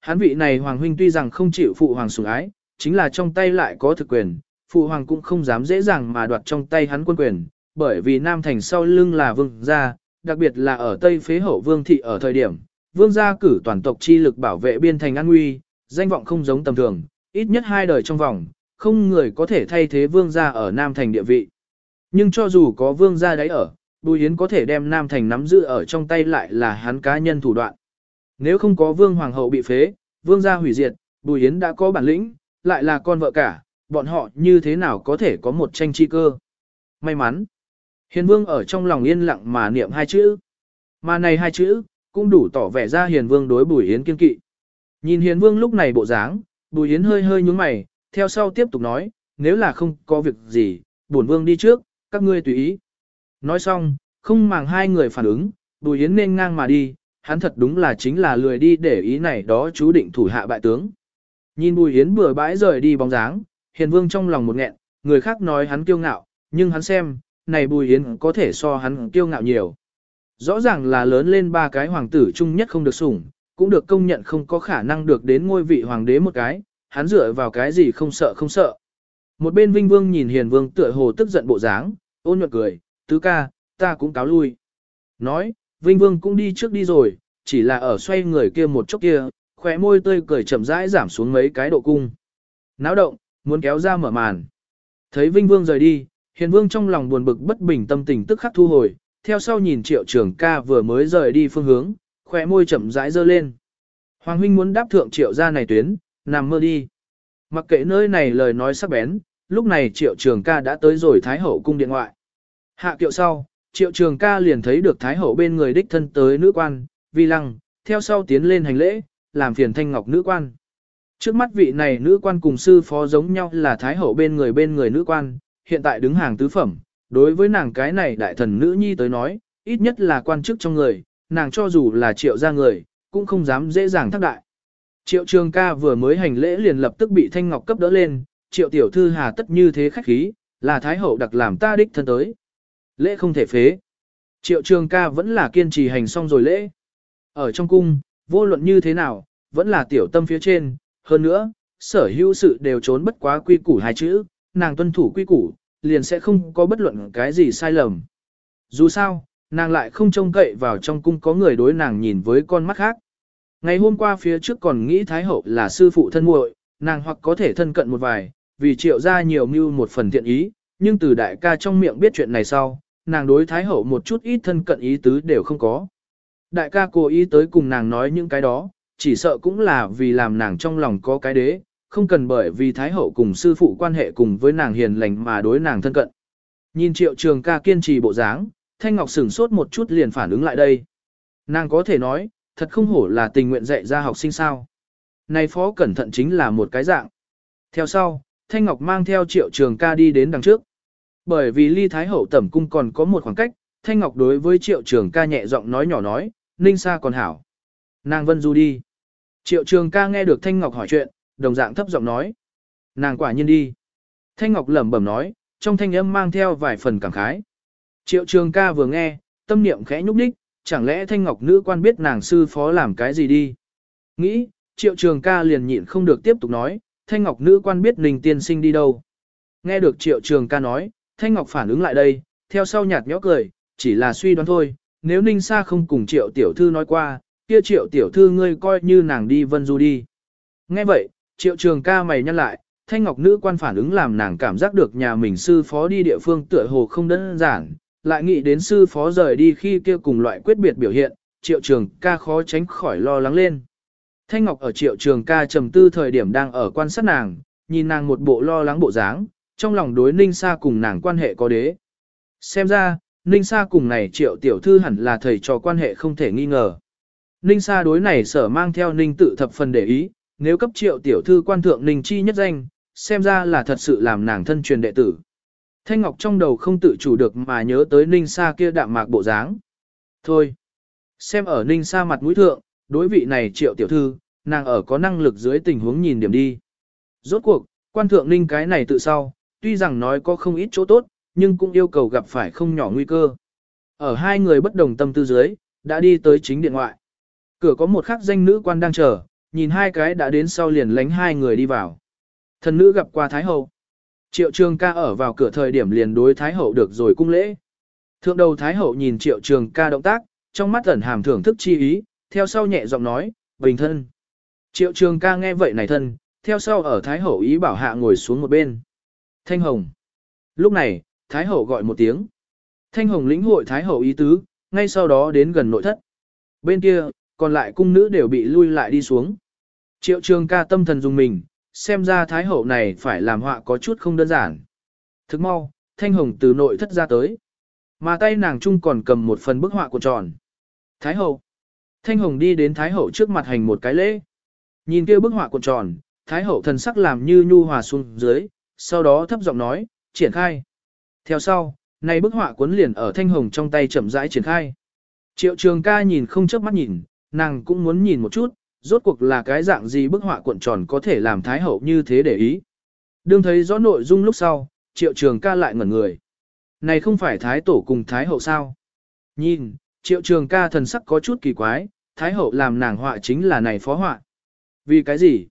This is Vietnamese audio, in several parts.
Hắn vị này hoàng huynh tuy rằng không chịu phụ hoàng sủng ái, chính là trong tay lại có thực quyền, phụ hoàng cũng không dám dễ dàng mà đoạt trong tay hắn quân quyền, bởi vì Nam Thành sau lưng là vương gia, đặc biệt là ở Tây Phế Hậu Vương Thị ở thời điểm, vương gia cử toàn tộc chi lực bảo vệ biên thành an nguy, danh vọng không giống tầm thường, ít nhất hai đời trong vòng, không người có thể thay thế vương gia ở Nam Thành địa vị. Nhưng cho dù có vương gia đấy ở, Bùi Yến có thể đem Nam Thành nắm giữ ở trong tay lại là hắn cá nhân thủ đoạn. Nếu không có vương hoàng hậu bị phế, vương gia hủy diệt, Bùi Yến đã có bản lĩnh, lại là con vợ cả, bọn họ như thế nào có thể có một tranh chi cơ. May mắn. Hiền vương ở trong lòng yên lặng mà niệm hai chữ. Mà này hai chữ, cũng đủ tỏ vẻ ra hiền vương đối Bùi Yến kiên kỵ. Nhìn hiền vương lúc này bộ dáng, Bùi Yến hơi hơi nhúng mày, theo sau tiếp tục nói, nếu là không có việc gì, bổn vương đi trước, các ngươi tùy ý. Nói xong, không màng hai người phản ứng, Bùi Yến nên ngang mà đi, hắn thật đúng là chính là lười đi để ý này đó chú định thủ hạ bại tướng. Nhìn Bùi Yến bừa bãi rời đi bóng dáng, hiền vương trong lòng một nghẹn, người khác nói hắn kiêu ngạo, nhưng hắn xem, này Bùi Yến có thể so hắn kiêu ngạo nhiều. Rõ ràng là lớn lên ba cái hoàng tử chung nhất không được sủng, cũng được công nhận không có khả năng được đến ngôi vị hoàng đế một cái, hắn dựa vào cái gì không sợ không sợ. Một bên Vinh Vương nhìn Hiền Vương tựa hồ tức giận bộ dáng, ôn nhuận cười, tứ ca, ta cũng cáo lui. Nói, Vinh Vương cũng đi trước đi rồi, chỉ là ở xoay người kia một chốc kia, khóe môi tươi cười chậm rãi giảm xuống mấy cái độ cung. Náo động, muốn kéo ra mở màn. Thấy Vinh Vương rời đi, Hiền Vương trong lòng buồn bực bất bình tâm tình tức khắc thu hồi, theo sau nhìn Triệu Trường Ca vừa mới rời đi phương hướng, khóe môi chậm rãi dơ lên. Hoàng huynh muốn đáp thượng Triệu gia này tuyến, nằm mơ đi. Mặc kệ nơi này lời nói sắc bén, lúc này Triệu Trường Ca đã tới rồi Thái Hậu cung điện ngoại. Hạ kiệu sau, Triệu Trường Ca liền thấy được Thái Hậu bên người đích thân tới nữ quan, vi lăng, theo sau tiến lên hành lễ, làm phiền thanh ngọc nữ quan. Trước mắt vị này nữ quan cùng sư phó giống nhau là Thái Hậu bên người bên người nữ quan, hiện tại đứng hàng tứ phẩm, đối với nàng cái này đại thần nữ nhi tới nói, ít nhất là quan chức trong người, nàng cho dù là triệu gia người, cũng không dám dễ dàng thác đại. Triệu trường ca vừa mới hành lễ liền lập tức bị thanh ngọc cấp đỡ lên, triệu tiểu thư hà tất như thế khách khí, là thái hậu đặc làm ta đích thân tới. Lễ không thể phế. Triệu trường ca vẫn là kiên trì hành xong rồi lễ. Ở trong cung, vô luận như thế nào, vẫn là tiểu tâm phía trên, hơn nữa, sở hữu sự đều trốn bất quá quy củ hai chữ, nàng tuân thủ quy củ, liền sẽ không có bất luận cái gì sai lầm. Dù sao, nàng lại không trông cậy vào trong cung có người đối nàng nhìn với con mắt khác. Ngày hôm qua phía trước còn nghĩ Thái Hậu là sư phụ thân muội, nàng hoặc có thể thân cận một vài, vì triệu ra nhiều mưu một phần thiện ý, nhưng từ đại ca trong miệng biết chuyện này sau, nàng đối Thái Hậu một chút ít thân cận ý tứ đều không có. Đại ca cố ý tới cùng nàng nói những cái đó, chỉ sợ cũng là vì làm nàng trong lòng có cái đế, không cần bởi vì Thái Hậu cùng sư phụ quan hệ cùng với nàng hiền lành mà đối nàng thân cận. Nhìn triệu trường ca kiên trì bộ dáng, Thanh Ngọc sửng sốt một chút liền phản ứng lại đây. Nàng có thể nói, thật không hổ là tình nguyện dạy ra học sinh sao. Này phó cẩn thận chính là một cái dạng. Theo sau, Thanh Ngọc mang theo triệu trường ca đi đến đằng trước. Bởi vì ly Thái Hậu tẩm cung còn có một khoảng cách, Thanh Ngọc đối với triệu trường ca nhẹ giọng nói nhỏ nói, ninh sa còn hảo. Nàng vân du đi. Triệu trường ca nghe được Thanh Ngọc hỏi chuyện, đồng dạng thấp giọng nói. Nàng quả nhiên đi. Thanh Ngọc lẩm bẩm nói, trong thanh âm mang theo vài phần cảm khái. Triệu trường ca vừa nghe, tâm niệm khẽ nhúc đích, chẳng lẽ Thanh Ngọc nữ quan biết nàng sư phó làm cái gì đi. Nghĩ, triệu trường ca liền nhịn không được tiếp tục nói, Thanh Ngọc nữ quan biết Ninh tiên sinh đi đâu. Nghe được triệu trường ca nói, Thanh Ngọc phản ứng lại đây, theo sau nhạt nhẽo cười, chỉ là suy đoán thôi, nếu Ninh Sa không cùng triệu tiểu thư nói qua, kia triệu tiểu thư ngươi coi như nàng đi vân du đi. Nghe vậy, triệu trường ca mày nhăn lại, thanh ngọc nữ quan phản ứng làm nàng cảm giác được nhà mình sư phó đi địa phương tựa hồ không đơn giản, lại nghĩ đến sư phó rời đi khi kia cùng loại quyết biệt biểu hiện, triệu trường ca khó tránh khỏi lo lắng lên. Thanh Ngọc ở triệu trường ca trầm tư thời điểm đang ở quan sát nàng, nhìn nàng một bộ lo lắng bộ dáng, trong lòng đối Ninh Sa cùng nàng quan hệ có đế. Xem ra, Ninh Sa cùng này triệu tiểu thư hẳn là thầy trò quan hệ không thể nghi ngờ. Ninh Sa đối này sở mang theo Ninh tự thập phần để ý, nếu cấp triệu tiểu thư quan thượng Ninh chi nhất danh, xem ra là thật sự làm nàng thân truyền đệ tử. Thanh Ngọc trong đầu không tự chủ được mà nhớ tới Ninh Sa kia đạm mạc bộ dáng. Thôi, xem ở Ninh Sa mặt mũi thượng, đối vị này triệu tiểu thư, nàng ở có năng lực dưới tình huống nhìn điểm đi. Rốt cuộc, quan thượng Ninh cái này tự sau, tuy rằng nói có không ít chỗ tốt, nhưng cũng yêu cầu gặp phải không nhỏ nguy cơ. Ở hai người bất đồng tâm tư dưới, đã đi tới chính điện ngoại. Cửa có một khắc danh nữ quan đang chờ, nhìn hai cái đã đến sau liền lánh hai người đi vào. Thần nữ gặp qua Thái Hậu. Triệu trường ca ở vào cửa thời điểm liền đối Thái Hậu được rồi cung lễ. Thượng đầu Thái Hậu nhìn triệu trường ca động tác, trong mắt ẩn hàm thưởng thức chi ý, theo sau nhẹ giọng nói, bình thân. Triệu trường ca nghe vậy này thân, theo sau ở Thái Hậu ý bảo hạ ngồi xuống một bên. Thanh Hồng. Lúc này, Thái Hậu gọi một tiếng. Thanh Hồng lĩnh hội Thái Hậu ý tứ, ngay sau đó đến gần nội thất. Bên kia, còn lại cung nữ đều bị lui lại đi xuống. Triệu trường ca tâm thần dùng mình, xem ra Thái Hậu này phải làm họa có chút không đơn giản. Thức mau, Thanh Hồng từ nội thất ra tới. Mà tay nàng chung còn cầm một phần bức họa của tròn. Thái Hậu. Thanh Hồng đi đến Thái Hậu trước mặt hành một cái lễ. Nhìn kia bức họa cuộn tròn, Thái Hậu thần sắc làm như nhu hòa xuống dưới, sau đó thấp giọng nói, triển khai. Theo sau, này bức họa cuốn liền ở Thanh Hồng trong tay chậm rãi triển khai. Triệu trường ca nhìn không chớp mắt nhìn, nàng cũng muốn nhìn một chút, rốt cuộc là cái dạng gì bức họa cuộn tròn có thể làm Thái Hậu như thế để ý. Đương thấy rõ nội dung lúc sau, triệu trường ca lại ngẩn người. Này không phải Thái Tổ cùng Thái Hậu sao? Nhìn, triệu trường ca thần sắc có chút kỳ quái, Thái Hậu làm nàng họa chính là này phó họa. Vì cái gì?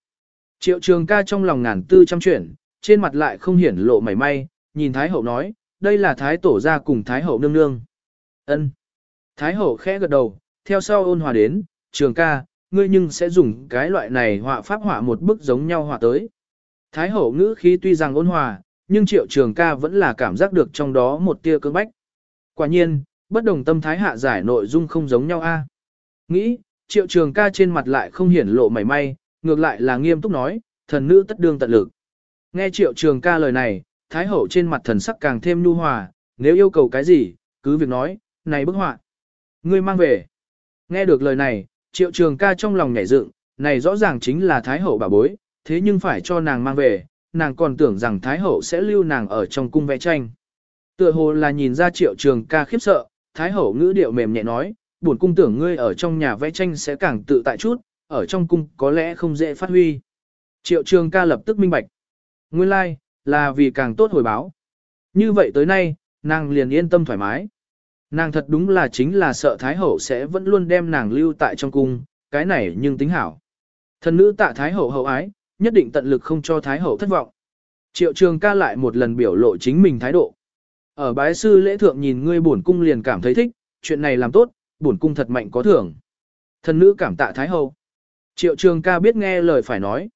Triệu trường ca trong lòng ngàn tư trăm chuyển, trên mặt lại không hiển lộ mảy may, nhìn Thái Hậu nói, đây là Thái Tổ ra cùng Thái Hậu nương nương. ân Thái Hậu khẽ gật đầu, theo sau ôn hòa đến, trường ca, ngươi nhưng sẽ dùng cái loại này họa pháp họa một bức giống nhau họa tới. Thái Hậu ngữ khí tuy rằng ôn hòa, nhưng triệu trường ca vẫn là cảm giác được trong đó một tia cơn bách. Quả nhiên, bất đồng tâm thái hạ giải nội dung không giống nhau a. Nghĩ, triệu trường ca trên mặt lại không hiển lộ mảy may, ngược lại là nghiêm túc nói, thần nữ tất đương tận lực. Nghe triệu trường ca lời này, thái hậu trên mặt thần sắc càng thêm nhu hòa, nếu yêu cầu cái gì, cứ việc nói, này bức họa. Ngươi mang về. Nghe được lời này, triệu trường ca trong lòng nhảy dựng, này rõ ràng chính là thái hậu bà bối, thế nhưng phải cho nàng mang về, nàng còn tưởng rằng thái hậu sẽ lưu nàng ở trong cung vẽ tranh. Tựa hồ là nhìn ra triệu trường ca khiếp sợ, thái hậu ngữ điệu mềm nhẹ nói, buồn cung tưởng ngươi ở trong nhà vẽ tranh sẽ càng tự tại chút, ở trong cung có lẽ không dễ phát huy. Triệu trường ca lập tức minh bạch. Nguyên lai, like, là vì càng tốt hồi báo. Như vậy tới nay, nàng liền yên tâm thoải mái. Nàng thật đúng là chính là sợ Thái Hậu sẽ vẫn luôn đem nàng lưu tại trong cung, cái này nhưng tính hảo. Thần nữ tạ Thái Hậu hậu ái, nhất định tận lực không cho Thái Hậu thất vọng. Triệu trường ca lại một lần biểu lộ chính mình thái độ. Ở bái sư lễ thượng nhìn ngươi bổn cung liền cảm thấy thích, chuyện này làm tốt, bổn cung thật mạnh có thưởng. Thần nữ cảm tạ Thái Hậu. Triệu trường ca biết nghe lời phải nói.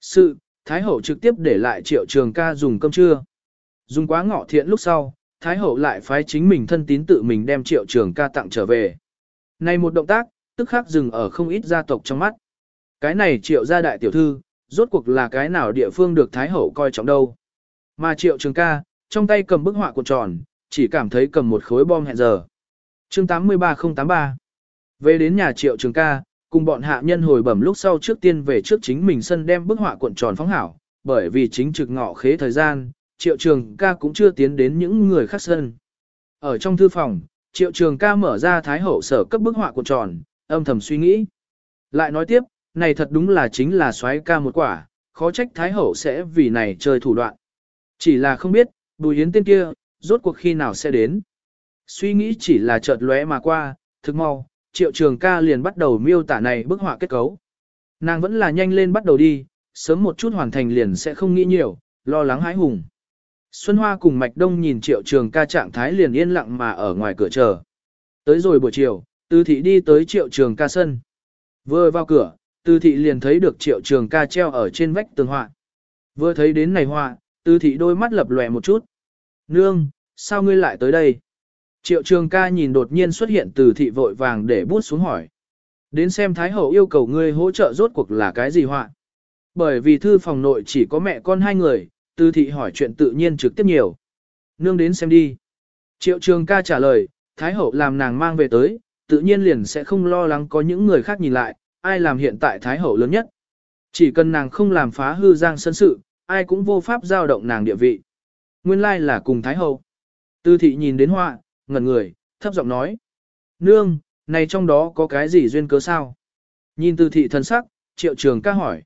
Sự, Thái Hậu trực tiếp để lại triệu trường ca dùng cơm trưa. Dùng quá ngọ thiện lúc sau, Thái Hậu lại phái chính mình thân tín tự mình đem triệu trường ca tặng trở về. Này một động tác, tức khắc dừng ở không ít gia tộc trong mắt. Cái này triệu gia đại tiểu thư, rốt cuộc là cái nào địa phương được Thái Hậu coi trọng đâu. Mà triệu trường ca, trong tay cầm bức họa cuộn tròn, chỉ cảm thấy cầm một khối bom hẹn giờ. chương 83083 Về đến nhà triệu trường ca, cùng bọn hạ nhân hồi bẩm lúc sau trước tiên về trước chính mình sân đem bức họa cuộn tròn phóng hảo, bởi vì chính trực ngọ khế thời gian, triệu trường ca cũng chưa tiến đến những người khác sân. Ở trong thư phòng, triệu trường ca mở ra thái hậu sở cấp bức họa cuộn tròn, âm thầm suy nghĩ. Lại nói tiếp, này thật đúng là chính là xoáy ca một quả, khó trách thái hậu sẽ vì này chơi thủ đoạn. Chỉ là không biết, bùi hiến tên kia, rốt cuộc khi nào sẽ đến. Suy nghĩ chỉ là chợt lóe mà qua, thực mau, triệu trường ca liền bắt đầu miêu tả này bức họa kết cấu. Nàng vẫn là nhanh lên bắt đầu đi, sớm một chút hoàn thành liền sẽ không nghĩ nhiều, lo lắng hãi hùng. Xuân Hoa cùng Mạch Đông nhìn triệu trường ca trạng thái liền yên lặng mà ở ngoài cửa chờ. Tới rồi buổi chiều, Tư thị đi tới triệu trường ca sân. Vừa vào cửa, Tư thị liền thấy được triệu trường ca treo ở trên vách tường họa. Vừa thấy đến này họa, Tư thị đôi mắt lập lòe một chút. Nương, sao ngươi lại tới đây? Triệu trường ca nhìn đột nhiên xuất hiện từ thị vội vàng để bút xuống hỏi. Đến xem Thái Hậu yêu cầu ngươi hỗ trợ rốt cuộc là cái gì họa. Bởi vì thư phòng nội chỉ có mẹ con hai người, từ thị hỏi chuyện tự nhiên trực tiếp nhiều. Nương đến xem đi. Triệu trường ca trả lời, Thái Hậu làm nàng mang về tới, tự nhiên liền sẽ không lo lắng có những người khác nhìn lại, ai làm hiện tại Thái Hậu lớn nhất. Chỉ cần nàng không làm phá hư giang sân sự, ai cũng vô pháp giao động nàng địa vị. Nguyên lai là cùng Thái Hậu. Tư thị nhìn đến họa, ngẩn người, thấp giọng nói. Nương, này trong đó có cái gì duyên cớ sao? Nhìn từ thị thần sắc, triệu trường ca hỏi.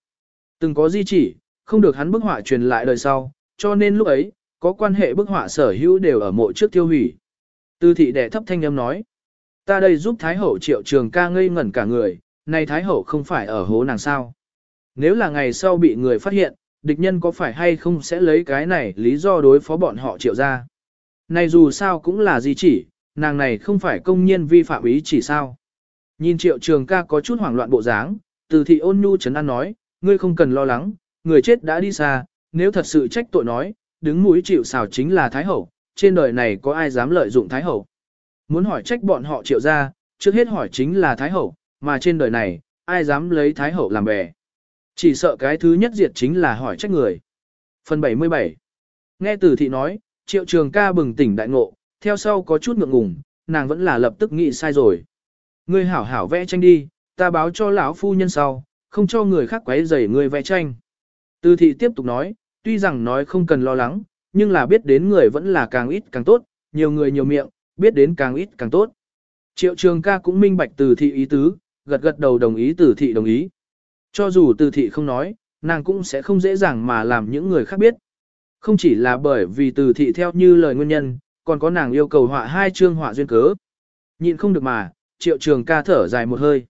Từng có di chỉ, không được hắn bức họa truyền lại đời sau, cho nên lúc ấy, có quan hệ bức họa sở hữu đều ở mộ trước tiêu hủy. từ thị đệ thấp thanh âm nói. Ta đây giúp Thái Hậu triệu trường ca ngây ngẩn cả người, này Thái Hậu không phải ở hố nàng sao. Nếu là ngày sau bị người phát hiện, địch nhân có phải hay không sẽ lấy cái này lý do đối phó bọn họ triệu ra. Này dù sao cũng là gì chỉ, nàng này không phải công nhiên vi phạm ý chỉ sao. Nhìn triệu trường ca có chút hoảng loạn bộ dáng, từ thị ôn nhu chấn an nói, ngươi không cần lo lắng, người chết đã đi xa, nếu thật sự trách tội nói, đứng mũi chịu xào chính là Thái Hậu, trên đời này có ai dám lợi dụng Thái Hậu. Muốn hỏi trách bọn họ triệu ra, trước hết hỏi chính là Thái Hậu, mà trên đời này, ai dám lấy Thái Hậu làm bè. Chỉ sợ cái thứ nhất diệt chính là hỏi trách người. Phần 77 Nghe từ thị nói, triệu trường ca bừng tỉnh đại ngộ, theo sau có chút ngượng ngùng, nàng vẫn là lập tức nghĩ sai rồi. Ngươi hảo hảo vẽ tranh đi, ta báo cho lão phu nhân sau, không cho người khác quấy rầy ngươi vẽ tranh. Từ thị tiếp tục nói, tuy rằng nói không cần lo lắng, nhưng là biết đến người vẫn là càng ít càng tốt, nhiều người nhiều miệng, biết đến càng ít càng tốt. Triệu trường ca cũng minh bạch từ thị ý tứ, gật gật đầu đồng ý từ thị đồng ý. Cho dù từ thị không nói, nàng cũng sẽ không dễ dàng mà làm những người khác biết. Không chỉ là bởi vì từ thị theo như lời nguyên nhân, còn có nàng yêu cầu họa hai chương họa duyên cớ. Nhịn không được mà, triệu trường ca thở dài một hơi.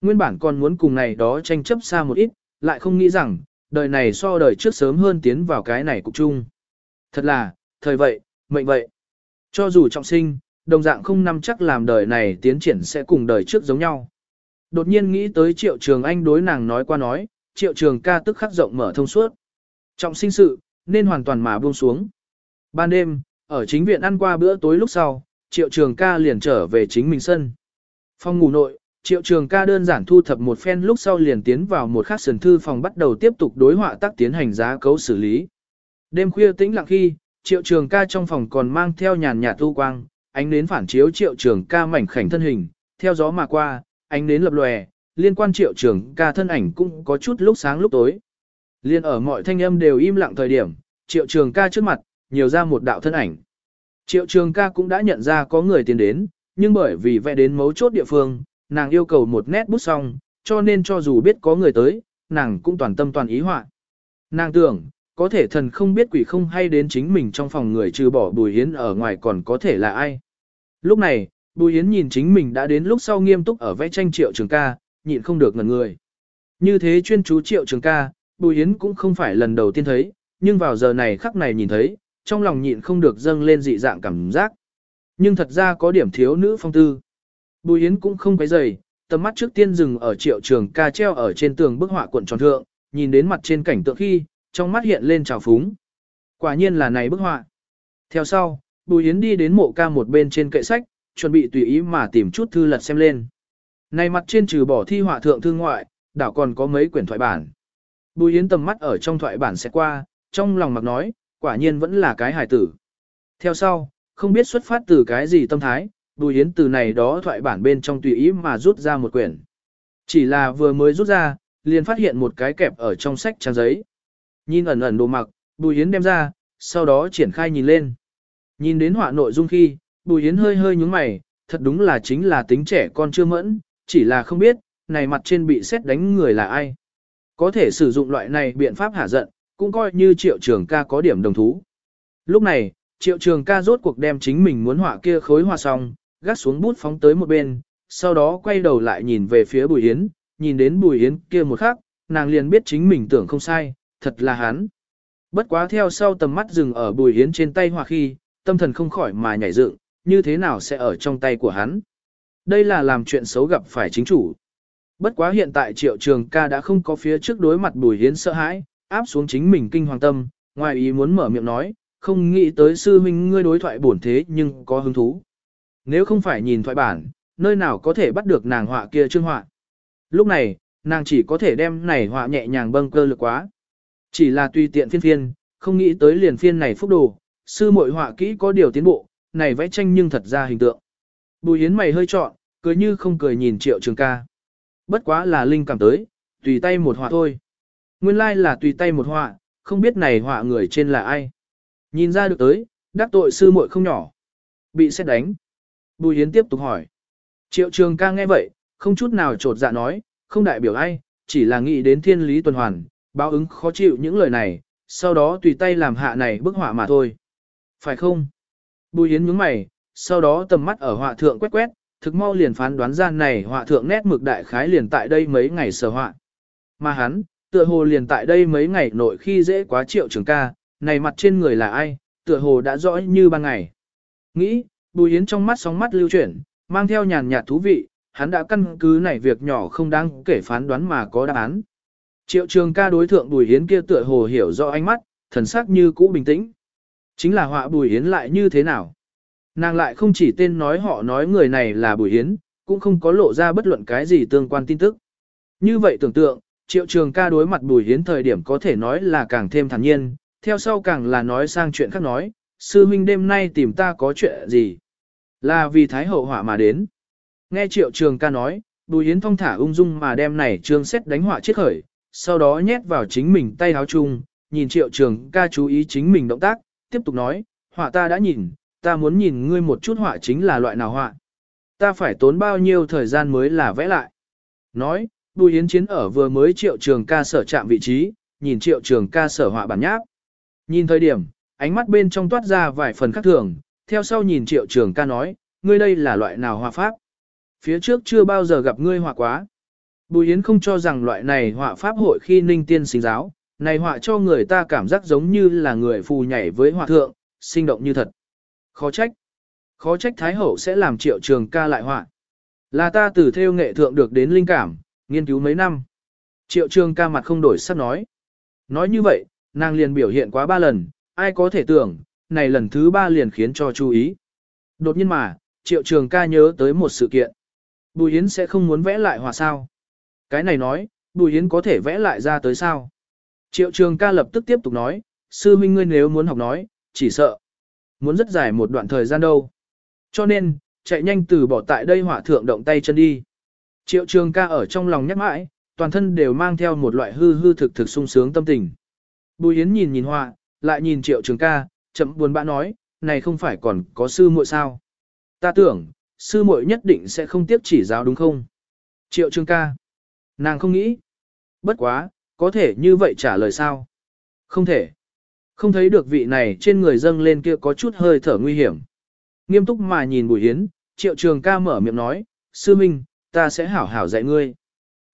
Nguyên bản còn muốn cùng này đó tranh chấp xa một ít, lại không nghĩ rằng, đời này so đời trước sớm hơn tiến vào cái này cục chung. Thật là, thời vậy, mệnh vậy. Cho dù trọng sinh, đồng dạng không nắm chắc làm đời này tiến triển sẽ cùng đời trước giống nhau. Đột nhiên nghĩ tới triệu trường anh đối nàng nói qua nói, triệu trường ca tức khắc rộng mở thông suốt. Trọng sinh sự, nên hoàn toàn mà buông xuống. Ban đêm, ở chính viện ăn qua bữa tối lúc sau, triệu trường ca liền trở về chính mình sân. Phòng ngủ nội, triệu trường ca đơn giản thu thập một phen lúc sau liền tiến vào một khắc sườn thư phòng bắt đầu tiếp tục đối họa tác tiến hành giá cấu xử lý. Đêm khuya tĩnh lặng khi, triệu trường ca trong phòng còn mang theo nhàn nhạt thu quang, ánh nến phản chiếu triệu trường ca mảnh khảnh thân hình, theo gió mà qua, ánh nến lập lòe, liên quan triệu trường ca thân ảnh cũng có chút lúc sáng lúc tối. Liên ở mọi thanh âm đều im lặng thời điểm, triệu trường ca trước mặt, nhiều ra một đạo thân ảnh. Triệu trường ca cũng đã nhận ra có người tiến đến, nhưng bởi vì vẽ đến mấu chốt địa phương, nàng yêu cầu một nét bút xong, cho nên cho dù biết có người tới, nàng cũng toàn tâm toàn ý họa. Nàng tưởng, có thể thần không biết quỷ không hay đến chính mình trong phòng người trừ bỏ Bùi Hiến ở ngoài còn có thể là ai. Lúc này, Bùi Hiến nhìn chính mình đã đến lúc sau nghiêm túc ở vẽ tranh triệu trường ca, nhịn không được ngần người. Như thế chuyên chú triệu trường ca, Bùi Yến cũng không phải lần đầu tiên thấy, nhưng vào giờ này khắc này nhìn thấy, trong lòng nhịn không được dâng lên dị dạng cảm giác. Nhưng thật ra có điểm thiếu nữ phong tư. Bùi Yến cũng không quấy dày, tầm mắt trước tiên dừng ở triệu trường ca treo ở trên tường bức họa cuộn tròn thượng, nhìn đến mặt trên cảnh tượng khi, trong mắt hiện lên trào phúng. Quả nhiên là này bức họa. Theo sau, Bùi Yến đi đến mộ ca một bên trên kệ sách, chuẩn bị tùy ý mà tìm chút thư lật xem lên. Này mặt trên trừ bỏ thi họa thượng thương ngoại, đảo còn có mấy quyển thoại bản. Bùi Yến tầm mắt ở trong thoại bản sẽ qua, trong lòng mặc nói, quả nhiên vẫn là cái hài tử. Theo sau, không biết xuất phát từ cái gì tâm thái, Bùi Yến từ này đó thoại bản bên trong tùy ý mà rút ra một quyển. Chỉ là vừa mới rút ra, liền phát hiện một cái kẹp ở trong sách trang giấy. Nhìn ẩn ẩn đồ mặc, Bùi Yến đem ra, sau đó triển khai nhìn lên. Nhìn đến họa nội dung khi, Bùi Yến hơi hơi nhúng mày, thật đúng là chính là tính trẻ con chưa mẫn, chỉ là không biết, này mặt trên bị xét đánh người là ai. Có thể sử dụng loại này biện pháp hạ giận, cũng coi như triệu trường ca có điểm đồng thú. Lúc này, triệu trường ca rốt cuộc đem chính mình muốn họa kia khối họa xong, gắt xuống bút phóng tới một bên, sau đó quay đầu lại nhìn về phía Bùi Yến, nhìn đến Bùi Yến kia một khắc, nàng liền biết chính mình tưởng không sai, thật là hắn. Bất quá theo sau tầm mắt dừng ở Bùi Yến trên tay họa khi, tâm thần không khỏi mà nhảy dựng, như thế nào sẽ ở trong tay của hắn. Đây là làm chuyện xấu gặp phải chính chủ. Bất quá hiện tại triệu trường ca đã không có phía trước đối mặt Bùi Yến sợ hãi, áp xuống chính mình kinh hoàng tâm, ngoài ý muốn mở miệng nói, không nghĩ tới sư huynh ngươi đối thoại bổn thế nhưng có hứng thú. Nếu không phải nhìn thoại bản, nơi nào có thể bắt được nàng họa kia chương họa. Lúc này, nàng chỉ có thể đem này họa nhẹ nhàng bâng cơ lực quá. Chỉ là tùy tiện phiên phiên, không nghĩ tới liền phiên này phúc đồ, sư muội họa kỹ có điều tiến bộ, này vẽ tranh nhưng thật ra hình tượng. Bùi Yến mày hơi trọn, cười như không cười nhìn triệu trường ca. Bất quá là linh cảm tới, tùy tay một họa thôi. Nguyên lai like là tùy tay một họa, không biết này họa người trên là ai. Nhìn ra được tới, đắc tội sư muội không nhỏ. Bị xét đánh. Bùi Yến tiếp tục hỏi. Triệu trường ca nghe vậy, không chút nào trột dạ nói, không đại biểu ai, chỉ là nghĩ đến thiên lý tuần hoàn, báo ứng khó chịu những lời này, sau đó tùy tay làm hạ này bức họa mà thôi. Phải không? Bùi Yến nhướng mày, sau đó tầm mắt ở họa thượng quét quét, thực mau liền phán đoán ra này họa thượng nét mực đại khái liền tại đây mấy ngày sở họa. Mà hắn, tựa hồ liền tại đây mấy ngày nội khi dễ quá triệu trường ca, này mặt trên người là ai, tựa hồ đã rõ như ban ngày. Nghĩ, Bùi Yến trong mắt sóng mắt lưu chuyển, mang theo nhàn nhạt thú vị, hắn đã căn cứ này việc nhỏ không đáng kể phán đoán mà có đáp án. Triệu trường ca đối thượng Bùi Yến kia tựa hồ hiểu rõ ánh mắt, thần sắc như cũ bình tĩnh. Chính là họa Bùi Yến lại như thế nào? Nàng lại không chỉ tên nói họ nói người này là Bùi Yến, cũng không có lộ ra bất luận cái gì tương quan tin tức. Như vậy tưởng tượng, triệu trường ca đối mặt Bùi Yến thời điểm có thể nói là càng thêm thản nhiên, theo sau càng là nói sang chuyện khác nói, sư huynh đêm nay tìm ta có chuyện gì? Là vì Thái Hậu họa mà đến. Nghe triệu trường ca nói, Bùi Yến thong thả ung dung mà đem này trương xét đánh họa chết khởi, sau đó nhét vào chính mình tay áo chung, nhìn triệu trường ca chú ý chính mình động tác, tiếp tục nói, họa ta đã nhìn, ta muốn nhìn ngươi một chút họa chính là loại nào họa. Ta phải tốn bao nhiêu thời gian mới là vẽ lại. Nói, Bùi Yến Chiến ở vừa mới triệu trường ca sở chạm vị trí, nhìn triệu trường ca sở họa bản nháp. Nhìn thời điểm, ánh mắt bên trong toát ra vài phần khác thường, theo sau nhìn triệu trường ca nói, ngươi đây là loại nào họa pháp. Phía trước chưa bao giờ gặp ngươi họa quá. Bùi Yến không cho rằng loại này họa pháp hội khi ninh tiên sinh giáo, này họa cho người ta cảm giác giống như là người phù nhảy với họa thượng, sinh động như thật. Khó trách. Khó trách Thái Hậu sẽ làm triệu trường ca lại họa. Là ta từ theo nghệ thượng được đến linh cảm, nghiên cứu mấy năm. Triệu trường ca mặt không đổi sắc nói. Nói như vậy, nàng liền biểu hiện quá ba lần, ai có thể tưởng, này lần thứ ba liền khiến cho chú ý. Đột nhiên mà, triệu trường ca nhớ tới một sự kiện. Bùi Yến sẽ không muốn vẽ lại họa sao. Cái này nói, Bùi Yến có thể vẽ lại ra tới sao. Triệu trường ca lập tức tiếp tục nói, sư minh ngươi nếu muốn học nói, chỉ sợ. Muốn rất dài một đoạn thời gian đâu. Cho nên, chạy nhanh từ bỏ tại đây hỏa thượng động tay chân đi. Triệu trường ca ở trong lòng nhắc mãi, toàn thân đều mang theo một loại hư hư thực thực sung sướng tâm tình. Bùi Yến nhìn nhìn họa, lại nhìn triệu trường ca, chậm buồn bã nói, này không phải còn có sư muội sao. Ta tưởng, sư muội nhất định sẽ không tiếp chỉ giáo đúng không? Triệu trường ca. Nàng không nghĩ. Bất quá, có thể như vậy trả lời sao? Không thể. Không thấy được vị này trên người dâng lên kia có chút hơi thở nguy hiểm. Nghiêm túc mà nhìn Bùi Yến, triệu trường ca mở miệng nói, sư minh, ta sẽ hảo hảo dạy ngươi.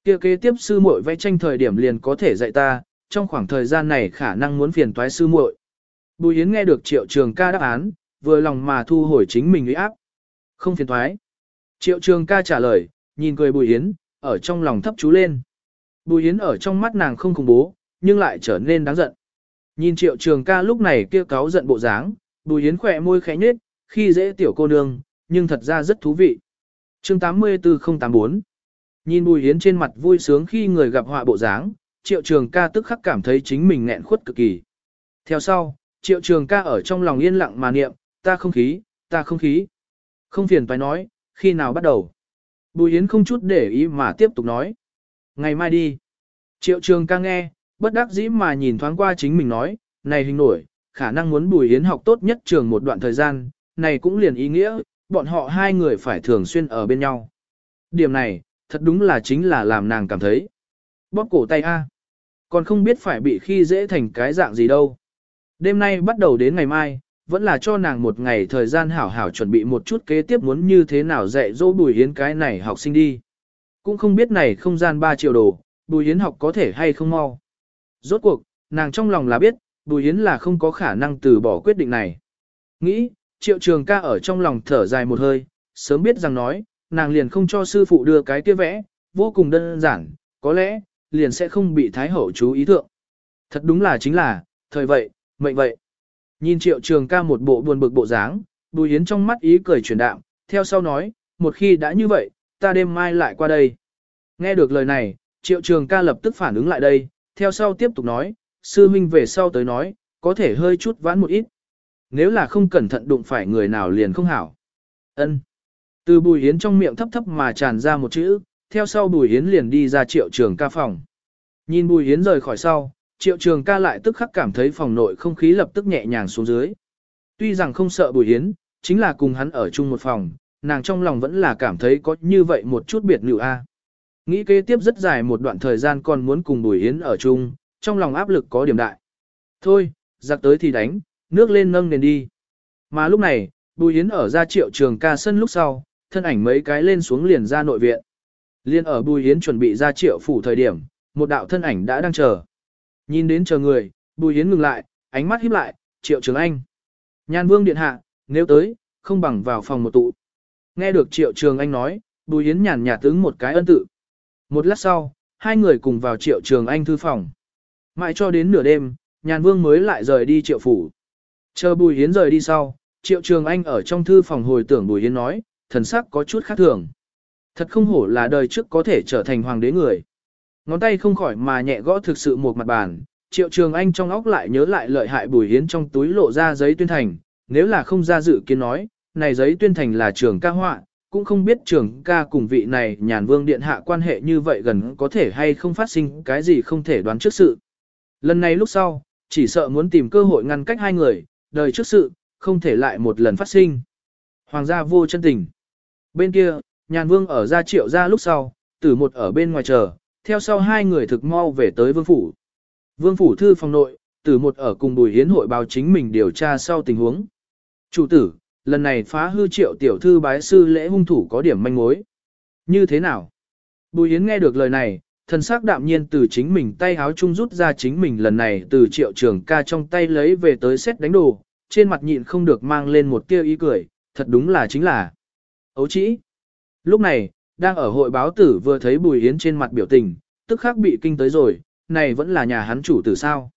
Kia kế tiếp sư muội vẽ tranh thời điểm liền có thể dạy ta, trong khoảng thời gian này khả năng muốn phiền toái sư muội. Bùi Yến nghe được triệu trường ca đáp án, vừa lòng mà thu hồi chính mình uy áp. Không phiền toái. Triệu trường ca trả lời, nhìn cười Bùi Yến, ở trong lòng thấp chú lên. Bùi Yến ở trong mắt nàng không khủng bố, nhưng lại trở nên đáng giận. Nhìn triệu trường ca lúc này kia cáo giận bộ dáng, Bùi Hiến khỏe môi khẽ nhết, khi dễ tiểu cô nương, nhưng thật ra rất thú vị. chương 84084 Nhìn Bùi Hiến trên mặt vui sướng khi người gặp họa bộ dáng, triệu trường ca tức khắc cảm thấy chính mình nghẹn khuất cực kỳ. Theo sau, triệu trường ca ở trong lòng yên lặng mà niệm, ta không khí, ta không khí. Không phiền phải nói, khi nào bắt đầu. Bùi Yến không chút để ý mà tiếp tục nói. Ngày mai đi. Triệu trường ca nghe, bất đắc dĩ mà nhìn thoáng qua chính mình nói, này hình nổi, khả năng muốn Bùi Yến học tốt nhất trường một đoạn thời gian, này cũng liền ý nghĩa, bọn họ hai người phải thường xuyên ở bên nhau. Điểm này, thật đúng là chính là làm nàng cảm thấy. Bóp cổ tay A. Còn không biết phải bị khi dễ thành cái dạng gì đâu. Đêm nay bắt đầu đến ngày mai, vẫn là cho nàng một ngày thời gian hảo hảo chuẩn bị một chút kế tiếp muốn như thế nào dạy dỗ Bùi Yến cái này học sinh đi. Cũng không biết này không gian 3 triệu đồ, Bùi Yến học có thể hay không mau. Rốt cuộc, nàng trong lòng là biết, Bùi Yến là không có khả năng từ bỏ quyết định này. Nghĩ, triệu trường ca ở trong lòng thở dài một hơi, sớm biết rằng nói, nàng liền không cho sư phụ đưa cái kia vẽ, vô cùng đơn giản, có lẽ, liền sẽ không bị Thái Hậu chú ý thượng. Thật đúng là chính là, thời vậy, mệnh vậy. Nhìn triệu trường ca một bộ buồn bực bộ dáng, Bùi Yến trong mắt ý cười chuyển đạm, theo sau nói, một khi đã như vậy, ta đêm mai lại qua đây. Nghe được lời này, triệu trường ca lập tức phản ứng lại đây, theo sau tiếp tục nói, sư huynh về sau tới nói, có thể hơi chút vãn một ít. Nếu là không cẩn thận đụng phải người nào liền không hảo. ân Từ Bùi Yến trong miệng thấp thấp mà tràn ra một chữ, theo sau Bùi Yến liền đi ra triệu trường ca phòng. Nhìn Bùi Yến rời khỏi sau, triệu trường ca lại tức khắc cảm thấy phòng nội không khí lập tức nhẹ nhàng xuống dưới. Tuy rằng không sợ Bùi Yến, chính là cùng hắn ở chung một phòng, nàng trong lòng vẫn là cảm thấy có như vậy một chút biệt nữ a. Nghĩ kế tiếp rất dài một đoạn thời gian còn muốn cùng Bùi Yến ở chung, trong lòng áp lực có điểm đại. Thôi, giặc tới thì đánh, nước lên nâng nền đi. Mà lúc này, Bùi Yến ở ra triệu trường ca sân lúc sau, thân ảnh mấy cái lên xuống liền ra nội viện. Liên ở Bùi Yến chuẩn bị ra triệu phủ thời điểm, một đạo thân ảnh đã đang chờ. Nhìn đến chờ người, Bùi Yến ngừng lại, ánh mắt híp lại, triệu trường anh. Nhan vương điện hạ, nếu tới, không bằng vào phòng một tụ. Nghe được triệu trường anh nói, Bùi Yến nhàn nhạt tướng một cái ân tự. Một lát sau, hai người cùng vào triệu trường anh thư phòng. Mãi cho đến nửa đêm, nhàn vương mới lại rời đi triệu phủ. Chờ Bùi Hiến rời đi sau, triệu trường anh ở trong thư phòng hồi tưởng Bùi Hiến nói, thần sắc có chút khác thường. Thật không hổ là đời trước có thể trở thành hoàng đế người. Ngón tay không khỏi mà nhẹ gõ thực sự một mặt bàn, triệu trường anh trong óc lại nhớ lại lợi hại Bùi Hiến trong túi lộ ra giấy tuyên thành, nếu là không ra dự kiến nói, này giấy tuyên thành là trường ca họa, cũng không biết trưởng ca cùng vị này nhàn vương điện hạ quan hệ như vậy gần có thể hay không phát sinh cái gì không thể đoán trước sự. Lần này lúc sau, chỉ sợ muốn tìm cơ hội ngăn cách hai người, đời trước sự, không thể lại một lần phát sinh. Hoàng gia vô chân tình. Bên kia, nhàn vương ở gia triệu gia lúc sau, tử một ở bên ngoài chờ, theo sau hai người thực mau về tới vương phủ. Vương phủ thư phòng nội, tử một ở cùng bùi hiến hội báo chính mình điều tra sau tình huống. Chủ tử, lần này phá hư triệu tiểu thư bái sư lễ hung thủ có điểm manh mối. Như thế nào? Bùi yến nghe được lời này, thần sắc đạm nhiên từ chính mình tay háo chung rút ra chính mình lần này từ triệu trường ca trong tay lấy về tới xét đánh đồ, trên mặt nhịn không được mang lên một tia ý cười, thật đúng là chính là ấu trĩ. Lúc này, đang ở hội báo tử vừa thấy Bùi Yến trên mặt biểu tình, tức khắc bị kinh tới rồi, này vẫn là nhà hắn chủ tử sao.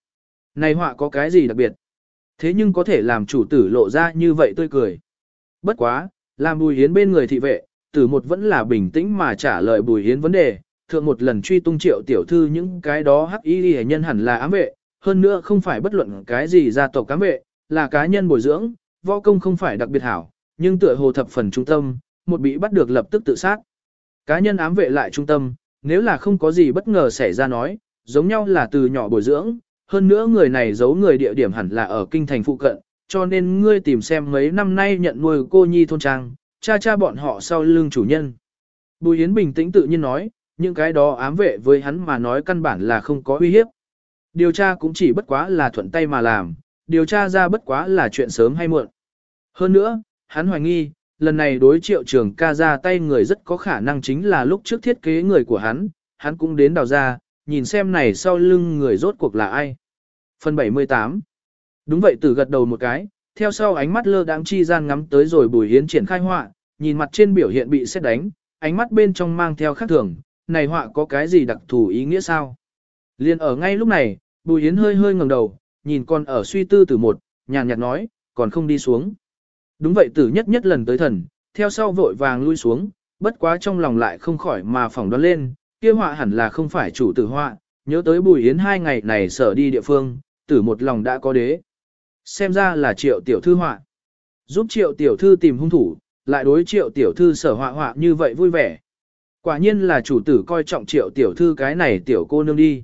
Này họa có cái gì đặc biệt? Thế nhưng có thể làm chủ tử lộ ra như vậy tươi cười. Bất quá, làm Bùi hiến bên người thị vệ, tử một vẫn là bình tĩnh mà trả lời Bùi hiến vấn đề, thượng một lần truy tung triệu tiểu thư những cái đó hắc y hệ nhân hẳn là ám vệ, hơn nữa không phải bất luận cái gì gia tộc ám vệ, là cá nhân bồi dưỡng, võ công không phải đặc biệt hảo, nhưng tựa hồ thập phần trung tâm, một bị bắt được lập tức tự sát. Cá nhân ám vệ lại trung tâm, nếu là không có gì bất ngờ xảy ra nói, giống nhau là từ nhỏ bồi dưỡng, hơn nữa người này giấu người địa điểm hẳn là ở kinh thành phụ cận, cho nên ngươi tìm xem mấy năm nay nhận nuôi cô nhi thôn trang, cha cha bọn họ sau lưng chủ nhân. Bùi Yến bình tĩnh tự nhiên nói, những cái đó ám vệ với hắn mà nói căn bản là không có uy hiếp. Điều tra cũng chỉ bất quá là thuận tay mà làm, điều tra ra bất quá là chuyện sớm hay muộn. Hơn nữa, hắn hoài nghi, lần này đối triệu trường ca ra tay người rất có khả năng chính là lúc trước thiết kế người của hắn, hắn cũng đến đào ra, nhìn xem này sau lưng người rốt cuộc là ai. Phần 78 Đúng vậy tử gật đầu một cái, theo sau ánh mắt lơ đáng chi gian ngắm tới rồi bùi hiến triển khai họa, nhìn mặt trên biểu hiện bị xét đánh, ánh mắt bên trong mang theo khác thường, này họa có cái gì đặc thù ý nghĩa sao? Liên ở ngay lúc này, bùi hiến hơi hơi ngẩng đầu, nhìn con ở suy tư từ một, nhàn nhạt nói, còn không đi xuống. Đúng vậy tử nhất nhất lần tới thần, theo sau vội vàng lui xuống, bất quá trong lòng lại không khỏi mà phỏng đoán lên, kia họa hẳn là không phải chủ tử họa, nhớ tới bùi yến hai ngày này sở đi địa phương, tử một lòng đã có đế. Xem ra là triệu tiểu thư họa. Giúp triệu tiểu thư tìm hung thủ, lại đối triệu tiểu thư sở họa họa như vậy vui vẻ. Quả nhiên là chủ tử coi trọng triệu tiểu thư cái này tiểu cô nương đi.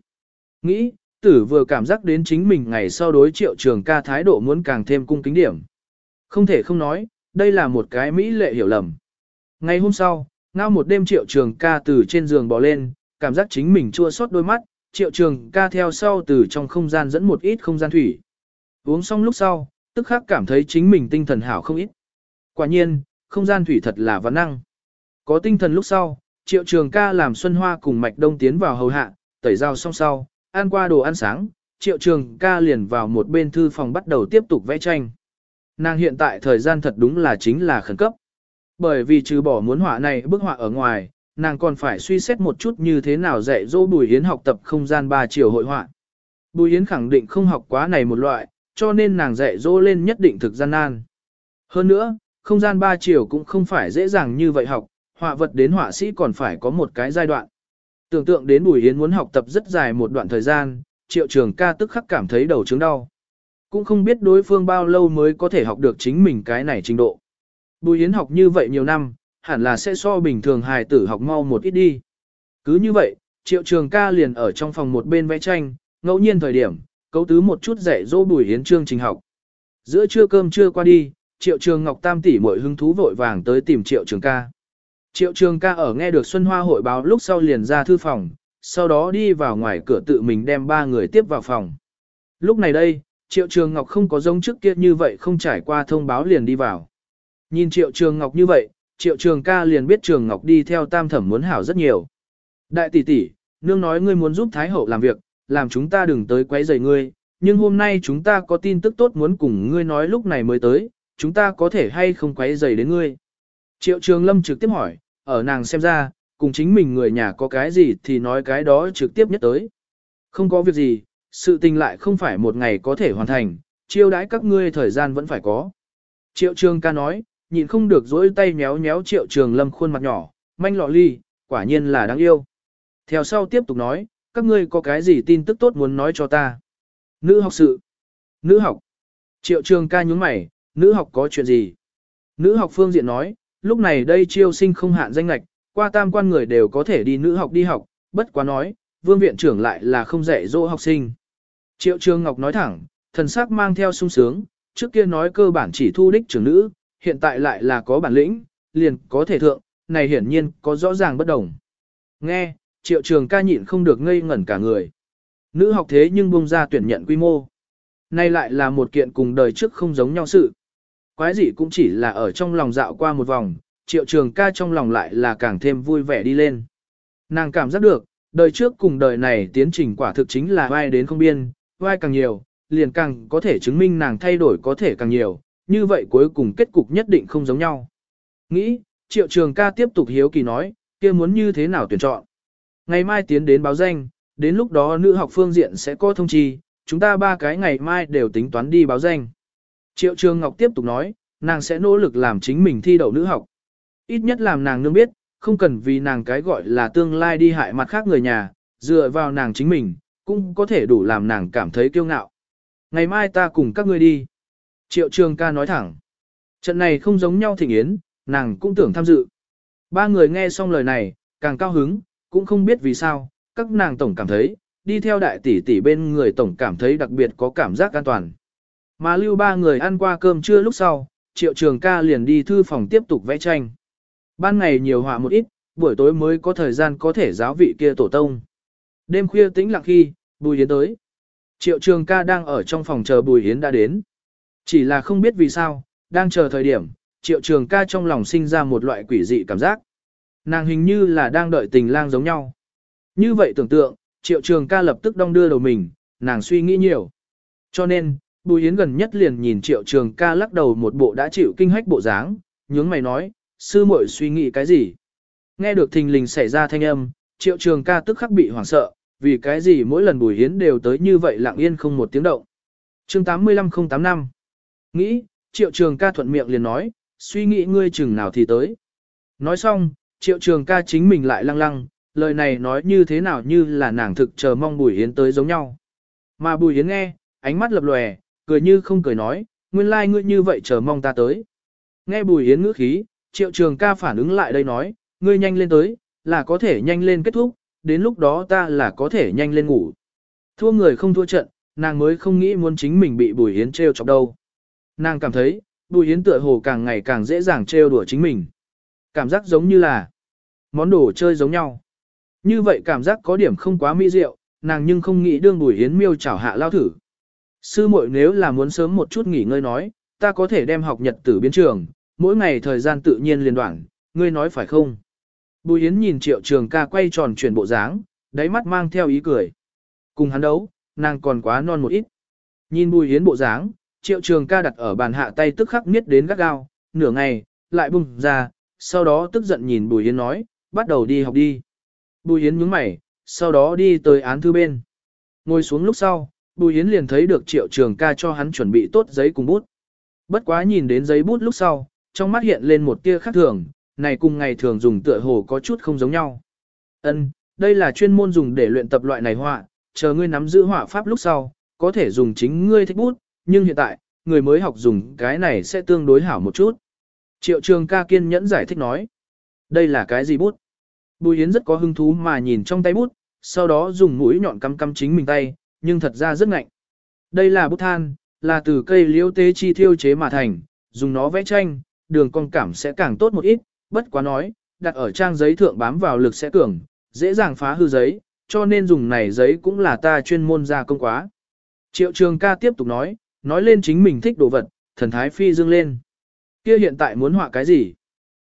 Nghĩ, tử vừa cảm giác đến chính mình ngày sau đối triệu trường ca thái độ muốn càng thêm cung kính điểm. Không thể không nói, đây là một cái mỹ lệ hiểu lầm. Ngày hôm sau, ngao một đêm triệu trường ca từ trên giường bò lên, cảm giác chính mình chua xót đôi mắt, triệu trường ca theo sau từ trong không gian dẫn một ít không gian thủy. Uống xong lúc sau, tức khắc cảm thấy chính mình tinh thần hảo không ít. Quả nhiên, không gian thủy thật là văn năng. Có tinh thần lúc sau, triệu trường ca làm Xuân Hoa cùng Mạch Đông tiến vào hầu hạ, tẩy dao xong sau, ăn qua đồ ăn sáng, triệu trường ca liền vào một bên thư phòng bắt đầu tiếp tục vẽ tranh. Nàng hiện tại thời gian thật đúng là chính là khẩn cấp. Bởi vì trừ bỏ muốn họa này bức họa ở ngoài, nàng còn phải suy xét một chút như thế nào dạy dỗ Bùi Yến học tập không gian ba chiều hội họa. Bùi Yến khẳng định không học quá này một loại, cho nên nàng dạy dỗ lên nhất định thực gian nan. Hơn nữa, không gian ba chiều cũng không phải dễ dàng như vậy học, họa vật đến họa sĩ còn phải có một cái giai đoạn. Tưởng tượng đến Bùi Yến muốn học tập rất dài một đoạn thời gian, triệu trường ca tức khắc cảm thấy đầu chứng đau. Cũng không biết đối phương bao lâu mới có thể học được chính mình cái này trình độ. Bùi Yến học như vậy nhiều năm, hẳn là sẽ so bình thường hài tử học mau một ít đi. Cứ như vậy, triệu trường ca liền ở trong phòng một bên vẽ tranh, ngẫu nhiên thời điểm, cấu tứ một chút dạy dỗ Bùi Yến chương trình học. Giữa trưa cơm trưa qua đi, triệu trường ngọc tam tỷ muội hứng thú vội vàng tới tìm triệu trường ca. Triệu trường ca ở nghe được Xuân Hoa hội báo lúc sau liền ra thư phòng, sau đó đi vào ngoài cửa tự mình đem ba người tiếp vào phòng. Lúc này đây, Triệu Trường Ngọc không có giống trước kia như vậy không trải qua thông báo liền đi vào. Nhìn Triệu Trường Ngọc như vậy, triệu trường ca liền biết trường ngọc đi theo tam thẩm muốn hảo rất nhiều. Đại tỷ tỷ, nương nói ngươi muốn giúp Thái Hậu làm việc, làm chúng ta đừng tới quấy rầy ngươi, nhưng hôm nay chúng ta có tin tức tốt muốn cùng ngươi nói lúc này mới tới, chúng ta có thể hay không quấy rầy đến ngươi. Triệu trường lâm trực tiếp hỏi, ở nàng xem ra, cùng chính mình người nhà có cái gì thì nói cái đó trực tiếp nhất tới. Không có việc gì, sự tình lại không phải một ngày có thể hoàn thành, chiêu đãi các ngươi thời gian vẫn phải có. Triệu trường ca nói, nhìn không được dỗi tay méo méo triệu trường lâm khuôn mặt nhỏ, manh lọ ly, quả nhiên là đáng yêu. Theo sau tiếp tục nói, các ngươi có cái gì tin tức tốt muốn nói cho ta. Nữ học sự. Nữ học. Triệu trường ca nhúng mày, nữ học có chuyện gì? Nữ học phương diện nói, lúc này đây chiêu sinh không hạn danh lạch, qua tam quan người đều có thể đi nữ học đi học, bất quá nói, vương viện trưởng lại là không dạy dỗ học sinh. Triệu trường ngọc nói thẳng, thần sắc mang theo sung sướng, trước kia nói cơ bản chỉ thu đích trưởng nữ, hiện tại lại là có bản lĩnh, liền có thể thượng, này hiển nhiên có rõ ràng bất đồng. Nghe, triệu trường ca nhịn không được ngây ngẩn cả người. Nữ học thế nhưng bông ra tuyển nhận quy mô. nay lại là một kiện cùng đời trước không giống nhau sự. Quái gì cũng chỉ là ở trong lòng dạo qua một vòng, triệu trường ca trong lòng lại là càng thêm vui vẻ đi lên. Nàng cảm giác được, đời trước cùng đời này tiến trình quả thực chính là vai đến không biên, vai càng nhiều, liền càng có thể chứng minh nàng thay đổi có thể càng nhiều, như vậy cuối cùng kết cục nhất định không giống nhau. Nghĩ, triệu trường ca tiếp tục hiếu kỳ nói, kia muốn như thế nào tuyển chọn. Ngày mai tiến đến báo danh, đến lúc đó nữ học phương diện sẽ có thông chi, chúng ta ba cái ngày mai đều tính toán đi báo danh. Triệu Trường Ngọc tiếp tục nói, nàng sẽ nỗ lực làm chính mình thi đậu nữ học. Ít nhất làm nàng nương biết, không cần vì nàng cái gọi là tương lai đi hại mặt khác người nhà, dựa vào nàng chính mình, cũng có thể đủ làm nàng cảm thấy kiêu ngạo. Ngày mai ta cùng các ngươi đi. Triệu Trường ca nói thẳng. Trận này không giống nhau thịnh yến, nàng cũng tưởng tham dự. Ba người nghe xong lời này, càng cao hứng, cũng không biết vì sao, các nàng tổng cảm thấy, đi theo đại tỷ tỷ bên người tổng cảm thấy đặc biệt có cảm giác an toàn. Mà lưu ba người ăn qua cơm trưa lúc sau, triệu trường ca liền đi thư phòng tiếp tục vẽ tranh. Ban ngày nhiều họa một ít, buổi tối mới có thời gian có thể giáo vị kia tổ tông. Đêm khuya tĩnh lặng khi, Bùi Yến tới. Triệu trường ca đang ở trong phòng chờ Bùi Yến đã đến. Chỉ là không biết vì sao, đang chờ thời điểm, triệu trường ca trong lòng sinh ra một loại quỷ dị cảm giác. Nàng hình như là đang đợi tình lang giống nhau. Như vậy tưởng tượng, triệu trường ca lập tức đong đưa đầu mình, nàng suy nghĩ nhiều. Cho nên, Bùi Yến gần nhất liền nhìn triệu trường ca lắc đầu một bộ đã chịu kinh hách bộ dáng, nhướng mày nói, sư muội suy nghĩ cái gì? Nghe được thình lình xảy ra thanh âm, triệu trường ca tức khắc bị hoảng sợ, vì cái gì mỗi lần Bùi Yến đều tới như vậy lặng yên không một tiếng động. chương 85085 Nghĩ, triệu trường ca thuận miệng liền nói, suy nghĩ ngươi chừng nào thì tới. Nói xong, triệu trường ca chính mình lại lăng lăng, lời này nói như thế nào như là nàng thực chờ mong Bùi Yến tới giống nhau. Mà Bùi Yến nghe, ánh mắt lập lòe, cười như không cười nói, nguyên lai like ngươi như vậy chờ mong ta tới. Nghe Bùi Yến ngữ khí, triệu trường ca phản ứng lại đây nói, ngươi nhanh lên tới, là có thể nhanh lên kết thúc, đến lúc đó ta là có thể nhanh lên ngủ. Thua người không thua trận, nàng mới không nghĩ muốn chính mình bị Bùi Yến trêu chọc đâu. Nàng cảm thấy, Bùi Yến tựa hồ càng ngày càng dễ dàng trêu đùa chính mình. Cảm giác giống như là món đồ chơi giống nhau. Như vậy cảm giác có điểm không quá mỹ diệu, nàng nhưng không nghĩ đương Bùi Yến miêu chảo hạ lao thử. Sư muội nếu là muốn sớm một chút nghỉ ngơi nói, ta có thể đem học nhật tử biến trường, mỗi ngày thời gian tự nhiên liên đoạn, ngươi nói phải không? Bùi Yến nhìn triệu trường ca quay tròn chuyển bộ dáng, đáy mắt mang theo ý cười. Cùng hắn đấu, nàng còn quá non một ít. Nhìn bùi Yến bộ dáng, triệu trường ca đặt ở bàn hạ tay tức khắc miết đến gắt gao, nửa ngày, lại bung ra, sau đó tức giận nhìn bùi Yến nói, bắt đầu đi học đi. Bùi Yến nhướng mày, sau đó đi tới án thư bên. Ngồi xuống lúc sau, Bùi Yến liền thấy được triệu trường ca cho hắn chuẩn bị tốt giấy cùng bút. Bất quá nhìn đến giấy bút lúc sau, trong mắt hiện lên một tia khác thường, này cùng ngày thường dùng tựa hồ có chút không giống nhau. Ân, đây là chuyên môn dùng để luyện tập loại này họa, chờ ngươi nắm giữ họa pháp lúc sau, có thể dùng chính ngươi thích bút, nhưng hiện tại, người mới học dùng cái này sẽ tương đối hảo một chút. Triệu trường ca kiên nhẫn giải thích nói. Đây là cái gì bút? Bùi Yến rất có hứng thú mà nhìn trong tay bút, sau đó dùng mũi nhọn cắm cắm chính mình tay, nhưng thật ra rất ngạnh. Đây là bút than, là từ cây liễu tế chi thiêu chế mà thành, dùng nó vẽ tranh, đường con cảm sẽ càng tốt một ít, bất quá nói, đặt ở trang giấy thượng bám vào lực sẽ cường, dễ dàng phá hư giấy, cho nên dùng này giấy cũng là ta chuyên môn gia công quá. Triệu trường ca tiếp tục nói, nói lên chính mình thích đồ vật, thần thái phi dương lên. Kia hiện tại muốn họa cái gì?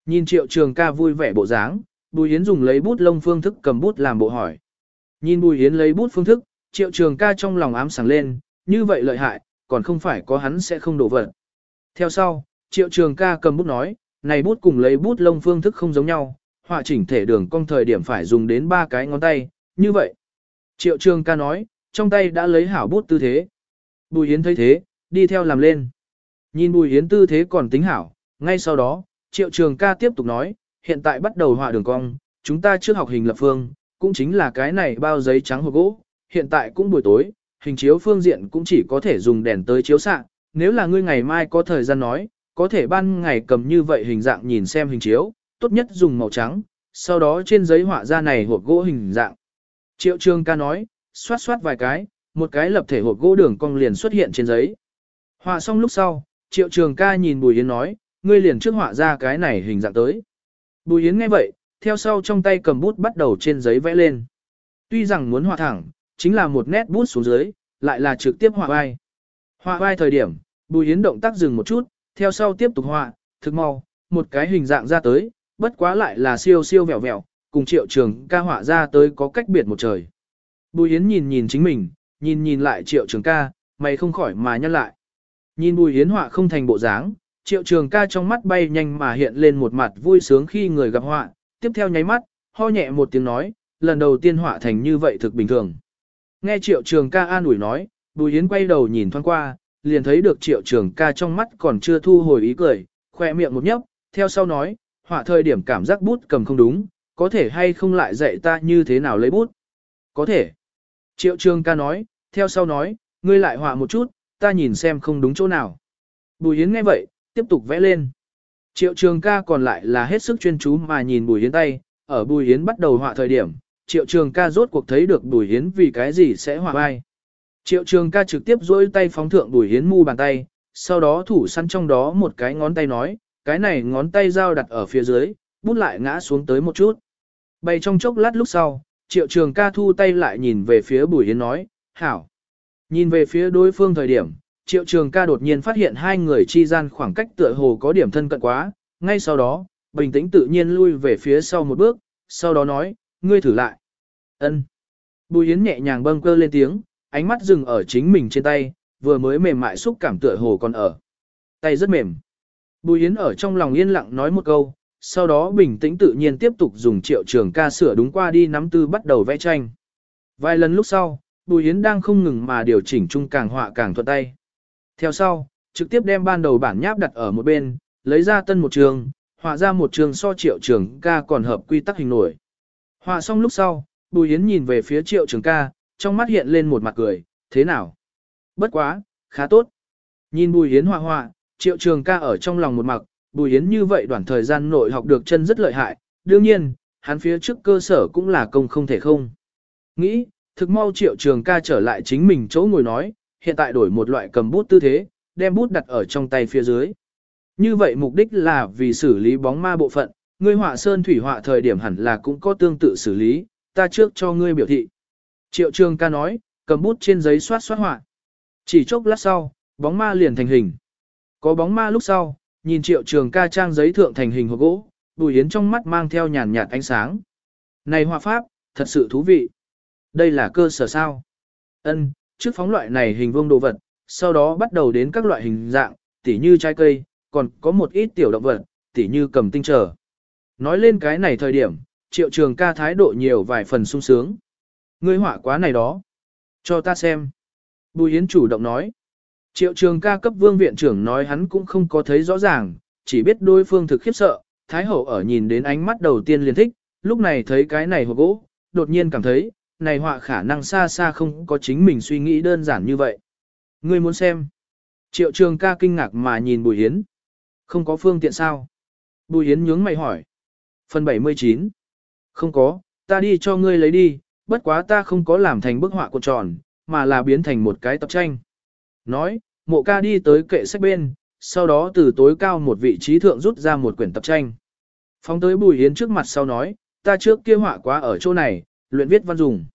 Nhìn triệu trường ca vui vẻ bộ dáng, Bùi Yến dùng lấy bút lông phương thức cầm bút làm bộ hỏi. Nhìn Bùi Yến lấy bút phương thức, triệu trường ca trong lòng ám sáng lên, như vậy lợi hại, còn không phải có hắn sẽ không đổ vật. Theo sau, triệu trường ca cầm bút nói, này bút cùng lấy bút lông phương thức không giống nhau, họa chỉnh thể đường cong thời điểm phải dùng đến ba cái ngón tay, như vậy. Triệu trường ca nói, trong tay đã lấy hảo bút tư thế. Bùi Yến thấy thế, đi theo làm lên. Nhìn Bùi Yến tư thế còn tính hảo, ngay sau đó, Triệu Trường ca tiếp tục nói, hiện tại bắt đầu họa đường cong, chúng ta chưa học hình lập phương, cũng chính là cái này bao giấy trắng hộp gỗ, hiện tại cũng buổi tối, hình chiếu phương diện cũng chỉ có thể dùng đèn tới chiếu xạ, nếu là ngươi ngày mai có thời gian nói, có thể ban ngày cầm như vậy hình dạng nhìn xem hình chiếu, tốt nhất dùng màu trắng, sau đó trên giấy họa ra này hộp gỗ hình dạng. Triệu Trường ca nói, xoát xoát vài cái, một cái lập thể hộp gỗ đường cong liền xuất hiện trên giấy. Họa xong lúc sau, Triệu Trường ca nhìn Bùi Yến nói, ngươi liền trước họa ra cái này hình dạng tới. Bùi Yến nghe vậy, theo sau trong tay cầm bút bắt đầu trên giấy vẽ lên. Tuy rằng muốn họa thẳng, chính là một nét bút xuống dưới, lại là trực tiếp họa vai. Họa vai thời điểm, Bùi Yến động tác dừng một chút, theo sau tiếp tục họa, thực mau, một cái hình dạng ra tới, bất quá lại là siêu siêu vẹo vẹo, cùng triệu trường ca họa ra tới có cách biệt một trời. Bùi Yến nhìn nhìn chính mình, nhìn nhìn lại triệu trường ca, mày không khỏi mà nhăn lại. Nhìn Bùi hiến họa không thành bộ dáng, triệu trường ca trong mắt bay nhanh mà hiện lên một mặt vui sướng khi người gặp họa, tiếp theo nháy mắt, ho nhẹ một tiếng nói, lần đầu tiên họa thành như vậy thực bình thường. Nghe triệu trường ca an ủi nói, Bùi hiến quay đầu nhìn thoáng qua, liền thấy được triệu trường ca trong mắt còn chưa thu hồi ý cười, khoe miệng một nhấp, theo sau nói, họa thời điểm cảm giác bút cầm không đúng, có thể hay không lại dạy ta như thế nào lấy bút. Có thể. Triệu trường ca nói, theo sau nói, ngươi lại họa một chút, ta nhìn xem không đúng chỗ nào. Bùi Yến nghe vậy, tiếp tục vẽ lên. Triệu trường ca còn lại là hết sức chuyên chú mà nhìn Bùi Yến tay, ở Bùi Yến bắt đầu họa thời điểm, Triệu trường ca rốt cuộc thấy được Bùi Yến vì cái gì sẽ họa vai. Triệu trường ca trực tiếp dỗi tay phóng thượng Bùi Yến mu bàn tay, sau đó thủ săn trong đó một cái ngón tay nói, cái này ngón tay dao đặt ở phía dưới, bút lại ngã xuống tới một chút. Bày trong chốc lát lúc sau, Triệu trường ca thu tay lại nhìn về phía Bùi Yến nói, hảo. Nhìn về phía đối phương thời điểm, triệu trường ca đột nhiên phát hiện hai người chi gian khoảng cách tựa hồ có điểm thân cận quá, ngay sau đó, bình tĩnh tự nhiên lui về phía sau một bước, sau đó nói, ngươi thử lại. ân Bùi Yến nhẹ nhàng bâng cơ lên tiếng, ánh mắt dừng ở chính mình trên tay, vừa mới mềm mại xúc cảm tựa hồ còn ở. Tay rất mềm. Bùi Yến ở trong lòng yên lặng nói một câu, sau đó bình tĩnh tự nhiên tiếp tục dùng triệu trường ca sửa đúng qua đi nắm tư bắt đầu vẽ tranh. Vài lần lúc sau, Bùi Yến đang không ngừng mà điều chỉnh chung càng họa càng thuận tay. Theo sau, trực tiếp đem ban đầu bản nháp đặt ở một bên, lấy ra tân một trường, họa ra một trường so triệu trường ca còn hợp quy tắc hình nổi. Họa xong lúc sau, Bùi Yến nhìn về phía triệu trường ca, trong mắt hiện lên một mặt cười, thế nào? Bất quá, khá tốt. Nhìn Bùi Yến họa họa, triệu trường ca ở trong lòng một mặt, Bùi Yến như vậy đoạn thời gian nội học được chân rất lợi hại, đương nhiên, hắn phía trước cơ sở cũng là công không thể không. Nghĩ, thực mau triệu trường ca trở lại chính mình chỗ ngồi nói, hiện tại đổi một loại cầm bút tư thế, đem bút đặt ở trong tay phía dưới. Như vậy mục đích là vì xử lý bóng ma bộ phận, ngươi họa sơn thủy họa thời điểm hẳn là cũng có tương tự xử lý, ta trước cho ngươi biểu thị. Triệu trường ca nói, cầm bút trên giấy xoát xoát họa. Chỉ chốc lát sau, bóng ma liền thành hình. Có bóng ma lúc sau, nhìn triệu trường ca trang giấy thượng thành hình hộp gỗ, bùi yến trong mắt mang theo nhàn nhạt ánh sáng. Này họa pháp, thật sự thú vị. Đây là cơ sở sao? Ân, trước phóng loại này hình vuông đồ vật, sau đó bắt đầu đến các loại hình dạng, tỉ như trái cây, còn có một ít tiểu động vật, tỉ như cầm tinh trở. Nói lên cái này thời điểm, triệu trường ca thái độ nhiều vài phần sung sướng. Ngươi họa quá này đó. Cho ta xem. Bùi Yến chủ động nói. Triệu trường ca cấp vương viện trưởng nói hắn cũng không có thấy rõ ràng, chỉ biết đối phương thực khiếp sợ. Thái hậu ở nhìn đến ánh mắt đầu tiên liền thích, lúc này thấy cái này hộp gỗ, đột nhiên cảm thấy, này họa khả năng xa xa không có chính mình suy nghĩ đơn giản như vậy. Ngươi muốn xem. Triệu trường ca kinh ngạc mà nhìn Bùi Hiến. Không có phương tiện sao? Bùi Hiến nhướng mày hỏi. Phần 79. Không có, ta đi cho ngươi lấy đi, bất quá ta không có làm thành bức họa cuộn tròn, mà là biến thành một cái tập tranh. Nói, mộ ca đi tới kệ sách bên, sau đó từ tối cao một vị trí thượng rút ra một quyển tập tranh. Phóng tới Bùi Hiến trước mặt sau nói, ta trước kia họa quá ở chỗ này, luyện viết văn dùng.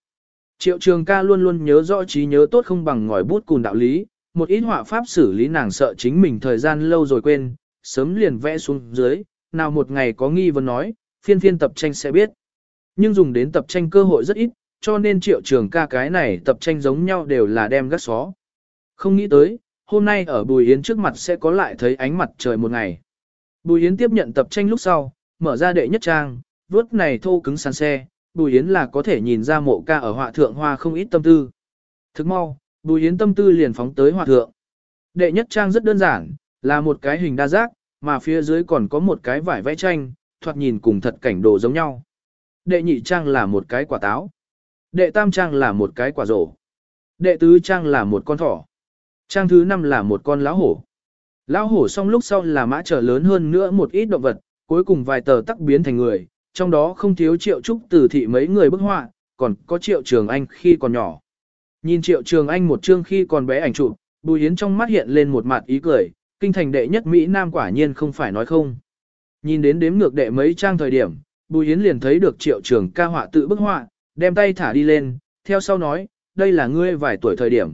Triệu trường ca luôn luôn nhớ rõ trí nhớ tốt không bằng ngòi bút cùn đạo lý, một ít họa pháp xử lý nàng sợ chính mình thời gian lâu rồi quên, sớm liền vẽ xuống dưới, nào một ngày có nghi vấn nói, phiên phiên tập tranh sẽ biết. Nhưng dùng đến tập tranh cơ hội rất ít, cho nên triệu trường ca cái này tập tranh giống nhau đều là đem gắt xó. Không nghĩ tới, hôm nay ở Bùi Yến trước mặt sẽ có lại thấy ánh mặt trời một ngày. Bùi Yến tiếp nhận tập tranh lúc sau, mở ra đệ nhất trang, vuốt này thô cứng sàn xe, Bùi Yến là có thể nhìn ra mộ ca ở họa thượng hoa không ít tâm tư. Thức mau, Bùi Yến tâm tư liền phóng tới họa thượng. Đệ nhất trang rất đơn giản, là một cái hình đa giác, mà phía dưới còn có một cái vải vẽ tranh, thoạt nhìn cùng thật cảnh đồ giống nhau. Đệ nhị trang là một cái quả táo. Đệ tam trang là một cái quả rổ. Đệ tứ trang là một con thỏ. Trang thứ năm là một con lão hổ. Lão hổ xong lúc sau là mã trở lớn hơn nữa một ít động vật, cuối cùng vài tờ tắc biến thành người, trong đó không thiếu triệu trúc từ thị mấy người bức họa, còn có triệu trường anh khi còn nhỏ. Nhìn triệu trường anh một chương khi còn bé ảnh chụp, bùi hiến trong mắt hiện lên một mặt ý cười, kinh thành đệ nhất Mỹ Nam quả nhiên không phải nói không. Nhìn đến đếm ngược đệ mấy trang thời điểm, bùi hiến liền thấy được triệu trường ca họa tự bức họa, đem tay thả đi lên, theo sau nói, đây là ngươi vài tuổi thời điểm.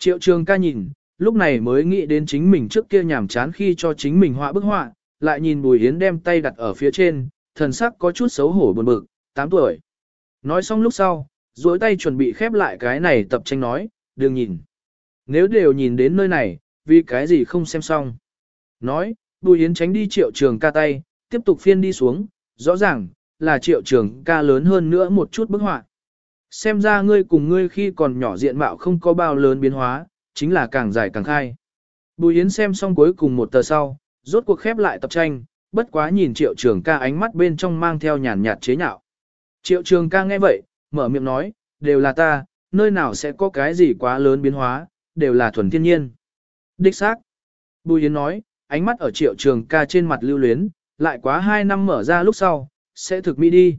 Triệu trường ca nhìn, lúc này mới nghĩ đến chính mình trước kia nhàm chán khi cho chính mình họa bức họa, lại nhìn Bùi Yến đem tay đặt ở phía trên, thần sắc có chút xấu hổ buồn bực, 8 tuổi. Nói xong lúc sau, duỗi tay chuẩn bị khép lại cái này tập tranh nói, đừng nhìn. Nếu đều nhìn đến nơi này, vì cái gì không xem xong. Nói, Bùi Yến tránh đi triệu trường ca tay, tiếp tục phiên đi xuống, rõ ràng, là triệu trường ca lớn hơn nữa một chút bức họa. Xem ra ngươi cùng ngươi khi còn nhỏ diện mạo không có bao lớn biến hóa, chính là càng dài càng khai. Bùi Yến xem xong cuối cùng một tờ sau, rốt cuộc khép lại tập tranh, bất quá nhìn triệu trường ca ánh mắt bên trong mang theo nhàn nhạt chế nhạo. Triệu trường ca nghe vậy, mở miệng nói, đều là ta, nơi nào sẽ có cái gì quá lớn biến hóa, đều là thuần thiên nhiên. Đích xác. Bùi Yến nói, ánh mắt ở triệu trường ca trên mặt lưu luyến, lại quá 2 năm mở ra lúc sau, sẽ thực mỹ đi.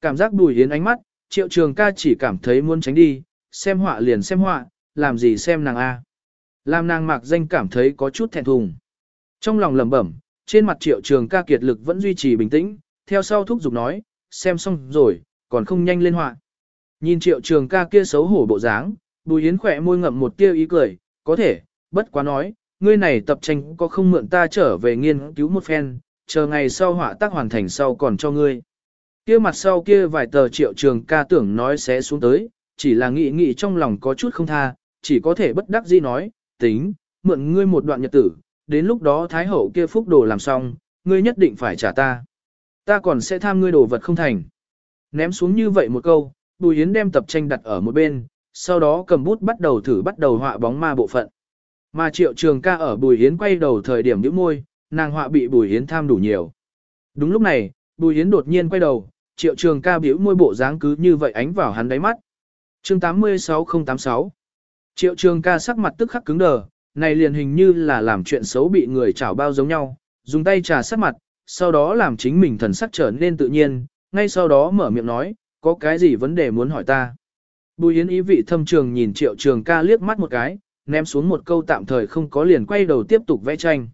Cảm giác bùi Yến ánh mắt, triệu trường ca chỉ cảm thấy muốn tránh đi, xem họa liền xem họa, làm gì xem nàng A. Làm nàng mạc danh cảm thấy có chút thẹn thùng. Trong lòng lẩm bẩm, trên mặt triệu trường ca kiệt lực vẫn duy trì bình tĩnh, theo sau thúc giục nói, xem xong rồi, còn không nhanh lên họa. Nhìn triệu trường ca kia xấu hổ bộ dáng, bùi Yến khỏe môi ngậm một tia ý cười, có thể, bất quá nói, ngươi này tập tranh có không mượn ta trở về nghiên cứu một phen, chờ ngày sau họa tác hoàn thành sau còn cho ngươi. Kia mặt sau kia vài tờ triệu trường ca tưởng nói sẽ xuống tới, chỉ là nghĩ nghĩ trong lòng có chút không tha, chỉ có thể bất đắc dĩ nói, tính, mượn ngươi một đoạn nhật tử, đến lúc đó Thái Hậu kia phúc đồ làm xong, ngươi nhất định phải trả ta. Ta còn sẽ tham ngươi đồ vật không thành. Ném xuống như vậy một câu, Bùi Yến đem tập tranh đặt ở một bên, sau đó cầm bút bắt đầu thử bắt đầu họa bóng ma bộ phận. Mà triệu trường ca ở Bùi Yến quay đầu thời điểm nhíu môi, nàng họa bị Bùi Yến tham đủ nhiều. Đúng lúc này, Bùi Yến đột nhiên quay đầu, triệu trường ca biểu môi bộ dáng cứ như vậy ánh vào hắn đáy mắt. chương 86086 Triệu trường ca sắc mặt tức khắc cứng đờ, này liền hình như là làm chuyện xấu bị người chảo bao giống nhau, dùng tay trà sát mặt, sau đó làm chính mình thần sắc trở nên tự nhiên, ngay sau đó mở miệng nói, có cái gì vấn đề muốn hỏi ta. Bùi Yến ý vị thâm trường nhìn triệu trường ca liếc mắt một cái, ném xuống một câu tạm thời không có liền quay đầu tiếp tục vẽ tranh.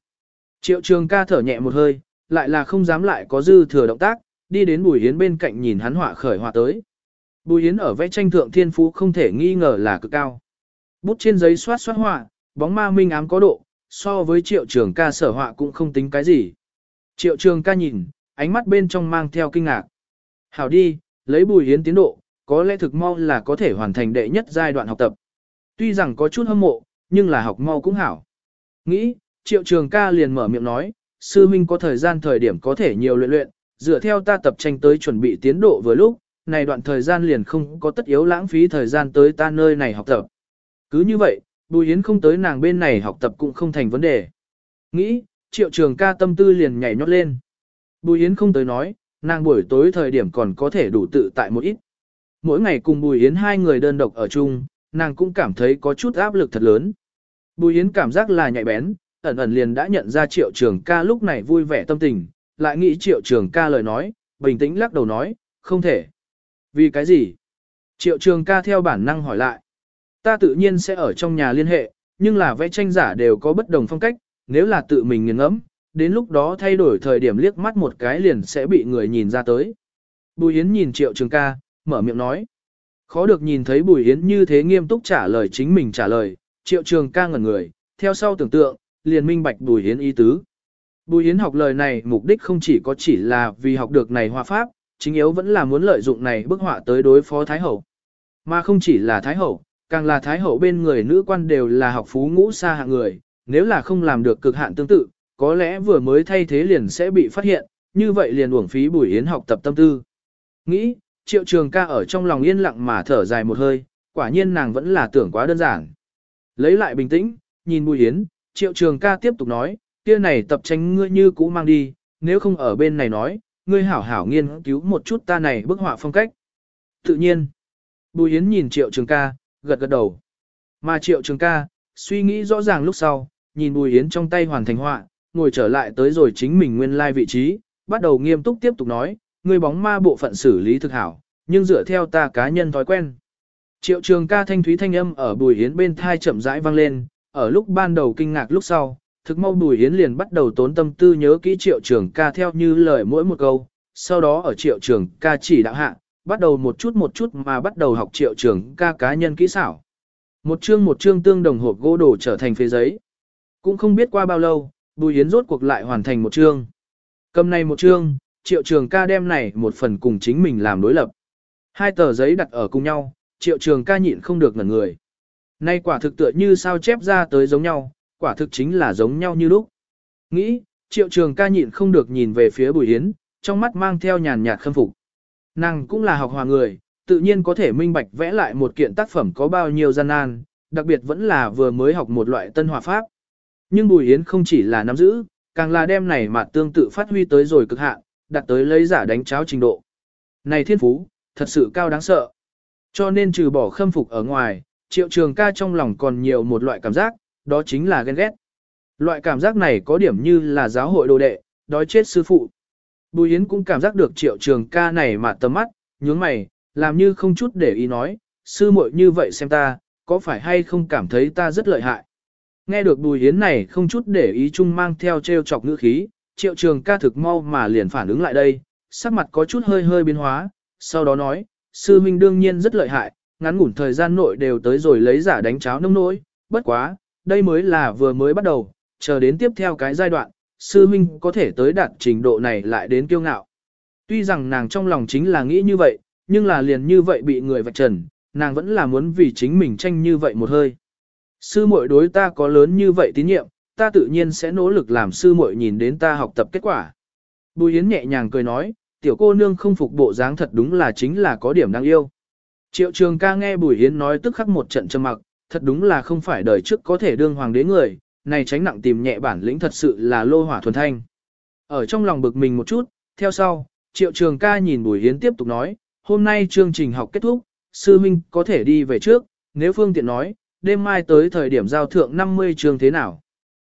Triệu trường ca thở nhẹ một hơi, lại là không dám lại có dư thừa động tác, đi đến Bùi Yến bên cạnh nhìn hắn họa khởi họa tới. Bùi Yến ở vẽ tranh thượng thiên phú không thể nghi ngờ là cực cao. Bút trên giấy xoát xoát họa, bóng ma minh ám có độ, so với triệu trường ca sở họa cũng không tính cái gì. Triệu trường ca nhìn, ánh mắt bên trong mang theo kinh ngạc. Hảo đi, lấy bùi hiến tiến độ, có lẽ thực mau là có thể hoàn thành đệ nhất giai đoạn học tập. Tuy rằng có chút hâm mộ, nhưng là học mau cũng hảo. Nghĩ, triệu trường ca liền mở miệng nói, sư huynh có thời gian thời điểm có thể nhiều luyện luyện, dựa theo ta tập tranh tới chuẩn bị tiến độ vừa lúc, này đoạn thời gian liền không có tất yếu lãng phí thời gian tới ta nơi này học tập. Cứ như vậy, Bùi Yến không tới nàng bên này học tập cũng không thành vấn đề. Nghĩ, triệu trường ca tâm tư liền nhảy nhót lên. Bùi Yến không tới nói, nàng buổi tối thời điểm còn có thể đủ tự tại một ít. Mỗi ngày cùng Bùi Yến hai người đơn độc ở chung, nàng cũng cảm thấy có chút áp lực thật lớn. Bùi Yến cảm giác là nhạy bén, ẩn ẩn liền đã nhận ra triệu trường ca lúc này vui vẻ tâm tình, lại nghĩ triệu trường ca lời nói, bình tĩnh lắc đầu nói, không thể. Vì cái gì? Triệu trường ca theo bản năng hỏi lại. Ta tự nhiên sẽ ở trong nhà liên hệ, nhưng là vẽ tranh giả đều có bất đồng phong cách, nếu là tự mình nghiền ngẫm, đến lúc đó thay đổi thời điểm liếc mắt một cái liền sẽ bị người nhìn ra tới. Bùi Yến nhìn Triệu Trường ca, mở miệng nói. Khó được nhìn thấy Bùi Yến như thế nghiêm túc trả lời chính mình trả lời, Triệu Trường ca ngẩn người, theo sau tưởng tượng, liền minh bạch Bùi Yến ý tứ. Bùi Yến học lời này mục đích không chỉ có chỉ là vì học được này hòa pháp, chính yếu vẫn là muốn lợi dụng này bức họa tới đối phó Thái Hậu. Mà không chỉ là Thái Hậu, càng là Thái Hậu bên người nữ quan đều là học phú ngũ xa hạng người, nếu là không làm được cực hạn tương tự, có lẽ vừa mới thay thế liền sẽ bị phát hiện, như vậy liền uổng phí Bùi Yến học tập tâm tư. Nghĩ, triệu trường ca ở trong lòng yên lặng mà thở dài một hơi, quả nhiên nàng vẫn là tưởng quá đơn giản. Lấy lại bình tĩnh, nhìn Bùi Yến, triệu trường ca tiếp tục nói, kia này tập tranh ngươi như cũ mang đi, nếu không ở bên này nói, ngươi hảo hảo nghiên cứu một chút ta này bức họa phong cách. Tự nhiên, Bùi Yến nhìn triệu trường ca, gật gật đầu. Mà triệu trường ca, suy nghĩ rõ ràng lúc sau, nhìn Bùi Yến trong tay hoàn thành họa, ngồi trở lại tới rồi chính mình nguyên lai vị trí, bắt đầu nghiêm túc tiếp tục nói, ngươi bóng ma bộ phận xử lý thực hảo, nhưng dựa theo ta cá nhân thói quen. Triệu trường ca thanh thúy thanh âm ở Bùi Yến bên thai chậm rãi vang lên, ở lúc ban đầu kinh ngạc lúc sau, thực mau Bùi Yến liền bắt đầu tốn tâm tư nhớ kỹ triệu trường ca theo như lời mỗi một câu, sau đó ở triệu trường ca chỉ đạo hạ, bắt đầu một chút một chút mà bắt đầu học triệu trường ca cá nhân kỹ xảo. Một chương một chương tương đồng hộp gỗ đổ trở thành phế giấy. Cũng không biết qua bao lâu, Bùi Yến rốt cuộc lại hoàn thành một chương. Cầm này một chương, triệu trường ca đem này một phần cùng chính mình làm đối lập. Hai tờ giấy đặt ở cùng nhau, triệu trường ca nhịn không được ngẩn người. Nay quả thực tựa như sao chép ra tới giống nhau, quả thực chính là giống nhau như lúc. Nghĩ, triệu trường ca nhịn không được nhìn về phía Bùi Yến, trong mắt mang theo nhàn nhạt khâm phục. Nàng cũng là học hòa người, tự nhiên có thể minh bạch vẽ lại một kiện tác phẩm có bao nhiêu gian nan, đặc biệt vẫn là vừa mới học một loại tân hòa pháp. Nhưng Bùi Yến không chỉ là nắm giữ, càng là đem này mà tương tự phát huy tới rồi cực hạn, đạt tới lấy giả đánh cháo trình độ. Này thiên phú, thật sự cao đáng sợ. Cho nên trừ bỏ khâm phục ở ngoài, triệu trường ca trong lòng còn nhiều một loại cảm giác, đó chính là ghen ghét. Loại cảm giác này có điểm như là giáo hội đồ đệ, đói chết sư phụ. Bùi Yến cũng cảm giác được triệu trường ca này mà tầm mắt, nhướng mày, làm như không chút để ý nói, sư muội như vậy xem ta, có phải hay không cảm thấy ta rất lợi hại. Nghe được Bùi Yến này không chút để ý chung mang theo treo chọc ngữ khí, triệu trường ca thực mau mà liền phản ứng lại đây, sắc mặt có chút hơi hơi biến hóa, sau đó nói, sư huynh đương nhiên rất lợi hại, ngắn ngủn thời gian nội đều tới rồi lấy giả đánh cháo nông nỗi, bất quá, đây mới là vừa mới bắt đầu, chờ đến tiếp theo cái giai đoạn, sư huynh có thể tới đạt trình độ này lại đến kiêu ngạo. Tuy rằng nàng trong lòng chính là nghĩ như vậy, nhưng là liền như vậy bị người vạch trần, nàng vẫn là muốn vì chính mình tranh như vậy một hơi. Sư muội đối ta có lớn như vậy tín nhiệm, ta tự nhiên sẽ nỗ lực làm sư muội nhìn đến ta học tập kết quả. Bùi Yến nhẹ nhàng cười nói, tiểu cô nương không phục bộ dáng thật đúng là chính là có điểm đáng yêu. Triệu trường ca nghe Bùi Yến nói tức khắc một trận trầm mặc, thật đúng là không phải đời trước có thể đương hoàng đế người, này tránh nặng tìm nhẹ bản lĩnh thật sự là lô hỏa thuần thanh. Ở trong lòng bực mình một chút, theo sau, triệu trường ca nhìn Bùi Yến tiếp tục nói, hôm nay chương trình học kết thúc, sư minh có thể đi về trước, nếu phương tiện nói, đêm mai tới thời điểm giao thượng 50 chương thế nào.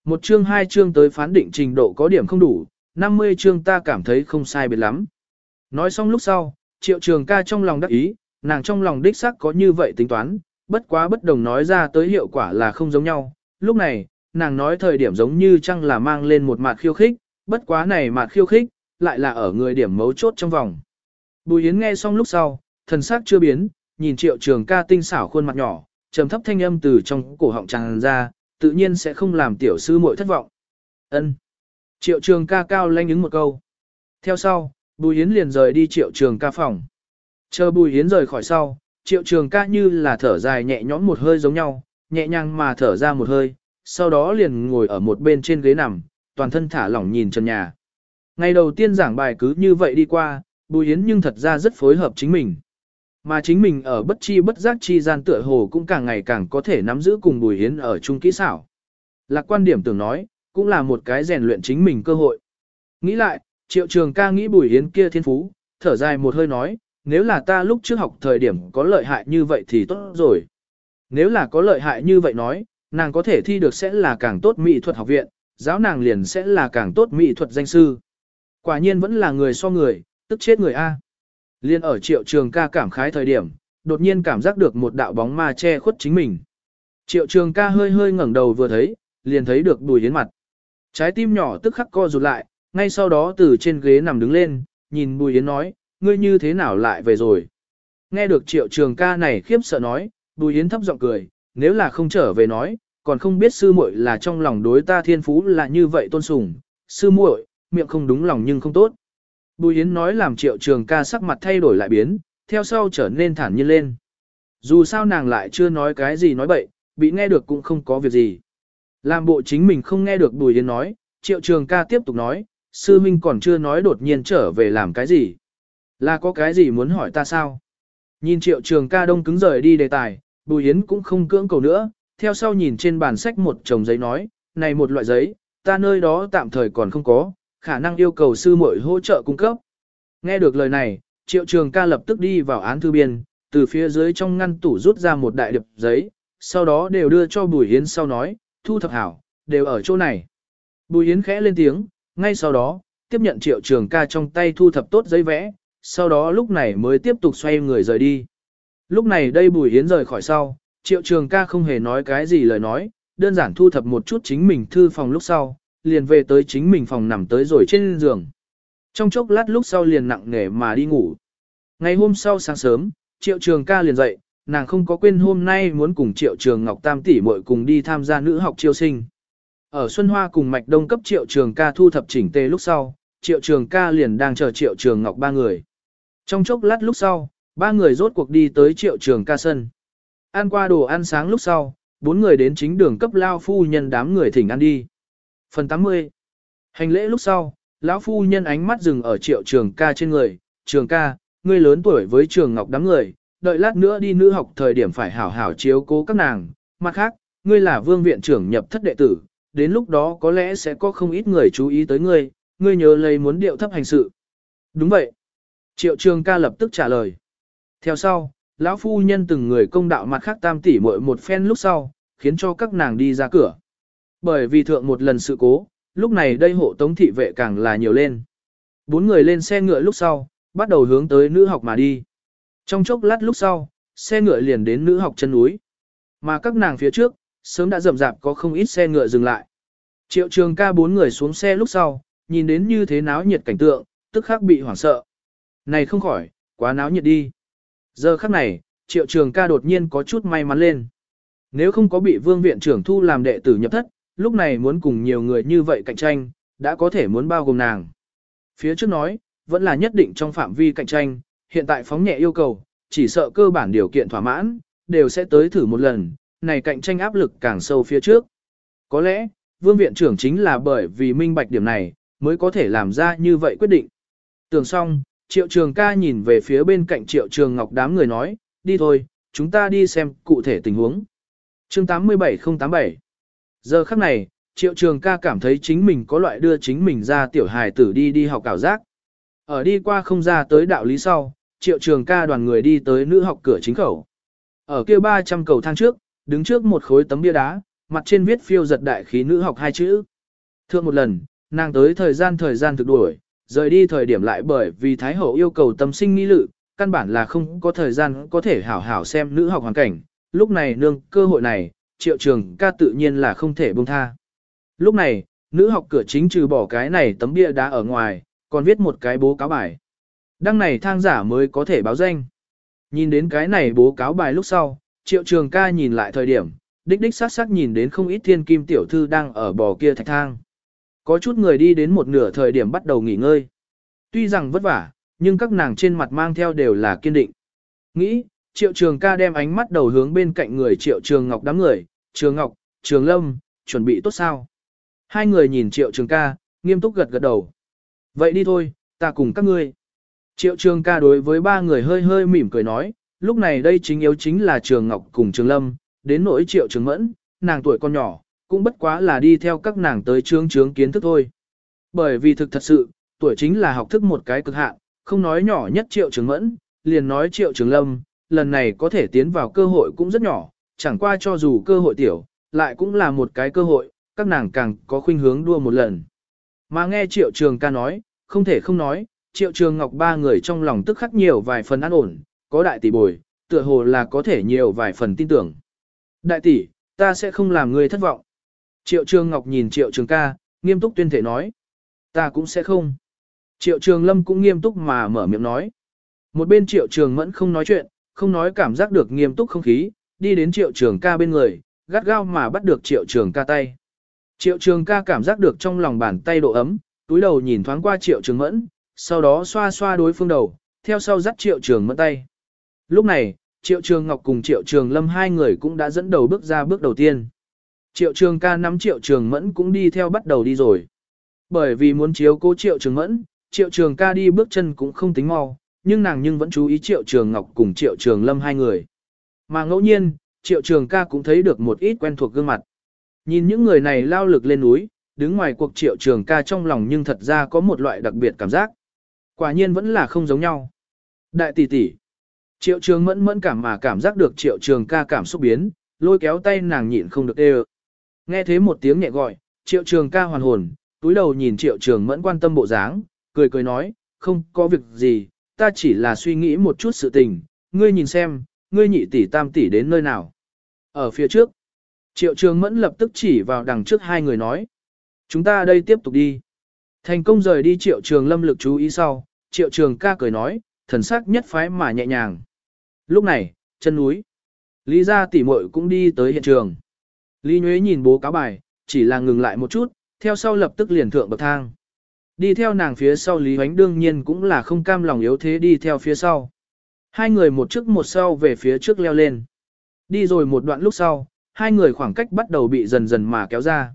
Một chương hai chương tới phán định trình độ có điểm không đủ, 50 chương ta cảm thấy không sai biệt lắm. Nói xong lúc sau, triệu trường ca trong lòng đắc ý, nàng trong lòng đích xác có như vậy tính toán, bất quá bất đồng nói ra tới hiệu quả là không giống nhau. Lúc này, nàng nói thời điểm giống như chăng là mang lên một mặt khiêu khích, bất quá này mặt khiêu khích, lại là ở người điểm mấu chốt trong vòng. Bùi Yến nghe xong lúc sau, thần sắc chưa biến, nhìn triệu trường ca tinh xảo khuôn mặt nhỏ, trầm thấp thanh âm từ trong cổ họng tràn ra, tự nhiên sẽ không làm tiểu sư muội thất vọng. Ân. Triệu trường ca cao lanh ứng một câu. Theo sau, Bùi Yến liền rời đi triệu trường ca phòng. Chờ Bùi Yến rời khỏi sau, triệu trường ca như là thở dài nhẹ nhõm một hơi giống nhau, nhẹ nhàng mà thở ra một hơi, sau đó liền ngồi ở một bên trên ghế nằm, toàn thân thả lỏng nhìn trần nhà. Ngày đầu tiên giảng bài cứ như vậy đi qua, Bùi Yến nhưng thật ra rất phối hợp chính mình. Mà chính mình ở bất chi bất giác chi gian tựa hồ cũng càng ngày càng có thể nắm giữ cùng Bùi Yến ở chung kỹ xảo. Lạc quan điểm tưởng nói, cũng là một cái rèn luyện chính mình cơ hội. Nghĩ lại, triệu trường ca nghĩ Bùi Yến kia thiên phú, thở dài một hơi nói, nếu là ta lúc trước học thời điểm có lợi hại như vậy thì tốt rồi. Nếu là có lợi hại như vậy nói, nàng có thể thi được sẽ là càng tốt mỹ thuật học viện, giáo nàng liền sẽ là càng tốt mỹ thuật danh sư. Quả nhiên vẫn là người so người, tức chết người A. Liên ở triệu trường ca cảm khái thời điểm, đột nhiên cảm giác được một đạo bóng ma che khuất chính mình. Triệu trường ca hơi hơi ngẩng đầu vừa thấy, liền thấy được bùi yến mặt. Trái tim nhỏ tức khắc co rụt lại, ngay sau đó từ trên ghế nằm đứng lên, nhìn bùi yến nói, ngươi như thế nào lại về rồi. Nghe được triệu trường ca này khiếp sợ nói, bùi Yến thấp giọng cười, nếu là không trở về nói, còn không biết sư muội là trong lòng đối ta thiên phú là như vậy tôn sùng, sư muội, miệng không đúng lòng nhưng không tốt. Bùi Yến nói làm triệu trường ca sắc mặt thay đổi lại biến, theo sau trở nên thản nhiên lên. Dù sao nàng lại chưa nói cái gì nói bậy, bị nghe được cũng không có việc gì. Làm bộ chính mình không nghe được Bùi Yến nói, triệu trường ca tiếp tục nói, sư minh còn chưa nói đột nhiên trở về làm cái gì. Là có cái gì muốn hỏi ta sao? Nhìn triệu trường ca đông cứng rời đi đề tài, Bùi Yến cũng không cưỡng cầu nữa, theo sau nhìn trên bàn sách một chồng giấy nói, này một loại giấy, ta nơi đó tạm thời còn không có, khả năng yêu cầu sư muội hỗ trợ cung cấp. Nghe được lời này, triệu trường ca lập tức đi vào án thư biên, từ phía dưới trong ngăn tủ rút ra một đại điệp giấy, sau đó đều đưa cho Bùi Yến sau nói, thu thập hảo, đều ở chỗ này. Bùi Yến khẽ lên tiếng, ngay sau đó, tiếp nhận triệu trường ca trong tay thu thập tốt giấy vẽ, sau đó lúc này mới tiếp tục xoay người rời đi. Lúc này đây Bùi Yến rời khỏi sau, triệu trường ca không hề nói cái gì lời nói, đơn giản thu thập một chút chính mình thư phòng lúc sau, liền về tới chính mình phòng nằm tới rồi trên giường. Trong chốc lát lúc sau liền nặng nề mà đi ngủ. Ngày hôm sau sáng sớm, triệu trường ca liền dậy, nàng không có quên hôm nay muốn cùng triệu trường Ngọc Tam tỷ muội cùng đi tham gia nữ học chiêu sinh. Ở Xuân Hoa cùng Mạch Đông cấp triệu trường ca thu thập chỉnh tề lúc sau, triệu trường ca liền đang chờ triệu trường Ngọc ba người. Trong chốc lát lúc sau, ba người rốt cuộc đi tới triệu trường ca sân. Ăn qua đồ ăn sáng lúc sau, bốn người đến chính đường cấp lao phu nhân đám người thỉnh ăn đi. Phần 80 Hành lễ lúc sau, lão phu nhân ánh mắt dừng ở triệu trường ca trên người, trường ca, ngươi lớn tuổi với trường ngọc đám người, đợi lát nữa đi nữ học thời điểm phải hảo hảo chiếu cố các nàng, mặt khác, ngươi là vương viện trưởng nhập thất đệ tử, đến lúc đó có lẽ sẽ có không ít người chú ý tới ngươi, ngươi nhớ lấy muốn điệu thấp hành sự. Đúng vậy. Triệu trường ca lập tức trả lời. Theo sau, lão phu nhân từng người công đạo mặt khác tam tỷ muội một phen lúc sau, khiến cho các nàng đi ra cửa. Bởi vì thượng một lần sự cố, lúc này đây hộ tống thị vệ càng là nhiều lên. Bốn người lên xe ngựa lúc sau, bắt đầu hướng tới nữ học mà đi. Trong chốc lát lúc sau, xe ngựa liền đến nữ học chân núi. Mà các nàng phía trước, sớm đã rầm rạp có không ít xe ngựa dừng lại. Triệu trường ca bốn người xuống xe lúc sau, nhìn đến như thế náo nhiệt cảnh tượng, tức khắc bị hoảng sợ. Này không khỏi, quá náo nhiệt đi. Giờ khắc này, triệu trường ca đột nhiên có chút may mắn lên. Nếu không có bị vương viện trưởng thu làm đệ tử nhập thất, lúc này muốn cùng nhiều người như vậy cạnh tranh, đã có thể muốn bao gồm nàng. Phía trước nói, vẫn là nhất định trong phạm vi cạnh tranh, hiện tại phóng nhẹ yêu cầu, chỉ sợ cơ bản điều kiện thỏa mãn, đều sẽ tới thử một lần, này cạnh tranh áp lực càng sâu phía trước. Có lẽ, vương viện trưởng chính là bởi vì minh bạch điểm này, mới có thể làm ra như vậy quyết định. Tưởng xong, triệu trường ca nhìn về phía bên cạnh triệu trường ngọc đám người nói, đi thôi, chúng ta đi xem cụ thể tình huống. Chương 87087 Giờ khắc này, triệu trường ca cảm thấy chính mình có loại đưa chính mình ra tiểu hài tử đi đi học cảo giác. Ở đi qua không ra tới đạo lý sau, triệu trường ca đoàn người đi tới nữ học cửa chính khẩu. Ở kia 300 cầu thang trước, đứng trước một khối tấm bia đá, mặt trên viết phiêu giật đại khí nữ học hai chữ. Thượng một lần, nàng tới thời gian thời gian thực đuổi, rời đi thời điểm lại bởi vì Thái Hậu yêu cầu tâm sinh nghi lự, căn bản là không có thời gian có thể hảo hảo xem nữ học hoàn cảnh. Lúc này nương cơ hội này, triệu trường ca tự nhiên là không thể buông tha. Lúc này, nữ học cửa chính trừ bỏ cái này tấm bia đá ở ngoài, còn viết một cái bố cáo bài. Đăng này thang giả mới có thể báo danh. Nhìn đến cái này bố cáo bài lúc sau, triệu trường ca nhìn lại thời điểm, đích đích sát sát nhìn đến không ít thiên kim tiểu thư đang ở bò kia thạch thang. Có chút người đi đến một nửa thời điểm bắt đầu nghỉ ngơi. Tuy rằng vất vả, nhưng các nàng trên mặt mang theo đều là kiên định. Nghĩ, triệu trường ca đem ánh mắt đầu hướng bên cạnh người triệu trường ngọc đám người, trường ngọc, trường lâm, chuẩn bị tốt sao. Hai người nhìn triệu trường ca, nghiêm túc gật gật đầu. Vậy đi thôi, ta cùng các ngươi. Triệu trường ca đối với ba người hơi hơi mỉm cười nói, lúc này đây chính yếu chính là trường ngọc cùng trường lâm, đến nỗi triệu trường mẫn, nàng tuổi con nhỏ, cũng bất quá là đi theo các nàng tới trướng trướng kiến thức thôi. Bởi vì thực thật sự, tuổi chính là học thức một cái cực hạn, không nói nhỏ nhất triệu trường mẫn, liền nói triệu trường lâm, lần này có thể tiến vào cơ hội cũng rất nhỏ, chẳng qua cho dù cơ hội tiểu, lại cũng là một cái cơ hội, các nàng càng có khuynh hướng đua một lần. Mà nghe triệu trường ca nói, không thể không nói, triệu trường ngọc ba người trong lòng tức khắc nhiều vài phần an ổn, có đại tỷ bồi, tựa hồ là có thể nhiều vài phần tin tưởng. Đại tỷ, ta sẽ không làm người thất vọng. Triệu trường ngọc nhìn triệu trường ca, nghiêm túc tuyên thể nói. Ta cũng sẽ không. Triệu trường lâm cũng nghiêm túc mà mở miệng nói. Một bên triệu trường mẫn không nói chuyện, không nói cảm giác được nghiêm túc không khí, đi đến triệu trường ca bên người, gắt gao mà bắt được triệu trường ca tay. Triệu trường ca cảm giác được trong lòng bàn tay độ ấm, túi đầu nhìn thoáng qua triệu trường mẫn, sau đó xoa xoa đối phương đầu, theo sau dắt triệu trường mẫn tay. Lúc này, triệu trường ngọc cùng triệu trường lâm hai người cũng đã dẫn đầu bước ra bước đầu tiên. Triệu trường ca nắm triệu trường mẫn cũng đi theo bắt đầu đi rồi. Bởi vì muốn chiếu cố triệu trường mẫn, triệu trường ca đi bước chân cũng không tính mau, nhưng nàng nhưng vẫn chú ý triệu trường ngọc cùng triệu trường lâm hai người. Mà ngẫu nhiên, triệu trường ca cũng thấy được một ít quen thuộc gương mặt. Nhìn những người này lao lực lên núi, đứng ngoài cuộc triệu trường ca trong lòng nhưng thật ra có một loại đặc biệt cảm giác. Quả nhiên vẫn là không giống nhau. Đại tỷ tỷ. Triệu trường mẫn mẫn cảm mà cảm giác được triệu trường ca cảm xúc biến, lôi kéo tay nàng nhịn không được đê Nghe thế một tiếng nhẹ gọi, triệu trường ca hoàn hồn, túi đầu nhìn triệu trường mẫn quan tâm bộ dáng, cười cười nói, không có việc gì, ta chỉ là suy nghĩ một chút sự tình, ngươi nhìn xem, ngươi nhị tỷ tam tỷ đến nơi nào. Ở phía trước, triệu trường mẫn lập tức chỉ vào đằng trước hai người nói, chúng ta đây tiếp tục đi. Thành công rời đi triệu trường lâm lực chú ý sau, triệu trường ca cười nói, thần sắc nhất phái mà nhẹ nhàng. Lúc này, chân núi, Lý gia tỷ muội cũng đi tới hiện trường. Lý Nhuế nhìn bố cáo bài, chỉ là ngừng lại một chút, theo sau lập tức liền thượng bậc thang. Đi theo nàng phía sau Lý Huánh đương nhiên cũng là không cam lòng yếu thế đi theo phía sau. Hai người một trước một sau về phía trước leo lên. Đi rồi một đoạn lúc sau, hai người khoảng cách bắt đầu bị dần dần mà kéo ra.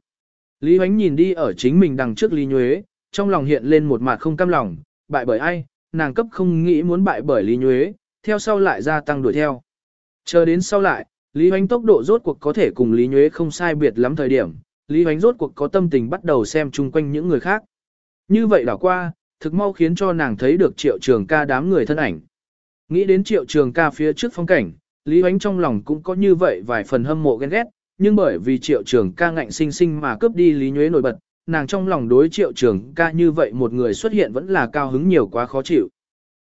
Lý Huánh nhìn đi ở chính mình đằng trước Lý Nhuế, trong lòng hiện lên một mặt không cam lòng, bại bởi ai, nàng cấp không nghĩ muốn bại bởi Lý Nhuế, theo sau lại gia tăng đuổi theo. Chờ đến sau lại, Lý Hoánh tốc độ rốt cuộc có thể cùng Lý Nhuế không sai biệt lắm thời điểm, Lý Hoánh rốt cuộc có tâm tình bắt đầu xem chung quanh những người khác. Như vậy đảo qua, thực mau khiến cho nàng thấy được triệu trường ca đám người thân ảnh. Nghĩ đến triệu trường ca phía trước phong cảnh, Lý Hoánh trong lòng cũng có như vậy vài phần hâm mộ ghen ghét, nhưng bởi vì triệu trường ca ngạnh sinh sinh mà cướp đi Lý Nhuế nổi bật, nàng trong lòng đối triệu trường ca như vậy một người xuất hiện vẫn là cao hứng nhiều quá khó chịu.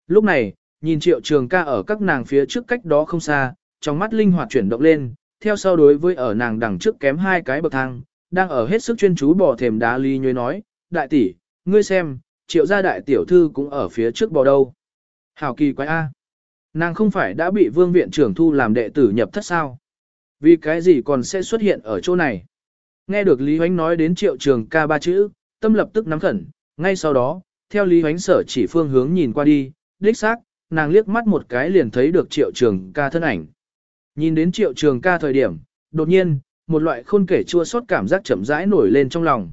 Lúc này, nhìn triệu trường ca ở các nàng phía trước cách đó không xa, trong mắt linh hoạt chuyển động lên, theo sau đối với ở nàng đằng trước kém hai cái bậc thang, đang ở hết sức chuyên chú bỏ thềm đá ly nhuế nói, đại tỷ, ngươi xem, triệu gia đại tiểu thư cũng ở phía trước bò đâu. Hảo kỳ quái A. Nàng không phải đã bị vương viện trưởng thu làm đệ tử nhập thất sao? Vì cái gì còn sẽ xuất hiện ở chỗ này? Nghe được Lý Huánh nói đến triệu trường ca ba chữ, tâm lập tức nắm khẩn, ngay sau đó, theo Lý Huánh sở chỉ phương hướng nhìn qua đi, đích xác, nàng liếc mắt một cái liền thấy được triệu trường ca thân ảnh. Nhìn đến triệu trường ca thời điểm, đột nhiên, một loại khôn kể chua xót cảm giác chậm rãi nổi lên trong lòng.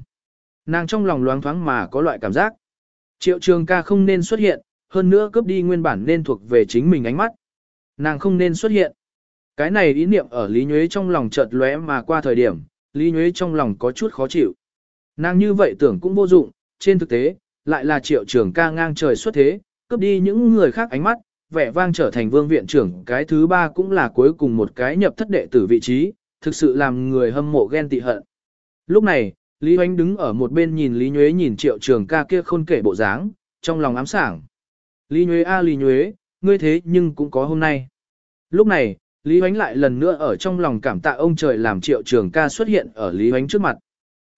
Nàng trong lòng loáng thoáng mà có loại cảm giác. Triệu trường ca không nên xuất hiện, hơn nữa cướp đi nguyên bản nên thuộc về chính mình ánh mắt. Nàng không nên xuất hiện. Cái này ý niệm ở Lý Nhuế trong lòng chợt lóe mà qua thời điểm, Lý Nhuế trong lòng có chút khó chịu. Nàng như vậy tưởng cũng vô dụng, trên thực tế, lại là triệu trường ca ngang trời xuất thế, cướp đi những người khác ánh mắt, vẻ vang trở thành vương viện trưởng cái thứ ba cũng là cuối cùng một cái nhập thất đệ tử vị trí, thực sự làm người hâm mộ ghen tị hận. Lúc này, Lý Hoánh đứng ở một bên nhìn Lý Nhuế nhìn triệu trường ca kia khôn kể bộ dáng, trong lòng ám sảng. Lý Nhuế a Lý Nhuế, ngươi thế nhưng cũng có hôm nay. Lúc này, Lý Hoánh lại lần nữa ở trong lòng cảm tạ ông trời làm triệu trường ca xuất hiện ở Lý Hoánh trước mặt.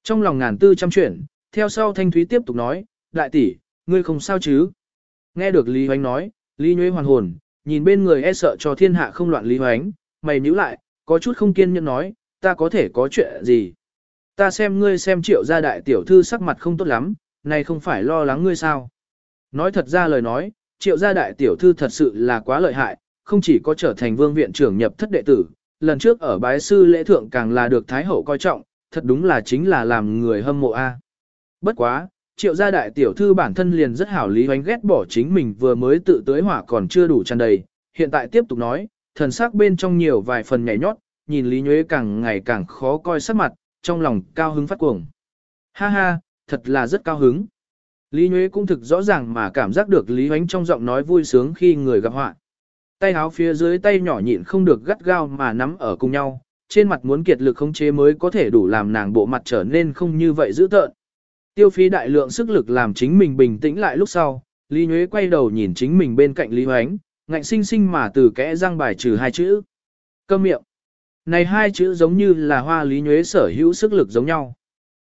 Trong lòng ngàn tư trăm chuyển, theo sau Thanh Thúy tiếp tục nói, đại tỷ, ngươi không sao chứ? Nghe được Lý Hoánh nói, Lý Nhuế hoàn hồn, nhìn bên người e sợ cho thiên hạ không loạn Lý Hoánh, mày nhíu lại, có chút không kiên nhẫn nói, ta có thể có chuyện gì? Ta xem ngươi xem triệu gia đại tiểu thư sắc mặt không tốt lắm, này không phải lo lắng ngươi sao? Nói thật ra lời nói, triệu gia đại tiểu thư thật sự là quá lợi hại, không chỉ có trở thành vương viện trưởng nhập thất đệ tử, lần trước ở bái sư lễ thượng càng là được thái hậu coi trọng, thật đúng là chính là làm người hâm mộ a. Bất quá, triệu gia đại tiểu thư bản thân liền rất hảo lý hoánh ghét bỏ chính mình vừa mới tự tới hỏa còn chưa đủ tràn đầy, hiện tại tiếp tục nói, thần sắc bên trong nhiều vài phần nhảy nhót, nhìn Lý Nhuế càng ngày càng khó coi sắc mặt, trong lòng cao hứng phát cuồng. Ha ha, thật là rất cao hứng. Lý Nhuế cũng thực rõ ràng mà cảm giác được Lý Hoánh trong giọng nói vui sướng khi người gặp họa. Tay áo phía dưới tay nhỏ nhịn không được gắt gao mà nắm ở cùng nhau, trên mặt muốn kiệt lực khống chế mới có thể đủ làm nàng bộ mặt trở nên không như vậy dữ tợn. Tiêu phí đại lượng sức lực làm chính mình bình tĩnh lại lúc sau, Lý Nhuế quay đầu nhìn chính mình bên cạnh Lý Hoánh, ngạnh sinh sinh mà từ kẽ răng bài trừ hai chữ. Câm miệng. Này hai chữ giống như là hoa Lý Nhuế sở hữu sức lực giống nhau.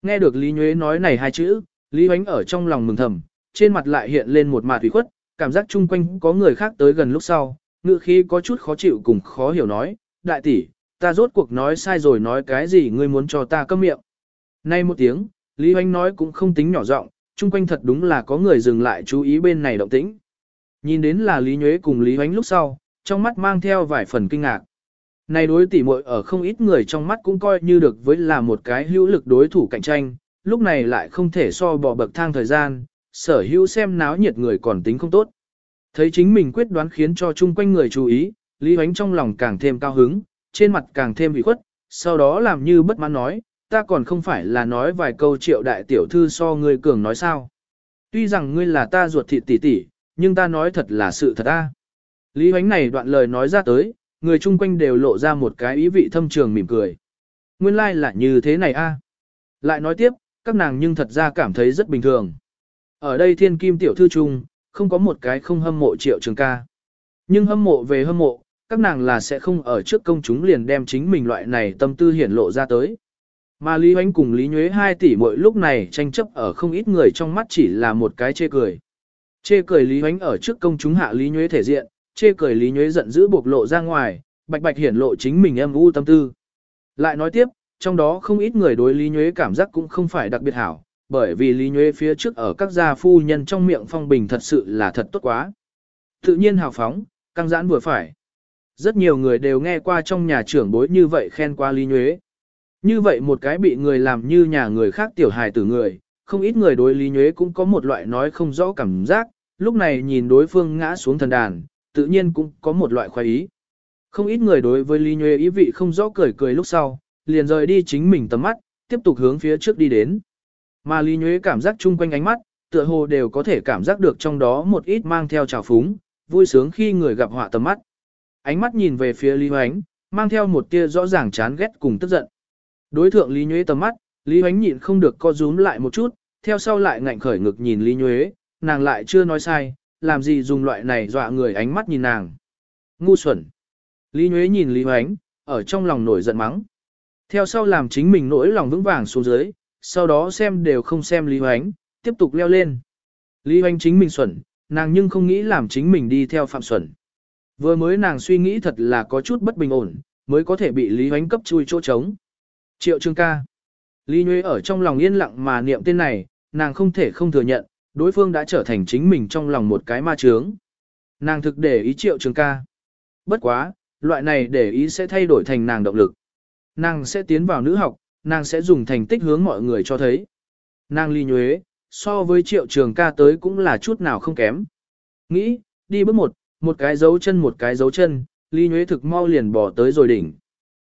Nghe được Lý Nhuế nói này hai chữ, Lý Hoánh ở trong lòng mừng thầm, trên mặt lại hiện lên một mạt thủy khuất, cảm giác chung quanh có người khác tới gần lúc sau, ngựa khí có chút khó chịu cùng khó hiểu nói, đại tỷ, ta rốt cuộc nói sai rồi nói cái gì ngươi muốn cho ta câm miệng. Nay một tiếng, Lý Hoánh nói cũng không tính nhỏ giọng, chung quanh thật đúng là có người dừng lại chú ý bên này động tĩnh. Nhìn đến là Lý Nhuế cùng Lý Hoánh lúc sau, trong mắt mang theo vài phần kinh ngạc. Này đối tỉ muội ở không ít người trong mắt cũng coi như được với là một cái hữu lực đối thủ cạnh tranh, lúc này lại không thể so bỏ bậc thang thời gian, sở hữu xem náo nhiệt người còn tính không tốt. Thấy chính mình quyết đoán khiến cho chung quanh người chú ý, Lý Hoánh trong lòng càng thêm cao hứng, trên mặt càng thêm bị khuất, sau đó làm như bất mãn nói, ta còn không phải là nói vài câu triệu đại tiểu thư so ngươi cường nói sao. Tuy rằng ngươi là ta ruột thịt tỷ tỷ, nhưng ta nói thật là sự thật ta. Lý Hoánh này đoạn lời nói ra tới, người chung quanh đều lộ ra một cái ý vị thâm trường mỉm cười. Nguyên lai like là như thế này a. Lại nói tiếp, các nàng nhưng thật ra cảm thấy rất bình thường. Ở đây thiên kim tiểu thư chung, không có một cái không hâm mộ triệu trường ca. Nhưng hâm mộ về hâm mộ, các nàng là sẽ không ở trước công chúng liền đem chính mình loại này tâm tư hiển lộ ra tới. Mà Lý Hoánh cùng Lý Nhuế hai tỷ mỗi lúc này tranh chấp ở không ít người trong mắt chỉ là một cái chê cười. Chê cười Lý Hoánh ở trước công chúng hạ Lý Nhuế thể diện, chê cười Lý Nhuế giận dữ bộc lộ ra ngoài, bạch bạch hiển lộ chính mình em u tâm tư. Lại nói tiếp, trong đó không ít người đối Lý Nhuế cảm giác cũng không phải đặc biệt hảo, bởi vì Lý Nhuế phía trước ở các gia phu nhân trong miệng phong bình thật sự là thật tốt quá. Tự nhiên hào phóng, căng giãn vừa phải. Rất nhiều người đều nghe qua trong nhà trưởng bối như vậy khen qua Lý Nhuế. Như vậy một cái bị người làm như nhà người khác tiểu hài tử người, không ít người đối Lý Nhuế cũng có một loại nói không rõ cảm giác, lúc này nhìn đối phương ngã xuống thần đàn, tự nhiên cũng có một loại khoái ý. Không ít người đối với Lý Nhuế ý vị không rõ cười cười lúc sau, liền rời đi chính mình tầm mắt, tiếp tục hướng phía trước đi đến. Mà Lý Nhuế cảm giác chung quanh ánh mắt, tựa hồ đều có thể cảm giác được trong đó một ít mang theo trào phúng, vui sướng khi người gặp họa tầm mắt. Ánh mắt nhìn về phía Lý Hoánh, mang theo một tia rõ ràng chán ghét cùng tức giận. Đối thượng Lý Nhuế tầm mắt, Lý Hoánh nhịn không được co rúm lại một chút, theo sau lại ngạnh khởi ngực nhìn Lý Nhuế, nàng lại chưa nói sai, làm gì dùng loại này dọa người ánh mắt nhìn nàng. Ngu xuẩn. Lý Nhuế nhìn Lý Hoánh, ở trong lòng nổi giận mắng. Theo sau làm chính mình nỗi lòng vững vàng xuống dưới, sau đó xem đều không xem Lý Hoánh, tiếp tục leo lên. Lý Hoánh chính mình xuẩn, nàng nhưng không nghĩ làm chính mình đi theo phạm xuẩn. Vừa mới nàng suy nghĩ thật là có chút bất bình ổn, mới có thể bị Lý Hoánh cấp chui chỗ trống. Triệu Trương ca. Lý Nhuế ở trong lòng yên lặng mà niệm tên này, nàng không thể không thừa nhận, đối phương đã trở thành chính mình trong lòng một cái ma trướng. Nàng thực để ý Triệu Trương ca. Bất quá, loại này để ý sẽ thay đổi thành nàng động lực. Nàng sẽ tiến vào nữ học, nàng sẽ dùng thành tích hướng mọi người cho thấy. Nàng Lý Nhuế, so với Triệu Trường ca tới cũng là chút nào không kém. Nghĩ, đi bước một, một cái dấu chân một cái dấu chân, Lý Nhuế thực mau liền bỏ tới rồi đỉnh.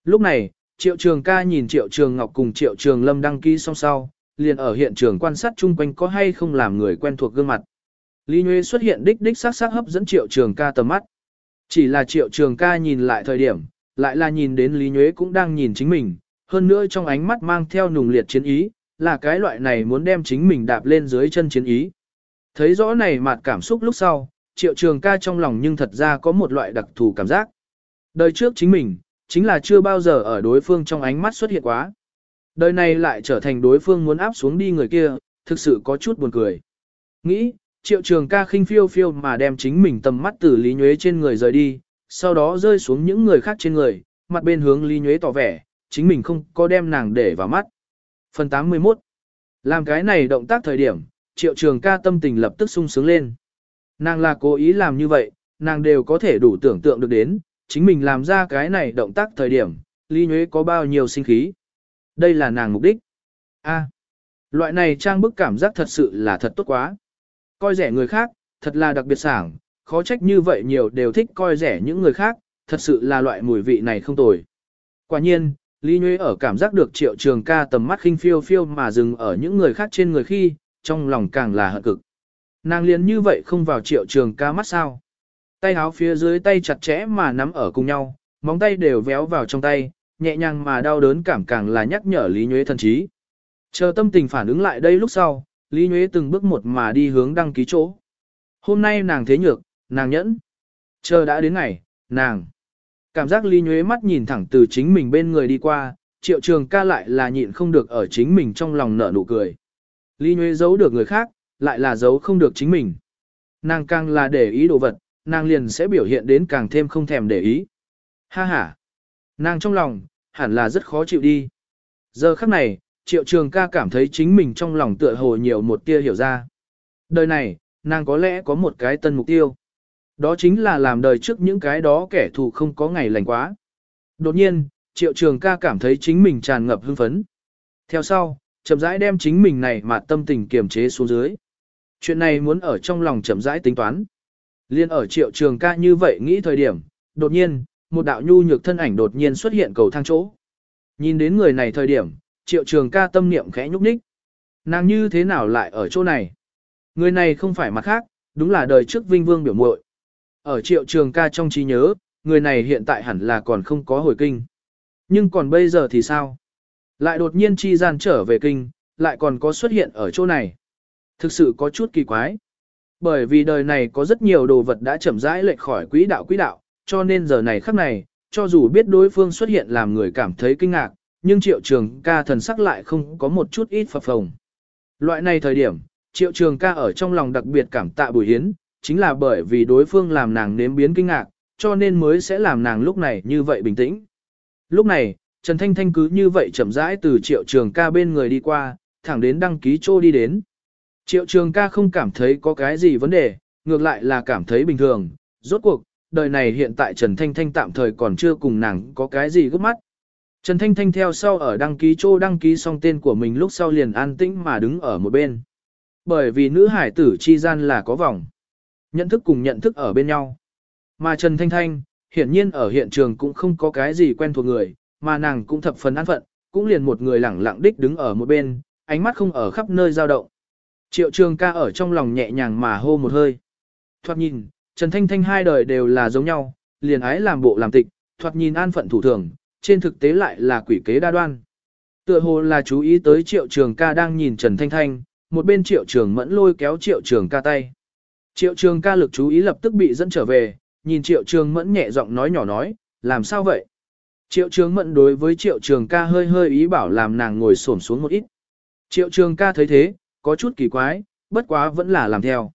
Lúc này, Triệu Trường ca nhìn Triệu Trường Ngọc cùng Triệu Trường Lâm đăng ký xong sau, liền ở hiện trường quan sát chung quanh có hay không làm người quen thuộc gương mặt. Lý Nhuê xuất hiện đích đích sắc sắc hấp dẫn Triệu Trường ca tầm mắt. Chỉ là Triệu Trường ca nhìn lại thời điểm, lại là nhìn đến Lý Nhuế cũng đang nhìn chính mình, hơn nữa trong ánh mắt mang theo nùng liệt chiến ý, là cái loại này muốn đem chính mình đạp lên dưới chân chiến ý. Thấy rõ này mặt cảm xúc lúc sau, Triệu Trường ca trong lòng nhưng thật ra có một loại đặc thù cảm giác. Đời trước chính mình, chính là chưa bao giờ ở đối phương trong ánh mắt xuất hiện quá. Đời này lại trở thành đối phương muốn áp xuống đi người kia, thực sự có chút buồn cười. Nghĩ, triệu trường ca khinh phiêu phiêu mà đem chính mình tầm mắt từ Lý Nhuế trên người rời đi, sau đó rơi xuống những người khác trên người, mặt bên hướng Lý Nhuế tỏ vẻ, chính mình không có đem nàng để vào mắt. Phần 81 Làm cái này động tác thời điểm, triệu trường ca tâm tình lập tức sung sướng lên. Nàng là cố ý làm như vậy, nàng đều có thể đủ tưởng tượng được đến, chính mình làm ra cái này động tác thời điểm, Lý Nhuế có bao nhiêu sinh khí. Đây là nàng mục đích. A, loại này trang bức cảm giác thật sự là thật tốt quá. Coi rẻ người khác, thật là đặc biệt sảng, khó trách như vậy nhiều đều thích coi rẻ những người khác, thật sự là loại mùi vị này không tồi. Quả nhiên, Lý Nhuế ở cảm giác được triệu trường ca tầm mắt khinh phiêu phiêu mà dừng ở những người khác trên người khi, trong lòng càng là hận cực. Nàng liền như vậy không vào triệu trường ca mắt sao. Tay háo phía dưới tay chặt chẽ mà nắm ở cùng nhau, móng tay đều véo vào trong tay, nhẹ nhàng mà đau đớn cảm càng là nhắc nhở Lý Nhuế thần trí. Chờ tâm tình phản ứng lại đây lúc sau, Lý Nhuế từng bước một mà đi hướng đăng ký chỗ. Hôm nay nàng thế nhược, nàng nhẫn. Chờ đã đến ngày, nàng. Cảm giác Lý Nhuế mắt nhìn thẳng từ chính mình bên người đi qua, triệu trường ca lại là nhịn không được ở chính mình trong lòng nở nụ cười. Lý Nhuế giấu được người khác, lại là giấu không được chính mình. Nàng càng là để ý đồ vật, nàng liền sẽ biểu hiện đến càng thêm không thèm để ý. Ha ha! Nàng trong lòng, hẳn là rất khó chịu đi. Giờ khắc này, triệu trường ca cảm thấy chính mình trong lòng tựa hồ nhiều một tia hiểu ra. Đời này, nàng có lẽ có một cái tân mục tiêu. Đó chính là làm đời trước những cái đó kẻ thù không có ngày lành quá. Đột nhiên, triệu trường ca cảm thấy chính mình tràn ngập hưng phấn. Theo sau, chậm rãi đem chính mình này mà tâm tình kiềm chế xuống dưới. Chuyện này muốn ở trong lòng chậm rãi tính toán. Liên ở triệu trường ca như vậy nghĩ thời điểm, đột nhiên, một đạo nhu nhược thân ảnh đột nhiên xuất hiện cầu thang chỗ. Nhìn đến người này thời điểm, triệu trường ca tâm niệm khẽ nhúc nhích. Nàng như thế nào lại ở chỗ này? Người này không phải mặt khác, đúng là đời trước vinh vương biểu muội. Ở triệu trường ca trong trí nhớ, người này hiện tại hẳn là còn không có hồi kinh. Nhưng còn bây giờ thì sao? Lại đột nhiên chi gian trở về kinh, lại còn có xuất hiện ở chỗ này. Thực sự có chút kỳ quái. Bởi vì đời này có rất nhiều đồ vật đã chậm rãi lệch khỏi quỹ đạo quỹ đạo, cho nên giờ này khắc này, cho dù biết đối phương xuất hiện làm người cảm thấy kinh ngạc, nhưng triệu trường ca thần sắc lại không có một chút ít phập phồng. Loại này thời điểm, triệu trường ca ở trong lòng đặc biệt cảm tạ Bùi Hiến, chính là bởi vì đối phương làm nàng nếm biến kinh ngạc, cho nên mới sẽ làm nàng lúc này như vậy bình tĩnh. Lúc này, Trần Thanh Thanh cứ như vậy chậm rãi từ triệu trường ca bên người đi qua, thẳng đến đăng ký chỗ đi đến. Triệu trường ca không cảm thấy có cái gì vấn đề, ngược lại là cảm thấy bình thường. Rốt cuộc, đời này hiện tại Trần Thanh Thanh tạm thời còn chưa cùng nàng có cái gì gấp mắt. Trần Thanh Thanh theo sau ở đăng ký chỗ đăng ký xong tên của mình lúc sau liền an tĩnh mà đứng ở một bên. Bởi vì nữ hải tử chi gian là có vòng. Nhận thức cùng nhận thức ở bên nhau. Mà Trần Thanh Thanh, hiển nhiên ở hiện trường cũng không có cái gì quen thuộc người, mà nàng cũng thập phần an phận, cũng liền một người lẳng lặng đích đứng ở một bên, ánh mắt không ở khắp nơi dao động. Triệu trường ca ở trong lòng nhẹ nhàng mà hô một hơi. Thoạt nhìn, Trần Thanh Thanh hai đời đều là giống nhau, liền ái làm bộ làm tịch, thoạt nhìn an phận thủ thường, trên thực tế lại là quỷ kế đa đoan. Tựa hồ là chú ý tới triệu trường ca đang nhìn Trần Thanh Thanh, một bên triệu trường mẫn lôi kéo triệu trường ca tay. Triệu trường ca lực chú ý lập tức bị dẫn trở về, nhìn triệu trường mẫn nhẹ giọng nói nhỏ nói, làm sao vậy? Triệu trường mẫn đối với triệu trường ca hơi hơi ý bảo làm nàng ngồi xổm xuống một ít. Triệu trường ca thấy thế, có chút kỳ quái, bất quá vẫn là làm theo.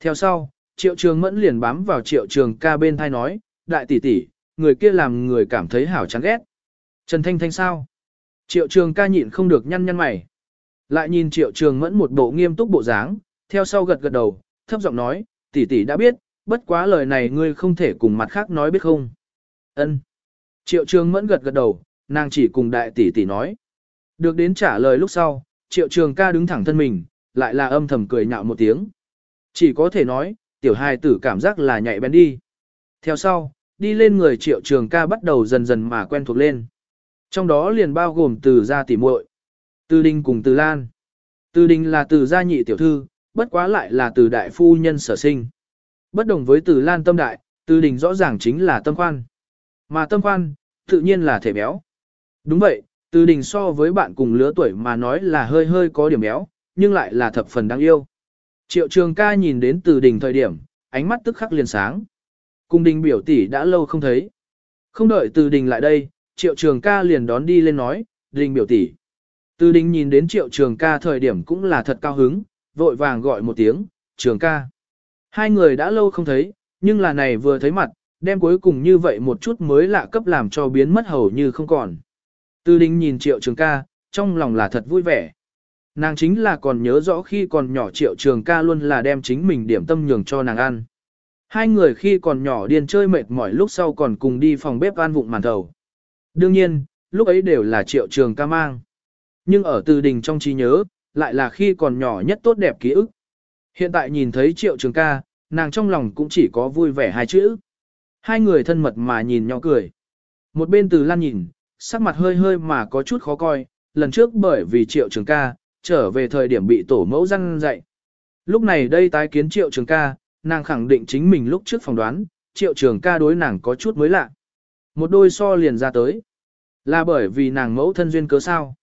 Theo sau, triệu trường mẫn liền bám vào triệu trường ca bên thai nói, đại tỷ tỷ, người kia làm người cảm thấy hảo chán ghét. Trần Thanh Thanh sao? Triệu trường ca nhịn không được nhăn nhăn mày. Lại nhìn triệu trường mẫn một bộ nghiêm túc bộ dáng, theo sau gật gật đầu, thấp giọng nói, tỷ tỷ đã biết, bất quá lời này ngươi không thể cùng mặt khác nói biết không. Ân. Triệu trường mẫn gật gật đầu, nàng chỉ cùng đại tỷ tỷ nói. Được đến trả lời lúc sau, triệu trường ca đứng thẳng thân mình, lại là âm thầm cười nhạo một tiếng. Chỉ có thể nói, tiểu hài tử cảm giác là nhạy bén đi. Theo sau, đi lên người triệu trường ca bắt đầu dần dần mà quen thuộc lên. Trong đó liền bao gồm từ gia tỷ muội, từ đình cùng từ lan. Từ đình là từ gia nhị tiểu thư, bất quá lại là từ đại phu nhân sở sinh. Bất đồng với từ lan tâm đại, từ đình rõ ràng chính là tâm khoan. Mà tâm khoan, tự nhiên là thể béo. Đúng vậy, từ đình so với bạn cùng lứa tuổi mà nói là hơi hơi có điểm béo, nhưng lại là thập phần đáng yêu. Triệu trường ca nhìn đến từ đình thời điểm, ánh mắt tức khắc liền sáng. Cùng đình biểu tỷ đã lâu không thấy. Không đợi từ đình lại đây, triệu trường ca liền đón đi lên nói, đình biểu tỷ. Từ đình nhìn đến triệu trường ca thời điểm cũng là thật cao hứng, vội vàng gọi một tiếng, trường ca. Hai người đã lâu không thấy, nhưng là này vừa thấy mặt, đem cuối cùng như vậy một chút mới lạ cấp làm cho biến mất hầu như không còn. Từ đình nhìn triệu trường ca, trong lòng là thật vui vẻ. Nàng chính là còn nhớ rõ khi còn nhỏ triệu trường ca luôn là đem chính mình điểm tâm nhường cho nàng ăn. Hai người khi còn nhỏ điên chơi mệt mỏi lúc sau còn cùng đi phòng bếp ăn vụng màn thầu. Đương nhiên, lúc ấy đều là triệu trường ca mang. Nhưng ở từ đình trong trí nhớ, lại là khi còn nhỏ nhất tốt đẹp ký ức. Hiện tại nhìn thấy triệu trường ca, nàng trong lòng cũng chỉ có vui vẻ hai chữ. Hai người thân mật mà nhìn nhau cười. Một bên từ lan nhìn, sắc mặt hơi hơi mà có chút khó coi, lần trước bởi vì triệu trường ca, trở về thời điểm bị tổ mẫu răn dạy. Lúc này đây tái kiến triệu trường ca, nàng khẳng định chính mình lúc trước phỏng đoán, triệu trường ca đối nàng có chút mới lạ. Một đôi so liền ra tới. Là bởi vì nàng mẫu thân duyên cớ sao?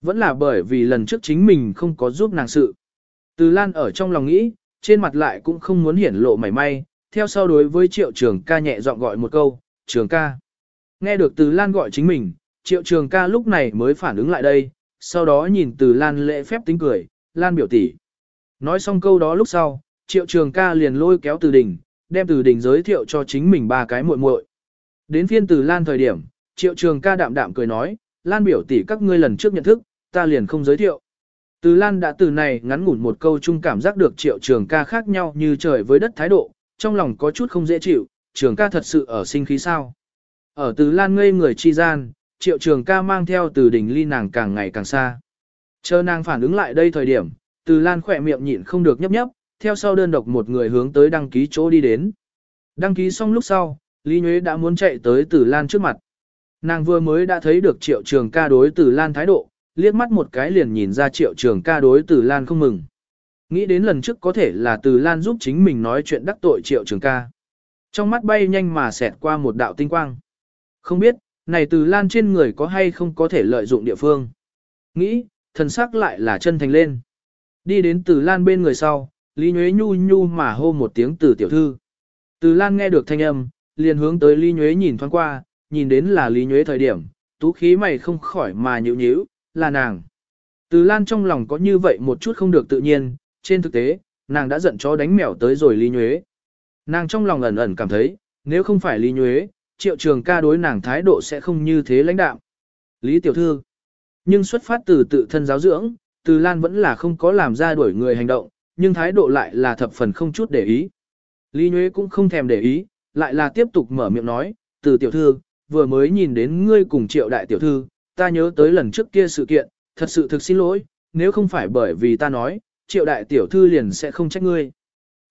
Vẫn là bởi vì lần trước chính mình không có giúp nàng sự. Từ Lan ở trong lòng nghĩ, trên mặt lại cũng không muốn hiển lộ mảy may, theo sau đối với triệu trường ca nhẹ giọng gọi một câu, trường ca. Nghe được từ Lan gọi chính mình, triệu trường ca lúc này mới phản ứng lại đây, sau đó nhìn từ Lan lễ phép tính cười, Lan biểu tỷ. Nói xong câu đó lúc sau, triệu trường ca liền lôi kéo từ đình, đem từ đình giới thiệu cho chính mình ba cái muội muội. Đến phiên từ Lan thời điểm, triệu trường ca đạm đạm cười nói, Lan biểu tỷ các ngươi lần trước nhận thức, ta liền không giới thiệu. Từ Lan đã từ này ngắn ngủn một câu chung cảm giác được triệu trường ca khác nhau như trời với đất thái độ, trong lòng có chút không dễ chịu, trường ca thật sự ở sinh khí sao. Ở từ Lan ngây người chi gian, triệu trường ca mang theo từ đỉnh ly nàng càng ngày càng xa. Chờ nàng phản ứng lại đây thời điểm, từ Lan khỏe miệng nhịn không được nhấp nhấp, theo sau đơn độc một người hướng tới đăng ký chỗ đi đến. Đăng ký xong lúc sau, Lý Nhuế đã muốn chạy tới Từ Lan trước mặt. Nàng vừa mới đã thấy được triệu trường ca đối Từ Lan thái độ, liếc mắt một cái liền nhìn ra triệu trường ca đối Từ Lan không mừng. Nghĩ đến lần trước có thể là Từ Lan giúp chính mình nói chuyện đắc tội triệu trường ca. Trong mắt bay nhanh mà xẹt qua một đạo tinh quang. Không biết, này Từ Lan trên người có hay không có thể lợi dụng địa phương. Nghĩ, thần sắc lại là chân thành lên. Đi đến Từ Lan bên người sau, Lý Nhuế nhu nhu mà hô một tiếng từ tiểu thư. Từ Lan nghe được thanh âm, liền hướng tới Lý Nhuế nhìn thoáng qua, nhìn đến là Lý Nhuế thời điểm, tú khí mày không khỏi mà nhịu nhíu, là nàng. Từ Lan trong lòng có như vậy một chút không được tự nhiên, trên thực tế, nàng đã giận chó đánh mèo tới rồi Lý Nhuế. Nàng trong lòng ẩn ẩn cảm thấy, nếu không phải Lý Nhuế, triệu trường ca đối nàng thái độ sẽ không như thế lãnh đạo. Lý Tiểu Thư Nhưng xuất phát từ tự thân giáo dưỡng, Từ Lan vẫn là không có làm ra đuổi người hành động, nhưng thái độ lại là thập phần không chút để ý. Lý Nhuế cũng không thèm để ý, lại là tiếp tục mở miệng nói, từ tiểu thư, vừa mới nhìn đến ngươi cùng triệu đại tiểu thư, ta nhớ tới lần trước kia sự kiện, thật sự thực xin lỗi, nếu không phải bởi vì ta nói, triệu đại tiểu thư liền sẽ không trách ngươi.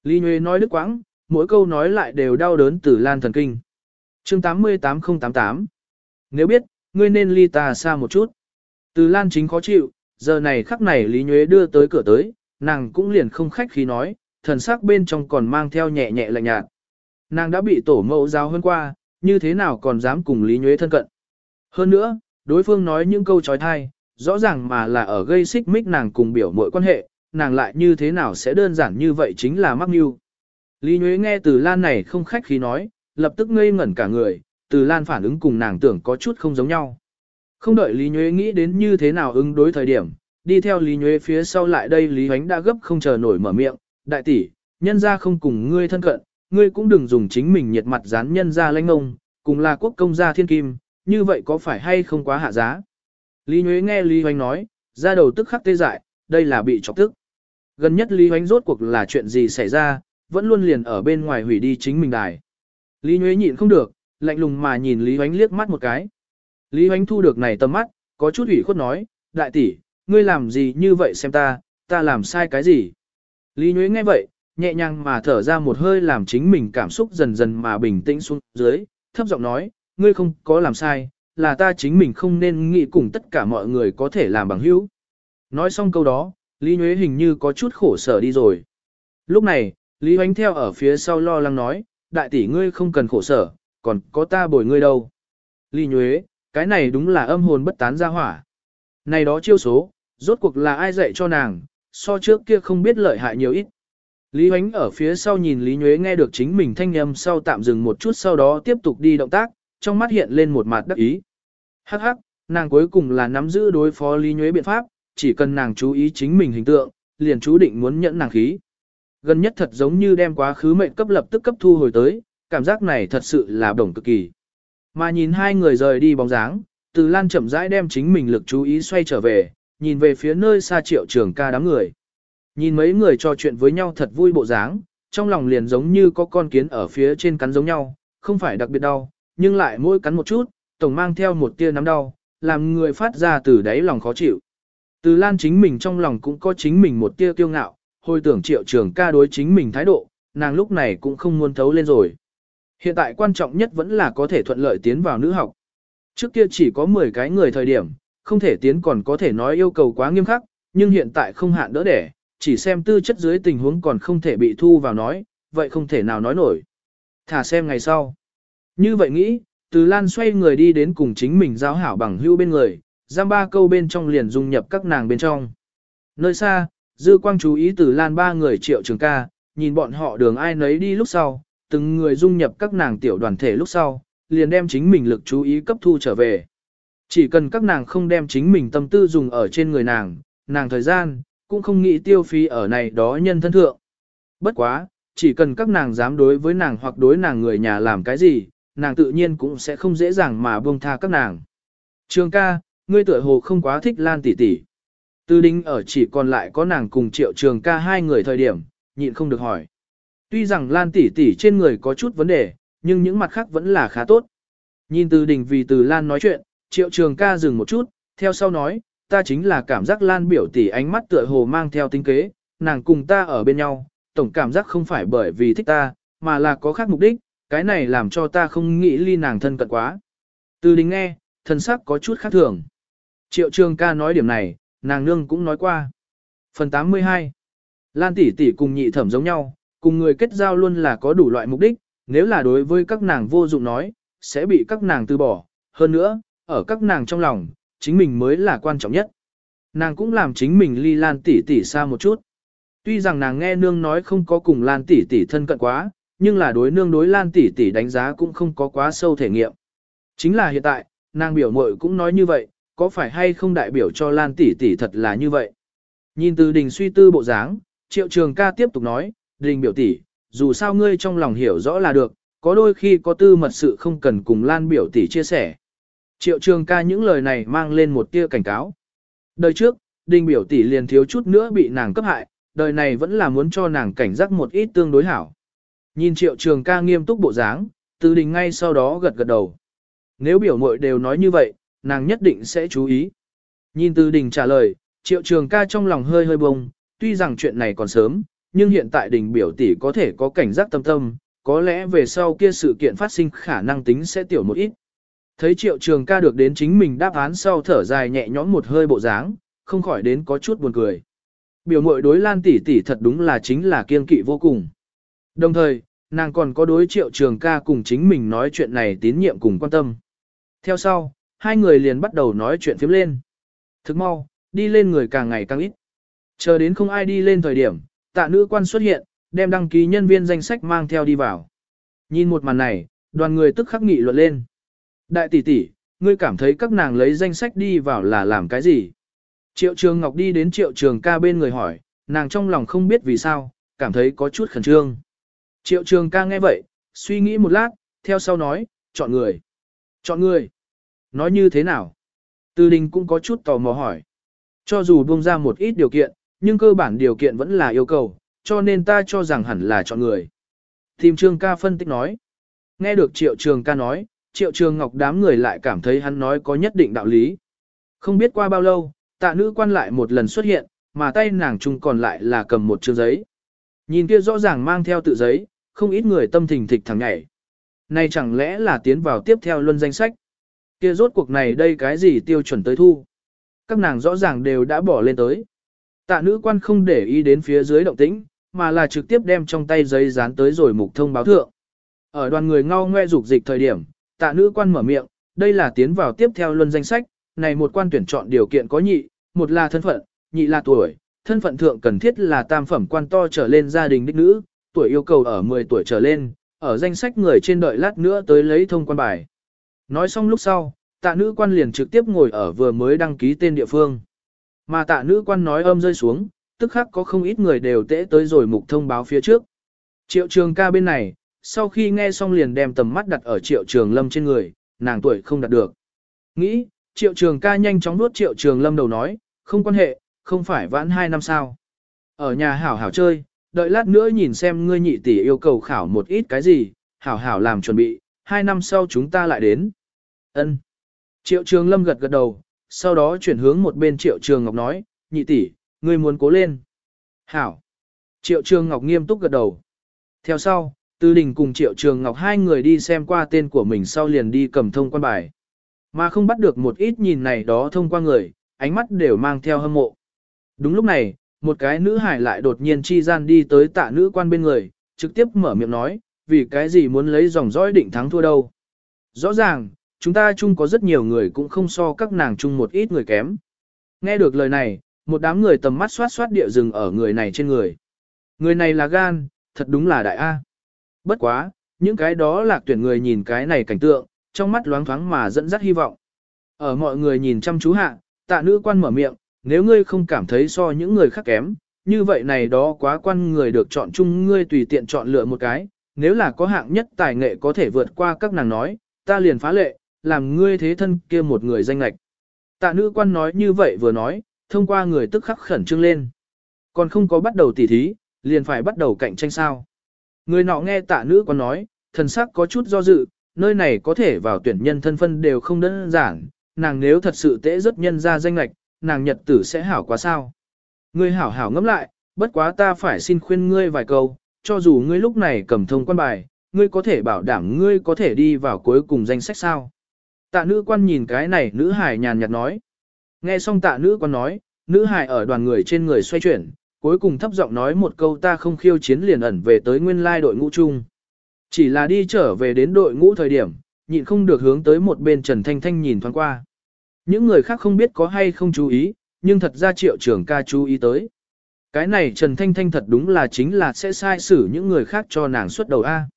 Lý Nhuế nói đứt quãng, mỗi câu nói lại đều đau đớn từ lan thần kinh chương 88088 Nếu biết, ngươi nên ly ta xa một chút. Từ lan chính khó chịu, giờ này khắc này Lý Nhuế đưa tới cửa tới, nàng cũng liền không khách khí nói, thần sắc bên trong còn mang theo nhẹ nhẹ lạnh nhạt. Nàng đã bị tổ mẫu giáo hơn qua, như thế nào còn dám cùng Lý Nhuế thân cận. Hơn nữa, đối phương nói những câu trói thai, rõ ràng mà là ở gây xích mích nàng cùng biểu mọi quan hệ, nàng lại như thế nào sẽ đơn giản như vậy chính là mắc mưu. Lý Nhuế nghe từ Lan này không khách khí nói, lập tức ngây ngẩn cả người, từ Lan phản ứng cùng nàng tưởng có chút không giống nhau. Không đợi Lý Nhuế nghĩ đến như thế nào ứng đối thời điểm, đi theo Lý Nhuế phía sau lại đây Lý Huánh đã gấp không chờ nổi mở miệng, đại tỷ, nhân ra không cùng ngươi thân cận, ngươi cũng đừng dùng chính mình nhiệt mặt dán nhân ra lãnh ngông, cùng là quốc công gia thiên kim, như vậy có phải hay không quá hạ giá. Lý Nhuế nghe Lý Huánh nói, ra đầu tức khắc tê dại, đây là bị chọc tức. Gần nhất Lý Huánh rốt cuộc là chuyện gì xảy ra, vẫn luôn liền ở bên ngoài hủy đi chính mình đài. Lý Nhuế nhịn không được, lạnh lùng mà nhìn Lý Hoánh liếc mắt một cái. Lý Hoánh thu được này tầm mắt, có chút ủy khuất nói, đại tỷ, ngươi làm gì như vậy xem ta, ta làm sai cái gì. Lý Nhuế nghe vậy, nhẹ nhàng mà thở ra một hơi làm chính mình cảm xúc dần dần mà bình tĩnh xuống dưới, thấp giọng nói, ngươi không có làm sai, là ta chính mình không nên nghĩ cùng tất cả mọi người có thể làm bằng hữu. Nói xong câu đó, Lý Nhuế hình như có chút khổ sở đi rồi. Lúc này, Lý Hoánh theo ở phía sau lo lắng nói, đại tỷ ngươi không cần khổ sở, còn có ta bồi ngươi đâu. Lý Nhuế, cái này đúng là âm hồn bất tán ra hỏa. Này đó chiêu số, rốt cuộc là ai dạy cho nàng, so trước kia không biết lợi hại nhiều ít. Lý Huánh ở phía sau nhìn Lý Nhuế nghe được chính mình thanh âm sau tạm dừng một chút sau đó tiếp tục đi động tác, trong mắt hiện lên một mặt đắc ý. Hắc hắc, nàng cuối cùng là nắm giữ đối phó Lý Nhuế biện pháp, chỉ cần nàng chú ý chính mình hình tượng, liền chú định muốn nhẫn nàng khí. Gần nhất thật giống như đem quá khứ mệnh cấp lập tức cấp thu hồi tới, cảm giác này thật sự là đồng cực kỳ. Mà nhìn hai người rời đi bóng dáng, từ lan chậm rãi đem chính mình lực chú ý xoay trở về, nhìn về phía nơi xa triệu trường ca đám người. Nhìn mấy người trò chuyện với nhau thật vui bộ dáng, trong lòng liền giống như có con kiến ở phía trên cắn giống nhau, không phải đặc biệt đau, nhưng lại mỗi cắn một chút, tổng mang theo một tia nắm đau, làm người phát ra từ đáy lòng khó chịu. Từ Lan chính mình trong lòng cũng có chính mình một tia kiêu ngạo, hồi tưởng triệu trường ca đối chính mình thái độ, nàng lúc này cũng không muốn thấu lên rồi. Hiện tại quan trọng nhất vẫn là có thể thuận lợi tiến vào nữ học. Trước kia chỉ có 10 cái người thời điểm, không thể tiến còn có thể nói yêu cầu quá nghiêm khắc, nhưng hiện tại không hạn đỡ đẻ, chỉ xem tư chất dưới tình huống còn không thể bị thu vào nói, vậy không thể nào nói nổi. Thả xem ngày sau. Như vậy nghĩ, từ Lan xoay người đi đến cùng chính mình giao hảo bằng hưu bên người, giam ba câu bên trong liền dung nhập các nàng bên trong. Nơi xa, dư quang chú ý từ Lan ba người triệu trường ca, nhìn bọn họ đường ai nấy đi lúc sau, từng người dung nhập các nàng tiểu đoàn thể lúc sau, liền đem chính mình lực chú ý cấp thu trở về. Chỉ cần các nàng không đem chính mình tâm tư dùng ở trên người nàng, nàng thời gian, cũng không nghĩ tiêu phí ở này đó nhân thân thượng. Bất quá, chỉ cần các nàng dám đối với nàng hoặc đối nàng người nhà làm cái gì, nàng tự nhiên cũng sẽ không dễ dàng mà buông tha các nàng. Trường ca, ngươi tuổi hồ không quá thích Lan tỷ tỷ. Tư đinh ở chỉ còn lại có nàng cùng triệu trường ca hai người thời điểm, nhịn không được hỏi. Tuy rằng Lan tỷ tỷ trên người có chút vấn đề, nhưng những mặt khác vẫn là khá tốt. Nhìn từ đình vì từ Lan nói chuyện, triệu trường ca dừng một chút, theo sau nói, ta chính là cảm giác Lan biểu tỷ ánh mắt tựa hồ mang theo tính kế, nàng cùng ta ở bên nhau, tổng cảm giác không phải bởi vì thích ta, mà là có khác mục đích, cái này làm cho ta không nghĩ ly nàng thân cận quá. Từ đình nghe, thân sắc có chút khác thường. Triệu trường ca nói điểm này, nàng nương cũng nói qua. Phần 82 Lan tỷ tỷ cùng nhị thẩm giống nhau, cùng người kết giao luôn là có đủ loại mục đích, nếu là đối với các nàng vô dụng nói, sẽ bị các nàng từ bỏ. Hơn nữa, ở các nàng trong lòng, chính mình mới là quan trọng nhất. Nàng cũng làm chính mình ly Lan tỷ tỷ xa một chút. Tuy rằng nàng nghe nương nói không có cùng Lan tỷ tỷ thân cận quá, nhưng là đối nương đối Lan tỷ tỷ đánh giá cũng không có quá sâu thể nghiệm. Chính là hiện tại, nàng biểu muội cũng nói như vậy, có phải hay không đại biểu cho Lan tỷ tỷ thật là như vậy. Nhìn từ đình suy tư bộ dáng, triệu trường ca tiếp tục nói, đình biểu tỷ, dù sao ngươi trong lòng hiểu rõ là được, có đôi khi có tư mật sự không cần cùng Lan biểu tỷ chia sẻ. Triệu trường ca những lời này mang lên một tia cảnh cáo. Đời trước, đình biểu tỷ liền thiếu chút nữa bị nàng cấp hại, đời này vẫn là muốn cho nàng cảnh giác một ít tương đối hảo. Nhìn triệu trường ca nghiêm túc bộ dáng, từ đình ngay sau đó gật gật đầu. Nếu biểu mội đều nói như vậy, nàng nhất định sẽ chú ý. Nhìn từ đình trả lời, triệu trường ca trong lòng hơi hơi bông, tuy rằng chuyện này còn sớm, nhưng hiện tại đình biểu tỷ có thể có cảnh giác tâm tâm, có lẽ về sau kia sự kiện phát sinh khả năng tính sẽ tiểu một ít. Thấy triệu trường ca được đến chính mình đáp án sau thở dài nhẹ nhõm một hơi bộ dáng, không khỏi đến có chút buồn cười. Biểu mội đối lan tỷ tỷ thật đúng là chính là kiên kỵ vô cùng. Đồng thời, nàng còn có đối triệu trường ca cùng chính mình nói chuyện này tín nhiệm cùng quan tâm. Theo sau, hai người liền bắt đầu nói chuyện phiếm lên. Thức mau, đi lên người càng ngày càng ít. Chờ đến không ai đi lên thời điểm, tạ nữ quan xuất hiện, đem đăng ký nhân viên danh sách mang theo đi vào. Nhìn một màn này, đoàn người tức khắc nghị luận lên. Đại tỷ tỷ, ngươi cảm thấy các nàng lấy danh sách đi vào là làm cái gì? Triệu Trường Ngọc đi đến Triệu Trường ca bên người hỏi, nàng trong lòng không biết vì sao, cảm thấy có chút khẩn trương. Triệu Trường ca nghe vậy, suy nghĩ một lát, theo sau nói, chọn người. Chọn người. Nói như thế nào? Từ đình cũng có chút tò mò hỏi. Cho dù buông ra một ít điều kiện, nhưng cơ bản điều kiện vẫn là yêu cầu, cho nên ta cho rằng hẳn là chọn người. Tìm Trường ca phân tích nói. Nghe được Triệu Trường ca nói, Triệu Trường Ngọc đám người lại cảm thấy hắn nói có nhất định đạo lý. Không biết qua bao lâu, tạ nữ quan lại một lần xuất hiện, mà tay nàng chung còn lại là cầm một chương giấy. Nhìn kia rõ ràng mang theo tự giấy, không ít người tâm thình thịch thẳng nhảy. Này chẳng lẽ là tiến vào tiếp theo luân danh sách? Kia rốt cuộc này đây cái gì tiêu chuẩn tới thu? Các nàng rõ ràng đều đã bỏ lên tới. Tạ nữ quan không để ý đến phía dưới động tĩnh, mà là trực tiếp đem trong tay giấy dán tới rồi mục thông báo thượng. Ở đoàn người ngao ngoe dục dịch thời điểm, tạ nữ quan mở miệng, đây là tiến vào tiếp theo luân danh sách, này một quan tuyển chọn điều kiện có nhị, một là thân phận, nhị là tuổi, thân phận thượng cần thiết là tam phẩm quan to trở lên gia đình đích nữ, tuổi yêu cầu ở 10 tuổi trở lên, ở danh sách người trên đợi lát nữa tới lấy thông quan bài. Nói xong lúc sau, tạ nữ quan liền trực tiếp ngồi ở vừa mới đăng ký tên địa phương. Mà tạ nữ quan nói âm rơi xuống, tức khắc có không ít người đều tễ tới rồi mục thông báo phía trước. Triệu trường ca bên này, sau khi nghe xong liền đem tầm mắt đặt ở triệu trường lâm trên người, nàng tuổi không đặt được. Nghĩ, triệu trường ca nhanh chóng nuốt triệu trường lâm đầu nói, không quan hệ, không phải vãn hai năm sao. Ở nhà hảo hảo chơi, đợi lát nữa nhìn xem ngươi nhị tỷ yêu cầu khảo một ít cái gì, hảo hảo làm chuẩn bị, hai năm sau chúng ta lại đến. Ân. Triệu trường lâm gật gật đầu, sau đó chuyển hướng một bên triệu trường ngọc nói, nhị tỷ, ngươi muốn cố lên. Hảo. Triệu trường ngọc nghiêm túc gật đầu. Theo sau, Tư Đình cùng Triệu Trường Ngọc hai người đi xem qua tên của mình sau liền đi cầm thông quan bài. Mà không bắt được một ít nhìn này đó thông qua người, ánh mắt đều mang theo hâm mộ. Đúng lúc này, một cái nữ hải lại đột nhiên chi gian đi tới tạ nữ quan bên người, trực tiếp mở miệng nói, vì cái gì muốn lấy dòng dõi định thắng thua đâu. Rõ ràng, chúng ta chung có rất nhiều người cũng không so các nàng chung một ít người kém. Nghe được lời này, một đám người tầm mắt xoát xoát địa rừng ở người này trên người. Người này là gan, thật đúng là đại A. Bất quá, những cái đó lạc tuyển người nhìn cái này cảnh tượng, trong mắt loáng thoáng mà dẫn dắt hy vọng. Ở mọi người nhìn chăm chú hạ, tạ nữ quan mở miệng, nếu ngươi không cảm thấy so những người khác kém, như vậy này đó quá quan người được chọn chung ngươi tùy tiện chọn lựa một cái, nếu là có hạng nhất tài nghệ có thể vượt qua các nàng nói, ta liền phá lệ, làm ngươi thế thân kia một người danh lạch. Tạ nữ quan nói như vậy vừa nói, thông qua người tức khắc khẩn trương lên. Còn không có bắt đầu tỉ thí, liền phải bắt đầu cạnh tranh sao. Người nọ nghe tạ nữ quan nói, thần sắc có chút do dự, nơi này có thể vào tuyển nhân thân phân đều không đơn giản, nàng nếu thật sự tễ rất nhân ra danh lạch, nàng nhật tử sẽ hảo quá sao. Ngươi hảo hảo ngẫm lại, bất quá ta phải xin khuyên ngươi vài câu, cho dù ngươi lúc này cầm thông quan bài, ngươi có thể bảo đảm ngươi có thể đi vào cuối cùng danh sách sao. Tạ nữ quan nhìn cái này nữ hải nhàn nhạt nói. Nghe xong tạ nữ quan nói, nữ hải ở đoàn người trên người xoay chuyển, cuối cùng thấp giọng nói một câu ta không khiêu chiến liền ẩn về tới nguyên lai đội ngũ chung. Chỉ là đi trở về đến đội ngũ thời điểm, nhịn không được hướng tới một bên Trần Thanh Thanh nhìn thoáng qua. Những người khác không biết có hay không chú ý, nhưng thật ra triệu trưởng ca chú ý tới. Cái này Trần Thanh Thanh thật đúng là chính là sẽ sai xử những người khác cho nàng xuất đầu A.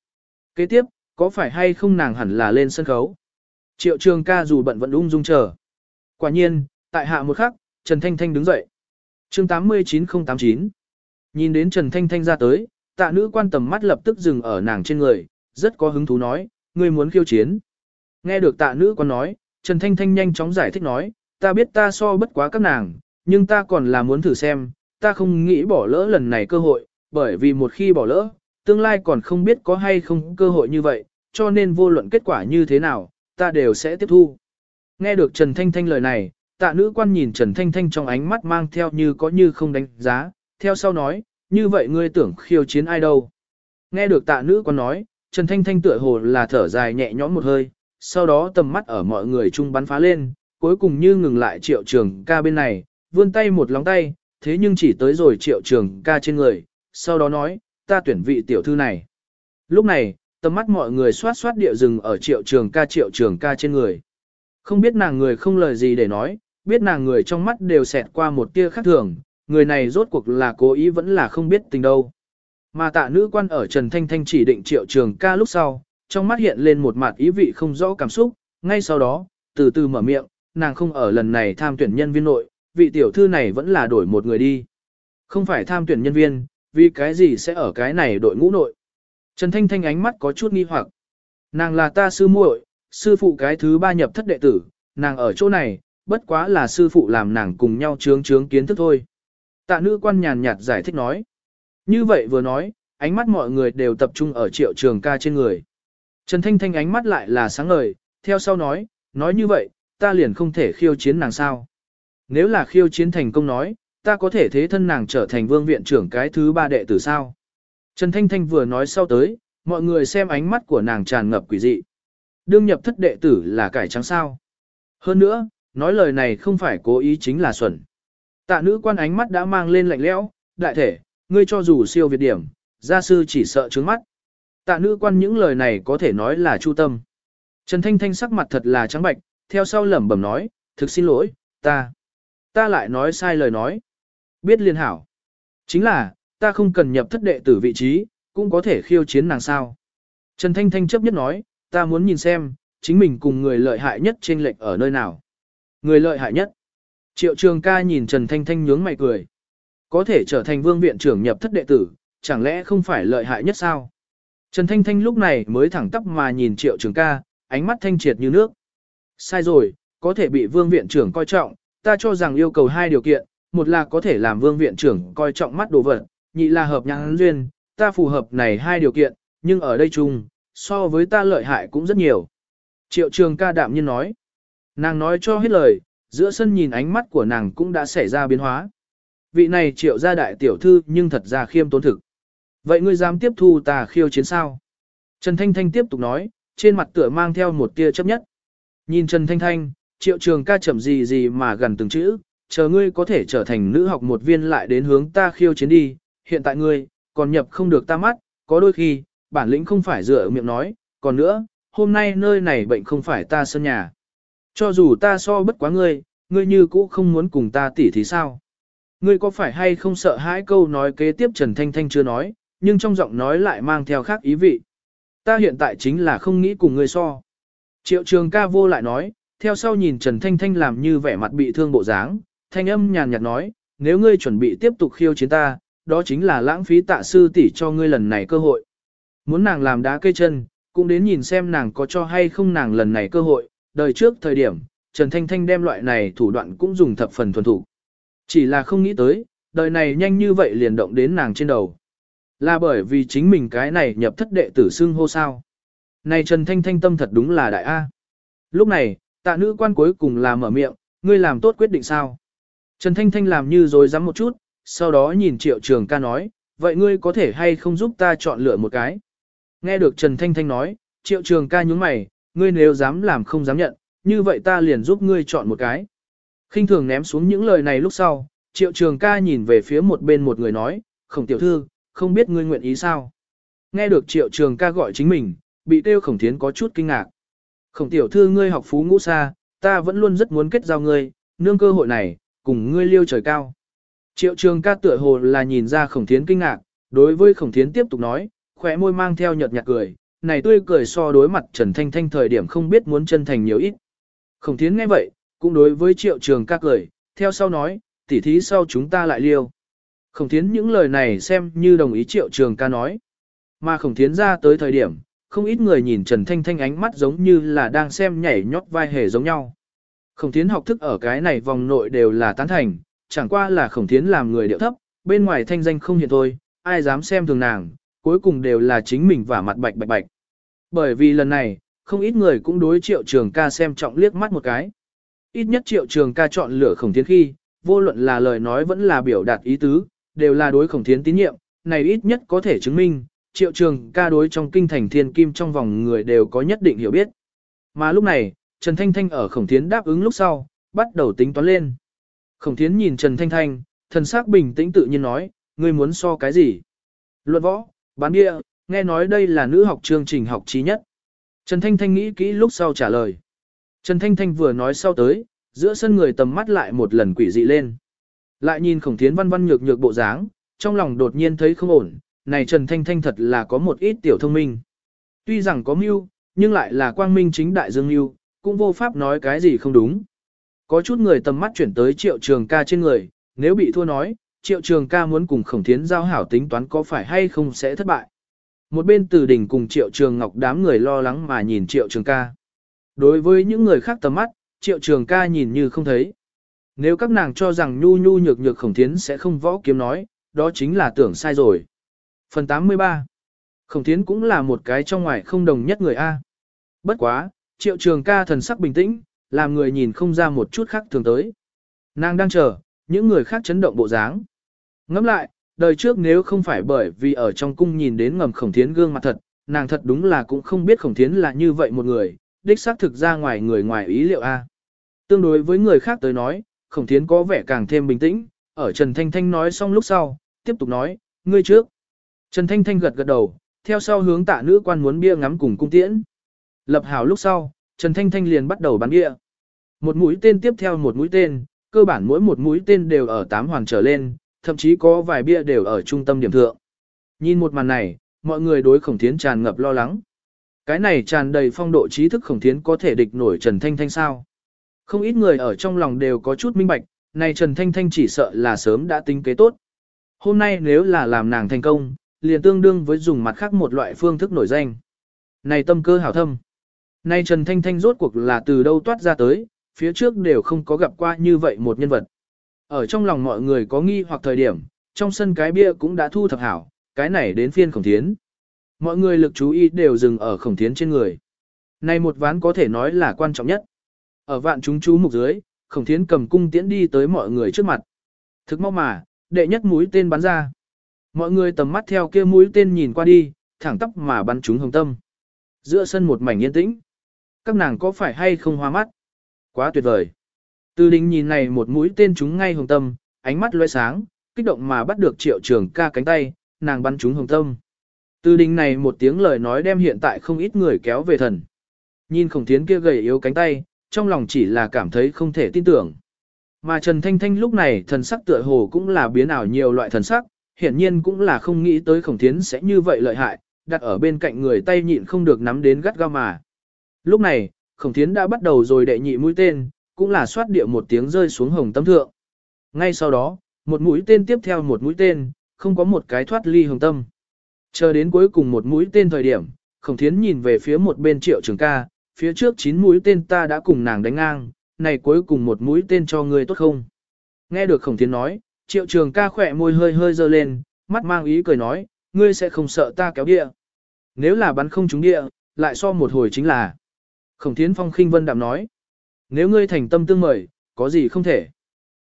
Kế tiếp, có phải hay không nàng hẳn là lên sân khấu? Triệu trường ca dù bận vẫn ung dung chờ. Quả nhiên, tại hạ một khắc, Trần Thanh Thanh đứng dậy. chương 89089 Nhìn đến Trần Thanh Thanh ra tới, tạ nữ quan tầm mắt lập tức dừng ở nàng trên người, rất có hứng thú nói, ngươi muốn khiêu chiến. Nghe được tạ nữ quan nói, Trần Thanh Thanh nhanh chóng giải thích nói, ta biết ta so bất quá các nàng, nhưng ta còn là muốn thử xem, ta không nghĩ bỏ lỡ lần này cơ hội, bởi vì một khi bỏ lỡ, tương lai còn không biết có hay không cơ hội như vậy, cho nên vô luận kết quả như thế nào, ta đều sẽ tiếp thu. Nghe được Trần Thanh Thanh lời này, tạ nữ quan nhìn Trần Thanh Thanh trong ánh mắt mang theo như có như không đánh giá, theo sau nói, như vậy ngươi tưởng khiêu chiến ai đâu. Nghe được tạ nữ quan nói, Trần Thanh Thanh tựa hồ là thở dài nhẹ nhõm một hơi, sau đó tầm mắt ở mọi người chung bắn phá lên, cuối cùng như ngừng lại triệu trường ca bên này, vươn tay một lóng tay, thế nhưng chỉ tới rồi triệu trường ca trên người, sau đó nói, ta tuyển vị tiểu thư này. Lúc này, tầm mắt mọi người xoát xoát địa rừng ở triệu trường ca triệu trường ca trên người. Không biết nàng người không lời gì để nói, biết nàng người trong mắt đều xẹt qua một tia khác thường, người này rốt cuộc là cố ý vẫn là không biết tình đâu. Mà tạ nữ quan ở Trần Thanh Thanh chỉ định triệu trường ca lúc sau, trong mắt hiện lên một mặt ý vị không rõ cảm xúc, ngay sau đó, từ từ mở miệng, nàng không ở lần này tham tuyển nhân viên nội, vị tiểu thư này vẫn là đổi một người đi. Không phải tham tuyển nhân viên, vì cái gì sẽ ở cái này đội ngũ nội. Trần Thanh Thanh ánh mắt có chút nghi hoặc. Nàng là ta sư muội, sư phụ cái thứ ba nhập thất đệ tử, nàng ở chỗ này, bất quá là sư phụ làm nàng cùng nhau chướng chướng kiến thức thôi. Tạ nữ quan nhàn nhạt giải thích nói. Như vậy vừa nói, ánh mắt mọi người đều tập trung ở triệu trường ca trên người. Trần Thanh Thanh ánh mắt lại là sáng ngời, theo sau nói, nói như vậy, ta liền không thể khiêu chiến nàng sao. Nếu là khiêu chiến thành công nói, ta có thể thế thân nàng trở thành vương viện trưởng cái thứ ba đệ tử sao. Trần Thanh Thanh vừa nói sau tới, mọi người xem ánh mắt của nàng tràn ngập quỷ dị. Đương nhập thất đệ tử là cải trắng sao. Hơn nữa, nói lời này không phải cố ý chính là xuẩn. Tạ nữ quan ánh mắt đã mang lên lạnh lẽo, đại thể, ngươi cho dù siêu việt điểm, gia sư chỉ sợ trướng mắt. Tạ nữ quan những lời này có thể nói là chu tâm. Trần Thanh Thanh sắc mặt thật là trắng bạch, theo sau lẩm bẩm nói, thực xin lỗi, ta, ta lại nói sai lời nói. Biết liên hảo. Chính là, ta không cần nhập thất đệ tử vị trí, cũng có thể khiêu chiến nàng sao. Trần Thanh Thanh chấp nhất nói, ta muốn nhìn xem, chính mình cùng người lợi hại nhất trên lệch ở nơi nào. Người lợi hại nhất. Triệu trường ca nhìn Trần Thanh Thanh nhướng mày cười. Có thể trở thành vương viện trưởng nhập thất đệ tử, chẳng lẽ không phải lợi hại nhất sao? Trần Thanh Thanh lúc này mới thẳng tắp mà nhìn triệu trường ca, ánh mắt thanh triệt như nước. Sai rồi, có thể bị vương viện trưởng coi trọng, ta cho rằng yêu cầu hai điều kiện, một là có thể làm vương viện trưởng coi trọng mắt đồ vật, nhị là hợp nhãn duyên, ta phù hợp này hai điều kiện, nhưng ở đây chung, so với ta lợi hại cũng rất nhiều. Triệu trường ca đạm nhiên nói. Nàng nói cho hết lời, giữa sân nhìn ánh mắt của nàng cũng đã xảy ra biến hóa. Vị này triệu gia đại tiểu thư nhưng thật ra khiêm tốn thực. Vậy ngươi dám tiếp thu ta khiêu chiến sao? Trần Thanh Thanh tiếp tục nói, trên mặt tựa mang theo một tia chấp nhất. Nhìn Trần Thanh Thanh, triệu trường ca chậm gì gì mà gần từng chữ, chờ ngươi có thể trở thành nữ học một viên lại đến hướng ta khiêu chiến đi, hiện tại ngươi, còn nhập không được ta mắt, có đôi khi, bản lĩnh không phải dựa miệng nói, còn nữa, hôm nay nơi này bệnh không phải ta sân nhà. Cho dù ta so bất quá ngươi, ngươi như cũ không muốn cùng ta tỉ thì sao? Ngươi có phải hay không sợ hãi câu nói kế tiếp Trần Thanh Thanh chưa nói, nhưng trong giọng nói lại mang theo khác ý vị. Ta hiện tại chính là không nghĩ cùng ngươi so. Triệu trường ca vô lại nói, theo sau nhìn Trần Thanh Thanh làm như vẻ mặt bị thương bộ dáng, thanh âm nhàn nhạt nói, nếu ngươi chuẩn bị tiếp tục khiêu chiến ta, đó chính là lãng phí tạ sư tỷ cho ngươi lần này cơ hội. Muốn nàng làm đá cây chân, cũng đến nhìn xem nàng có cho hay không nàng lần này cơ hội, đời trước thời điểm, Trần Thanh Thanh đem loại này thủ đoạn cũng dùng thập phần thuần thủ. Chỉ là không nghĩ tới, đời này nhanh như vậy liền động đến nàng trên đầu. Là bởi vì chính mình cái này nhập thất đệ tử xưng hô sao. Này Trần Thanh Thanh tâm thật đúng là đại A. Lúc này, tạ nữ quan cuối cùng là mở miệng, ngươi làm tốt quyết định sao. Trần Thanh Thanh làm như rồi dám một chút, sau đó nhìn triệu trường ca nói, vậy ngươi có thể hay không giúp ta chọn lựa một cái. Nghe được Trần Thanh Thanh nói, triệu trường ca nhúng mày, ngươi nếu dám làm không dám nhận, như vậy ta liền giúp ngươi chọn một cái. khinh thường ném xuống những lời này lúc sau, triệu trường ca nhìn về phía một bên một người nói, khổng tiểu thư, không biết ngươi nguyện ý sao. Nghe được triệu trường ca gọi chính mình, bị tiêu khổng thiến có chút kinh ngạc. Khổng tiểu thư ngươi học phú ngũ xa, ta vẫn luôn rất muốn kết giao ngươi, nương cơ hội này, cùng ngươi liêu trời cao. Triệu trường ca tựa hồ là nhìn ra khổng thiến kinh ngạc, đối với khổng thiến tiếp tục nói, khỏe môi mang theo nhợt nhạt cười, này tươi cười so đối mặt Trần Thanh Thanh thời điểm không biết muốn chân thành nhiều ít. Khổng thiến nghe vậy, cũng đối với triệu trường ca cười, theo sau nói, tỉ thí sau chúng ta lại liêu. Khổng thiến những lời này xem như đồng ý triệu trường ca nói. Mà khổng thiến ra tới thời điểm, không ít người nhìn Trần Thanh Thanh ánh mắt giống như là đang xem nhảy nhót vai hề giống nhau. Khổng thiến học thức ở cái này vòng nội đều là tán thành, chẳng qua là khổng thiến làm người điệu thấp, bên ngoài thanh danh không hiện thôi, ai dám xem thường nàng, cuối cùng đều là chính mình và mặt bạch bạch bạch. Bởi vì lần này, không ít người cũng đối triệu trường ca xem trọng liếc mắt một cái. Ít nhất triệu trường ca chọn lựa khổng thiến khi, vô luận là lời nói vẫn là biểu đạt ý tứ, đều là đối khổng thiến tín nhiệm, này ít nhất có thể chứng minh, triệu trường ca đối trong kinh thành thiên kim trong vòng người đều có nhất định hiểu biết. Mà lúc này, Trần Thanh Thanh ở khổng thiến đáp ứng lúc sau, bắt đầu tính toán lên. Khổng thiến nhìn Trần Thanh Thanh, thần sắc bình tĩnh tự nhiên nói, ngươi muốn so cái gì? Luận võ, bán địa, nghe nói đây là nữ học chương trình học trí nhất. Trần Thanh Thanh nghĩ kỹ lúc sau trả lời. Trần Thanh Thanh vừa nói sau tới, giữa sân người tầm mắt lại một lần quỷ dị lên. Lại nhìn khổng thiến văn văn nhược nhược bộ dáng, trong lòng đột nhiên thấy không ổn, này Trần Thanh Thanh thật là có một ít tiểu thông minh. Tuy rằng có mưu, nhưng lại là quang minh chính đại dương mưu, cũng vô pháp nói cái gì không đúng. Có chút người tầm mắt chuyển tới triệu trường ca trên người, nếu bị thua nói, triệu trường ca muốn cùng khổng thiến giao hảo tính toán có phải hay không sẽ thất bại. Một bên từ đỉnh cùng triệu trường ngọc đám người lo lắng mà nhìn triệu trường ca. Đối với những người khác tầm mắt, triệu trường ca nhìn như không thấy. Nếu các nàng cho rằng nhu nhu nhược nhược khổng thiến sẽ không võ kiếm nói, đó chính là tưởng sai rồi. Phần 83 Khổng thiến cũng là một cái trong ngoài không đồng nhất người A. Bất quá, triệu trường ca thần sắc bình tĩnh, làm người nhìn không ra một chút khác thường tới. Nàng đang chờ, những người khác chấn động bộ dáng. Ngẫm lại, đời trước nếu không phải bởi vì ở trong cung nhìn đến ngầm khổng thiến gương mặt thật, nàng thật đúng là cũng không biết khổng thiến là như vậy một người, đích xác thực ra ngoài người ngoài ý liệu a. Tương đối với người khác tới nói, khổng thiến có vẻ càng thêm bình tĩnh, ở Trần Thanh Thanh nói xong lúc sau, tiếp tục nói, ngươi trước. Trần Thanh Thanh gật gật đầu, theo sau hướng tạ nữ quan muốn bia ngắm cùng cung tiễn. Lập hảo lúc sau, Trần Thanh Thanh liền bắt đầu bắn bia. Một mũi tên tiếp theo một mũi tên, cơ bản mỗi một mũi tên đều ở tám hoàn trở lên, thậm chí có vài bia đều ở trung tâm điểm thượng. Nhìn một màn này, mọi người đối khổng thiến tràn ngập lo lắng. Cái này tràn đầy phong độ trí thức khổng thiến có thể địch nổi Trần Thanh Thanh sao? Không ít người ở trong lòng đều có chút minh bạch, này Trần Thanh Thanh chỉ sợ là sớm đã tính kế tốt. Hôm nay nếu là làm nàng thành công, liền tương đương với dùng mặt khác một loại phương thức nổi danh. Này tâm cơ hảo thâm. nay Trần Thanh Thanh rốt cuộc là từ đâu toát ra tới, phía trước đều không có gặp qua như vậy một nhân vật. Ở trong lòng mọi người có nghi hoặc thời điểm, trong sân cái bia cũng đã thu thập hảo, cái này đến phiên khổng thiến. Mọi người lực chú ý đều dừng ở khổng thiến trên người. Này một ván có thể nói là quan trọng nhất. Ở vạn chúng chú mục dưới, khổng thiến cầm cung tiễn đi tới mọi người trước mặt. Thực mau mà, đệ nhất mũi tên bắn ra. Mọi người tầm mắt theo kia mũi tên nhìn qua đi, thẳng tóc mà bắn trúng hồng tâm. Giữa sân một mảnh yên tĩnh. Các nàng có phải hay không hoa mắt? Quá tuyệt vời. Từ đình nhìn này một mũi tên trúng ngay hồng tâm, ánh mắt loe sáng, kích động mà bắt được triệu trường ca cánh tay, nàng bắn trúng hồng tâm. Từ đình này một tiếng lời nói đem hiện tại không ít người kéo về thần. Nhìn khổng thiến kia gầy yếu cánh tay, trong lòng chỉ là cảm thấy không thể tin tưởng. Mà Trần Thanh Thanh lúc này thần sắc tựa hồ cũng là biến ảo nhiều loại thần sắc, hiển nhiên cũng là không nghĩ tới khổng thiến sẽ như vậy lợi hại, đặt ở bên cạnh người tay nhịn không được nắm đến gắt gao mà. Lúc này, khổng thiến đã bắt đầu rồi đệ nhị mũi tên, cũng là xoát địa một tiếng rơi xuống hồng tâm thượng. Ngay sau đó, một mũi tên tiếp theo một mũi tên, không có một cái thoát ly hồng tâm. Chờ đến cuối cùng một mũi tên thời điểm, khổng thiến nhìn về phía một bên triệu trường ca, phía trước chín mũi tên ta đã cùng nàng đánh ngang, này cuối cùng một mũi tên cho ngươi tốt không? Nghe được khổng tiến nói, triệu trường ca khỏe môi hơi hơi dơ lên, mắt mang ý cười nói, ngươi sẽ không sợ ta kéo địa. Nếu là bắn không trúng địa, lại so một hồi chính là. Khổng Thiến phong khinh vân đạm nói, nếu ngươi thành tâm tương mời, có gì không thể.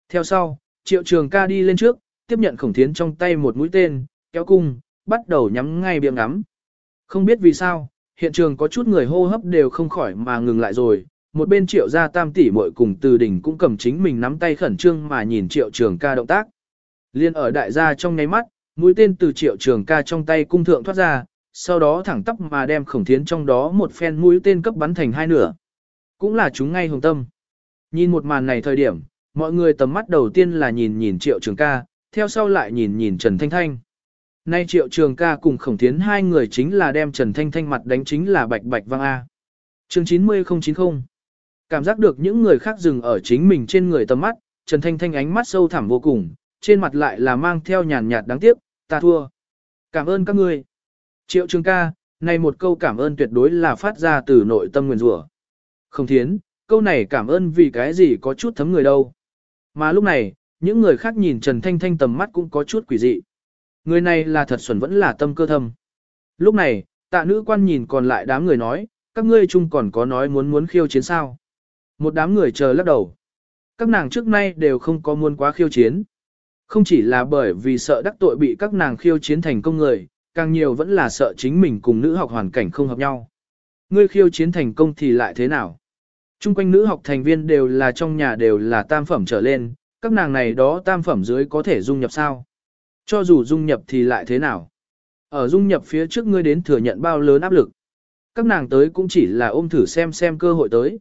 Theo sau, triệu trường ca đi lên trước, tiếp nhận khổng Thiến trong tay một mũi tên, kéo cung, bắt đầu nhắm ngay biếng ngắm. Không biết vì sao, hiện trường có chút người hô hấp đều không khỏi mà ngừng lại rồi, một bên triệu gia tam tỷ muội cùng từ đỉnh cũng cầm chính mình nắm tay khẩn trương mà nhìn triệu trường ca động tác. Liên ở đại gia trong nháy mắt, mũi tên từ triệu trường ca trong tay cung thượng thoát ra, sau đó thẳng tắp mà đem khổng thiến trong đó một phen mũi tên cấp bắn thành hai nửa. Cũng là chúng ngay hồng tâm. Nhìn một màn này thời điểm, mọi người tầm mắt đầu tiên là nhìn nhìn triệu trường ca, theo sau lại nhìn nhìn Trần Thanh Thanh. Nay triệu trường ca cùng khổng thiến hai người chính là đem Trần Thanh Thanh mặt đánh chính là bạch bạch vang A. Trường 90090 Cảm giác được những người khác dừng ở chính mình trên người tầm mắt, Trần Thanh Thanh ánh mắt sâu thẳm vô cùng, trên mặt lại là mang theo nhàn nhạt đáng tiếc, ta thua. Cảm ơn các ngươi. Triệu trường ca, này một câu cảm ơn tuyệt đối là phát ra từ nội tâm nguyền rủa. Không thiến, câu này cảm ơn vì cái gì có chút thấm người đâu. Mà lúc này, những người khác nhìn Trần Thanh Thanh tầm mắt cũng có chút quỷ dị. Người này là thật xuẩn vẫn là tâm cơ thâm. Lúc này, tạ nữ quan nhìn còn lại đám người nói, các ngươi chung còn có nói muốn muốn khiêu chiến sao. Một đám người chờ lắc đầu. Các nàng trước nay đều không có muốn quá khiêu chiến. Không chỉ là bởi vì sợ đắc tội bị các nàng khiêu chiến thành công người, càng nhiều vẫn là sợ chính mình cùng nữ học hoàn cảnh không hợp nhau. Ngươi khiêu chiến thành công thì lại thế nào? Trung quanh nữ học thành viên đều là trong nhà đều là tam phẩm trở lên, các nàng này đó tam phẩm dưới có thể dung nhập sao? Cho dù dung nhập thì lại thế nào? Ở dung nhập phía trước ngươi đến thừa nhận bao lớn áp lực. Các nàng tới cũng chỉ là ôm thử xem xem cơ hội tới.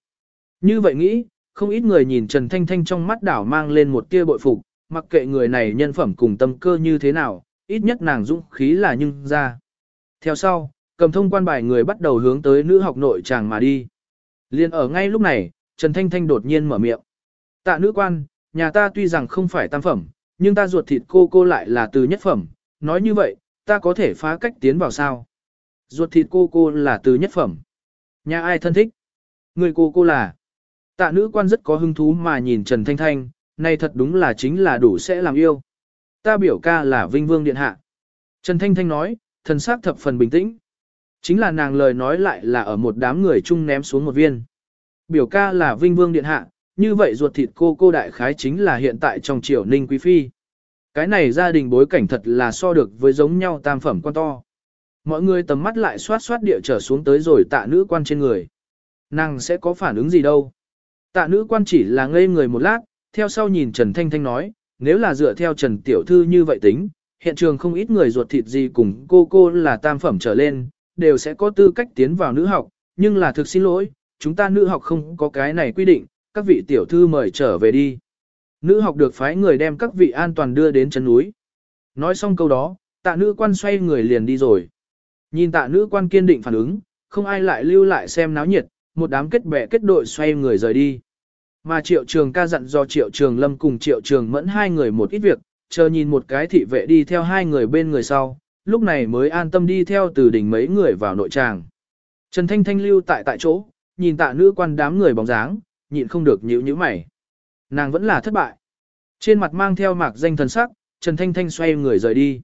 Như vậy nghĩ, không ít người nhìn Trần Thanh Thanh trong mắt đảo mang lên một tia bội phục, mặc kệ người này nhân phẩm cùng tâm cơ như thế nào, ít nhất nàng dũng khí là nhưng ra. Theo sau, cầm thông quan bài người bắt đầu hướng tới nữ học nội chàng mà đi. Liên ở ngay lúc này, Trần Thanh Thanh đột nhiên mở miệng. Tạ nữ quan, nhà ta tuy rằng không phải tam phẩm, nhưng ta ruột thịt cô cô lại là từ nhất phẩm, nói như vậy, ta có thể phá cách tiến vào sao? Ruột thịt cô cô là từ nhất phẩm. Nhà ai thân thích? Người cô cô là. Tạ nữ quan rất có hứng thú mà nhìn Trần Thanh Thanh, này thật đúng là chính là đủ sẽ làm yêu. Ta biểu ca là Vinh Vương Điện Hạ. Trần Thanh Thanh nói, thần sắc thập phần bình tĩnh. Chính là nàng lời nói lại là ở một đám người chung ném xuống một viên. Biểu ca là Vinh Vương Điện Hạ, như vậy ruột thịt cô cô đại khái chính là hiện tại trong triều ninh quý phi. Cái này gia đình bối cảnh thật là so được với giống nhau tam phẩm quan to. Mọi người tầm mắt lại xoát xoát địa trở xuống tới rồi tạ nữ quan trên người. Nàng sẽ có phản ứng gì đâu. Tạ nữ quan chỉ là ngây người một lát, theo sau nhìn Trần Thanh Thanh nói, nếu là dựa theo Trần Tiểu Thư như vậy tính, hiện trường không ít người ruột thịt gì cùng cô cô là tam phẩm trở lên, đều sẽ có tư cách tiến vào nữ học, nhưng là thực xin lỗi, chúng ta nữ học không có cái này quy định, các vị tiểu thư mời trở về đi. Nữ học được phái người đem các vị an toàn đưa đến chân núi. Nói xong câu đó, tạ nữ quan xoay người liền đi rồi. Nhìn tạ nữ quan kiên định phản ứng, không ai lại lưu lại xem náo nhiệt, một đám kết bè kết đội xoay người rời đi. Mà triệu trường ca dặn do triệu trường lâm cùng triệu trường mẫn hai người một ít việc, chờ nhìn một cái thị vệ đi theo hai người bên người sau, lúc này mới an tâm đi theo từ đỉnh mấy người vào nội tràng. Trần Thanh Thanh lưu tại tại chỗ, nhìn tạ nữ quan đám người bóng dáng, nhịn không được nhíu nhíu mày. Nàng vẫn là thất bại. Trên mặt mang theo mạc danh thần sắc, Trần Thanh Thanh xoay người rời đi.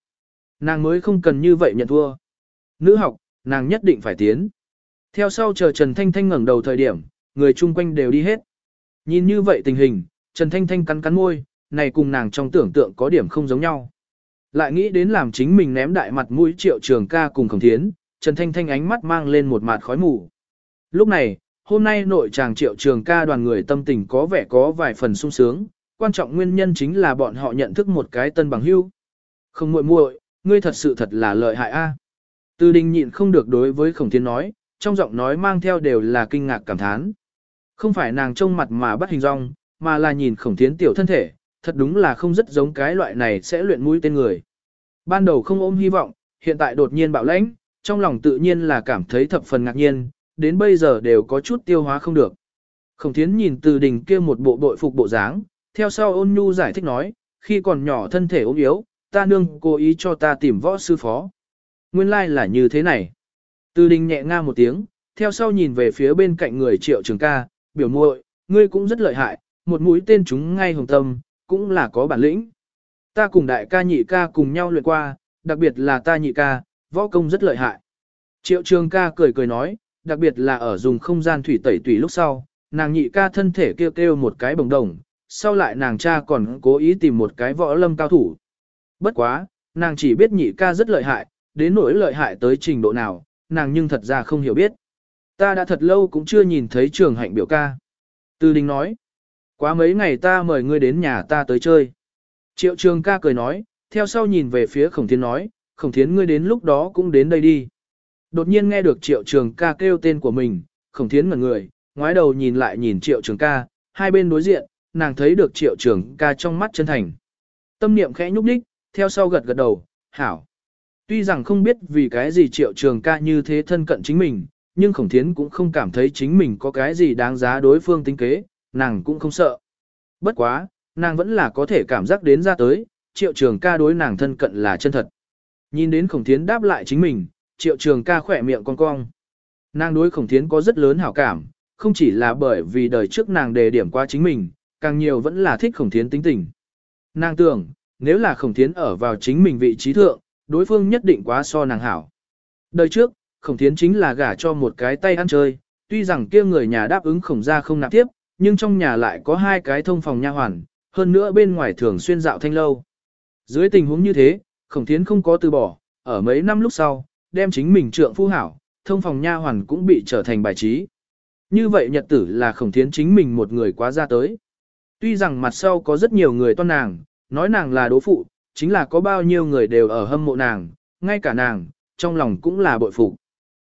Nàng mới không cần như vậy nhận thua. Nữ học, nàng nhất định phải tiến. Theo sau chờ Trần Thanh Thanh ngẩng đầu thời điểm, người chung quanh đều đi hết. Nhìn như vậy tình hình, Trần Thanh Thanh cắn cắn môi, này cùng nàng trong tưởng tượng có điểm không giống nhau. Lại nghĩ đến làm chính mình ném đại mặt mũi triệu trường ca cùng khổng thiến, Trần Thanh Thanh ánh mắt mang lên một mặt khói mù. Lúc này, hôm nay nội tràng triệu trường ca đoàn người tâm tình có vẻ có vài phần sung sướng, quan trọng nguyên nhân chính là bọn họ nhận thức một cái tân bằng hưu. Không muội muội, ngươi thật sự thật là lợi hại a. Từ đình nhịn không được đối với khổng Thiến nói, trong giọng nói mang theo đều là kinh ngạc cảm thán. Không phải nàng trông mặt mà bắt hình rong, mà là nhìn khổng thiến tiểu thân thể, thật đúng là không rất giống cái loại này sẽ luyện mũi tên người. Ban đầu không ôm hy vọng, hiện tại đột nhiên bạo lãnh, trong lòng tự nhiên là cảm thấy thập phần ngạc nhiên, đến bây giờ đều có chút tiêu hóa không được. Khổng thiến nhìn từ đỉnh kia một bộ đội phục bộ dáng, theo sau ôn nhu giải thích nói, khi còn nhỏ thân thể ốm yếu, ta nương cố ý cho ta tìm võ sư phó. Nguyên lai like là như thế này. Từ đình nhẹ nga một tiếng, theo sau nhìn về phía bên cạnh người triệu trường ca, biểu muội, ngươi cũng rất lợi hại, một mũi tên chúng ngay hồng tâm, cũng là có bản lĩnh. Ta cùng đại ca nhị ca cùng nhau luyện qua, đặc biệt là ta nhị ca, võ công rất lợi hại. Triệu trường ca cười cười nói, đặc biệt là ở dùng không gian thủy tẩy tùy lúc sau, nàng nhị ca thân thể kêu kêu một cái bồng đồng, sau lại nàng cha còn cố ý tìm một cái võ lâm cao thủ. Bất quá, nàng chỉ biết nhị ca rất lợi hại, đến nỗi lợi hại tới trình độ nào, nàng nhưng thật ra không hiểu biết. Ta đã thật lâu cũng chưa nhìn thấy trường hạnh biểu ca. Từ đình nói, quá mấy ngày ta mời ngươi đến nhà ta tới chơi. Triệu trường ca cười nói, theo sau nhìn về phía khổng thiến nói, khổng thiến ngươi đến lúc đó cũng đến đây đi. Đột nhiên nghe được triệu trường ca kêu tên của mình, khổng thiến ngẩn người, ngoái đầu nhìn lại nhìn triệu trường ca, hai bên đối diện, nàng thấy được triệu trường ca trong mắt chân thành. Tâm niệm khẽ nhúc đích, theo sau gật gật đầu, hảo. Tuy rằng không biết vì cái gì triệu trường ca như thế thân cận chính mình, nhưng khổng thiến cũng không cảm thấy chính mình có cái gì đáng giá đối phương tính kế, nàng cũng không sợ. Bất quá, nàng vẫn là có thể cảm giác đến ra tới, triệu trường ca đối nàng thân cận là chân thật. Nhìn đến khổng thiến đáp lại chính mình, triệu trường ca khỏe miệng cong cong. Nàng đối khổng thiến có rất lớn hảo cảm, không chỉ là bởi vì đời trước nàng đề điểm qua chính mình, càng nhiều vẫn là thích khổng thiến tính tình. Nàng tưởng, nếu là khổng thiến ở vào chính mình vị trí thượng, đối phương nhất định quá so nàng hảo. Đời trước, khổng thiến chính là gả cho một cái tay ăn chơi, tuy rằng kia người nhà đáp ứng khổng ra không nạp tiếp, nhưng trong nhà lại có hai cái thông phòng nha hoàn, hơn nữa bên ngoài thường xuyên dạo thanh lâu. Dưới tình huống như thế, khổng thiến không có từ bỏ, ở mấy năm lúc sau, đem chính mình trượng phu hảo, thông phòng nha hoàn cũng bị trở thành bài trí. Như vậy nhật tử là khổng thiến chính mình một người quá ra tới. Tuy rằng mặt sau có rất nhiều người toan nàng, nói nàng là đố phụ, chính là có bao nhiêu người đều ở hâm mộ nàng, ngay cả nàng, trong lòng cũng là bội phục.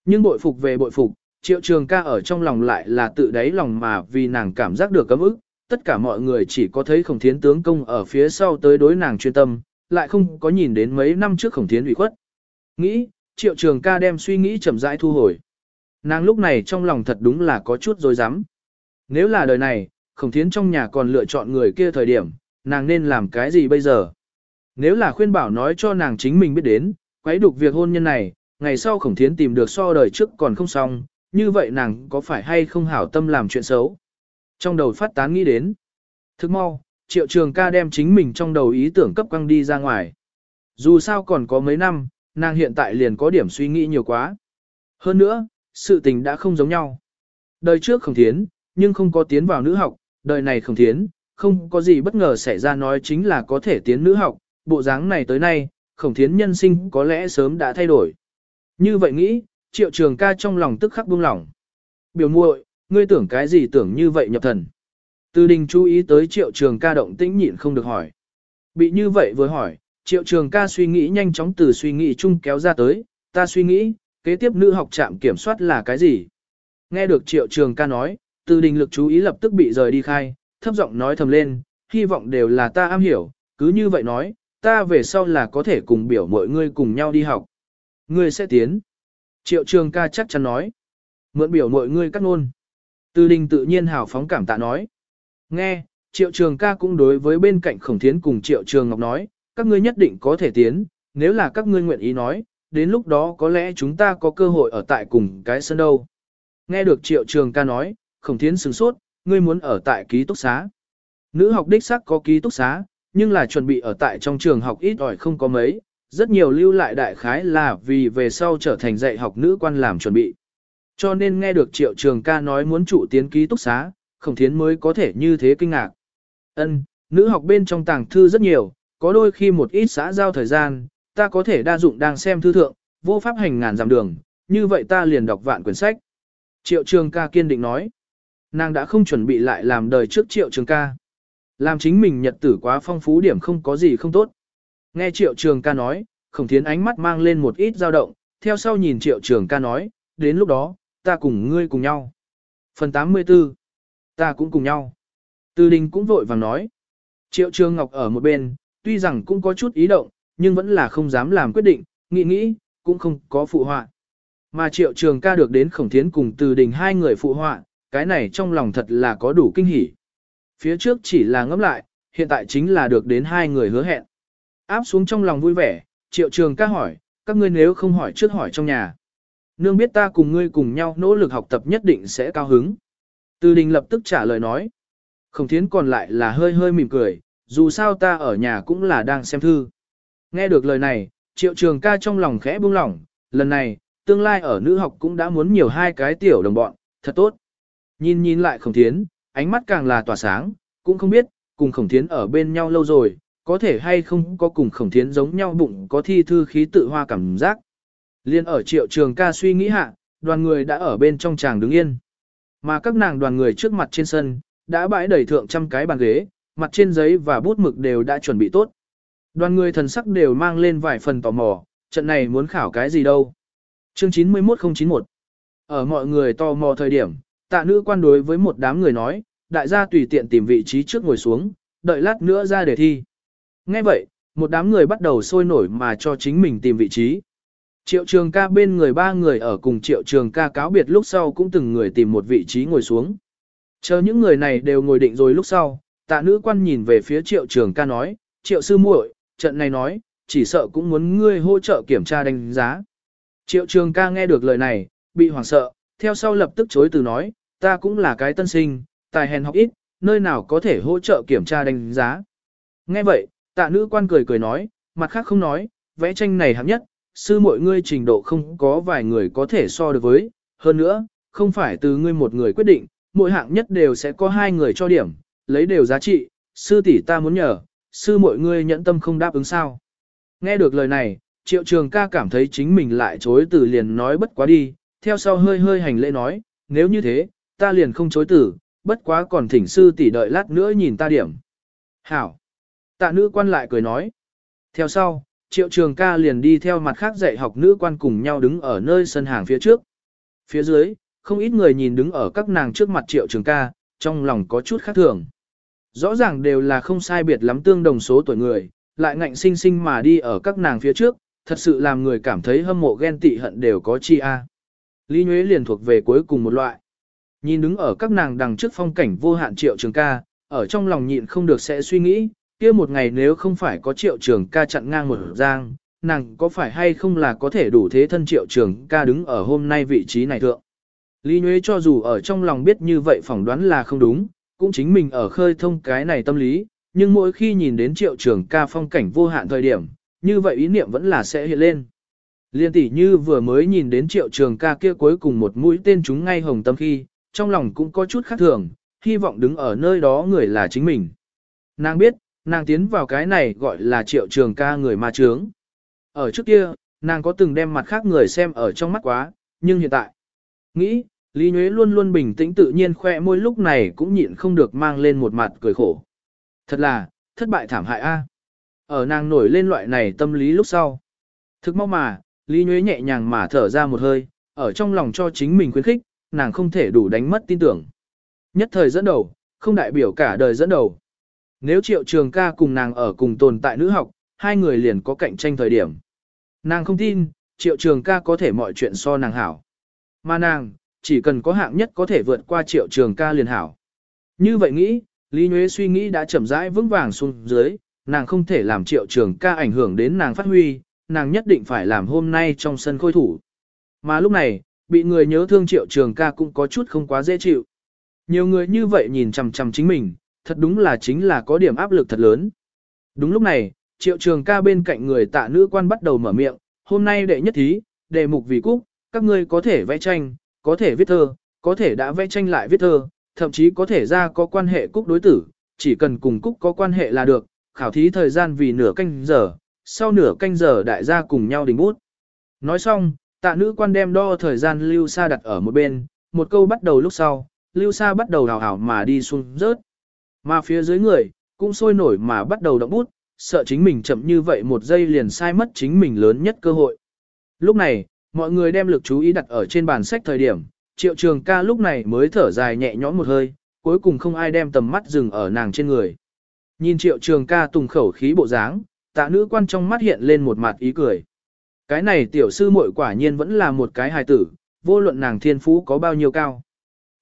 Nhưng bội phục về bội phục, triệu trường ca ở trong lòng lại là tự đáy lòng mà vì nàng cảm giác được cấm ức, tất cả mọi người chỉ có thấy khổng thiến tướng công ở phía sau tới đối nàng chuyên tâm, lại không có nhìn đến mấy năm trước khổng thiến ủy khuất. Nghĩ, triệu trường ca đem suy nghĩ chậm rãi thu hồi. Nàng lúc này trong lòng thật đúng là có chút dối rắm Nếu là đời này, khổng thiến trong nhà còn lựa chọn người kia thời điểm, nàng nên làm cái gì bây giờ? Nếu là khuyên bảo nói cho nàng chính mình biết đến, quấy đục việc hôn nhân này, ngày sau khổng thiến tìm được so đời trước còn không xong, như vậy nàng có phải hay không hảo tâm làm chuyện xấu? Trong đầu phát tán nghĩ đến. Thức mau, triệu trường ca đem chính mình trong đầu ý tưởng cấp quăng đi ra ngoài. Dù sao còn có mấy năm, nàng hiện tại liền có điểm suy nghĩ nhiều quá. Hơn nữa, sự tình đã không giống nhau. Đời trước khổng thiến, nhưng không có tiến vào nữ học, đời này khổng thiến, không có gì bất ngờ xảy ra nói chính là có thể tiến nữ học, bộ dáng này tới nay, khổng thiến nhân sinh có lẽ sớm đã thay đổi. Như vậy nghĩ, triệu trường ca trong lòng tức khắc buông lỏng. Biểu muội, ngươi tưởng cái gì tưởng như vậy nhập thần. Từ đình chú ý tới triệu trường ca động tĩnh nhịn không được hỏi. Bị như vậy vừa hỏi, triệu trường ca suy nghĩ nhanh chóng từ suy nghĩ chung kéo ra tới, ta suy nghĩ, kế tiếp nữ học trạm kiểm soát là cái gì? Nghe được triệu trường ca nói, từ đình lực chú ý lập tức bị rời đi khai, thấp giọng nói thầm lên, hy vọng đều là ta am hiểu, cứ như vậy nói, ta về sau là có thể cùng biểu mọi ngươi cùng nhau đi học. Ngươi sẽ tiến. Triệu trường ca chắc chắn nói. Mượn biểu mọi ngươi cắt ngôn. Tư đình tự nhiên hào phóng cảm tạ nói. Nghe, triệu trường ca cũng đối với bên cạnh khổng thiến cùng triệu trường ngọc nói, các ngươi nhất định có thể tiến, nếu là các ngươi nguyện ý nói, đến lúc đó có lẽ chúng ta có cơ hội ở tại cùng cái sân đâu. Nghe được triệu trường ca nói, khổng thiến sửng sốt, ngươi muốn ở tại ký túc xá. Nữ học đích sắc có ký túc xá, nhưng là chuẩn bị ở tại trong trường học ít ỏi không có mấy, rất nhiều lưu lại đại khái là vì về sau trở thành dạy học nữ quan làm chuẩn bị. Cho nên nghe được triệu trường ca nói muốn trụ tiến ký túc xá, khổng thiến mới có thể như thế kinh ngạc. Ân, nữ học bên trong tàng thư rất nhiều, có đôi khi một ít xã giao thời gian, ta có thể đa dụng đang xem thư thượng, vô pháp hành ngàn dặm đường, như vậy ta liền đọc vạn quyển sách. Triệu trường ca kiên định nói, nàng đã không chuẩn bị lại làm đời trước triệu trường ca. Làm chính mình nhật tử quá phong phú điểm không có gì không tốt. Nghe triệu trường ca nói, khổng thiến ánh mắt mang lên một ít dao động, theo sau nhìn triệu trường ca nói, đến lúc đó, ta cùng ngươi cùng nhau. Phần 84 Ta cũng cùng nhau. Từ đình cũng vội vàng nói. Triệu trường ngọc ở một bên, tuy rằng cũng có chút ý động, nhưng vẫn là không dám làm quyết định, nghĩ nghĩ, cũng không có phụ họa. Mà triệu trường ca được đến khổng thiến cùng từ đình hai người phụ họa, cái này trong lòng thật là có đủ kinh hỉ. Phía trước chỉ là ngẫm lại, hiện tại chính là được đến hai người hứa hẹn. Áp xuống trong lòng vui vẻ, triệu trường ca hỏi, các ngươi nếu không hỏi trước hỏi trong nhà. Nương biết ta cùng ngươi cùng nhau nỗ lực học tập nhất định sẽ cao hứng. Từ đình lập tức trả lời nói. Khổng thiến còn lại là hơi hơi mỉm cười, dù sao ta ở nhà cũng là đang xem thư. Nghe được lời này, triệu trường ca trong lòng khẽ buông lỏng, lần này, tương lai ở nữ học cũng đã muốn nhiều hai cái tiểu đồng bọn, thật tốt. Nhìn nhìn lại khổng thiến, ánh mắt càng là tỏa sáng, cũng không biết, cùng khổng thiến ở bên nhau lâu rồi, có thể hay không có cùng khổng thiến giống nhau bụng có thi thư khí tự hoa cảm giác. Liên ở triệu trường ca suy nghĩ hạ, đoàn người đã ở bên trong chàng đứng yên. Mà các nàng đoàn người trước mặt trên sân, đã bãi đầy thượng trăm cái bàn ghế, mặt trên giấy và bút mực đều đã chuẩn bị tốt. Đoàn người thần sắc đều mang lên vài phần tò mò, trận này muốn khảo cái gì đâu. Chương 91091 Ở mọi người tò mò thời điểm, tạ nữ quan đối với một đám người nói, đại gia tùy tiện tìm vị trí trước ngồi xuống, đợi lát nữa ra để thi. Nghe vậy, một đám người bắt đầu sôi nổi mà cho chính mình tìm vị trí. Triệu trường ca bên người ba người ở cùng triệu trường ca cáo biệt lúc sau cũng từng người tìm một vị trí ngồi xuống. Chờ những người này đều ngồi định rồi lúc sau, tạ nữ quan nhìn về phía triệu trường ca nói, triệu sư muội, trận này nói, chỉ sợ cũng muốn ngươi hỗ trợ kiểm tra đánh giá. Triệu trường ca nghe được lời này, bị hoảng sợ, theo sau lập tức chối từ nói, ta cũng là cái tân sinh, tài hèn học ít, nơi nào có thể hỗ trợ kiểm tra đánh giá. Nghe vậy, tạ nữ quan cười cười nói, mặt khác không nói, vẽ tranh này hạng nhất, sư mọi ngươi trình độ không có vài người có thể so được với, hơn nữa, không phải từ ngươi một người quyết định, mỗi hạng nhất đều sẽ có hai người cho điểm, lấy đều giá trị, sư tỷ ta muốn nhờ, sư mọi ngươi nhẫn tâm không đáp ứng sao. Nghe được lời này, triệu trường ca cảm thấy chính mình lại chối từ liền nói bất quá đi, theo sau hơi hơi hành lễ nói, nếu như thế, ta liền không chối từ, bất quá còn thỉnh sư tỷ đợi lát nữa nhìn ta điểm. Hảo! Tạ nữ quan lại cười nói. Theo sau, triệu trường ca liền đi theo mặt khác dạy học nữ quan cùng nhau đứng ở nơi sân hàng phía trước. Phía dưới, không ít người nhìn đứng ở các nàng trước mặt triệu trường ca, trong lòng có chút khác thường. Rõ ràng đều là không sai biệt lắm tương đồng số tuổi người, lại ngạnh sinh sinh mà đi ở các nàng phía trước, thật sự làm người cảm thấy hâm mộ ghen tị hận đều có chi a. Lý Nhuế liền thuộc về cuối cùng một loại. Nhìn đứng ở các nàng đằng trước phong cảnh vô hạn triệu trường ca, ở trong lòng nhịn không được sẽ suy nghĩ, kia một ngày nếu không phải có triệu trường ca chặn ngang một giang, nàng có phải hay không là có thể đủ thế thân triệu trường ca đứng ở hôm nay vị trí này thượng. Lý Nhuế cho dù ở trong lòng biết như vậy phỏng đoán là không đúng, cũng chính mình ở khơi thông cái này tâm lý, nhưng mỗi khi nhìn đến triệu trường ca phong cảnh vô hạn thời điểm, như vậy ý niệm vẫn là sẽ hiện lên. Liên tỷ như vừa mới nhìn đến triệu trường ca kia cuối cùng một mũi tên chúng ngay hồng tâm khi, trong lòng cũng có chút khác thường, hy vọng đứng ở nơi đó người là chính mình. Nàng biết, nàng tiến vào cái này gọi là triệu trường ca người ma trướng. Ở trước kia, nàng có từng đem mặt khác người xem ở trong mắt quá, nhưng hiện tại, nghĩ, Lý Nhuế luôn luôn bình tĩnh tự nhiên khoe môi lúc này cũng nhịn không được mang lên một mặt cười khổ. Thật là, thất bại thảm hại a. Ở nàng nổi lên loại này tâm lý lúc sau. Thực mau mà, Lý Nhuế nhẹ nhàng mà thở ra một hơi, ở trong lòng cho chính mình khuyến khích, nàng không thể đủ đánh mất tin tưởng. Nhất thời dẫn đầu, không đại biểu cả đời dẫn đầu. Nếu triệu trường ca cùng nàng ở cùng tồn tại nữ học, hai người liền có cạnh tranh thời điểm. Nàng không tin, triệu trường ca có thể mọi chuyện so nàng hảo. Mà nàng, chỉ cần có hạng nhất có thể vượt qua triệu trường ca liền hảo. Như vậy nghĩ, Lý Nhuế suy nghĩ đã chậm rãi vững vàng xuống dưới, nàng không thể làm triệu trường ca ảnh hưởng đến nàng phát huy, nàng nhất định phải làm hôm nay trong sân khôi thủ. Mà lúc này, bị người nhớ thương triệu trường ca cũng có chút không quá dễ chịu. Nhiều người như vậy nhìn chằm chằm chính mình, thật đúng là chính là có điểm áp lực thật lớn. Đúng lúc này, triệu trường ca bên cạnh người tạ nữ quan bắt đầu mở miệng, hôm nay đệ nhất thí, đề mục vì cúc, các ngươi có thể vẽ tranh, có thể viết thơ, có thể đã vẽ tranh lại viết thơ, thậm chí có thể ra có quan hệ cúc đối tử, chỉ cần cùng cúc có quan hệ là được, khảo thí thời gian vì nửa canh giờ, sau nửa canh giờ đại gia cùng nhau đình bút. Nói xong, tạ nữ quan đem đo thời gian lưu sa đặt ở một bên, một câu bắt đầu lúc sau, lưu sa bắt đầu hào hào mà đi xuống rớt. Mà phía dưới người, cũng sôi nổi mà bắt đầu động bút, sợ chính mình chậm như vậy một giây liền sai mất chính mình lớn nhất cơ hội. Lúc này, mọi người đem lực chú ý đặt ở trên bàn sách thời điểm, triệu trường ca lúc này mới thở dài nhẹ nhõm một hơi, cuối cùng không ai đem tầm mắt dừng ở nàng trên người. Nhìn triệu trường ca tùng khẩu khí bộ dáng, tạ nữ quan trong mắt hiện lên một mặt ý cười. Cái này tiểu sư muội quả nhiên vẫn là một cái hài tử, vô luận nàng thiên phú có bao nhiêu cao.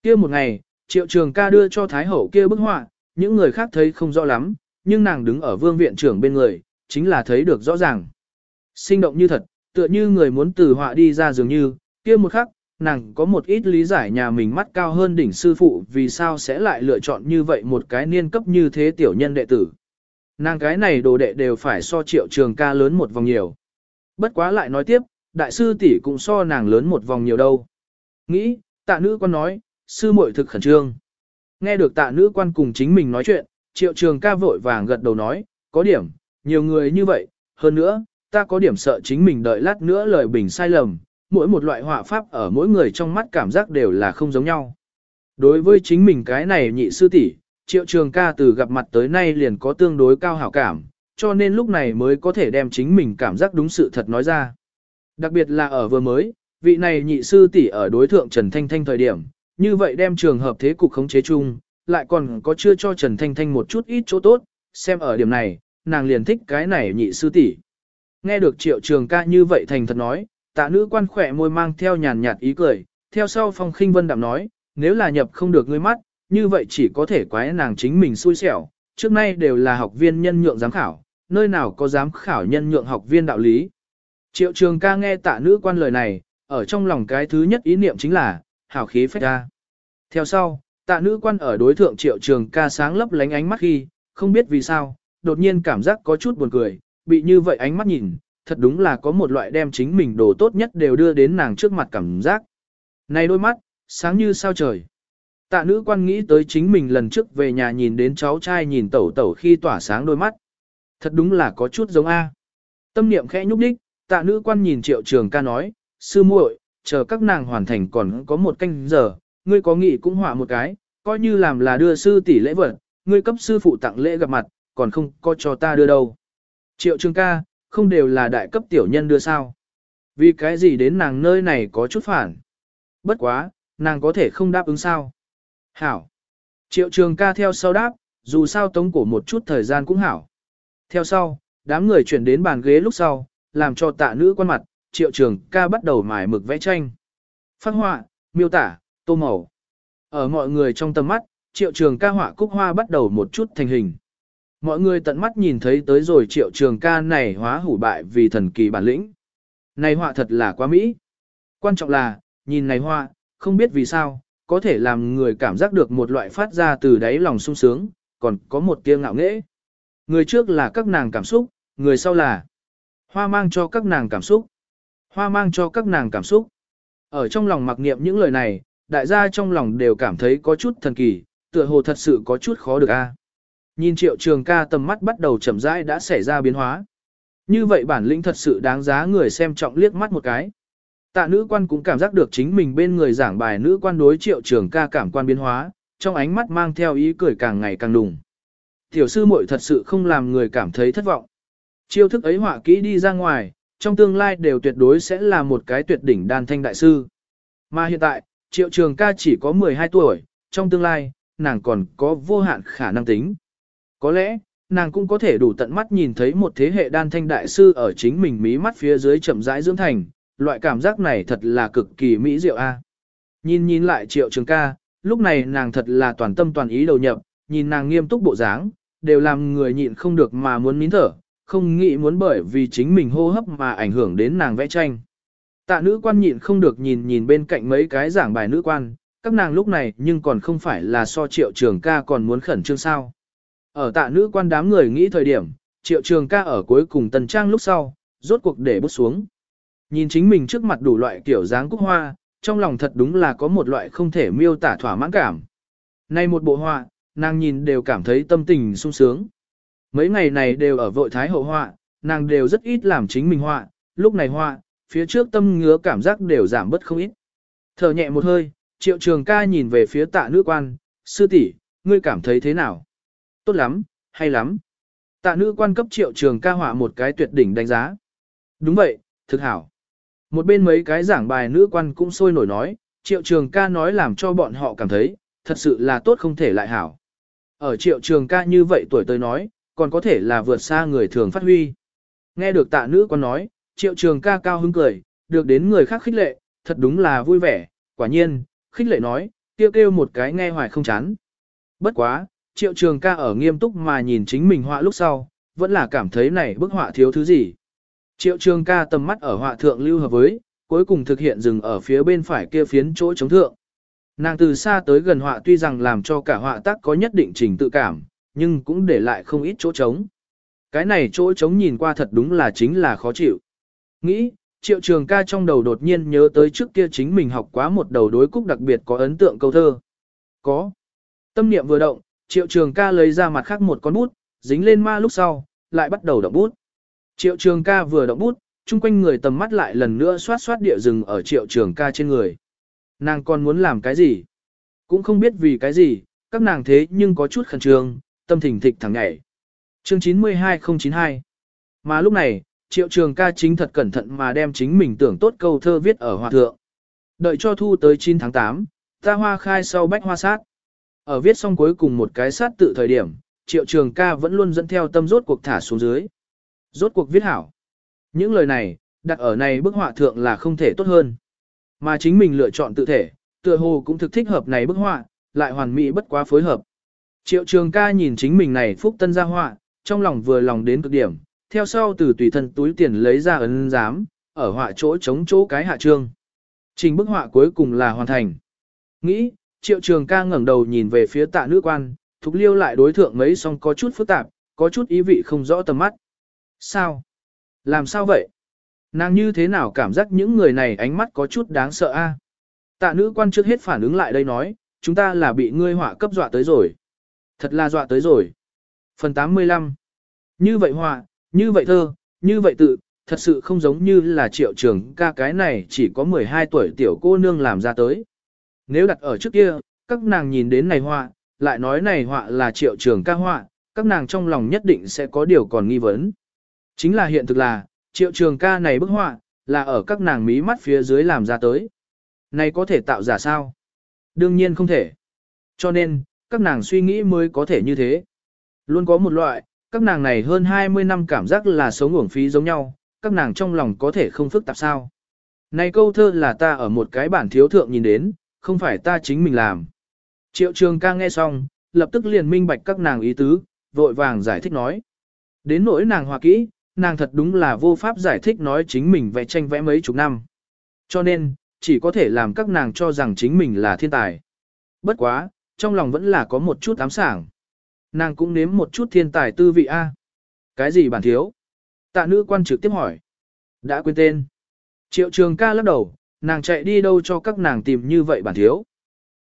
kia một ngày, triệu trường ca đưa cho Thái Hậu kia bức họa, những người khác thấy không rõ lắm, nhưng nàng đứng ở vương viện trưởng bên người, chính là thấy được rõ ràng. Sinh động như thật, tựa như người muốn từ họa đi ra dường như, kia một khắc, nàng có một ít lý giải nhà mình mắt cao hơn đỉnh sư phụ vì sao sẽ lại lựa chọn như vậy một cái niên cấp như thế tiểu nhân đệ tử. Nàng cái này đồ đệ đều phải so triệu trường ca lớn một vòng nhiều. Bất quá lại nói tiếp, đại sư tỷ cũng so nàng lớn một vòng nhiều đâu. Nghĩ, tạ nữ quan nói, sư muội thực khẩn trương. Nghe được tạ nữ quan cùng chính mình nói chuyện, triệu trường ca vội vàng gật đầu nói, có điểm, nhiều người như vậy, hơn nữa, ta có điểm sợ chính mình đợi lát nữa lời bình sai lầm, mỗi một loại họa pháp ở mỗi người trong mắt cảm giác đều là không giống nhau. Đối với chính mình cái này nhị sư tỷ, triệu trường ca từ gặp mặt tới nay liền có tương đối cao hảo cảm, cho nên lúc này mới có thể đem chính mình cảm giác đúng sự thật nói ra. Đặc biệt là ở vừa mới, vị này nhị sư tỷ ở đối thượng Trần Thanh Thanh thời điểm, như vậy đem trường hợp thế cục khống chế chung, lại còn có chưa cho Trần Thanh Thanh một chút ít chỗ tốt, xem ở điểm này, nàng liền thích cái này nhị sư tỷ. Nghe được triệu trường ca như vậy thành thật nói, tạ nữ quan khỏe môi mang theo nhàn nhạt ý cười, theo sau phong khinh vân đạm nói, nếu là nhập không được ngươi mắt, như vậy chỉ có thể quái nàng chính mình xui xẻo, trước nay đều là học viên nhân nhượng giám khảo, nơi nào có dám khảo nhân nhượng học viên đạo lý. Triệu trường ca nghe tạ nữ quan lời này, ở trong lòng cái thứ nhất ý niệm chính là, hảo khí phách ra. Theo sau, tạ nữ quan ở đối thượng triệu trường ca sáng lấp lánh ánh mắt khi, không biết vì sao, đột nhiên cảm giác có chút buồn cười, bị như vậy ánh mắt nhìn, thật đúng là có một loại đem chính mình đồ tốt nhất đều đưa đến nàng trước mặt cảm giác. Này đôi mắt, sáng như sao trời. Tạ nữ quan nghĩ tới chính mình lần trước về nhà nhìn đến cháu trai nhìn tẩu tẩu khi tỏa sáng đôi mắt. Thật đúng là có chút giống A. Tâm niệm khẽ nhúc đích, tạ nữ quan nhìn triệu trường ca nói, sư muội, chờ các nàng hoàn thành còn có một canh giờ, ngươi có nghĩ cũng hỏa một cái, coi như làm là đưa sư tỷ lễ vật, ngươi cấp sư phụ tặng lễ gặp mặt, còn không có cho ta đưa đâu. Triệu trường ca, không đều là đại cấp tiểu nhân đưa sao. Vì cái gì đến nàng nơi này có chút phản. Bất quá, nàng có thể không đáp ứng sao. Hảo. Triệu trường ca theo sau đáp, dù sao tống cổ một chút thời gian cũng hảo. Theo sau, đám người chuyển đến bàn ghế lúc sau, làm cho tạ nữ quan mặt, triệu trường ca bắt đầu mài mực vẽ tranh. Phát họa, miêu tả, tô màu. Ở mọi người trong tầm mắt, triệu trường ca họa cúc hoa bắt đầu một chút thành hình. Mọi người tận mắt nhìn thấy tới rồi triệu trường ca này hóa hủ bại vì thần kỳ bản lĩnh. Này họa thật là quá mỹ. Quan trọng là, nhìn này họa, không biết vì sao, có thể làm người cảm giác được một loại phát ra từ đáy lòng sung sướng, còn có một tia ngạo nghễ. Người trước là các nàng cảm xúc, người sau là hoa mang cho các nàng cảm xúc. Hoa mang cho các nàng cảm xúc. Ở trong lòng mặc niệm những lời này, đại gia trong lòng đều cảm thấy có chút thần kỳ, tựa hồ thật sự có chút khó được a. Nhìn triệu trường ca tầm mắt bắt đầu chậm rãi đã xảy ra biến hóa. Như vậy bản lĩnh thật sự đáng giá người xem trọng liếc mắt một cái. Tạ nữ quan cũng cảm giác được chính mình bên người giảng bài nữ quan đối triệu trường ca cảm quan biến hóa, trong ánh mắt mang theo ý cười càng ngày càng đùng. Tiểu sư muội thật sự không làm người cảm thấy thất vọng. Chiêu thức ấy họa kỹ đi ra ngoài, trong tương lai đều tuyệt đối sẽ là một cái tuyệt đỉnh đan thanh đại sư. Mà hiện tại, triệu trường ca chỉ có 12 tuổi, trong tương lai, nàng còn có vô hạn khả năng tính. Có lẽ, nàng cũng có thể đủ tận mắt nhìn thấy một thế hệ đan thanh đại sư ở chính mình mí mắt phía dưới chậm rãi dưỡng thành, loại cảm giác này thật là cực kỳ mỹ diệu a. Nhìn nhìn lại triệu trường ca, lúc này nàng thật là toàn tâm toàn ý đầu nhập, nhìn nàng nghiêm túc bộ dáng, đều làm người nhịn không được mà muốn nín thở, không nghĩ muốn bởi vì chính mình hô hấp mà ảnh hưởng đến nàng vẽ tranh. Tạ nữ quan nhịn không được nhìn nhìn bên cạnh mấy cái giảng bài nữ quan, các nàng lúc này nhưng còn không phải là so triệu trường ca còn muốn khẩn trương sao. Ở tạ nữ quan đám người nghĩ thời điểm, triệu trường ca ở cuối cùng tần trang lúc sau, rốt cuộc để bút xuống. Nhìn chính mình trước mặt đủ loại kiểu dáng cúc hoa, trong lòng thật đúng là có một loại không thể miêu tả thỏa mãn cảm. Nay một bộ họa, nàng nhìn đều cảm thấy tâm tình sung sướng. Mấy ngày này đều ở vội thái hậu họa, nàng đều rất ít làm chính mình họa, lúc này họa, phía trước tâm ngứa cảm giác đều giảm bớt không ít. Thở nhẹ một hơi, triệu trường ca nhìn về phía tạ nữ quan, sư tỷ, ngươi cảm thấy thế nào? Tốt lắm, hay lắm. Tạ nữ quan cấp triệu trường ca họa một cái tuyệt đỉnh đánh giá. Đúng vậy, thực hảo. Một bên mấy cái giảng bài nữ quan cũng sôi nổi nói, triệu trường ca nói làm cho bọn họ cảm thấy, thật sự là tốt không thể lại hảo. Ở triệu trường ca như vậy tuổi tới nói, còn có thể là vượt xa người thường phát huy. Nghe được tạ nữ con nói, triệu trường ca cao hứng cười, được đến người khác khích lệ, thật đúng là vui vẻ, quả nhiên, khích lệ nói, kêu kêu một cái nghe hoài không chán. Bất quá, triệu trường ca ở nghiêm túc mà nhìn chính mình họa lúc sau, vẫn là cảm thấy này bức họa thiếu thứ gì. Triệu trường ca tầm mắt ở họa thượng lưu hợp với, cuối cùng thực hiện dừng ở phía bên phải kia phiến chỗ chống thượng. Nàng từ xa tới gần họa tuy rằng làm cho cả họa tác có nhất định trình tự cảm, nhưng cũng để lại không ít chỗ trống. Cái này chỗ trống nhìn qua thật đúng là chính là khó chịu. Nghĩ, triệu trường ca trong đầu đột nhiên nhớ tới trước kia chính mình học quá một đầu đối cúc đặc biệt có ấn tượng câu thơ. Có. Tâm niệm vừa động, triệu trường ca lấy ra mặt khác một con bút, dính lên ma lúc sau, lại bắt đầu động bút. Triệu trường ca vừa động bút, chung quanh người tầm mắt lại lần nữa xoát xoát địa rừng ở triệu trường ca trên người. Nàng còn muốn làm cái gì? Cũng không biết vì cái gì, các nàng thế nhưng có chút khẩn trương, tâm thỉnh thịch thẳng nhảy. Chương 92092 Mà lúc này, triệu trường ca chính thật cẩn thận mà đem chính mình tưởng tốt câu thơ viết ở hòa thượng. Đợi cho thu tới 9 tháng 8, ta hoa khai sau bách hoa sát. Ở viết xong cuối cùng một cái sát tự thời điểm, triệu trường ca vẫn luôn dẫn theo tâm rốt cuộc thả xuống dưới. Rốt cuộc viết hảo. Những lời này, đặt ở này bức họa thượng là không thể tốt hơn. Mà chính mình lựa chọn tự thể, tựa hồ cũng thực thích hợp này bức họa, lại hoàn mỹ bất quá phối hợp. Triệu trường ca nhìn chính mình này phúc tân gia họa, trong lòng vừa lòng đến cực điểm, theo sau từ tùy thân túi tiền lấy ra ấn giám, ở họa chỗ chống chỗ cái hạ trương. Trình bức họa cuối cùng là hoàn thành. Nghĩ, triệu trường ca ngẩng đầu nhìn về phía tạ nữ quan, thục liêu lại đối thượng mấy song có chút phức tạp, có chút ý vị không rõ tầm mắt. Sao? Làm sao vậy? Nàng như thế nào cảm giác những người này ánh mắt có chút đáng sợ a? Tạ nữ quan trước hết phản ứng lại đây nói, chúng ta là bị ngươi họa cấp dọa tới rồi. Thật là dọa tới rồi. Phần 85 Như vậy họa, như vậy thơ, như vậy tự, thật sự không giống như là triệu trường ca cái này chỉ có 12 tuổi tiểu cô nương làm ra tới. Nếu đặt ở trước kia, các nàng nhìn đến này họa, lại nói này họa là triệu trường ca họa, các nàng trong lòng nhất định sẽ có điều còn nghi vấn. Chính là hiện thực là, triệu trường ca này bức họa, là ở các nàng mí mắt phía dưới làm ra tới. Này có thể tạo giả sao? Đương nhiên không thể. Cho nên, các nàng suy nghĩ mới có thể như thế. Luôn có một loại, các nàng này hơn 20 năm cảm giác là sống uổng phí giống nhau, các nàng trong lòng có thể không phức tạp sao. Này câu thơ là ta ở một cái bản thiếu thượng nhìn đến, không phải ta chính mình làm. Triệu trường ca nghe xong, lập tức liền minh bạch các nàng ý tứ, vội vàng giải thích nói. Đến nỗi nàng hòa kỹ, nàng thật đúng là vô pháp giải thích nói chính mình vẽ tranh vẽ mấy chục năm. Cho nên, chỉ có thể làm các nàng cho rằng chính mình là thiên tài. Bất quá, trong lòng vẫn là có một chút ám sảng. Nàng cũng nếm một chút thiên tài tư vị A. Cái gì bản thiếu? Tạ nữ quan trực tiếp hỏi. Đã quên tên. Triệu trường ca lắc đầu, nàng chạy đi đâu cho các nàng tìm như vậy bản thiếu.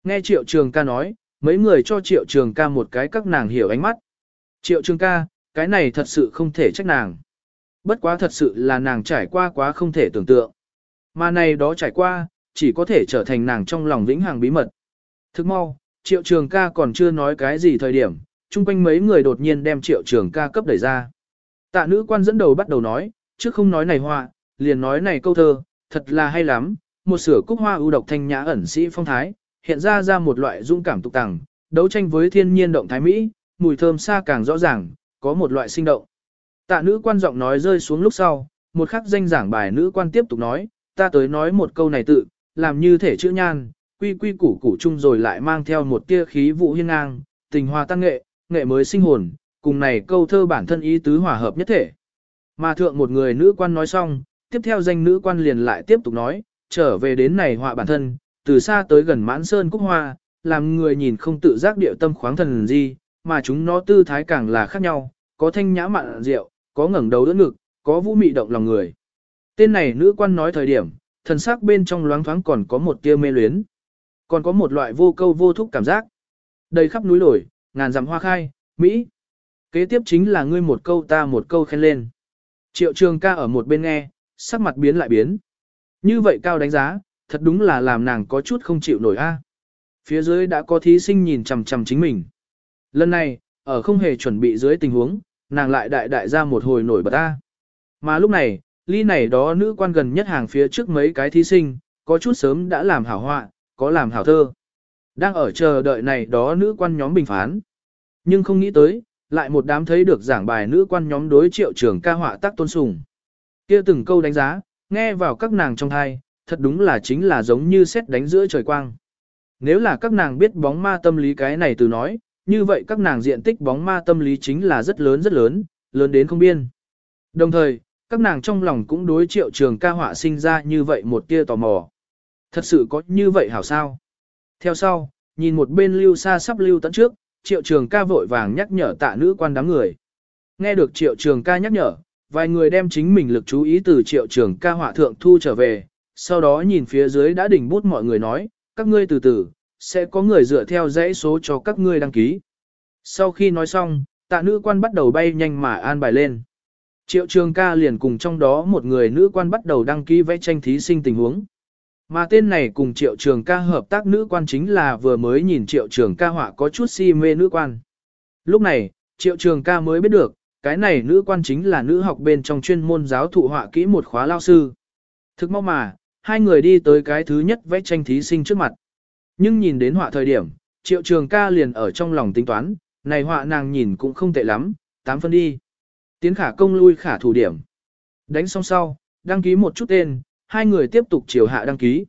Nghe triệu trường ca nói, mấy người cho triệu trường ca một cái các nàng hiểu ánh mắt. Triệu trường ca, cái này thật sự không thể trách nàng. Bất quá thật sự là nàng trải qua quá không thể tưởng tượng. Mà này đó trải qua, chỉ có thể trở thành nàng trong lòng vĩnh hằng bí mật. Thức mau, triệu trường ca còn chưa nói cái gì thời điểm, chung quanh mấy người đột nhiên đem triệu trường ca cấp đẩy ra. Tạ nữ quan dẫn đầu bắt đầu nói, trước không nói này họa, liền nói này câu thơ, thật là hay lắm, một sửa cúc hoa ưu độc thanh nhã ẩn sĩ phong thái, hiện ra ra một loại dung cảm tục tằng, đấu tranh với thiên nhiên động thái Mỹ, mùi thơm xa càng rõ ràng, có một loại sinh động. Tạ nữ quan giọng nói rơi xuống lúc sau, một khắc danh giảng bài nữ quan tiếp tục nói, ta tới nói một câu này tự, làm như thể chữ nhan, quy quy củ củ chung rồi lại mang theo một tia khí vụ hiên ngang, tình hòa tăng nghệ, nghệ mới sinh hồn, cùng này câu thơ bản thân ý tứ hòa hợp nhất thể. Mà thượng một người nữ quan nói xong, tiếp theo danh nữ quan liền lại tiếp tục nói, trở về đến này họa bản thân, từ xa tới gần mãn sơn cúc hoa, làm người nhìn không tự giác điệu tâm khoáng thần gì, mà chúng nó tư thái càng là khác nhau, có thanh nhã mạn rượu, có ngẩng đầu đỡ ngực, có vũ mị động lòng người. Tên này nữ quan nói thời điểm, thần sắc bên trong loáng thoáng còn có một tia mê luyến. Còn có một loại vô câu vô thúc cảm giác. Đầy khắp núi đồi, ngàn dặm hoa khai, Mỹ. Kế tiếp chính là ngươi một câu ta một câu khen lên. Triệu trường ca ở một bên nghe, sắc mặt biến lại biến. Như vậy cao đánh giá, thật đúng là làm nàng có chút không chịu nổi a. Phía dưới đã có thí sinh nhìn chằm chằm chính mình. Lần này, ở không hề chuẩn bị dưới tình huống, nàng lại đại đại ra một hồi nổi bật ta Mà lúc này, ly này đó nữ quan gần nhất hàng phía trước mấy cái thí sinh, có chút sớm đã làm hảo họa, có làm hảo thơ. Đang ở chờ đợi này đó nữ quan nhóm bình phán. Nhưng không nghĩ tới, lại một đám thấy được giảng bài nữ quan nhóm đối triệu trưởng ca họa tác tôn sùng. kia từng câu đánh giá, nghe vào các nàng trong thai, thật đúng là chính là giống như xét đánh giữa trời quang. Nếu là các nàng biết bóng ma tâm lý cái này từ nói, như vậy các nàng diện tích bóng ma tâm lý chính là rất lớn rất lớn, lớn đến không biên. Đồng thời, các nàng trong lòng cũng đối triệu trường ca họa sinh ra như vậy một tia tò mò. Thật sự có như vậy hảo sao? Theo sau, nhìn một bên lưu xa sắp lưu tận trước, triệu trường ca vội vàng nhắc nhở tạ nữ quan đám người. Nghe được triệu trường ca nhắc nhở, vài người đem chính mình lực chú ý từ triệu trường ca họa thượng thu trở về, sau đó nhìn phía dưới đã đỉnh bút mọi người nói, các ngươi từ từ, sẽ có người dựa theo dãy số cho các ngươi đăng ký. Sau khi nói xong, tạ nữ quan bắt đầu bay nhanh mà an bài lên. Triệu trường ca liền cùng trong đó một người nữ quan bắt đầu đăng ký vẽ tranh thí sinh tình huống. Mà tên này cùng triệu trường ca hợp tác nữ quan chính là vừa mới nhìn triệu trường ca họa có chút si mê nữ quan. Lúc này, triệu trường ca mới biết được, cái này nữ quan chính là nữ học bên trong chuyên môn giáo thụ họa kỹ một khóa lao sư. Thực mong mà, hai người đi tới cái thứ nhất vẽ tranh thí sinh trước mặt. Nhưng nhìn đến họa thời điểm, triệu trường ca liền ở trong lòng tính toán, này họa nàng nhìn cũng không tệ lắm, tám phân đi. Tiến khả công lui khả thủ điểm. Đánh xong sau, đăng ký một chút tên, hai người tiếp tục chiều hạ đăng ký.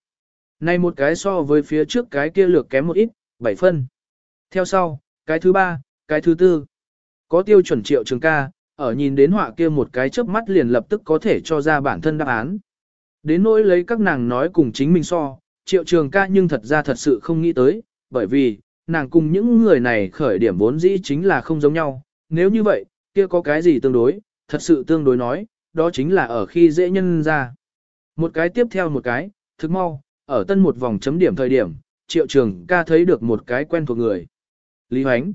Này một cái so với phía trước cái kia lược kém một ít, 7 phân. Theo sau, cái thứ ba, cái thứ tư. Có tiêu chuẩn triệu trường ca, ở nhìn đến họa kia một cái chớp mắt liền lập tức có thể cho ra bản thân đáp án. Đến nỗi lấy các nàng nói cùng chính mình so, triệu trường ca nhưng thật ra thật sự không nghĩ tới, bởi vì, nàng cùng những người này khởi điểm vốn dĩ chính là không giống nhau. Nếu như vậy, kia có cái gì tương đối, thật sự tương đối nói, đó chính là ở khi dễ nhân ra. Một cái tiếp theo một cái, thực mau, ở tân một vòng chấm điểm thời điểm, triệu trường ca thấy được một cái quen thuộc người. Lý Hoánh.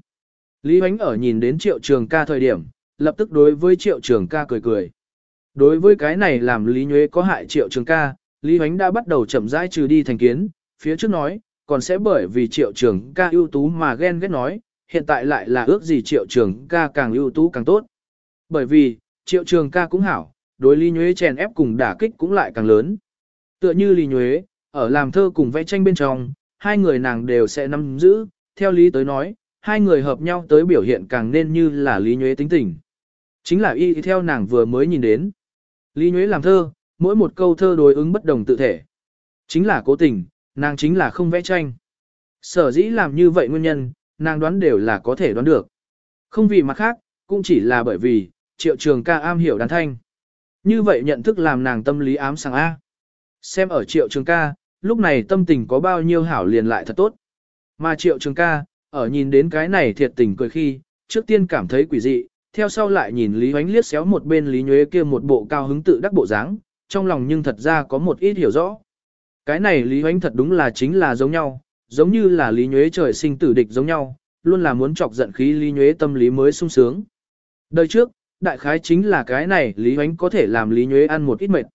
Lý Hoánh ở nhìn đến triệu trường ca thời điểm, lập tức đối với triệu trường ca cười cười. Đối với cái này làm Lý Nhuế có hại triệu trường ca, Lý Hoánh đã bắt đầu chậm rãi trừ đi thành kiến, phía trước nói, còn sẽ bởi vì triệu trường ca ưu tú mà ghen ghét nói, hiện tại lại là ước gì triệu trường ca càng ưu tú càng tốt. Bởi vì, triệu trường ca cũng hảo, đối Lý Nhuế chèn ép cùng đả kích cũng lại càng lớn. Tựa như Lý Nhuế, ở làm thơ cùng vẽ tranh bên trong, hai người nàng đều sẽ nắm giữ, theo lý tới nói, hai người hợp nhau tới biểu hiện càng nên như là Lý Nhuế tính tình. Chính là y theo nàng vừa mới nhìn đến. Lý Nhuế làm thơ, mỗi một câu thơ đối ứng bất đồng tự thể. Chính là cố tình, nàng chính là không vẽ tranh. Sở dĩ làm như vậy nguyên nhân, nàng đoán đều là có thể đoán được. Không vì mặt khác, cũng chỉ là bởi vì, triệu trường ca am hiểu đàn thanh. Như vậy nhận thức làm nàng tâm lý ám sàng A. Xem ở triệu trường ca, lúc này tâm tình có bao nhiêu hảo liền lại thật tốt. Mà triệu trường ca, ở nhìn đến cái này thiệt tình cười khi, trước tiên cảm thấy quỷ dị, theo sau lại nhìn Lý Hoánh liếc xéo một bên Lý Nhuế kia một bộ cao hứng tự đắc bộ dáng, trong lòng nhưng thật ra có một ít hiểu rõ. Cái này Lý Hoánh thật đúng là chính là giống nhau, giống như là Lý Nhuế trời sinh tử địch giống nhau, luôn là muốn chọc giận khí Lý Nhuế tâm lý mới sung sướng. Đời trước, đại khái chính là cái này Lý Hoánh có thể làm Lý Nhuế ăn một ít mệt.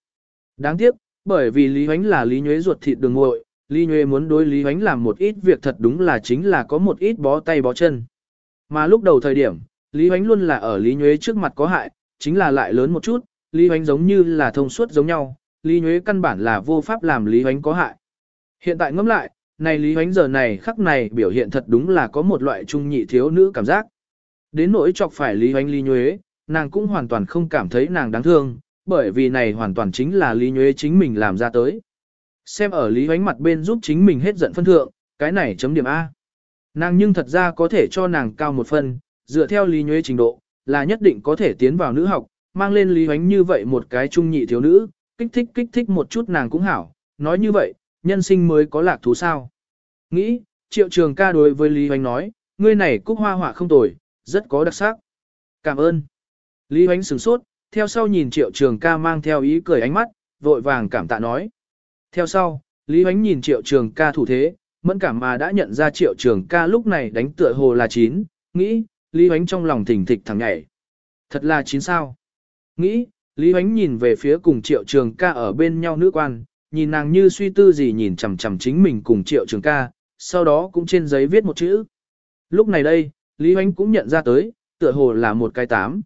Đáng tiếc, bởi vì Lý Hoánh là Lý Nhuế ruột thịt đường ngội, Lý Nhuế muốn đối Lý Hoánh làm một ít việc thật đúng là chính là có một ít bó tay bó chân. Mà lúc đầu thời điểm, Lý Hoánh luôn là ở Lý Nhuế trước mặt có hại, chính là lại lớn một chút, Lý Hoánh giống như là thông suốt giống nhau, Lý Nhuế căn bản là vô pháp làm Lý Hoánh có hại. Hiện tại ngẫm lại, này Lý Hoánh giờ này khắc này biểu hiện thật đúng là có một loại trung nhị thiếu nữ cảm giác. Đến nỗi chọc phải Lý Hoánh Lý Nhuế, nàng cũng hoàn toàn không cảm thấy nàng đáng thương, bởi vì này hoàn toàn chính là Lý Nhuế chính mình làm ra tới. Xem ở Lý Hoánh mặt bên giúp chính mình hết giận phân thượng, cái này chấm điểm A. Nàng nhưng thật ra có thể cho nàng cao một phân, dựa theo Lý Nhuế trình độ, là nhất định có thể tiến vào nữ học, mang lên Lý Hoánh như vậy một cái trung nhị thiếu nữ, kích thích kích thích một chút nàng cũng hảo, nói như vậy, nhân sinh mới có lạc thú sao. Nghĩ, triệu trường ca đối với Lý Hoánh nói, ngươi này cúc hoa hỏa không tồi, rất có đặc sắc. Cảm ơn. Lý Hoánh sửng sốt, theo sau nhìn triệu trường ca mang theo ý cười ánh mắt, vội vàng cảm tạ nói. Theo sau, Lý Hoánh nhìn triệu trường ca thủ thế, mẫn cảm mà đã nhận ra triệu trường ca lúc này đánh tựa hồ là chín, nghĩ, Lý Hoánh trong lòng thỉnh thịch thẳng nhảy. Thật là chín sao. Nghĩ, Lý Huánh nhìn về phía cùng triệu trường ca ở bên nhau nữ quan, nhìn nàng như suy tư gì nhìn chằm chằm chính mình cùng triệu trường ca, sau đó cũng trên giấy viết một chữ. Lúc này đây, Lý Huánh cũng nhận ra tới, tựa hồ là một cái tám.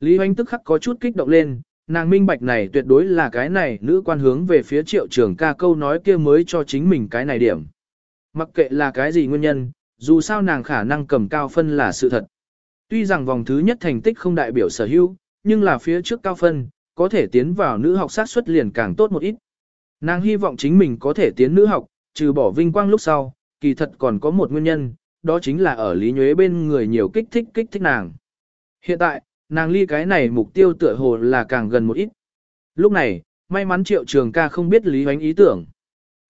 Lý Huánh tức khắc có chút kích động lên, nàng minh bạch này tuyệt đối là cái này nữ quan hướng về phía triệu trường ca câu nói kia mới cho chính mình cái này điểm. Mặc kệ là cái gì nguyên nhân, dù sao nàng khả năng cầm cao phân là sự thật. Tuy rằng vòng thứ nhất thành tích không đại biểu sở hữu, nhưng là phía trước cao phân, có thể tiến vào nữ học sát xuất liền càng tốt một ít. Nàng hy vọng chính mình có thể tiến nữ học, trừ bỏ vinh quang lúc sau, kỳ thật còn có một nguyên nhân, đó chính là ở Lý Nhuế bên người nhiều kích thích kích thích nàng. Hiện tại, nàng ly cái này mục tiêu tựa hồ là càng gần một ít. Lúc này, may mắn triệu trường ca không biết Lý Hoánh ý tưởng.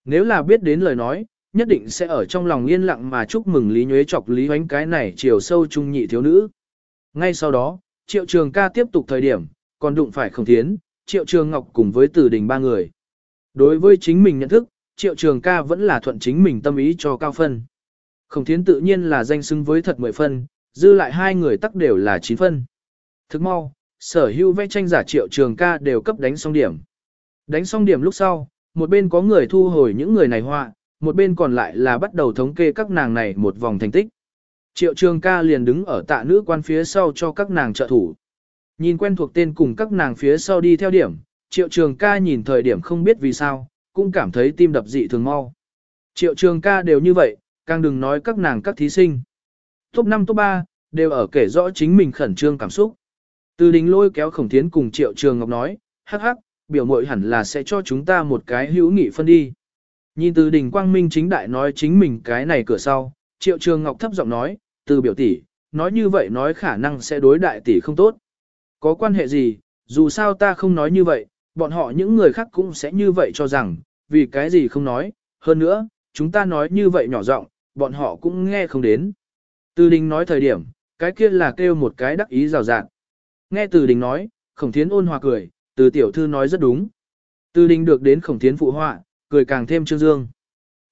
Nếu là biết đến lời nói, nhất định sẽ ở trong lòng yên lặng mà chúc mừng Lý Nhuế chọc Lý Hoánh cái này chiều sâu trung nhị thiếu nữ. Ngay sau đó, triệu trường ca tiếp tục thời điểm, còn đụng phải khổng thiến, triệu trường ngọc cùng với tử đình ba người. Đối với chính mình nhận thức, triệu trường ca vẫn là thuận chính mình tâm ý cho cao phân. Khổng thiến tự nhiên là danh xứng với thật 10 phân, dư lại hai người tắc đều là 9 phân. Thức mau, sở hữu vẽ tranh giả triệu trường ca đều cấp đánh xong điểm. Đánh xong điểm lúc sau, một bên có người thu hồi những người này họa, một bên còn lại là bắt đầu thống kê các nàng này một vòng thành tích. Triệu trường ca liền đứng ở tạ nữ quan phía sau cho các nàng trợ thủ. Nhìn quen thuộc tên cùng các nàng phía sau đi theo điểm, triệu trường ca nhìn thời điểm không biết vì sao, cũng cảm thấy tim đập dị thường mau. Triệu trường ca đều như vậy, càng đừng nói các nàng các thí sinh. Top 5 top 3, đều ở kể rõ chính mình khẩn trương cảm xúc. Từ đình lôi kéo khổng thiến cùng triệu trường ngọc nói, hắc hắc, biểu mội hẳn là sẽ cho chúng ta một cái hữu nghị phân đi. Nhìn từ đình quang minh chính đại nói chính mình cái này cửa sau, triệu trường ngọc thấp giọng nói, từ biểu tỷ, nói như vậy nói khả năng sẽ đối đại tỷ không tốt. Có quan hệ gì, dù sao ta không nói như vậy, bọn họ những người khác cũng sẽ như vậy cho rằng, vì cái gì không nói, hơn nữa, chúng ta nói như vậy nhỏ giọng, bọn họ cũng nghe không đến. Từ đình nói thời điểm, cái kia là kêu một cái đắc ý rào rạt. Nghe từ đình nói, khổng thiến ôn hòa cười, từ tiểu thư nói rất đúng. Từ đình được đến khổng thiến phụ họa, cười càng thêm trương dương.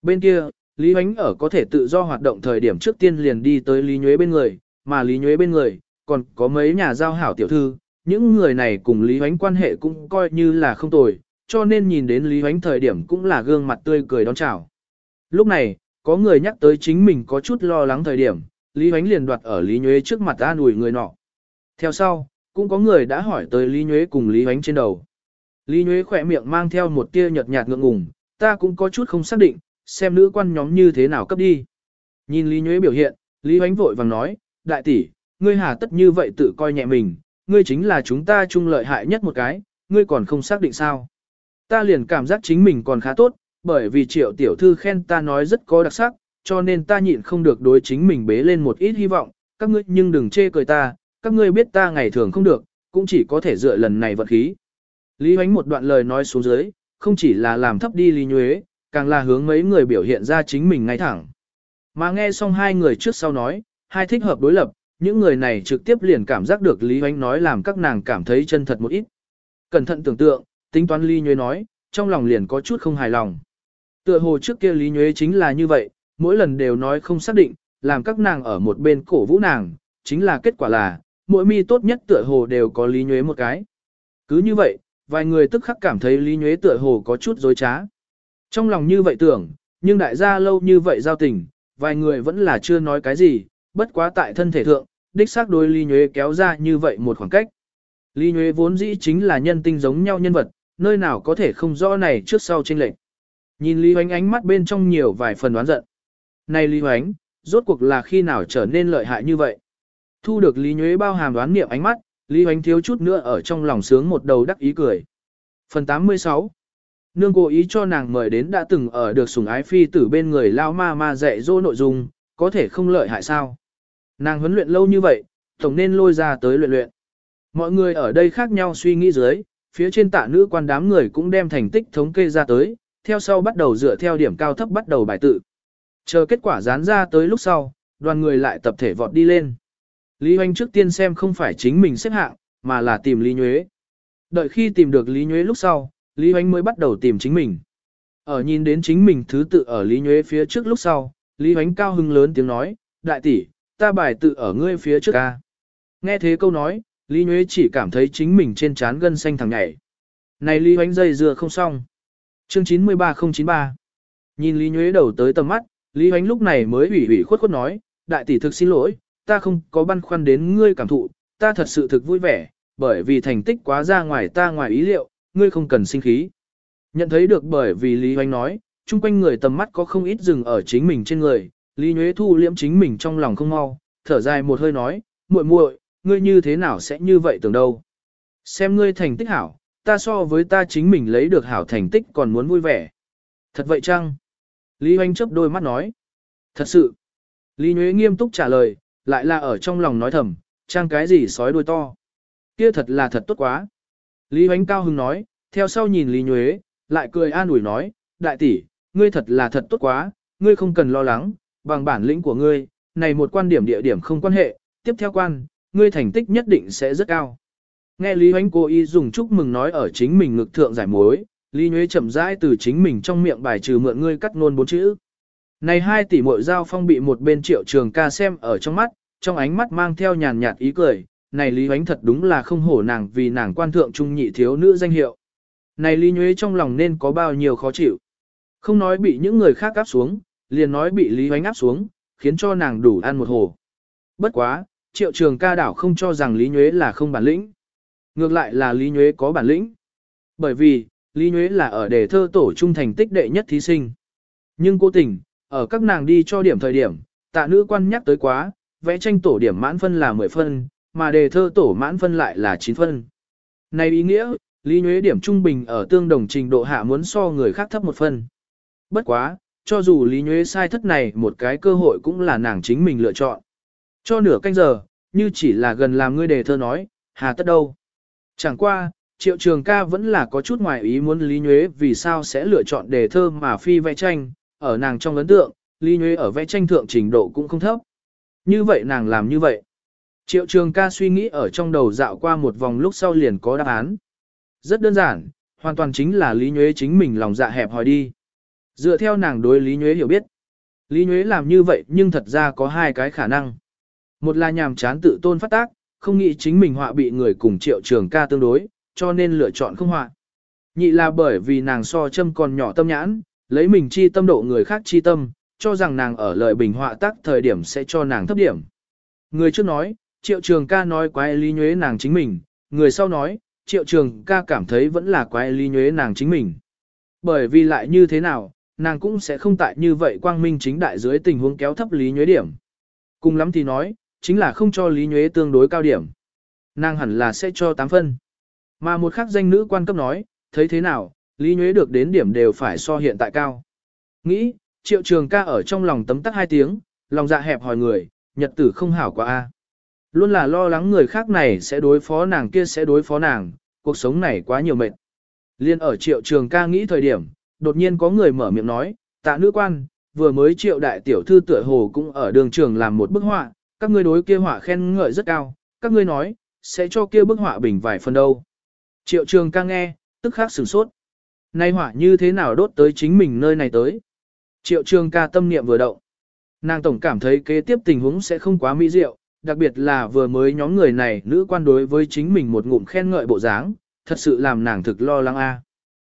Bên kia, Lý Huánh ở có thể tự do hoạt động thời điểm trước tiên liền đi tới Lý Nhuế bên người, mà Lý Nhuế bên người, còn có mấy nhà giao hảo tiểu thư, những người này cùng Lý Huánh quan hệ cũng coi như là không tồi, cho nên nhìn đến Lý Huánh thời điểm cũng là gương mặt tươi cười đón chào. Lúc này, có người nhắc tới chính mình có chút lo lắng thời điểm, Lý Huánh liền đoạt ở Lý Nhuế trước mặt an ủi người nọ. Theo sau, cũng có người đã hỏi tới Lý Nhuế cùng Lý Huánh trên đầu. Lý Nhuế khỏe miệng mang theo một tia nhợt nhạt ngượng ngùng, ta cũng có chút không xác định, xem nữ quan nhóm như thế nào cấp đi. Nhìn Lý Nhuế biểu hiện, Lý Hoánh vội vàng nói, đại tỷ, ngươi hà tất như vậy tự coi nhẹ mình, ngươi chính là chúng ta chung lợi hại nhất một cái, ngươi còn không xác định sao. Ta liền cảm giác chính mình còn khá tốt, bởi vì triệu tiểu thư khen ta nói rất có đặc sắc, cho nên ta nhịn không được đối chính mình bế lên một ít hy vọng, các ngươi nhưng đừng chê cười ta, các ngươi biết ta ngày thường không được, cũng chỉ có thể dựa lần này vận khí. Lý Hoánh một đoạn lời nói xuống dưới, không chỉ là làm thấp đi Lý Nhuế, càng là hướng mấy người biểu hiện ra chính mình ngay thẳng. Mà nghe xong hai người trước sau nói, hai thích hợp đối lập, những người này trực tiếp liền cảm giác được Lý Hoánh nói làm các nàng cảm thấy chân thật một ít. Cẩn thận tưởng tượng, tính toán Lý Nhuế nói, trong lòng liền có chút không hài lòng. Tựa hồ trước kia Lý Nhuế chính là như vậy, mỗi lần đều nói không xác định, làm các nàng ở một bên cổ vũ nàng, chính là kết quả là, mỗi mi tốt nhất tựa hồ đều có Lý Nhuế một cái. Cứ như vậy, vài người tức khắc cảm thấy Lý Nhuế tựa hồ có chút dối trá. Trong lòng như vậy tưởng, nhưng đại gia lâu như vậy giao tình, vài người vẫn là chưa nói cái gì, bất quá tại thân thể thượng, đích xác đôi Lý Nhuế kéo ra như vậy một khoảng cách. Lý Nhuế vốn dĩ chính là nhân tinh giống nhau nhân vật, nơi nào có thể không rõ này trước sau trên lệnh Nhìn Lý Hoánh ánh mắt bên trong nhiều vài phần đoán giận. Này Lý Hoánh, rốt cuộc là khi nào trở nên lợi hại như vậy? Thu được Lý Nhuế bao hàm đoán niệm ánh mắt, Lý Hoánh thiếu chút nữa ở trong lòng sướng một đầu đắc ý cười. Phần 86 Nương cố ý cho nàng mời đến đã từng ở được sủng ái phi tử bên người lao ma ma dạy dỗ nội dung, có thể không lợi hại sao. Nàng huấn luyện lâu như vậy, tổng nên lôi ra tới luyện luyện. Mọi người ở đây khác nhau suy nghĩ dưới, phía trên tạ nữ quan đám người cũng đem thành tích thống kê ra tới, theo sau bắt đầu dựa theo điểm cao thấp bắt đầu bài tự. Chờ kết quả dán ra tới lúc sau, đoàn người lại tập thể vọt đi lên. Lý Hoành trước tiên xem không phải chính mình xếp hạng, mà là tìm Lý Nhuế. Đợi khi tìm được Lý Nhuế lúc sau, Lý Hoánh mới bắt đầu tìm chính mình. Ở nhìn đến chính mình thứ tự ở Lý Nhuế phía trước lúc sau, Lý Hoánh cao hưng lớn tiếng nói, đại tỷ, ta bài tự ở ngươi phía trước ca. Nghe thế câu nói, Lý Nhuế chỉ cảm thấy chính mình trên trán gân xanh thẳng nhảy. Này Lý Hoánh dây dưa không xong. Chương 93093 Nhìn Lý Nhuế đầu tới tầm mắt, Lý Hoánh lúc này mới ủy ủy khuất khuất nói, đại tỷ thực xin lỗi, ta không có băn khoăn đến ngươi cảm thụ, ta thật sự thực vui vẻ, bởi vì thành tích quá ra ngoài ta ngoài ý liệu, ngươi không cần sinh khí. Nhận thấy được bởi vì Lý Hoánh nói, chung quanh người tầm mắt có không ít dừng ở chính mình trên người, Lý Nhuế thu liễm chính mình trong lòng không mau, thở dài một hơi nói, muội muội, ngươi như thế nào sẽ như vậy tưởng đâu. Xem ngươi thành tích hảo, ta so với ta chính mình lấy được hảo thành tích còn muốn vui vẻ. Thật vậy chăng? Lý Hoành chớp đôi mắt nói. Thật sự. Lý Nhuế nghiêm túc trả lời, lại là ở trong lòng nói thầm, trang cái gì sói đuôi to. Kia thật là thật tốt quá. Lý Hoành cao Hưng nói, theo sau nhìn Lý Nhuế, lại cười an ủi nói, đại tỷ, ngươi thật là thật tốt quá, ngươi không cần lo lắng, bằng bản lĩnh của ngươi, này một quan điểm địa điểm không quan hệ, tiếp theo quan, ngươi thành tích nhất định sẽ rất cao. Nghe Lý Hoánh cố ý dùng chúc mừng nói ở chính mình ngực thượng giải mối, Lý Nhuế chậm rãi từ chính mình trong miệng bài trừ mượn ngươi cắt nôn bốn chữ. Này hai tỷ muội giao phong bị một bên triệu trường ca xem ở trong mắt, trong ánh mắt mang theo nhàn nhạt ý cười, này Lý Huánh thật đúng là không hổ nàng vì nàng quan thượng trung nhị thiếu nữ danh hiệu. Này Lý Nhuế trong lòng nên có bao nhiêu khó chịu. Không nói bị những người khác áp xuống, liền nói bị Lý Huánh áp xuống, khiến cho nàng đủ ăn một hồ. Bất quá, triệu trường ca đảo không cho rằng Lý Nhuế là không bản lĩnh. Ngược lại là Lý Nhuế có bản lĩnh. Bởi vì, Lý Nhuế là ở đề thơ tổ trung thành tích đệ nhất thí sinh. Nhưng cố tình, ở các nàng đi cho điểm thời điểm, tạ nữ quan nhắc tới quá, vẽ tranh tổ điểm mãn phân là 10 phân, mà đề thơ tổ mãn phân lại là 9 phân. Này ý nghĩa, Lý Nhuế điểm trung bình ở tương đồng trình độ hạ muốn so người khác thấp một phân. Bất quá, cho dù Lý Nhuế sai thất này một cái cơ hội cũng là nàng chính mình lựa chọn. Cho nửa canh giờ, như chỉ là gần làm ngươi đề thơ nói, hà tất đâu. Chẳng qua, triệu trường ca vẫn là có chút ngoài ý muốn Lý Nhuế vì sao sẽ lựa chọn đề thơ mà phi vẽ tranh, ở nàng trong ấn tượng, Lý Nhuế ở vẽ tranh thượng trình độ cũng không thấp. Như vậy nàng làm như vậy. Triệu trường ca suy nghĩ ở trong đầu dạo qua một vòng lúc sau liền có đáp án. Rất đơn giản, hoàn toàn chính là Lý Nhuế chính mình lòng dạ hẹp hòi đi. Dựa theo nàng đối Lý Nhuế hiểu biết. Lý Nhuế làm như vậy nhưng thật ra có hai cái khả năng. Một là nhàm chán tự tôn phát tác, không nghĩ chính mình họa bị người cùng triệu trường ca tương đối, cho nên lựa chọn không họa. Nhị là bởi vì nàng so châm còn nhỏ tâm nhãn, lấy mình chi tâm độ người khác chi tâm, cho rằng nàng ở lời bình họa tác thời điểm sẽ cho nàng thấp điểm. Người trước nói, triệu trường ca nói quái lý nhuế nàng chính mình, người sau nói, triệu trường ca cảm thấy vẫn là quái lý nhuế nàng chính mình. Bởi vì lại như thế nào, nàng cũng sẽ không tại như vậy quang minh chính đại dưới tình huống kéo thấp lý nhuế điểm. Cùng lắm thì nói, chính là không cho lý nhuế tương đối cao điểm. Nàng hẳn là sẽ cho 8 phân. Mà một khắc danh nữ quan cấp nói, thấy thế nào, lý nhuế được đến điểm đều phải so hiện tại cao. Nghĩ, triệu trường ca ở trong lòng tấm tắc hai tiếng, lòng dạ hẹp hỏi người, nhật tử không hảo quá a. Luôn là lo lắng người khác này sẽ đối phó nàng kia sẽ đối phó nàng, cuộc sống này quá nhiều mệt. Liên ở triệu trường ca nghĩ thời điểm, đột nhiên có người mở miệng nói, tạ nữ quan, vừa mới triệu đại tiểu thư tựa hồ cũng ở đường trường làm một bức họa, các ngươi đối kia họa khen ngợi rất cao, các ngươi nói, sẽ cho kia bức họa bình vài phần đâu. Triệu trường ca nghe, tức khắc sửng sốt. Nay họa như thế nào đốt tới chính mình nơi này tới. Triệu trường ca tâm niệm vừa động. Nàng tổng cảm thấy kế tiếp tình huống sẽ không quá mỹ diệu, đặc biệt là vừa mới nhóm người này nữ quan đối với chính mình một ngụm khen ngợi bộ dáng, thật sự làm nàng thực lo lắng a.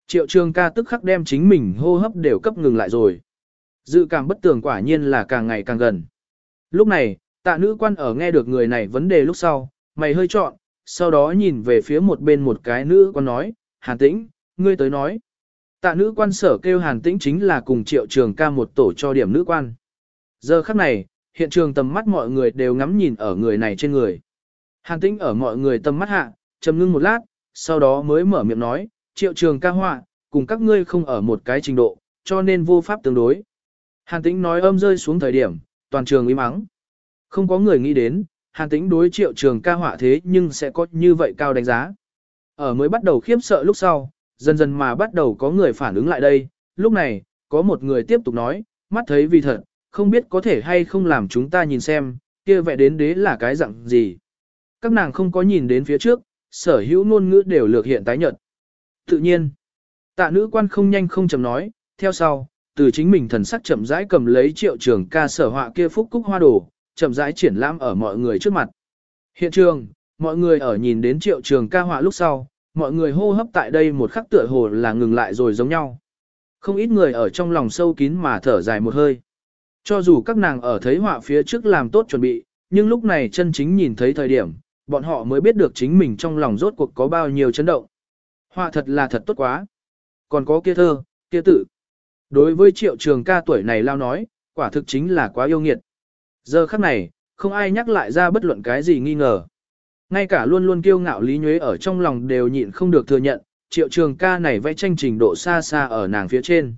Triệu trường ca tức khắc đem chính mình hô hấp đều cấp ngừng lại rồi. Dự cảm bất tường quả nhiên là càng ngày càng gần. Lúc này, tạ nữ quan ở nghe được người này vấn đề lúc sau, mày hơi trọn, sau đó nhìn về phía một bên một cái nữ quan nói, hàn tĩnh, ngươi tới nói. Tạ nữ quan sở kêu hàn tĩnh chính là cùng triệu trường ca một tổ cho điểm nữ quan. Giờ khắc này, hiện trường tầm mắt mọi người đều ngắm nhìn ở người này trên người. Hàn tĩnh ở mọi người tầm mắt hạ, trầm ngưng một lát, sau đó mới mở miệng nói, triệu trường ca họa, cùng các ngươi không ở một cái trình độ, cho nên vô pháp tương đối. Hàn tĩnh nói âm rơi xuống thời điểm, toàn trường im mắng. Không có người nghĩ đến, hàn tĩnh đối triệu trường ca họa thế nhưng sẽ có như vậy cao đánh giá. Ở mới bắt đầu khiếp sợ lúc sau, dần dần mà bắt đầu có người phản ứng lại đây, lúc này, có một người tiếp tục nói, mắt thấy vì thật, không biết có thể hay không làm chúng ta nhìn xem, kia vẽ đến đế là cái dạng gì. Các nàng không có nhìn đến phía trước, sở hữu ngôn ngữ đều lược hiện tái nhợt. Tự nhiên, tạ nữ quan không nhanh không chậm nói, theo sau, từ chính mình thần sắc chậm rãi cầm lấy triệu trường ca sở họa kia phúc cúc hoa đồ, chậm rãi triển lãm ở mọi người trước mặt. Hiện trường, mọi người ở nhìn đến triệu trường ca họa lúc sau, mọi người hô hấp tại đây một khắc tựa hồ là ngừng lại rồi giống nhau. Không ít người ở trong lòng sâu kín mà thở dài một hơi. Cho dù các nàng ở thấy họa phía trước làm tốt chuẩn bị, nhưng lúc này chân chính nhìn thấy thời điểm, bọn họ mới biết được chính mình trong lòng rốt cuộc có bao nhiêu chấn động. Họa thật là thật tốt quá. Còn có kia thơ, kia tự. Đối với triệu trường ca tuổi này lao nói, quả thực chính là quá yêu nghiệt. Giờ khắc này, không ai nhắc lại ra bất luận cái gì nghi ngờ. Ngay cả luôn luôn kiêu ngạo Lý Nhuế ở trong lòng đều nhịn không được thừa nhận, triệu trường ca này vẽ tranh trình độ xa xa ở nàng phía trên.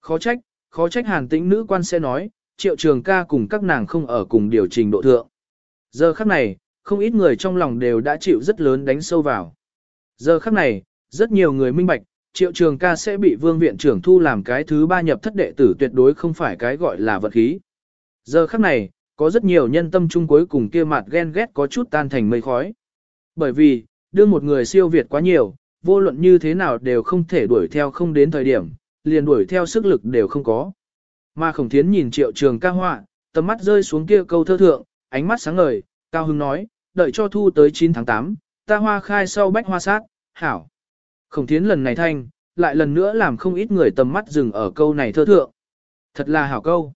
Khó trách, khó trách hàn tĩnh nữ quan sẽ nói, triệu trường ca cùng các nàng không ở cùng điều trình độ thượng. Giờ khắc này, không ít người trong lòng đều đã chịu rất lớn đánh sâu vào. Giờ khắc này, rất nhiều người minh bạch, triệu trường ca sẽ bị vương viện trưởng thu làm cái thứ ba nhập thất đệ tử tuyệt đối không phải cái gọi là vật khí. Giờ khắc này, có rất nhiều nhân tâm chung cuối cùng kia mặt ghen ghét có chút tan thành mây khói. Bởi vì, đưa một người siêu việt quá nhiều, vô luận như thế nào đều không thể đuổi theo không đến thời điểm, liền đuổi theo sức lực đều không có. Mà khổng thiến nhìn triệu trường ca họa, tầm mắt rơi xuống kia câu thơ thượng, ánh mắt sáng ngời, cao hưng nói, đợi cho thu tới 9 tháng 8, ta hoa khai sau bách hoa sát, hảo. Khổng thiến lần này thanh, lại lần nữa làm không ít người tầm mắt dừng ở câu này thơ thượng. Thật là hảo câu.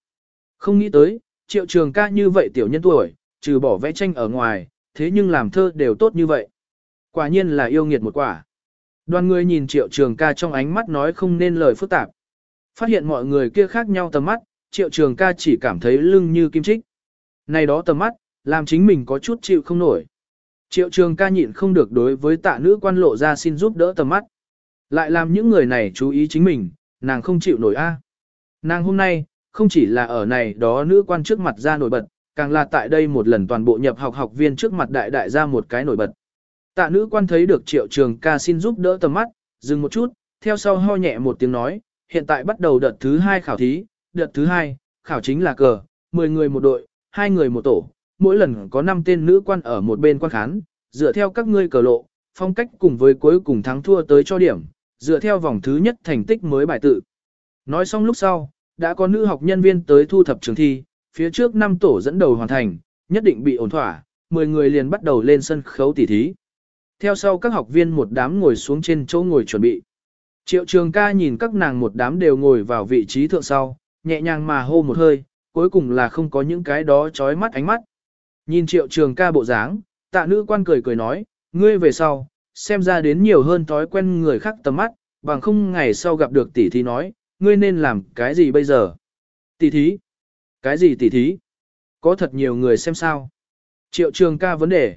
Không nghĩ tới, triệu trường ca như vậy tiểu nhân tuổi, trừ bỏ vẽ tranh ở ngoài, thế nhưng làm thơ đều tốt như vậy. Quả nhiên là yêu nghiệt một quả. Đoàn người nhìn triệu trường ca trong ánh mắt nói không nên lời phức tạp. Phát hiện mọi người kia khác nhau tầm mắt, triệu trường ca chỉ cảm thấy lưng như kim trích. Này đó tầm mắt, làm chính mình có chút chịu không nổi. Triệu trường ca nhịn không được đối với tạ nữ quan lộ ra xin giúp đỡ tầm mắt. Lại làm những người này chú ý chính mình, nàng không chịu nổi a. Nàng hôm nay, không chỉ là ở này đó nữ quan trước mặt ra nổi bật, càng là tại đây một lần toàn bộ nhập học học viên trước mặt đại đại ra một cái nổi bật. Tạ nữ quan thấy được triệu trường ca xin giúp đỡ tầm mắt, dừng một chút, theo sau ho nhẹ một tiếng nói, hiện tại bắt đầu đợt thứ hai khảo thí, đợt thứ hai, khảo chính là cờ, 10 người một đội, hai người một tổ, mỗi lần có 5 tên nữ quan ở một bên quan khán, dựa theo các ngươi cờ lộ, phong cách cùng với cuối cùng thắng thua tới cho điểm, dựa theo vòng thứ nhất thành tích mới bài tự. Nói xong lúc sau, đã có nữ học nhân viên tới thu thập trường thi, phía trước năm tổ dẫn đầu hoàn thành, nhất định bị ổn thỏa, 10 người liền bắt đầu lên sân khấu tỉ thí. Theo sau các học viên một đám ngồi xuống trên chỗ ngồi chuẩn bị. Triệu trường ca nhìn các nàng một đám đều ngồi vào vị trí thượng sau, nhẹ nhàng mà hô một hơi, cuối cùng là không có những cái đó chói mắt ánh mắt. Nhìn triệu trường ca bộ dáng, tạ nữ quan cười cười nói, ngươi về sau, xem ra đến nhiều hơn thói quen người khác tầm mắt, bằng không ngày sau gặp được tỷ thí nói, ngươi nên làm cái gì bây giờ? Tỷ thí? Cái gì tỷ thí? Có thật nhiều người xem sao? Triệu trường ca vấn đề.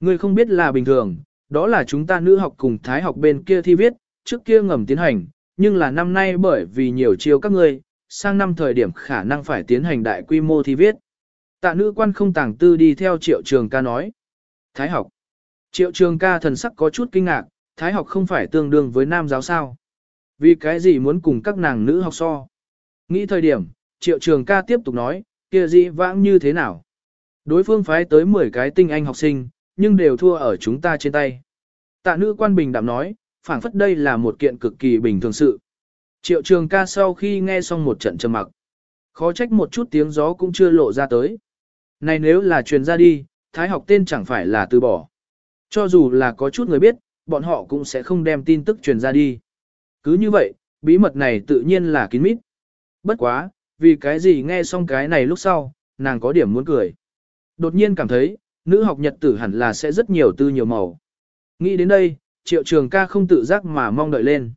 Ngươi không biết là bình thường, đó là chúng ta nữ học cùng thái học bên kia thi viết, trước kia ngầm tiến hành, nhưng là năm nay bởi vì nhiều chiêu các ngươi, sang năm thời điểm khả năng phải tiến hành đại quy mô thi viết. Tạ nữ quan không tàng tư đi theo triệu trường ca nói. Thái học. Triệu trường ca thần sắc có chút kinh ngạc, thái học không phải tương đương với nam giáo sao. Vì cái gì muốn cùng các nàng nữ học so? Nghĩ thời điểm, triệu trường ca tiếp tục nói, kia gì vãng như thế nào? Đối phương phái tới 10 cái tinh anh học sinh, nhưng đều thua ở chúng ta trên tay. Tạ nữ quan bình đạm nói, phảng phất đây là một kiện cực kỳ bình thường sự. Triệu trường ca sau khi nghe xong một trận trầm mặc, khó trách một chút tiếng gió cũng chưa lộ ra tới. Này nếu là truyền ra đi, thái học tên chẳng phải là từ bỏ. Cho dù là có chút người biết, bọn họ cũng sẽ không đem tin tức truyền ra đi. Cứ như vậy, bí mật này tự nhiên là kín mít. Bất quá, vì cái gì nghe xong cái này lúc sau, nàng có điểm muốn cười. Đột nhiên cảm thấy, nữ học nhật tử hẳn là sẽ rất nhiều tư nhiều màu. Nghĩ đến đây, triệu trường ca không tự giác mà mong đợi lên.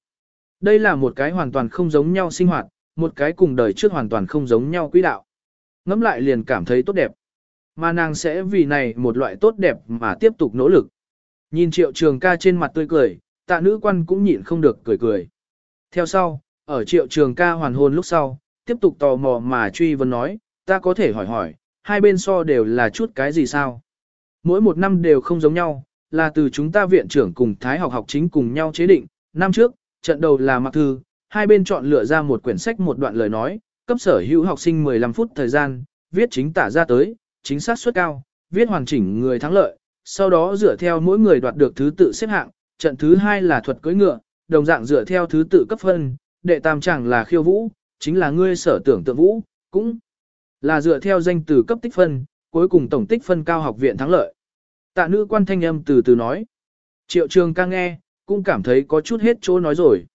Đây là một cái hoàn toàn không giống nhau sinh hoạt, một cái cùng đời trước hoàn toàn không giống nhau quỹ đạo. Ngắm lại liền cảm thấy tốt đẹp. Mà nàng sẽ vì này một loại tốt đẹp mà tiếp tục nỗ lực. Nhìn triệu trường ca trên mặt tươi cười, tạ nữ quan cũng nhịn không được cười cười. Theo sau, ở triệu trường ca hoàn hôn lúc sau, tiếp tục tò mò mà truy vấn nói, ta có thể hỏi hỏi, hai bên so đều là chút cái gì sao? Mỗi một năm đều không giống nhau, là từ chúng ta viện trưởng cùng Thái học học chính cùng nhau chế định. Năm trước, trận đầu là mặc thư, hai bên chọn lựa ra một quyển sách một đoạn lời nói, cấp sở hữu học sinh 15 phút thời gian, viết chính tả ra tới, chính xác suất cao, viết hoàn chỉnh người thắng lợi, sau đó dựa theo mỗi người đoạt được thứ tự xếp hạng, trận thứ hai là thuật cưỡi ngựa, đồng dạng dựa theo thứ tự cấp phân, đệ tam chẳng là khiêu vũ, chính là ngươi sở tưởng tượng vũ, cũng là dựa theo danh từ cấp tích phân, cuối cùng tổng tích phân cao học viện thắng lợi. Tạ nữ quan thanh âm từ từ nói. Triệu trường ca nghe, cũng cảm thấy có chút hết chỗ nói rồi.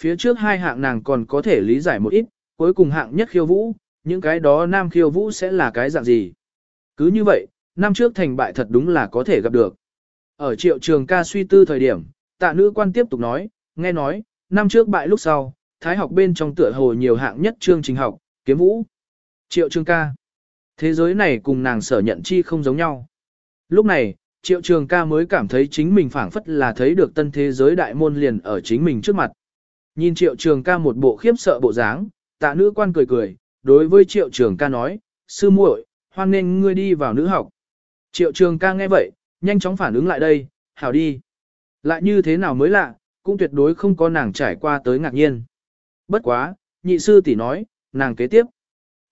Phía trước hai hạng nàng còn có thể lý giải một ít, cuối cùng hạng nhất khiêu vũ, những cái đó nam khiêu vũ sẽ là cái dạng gì. Cứ như vậy, năm trước thành bại thật đúng là có thể gặp được. Ở triệu trường ca suy tư thời điểm, tạ nữ quan tiếp tục nói, nghe nói, năm trước bại lúc sau, thái học bên trong tựa hồ nhiều hạng nhất chương trình học, kiếm vũ. Triệu trường ca. Thế giới này cùng nàng sở nhận chi không giống nhau. Lúc này, triệu trường ca mới cảm thấy chính mình phảng phất là thấy được tân thế giới đại môn liền ở chính mình trước mặt. Nhìn triệu trường ca một bộ khiếp sợ bộ dáng, tạ nữ quan cười cười, đối với triệu trường ca nói, sư muội, hoan nên ngươi đi vào nữ học. Triệu trường ca nghe vậy, nhanh chóng phản ứng lại đây, hảo đi. Lại như thế nào mới lạ, cũng tuyệt đối không có nàng trải qua tới ngạc nhiên. Bất quá, nhị sư tỷ nói, nàng kế tiếp.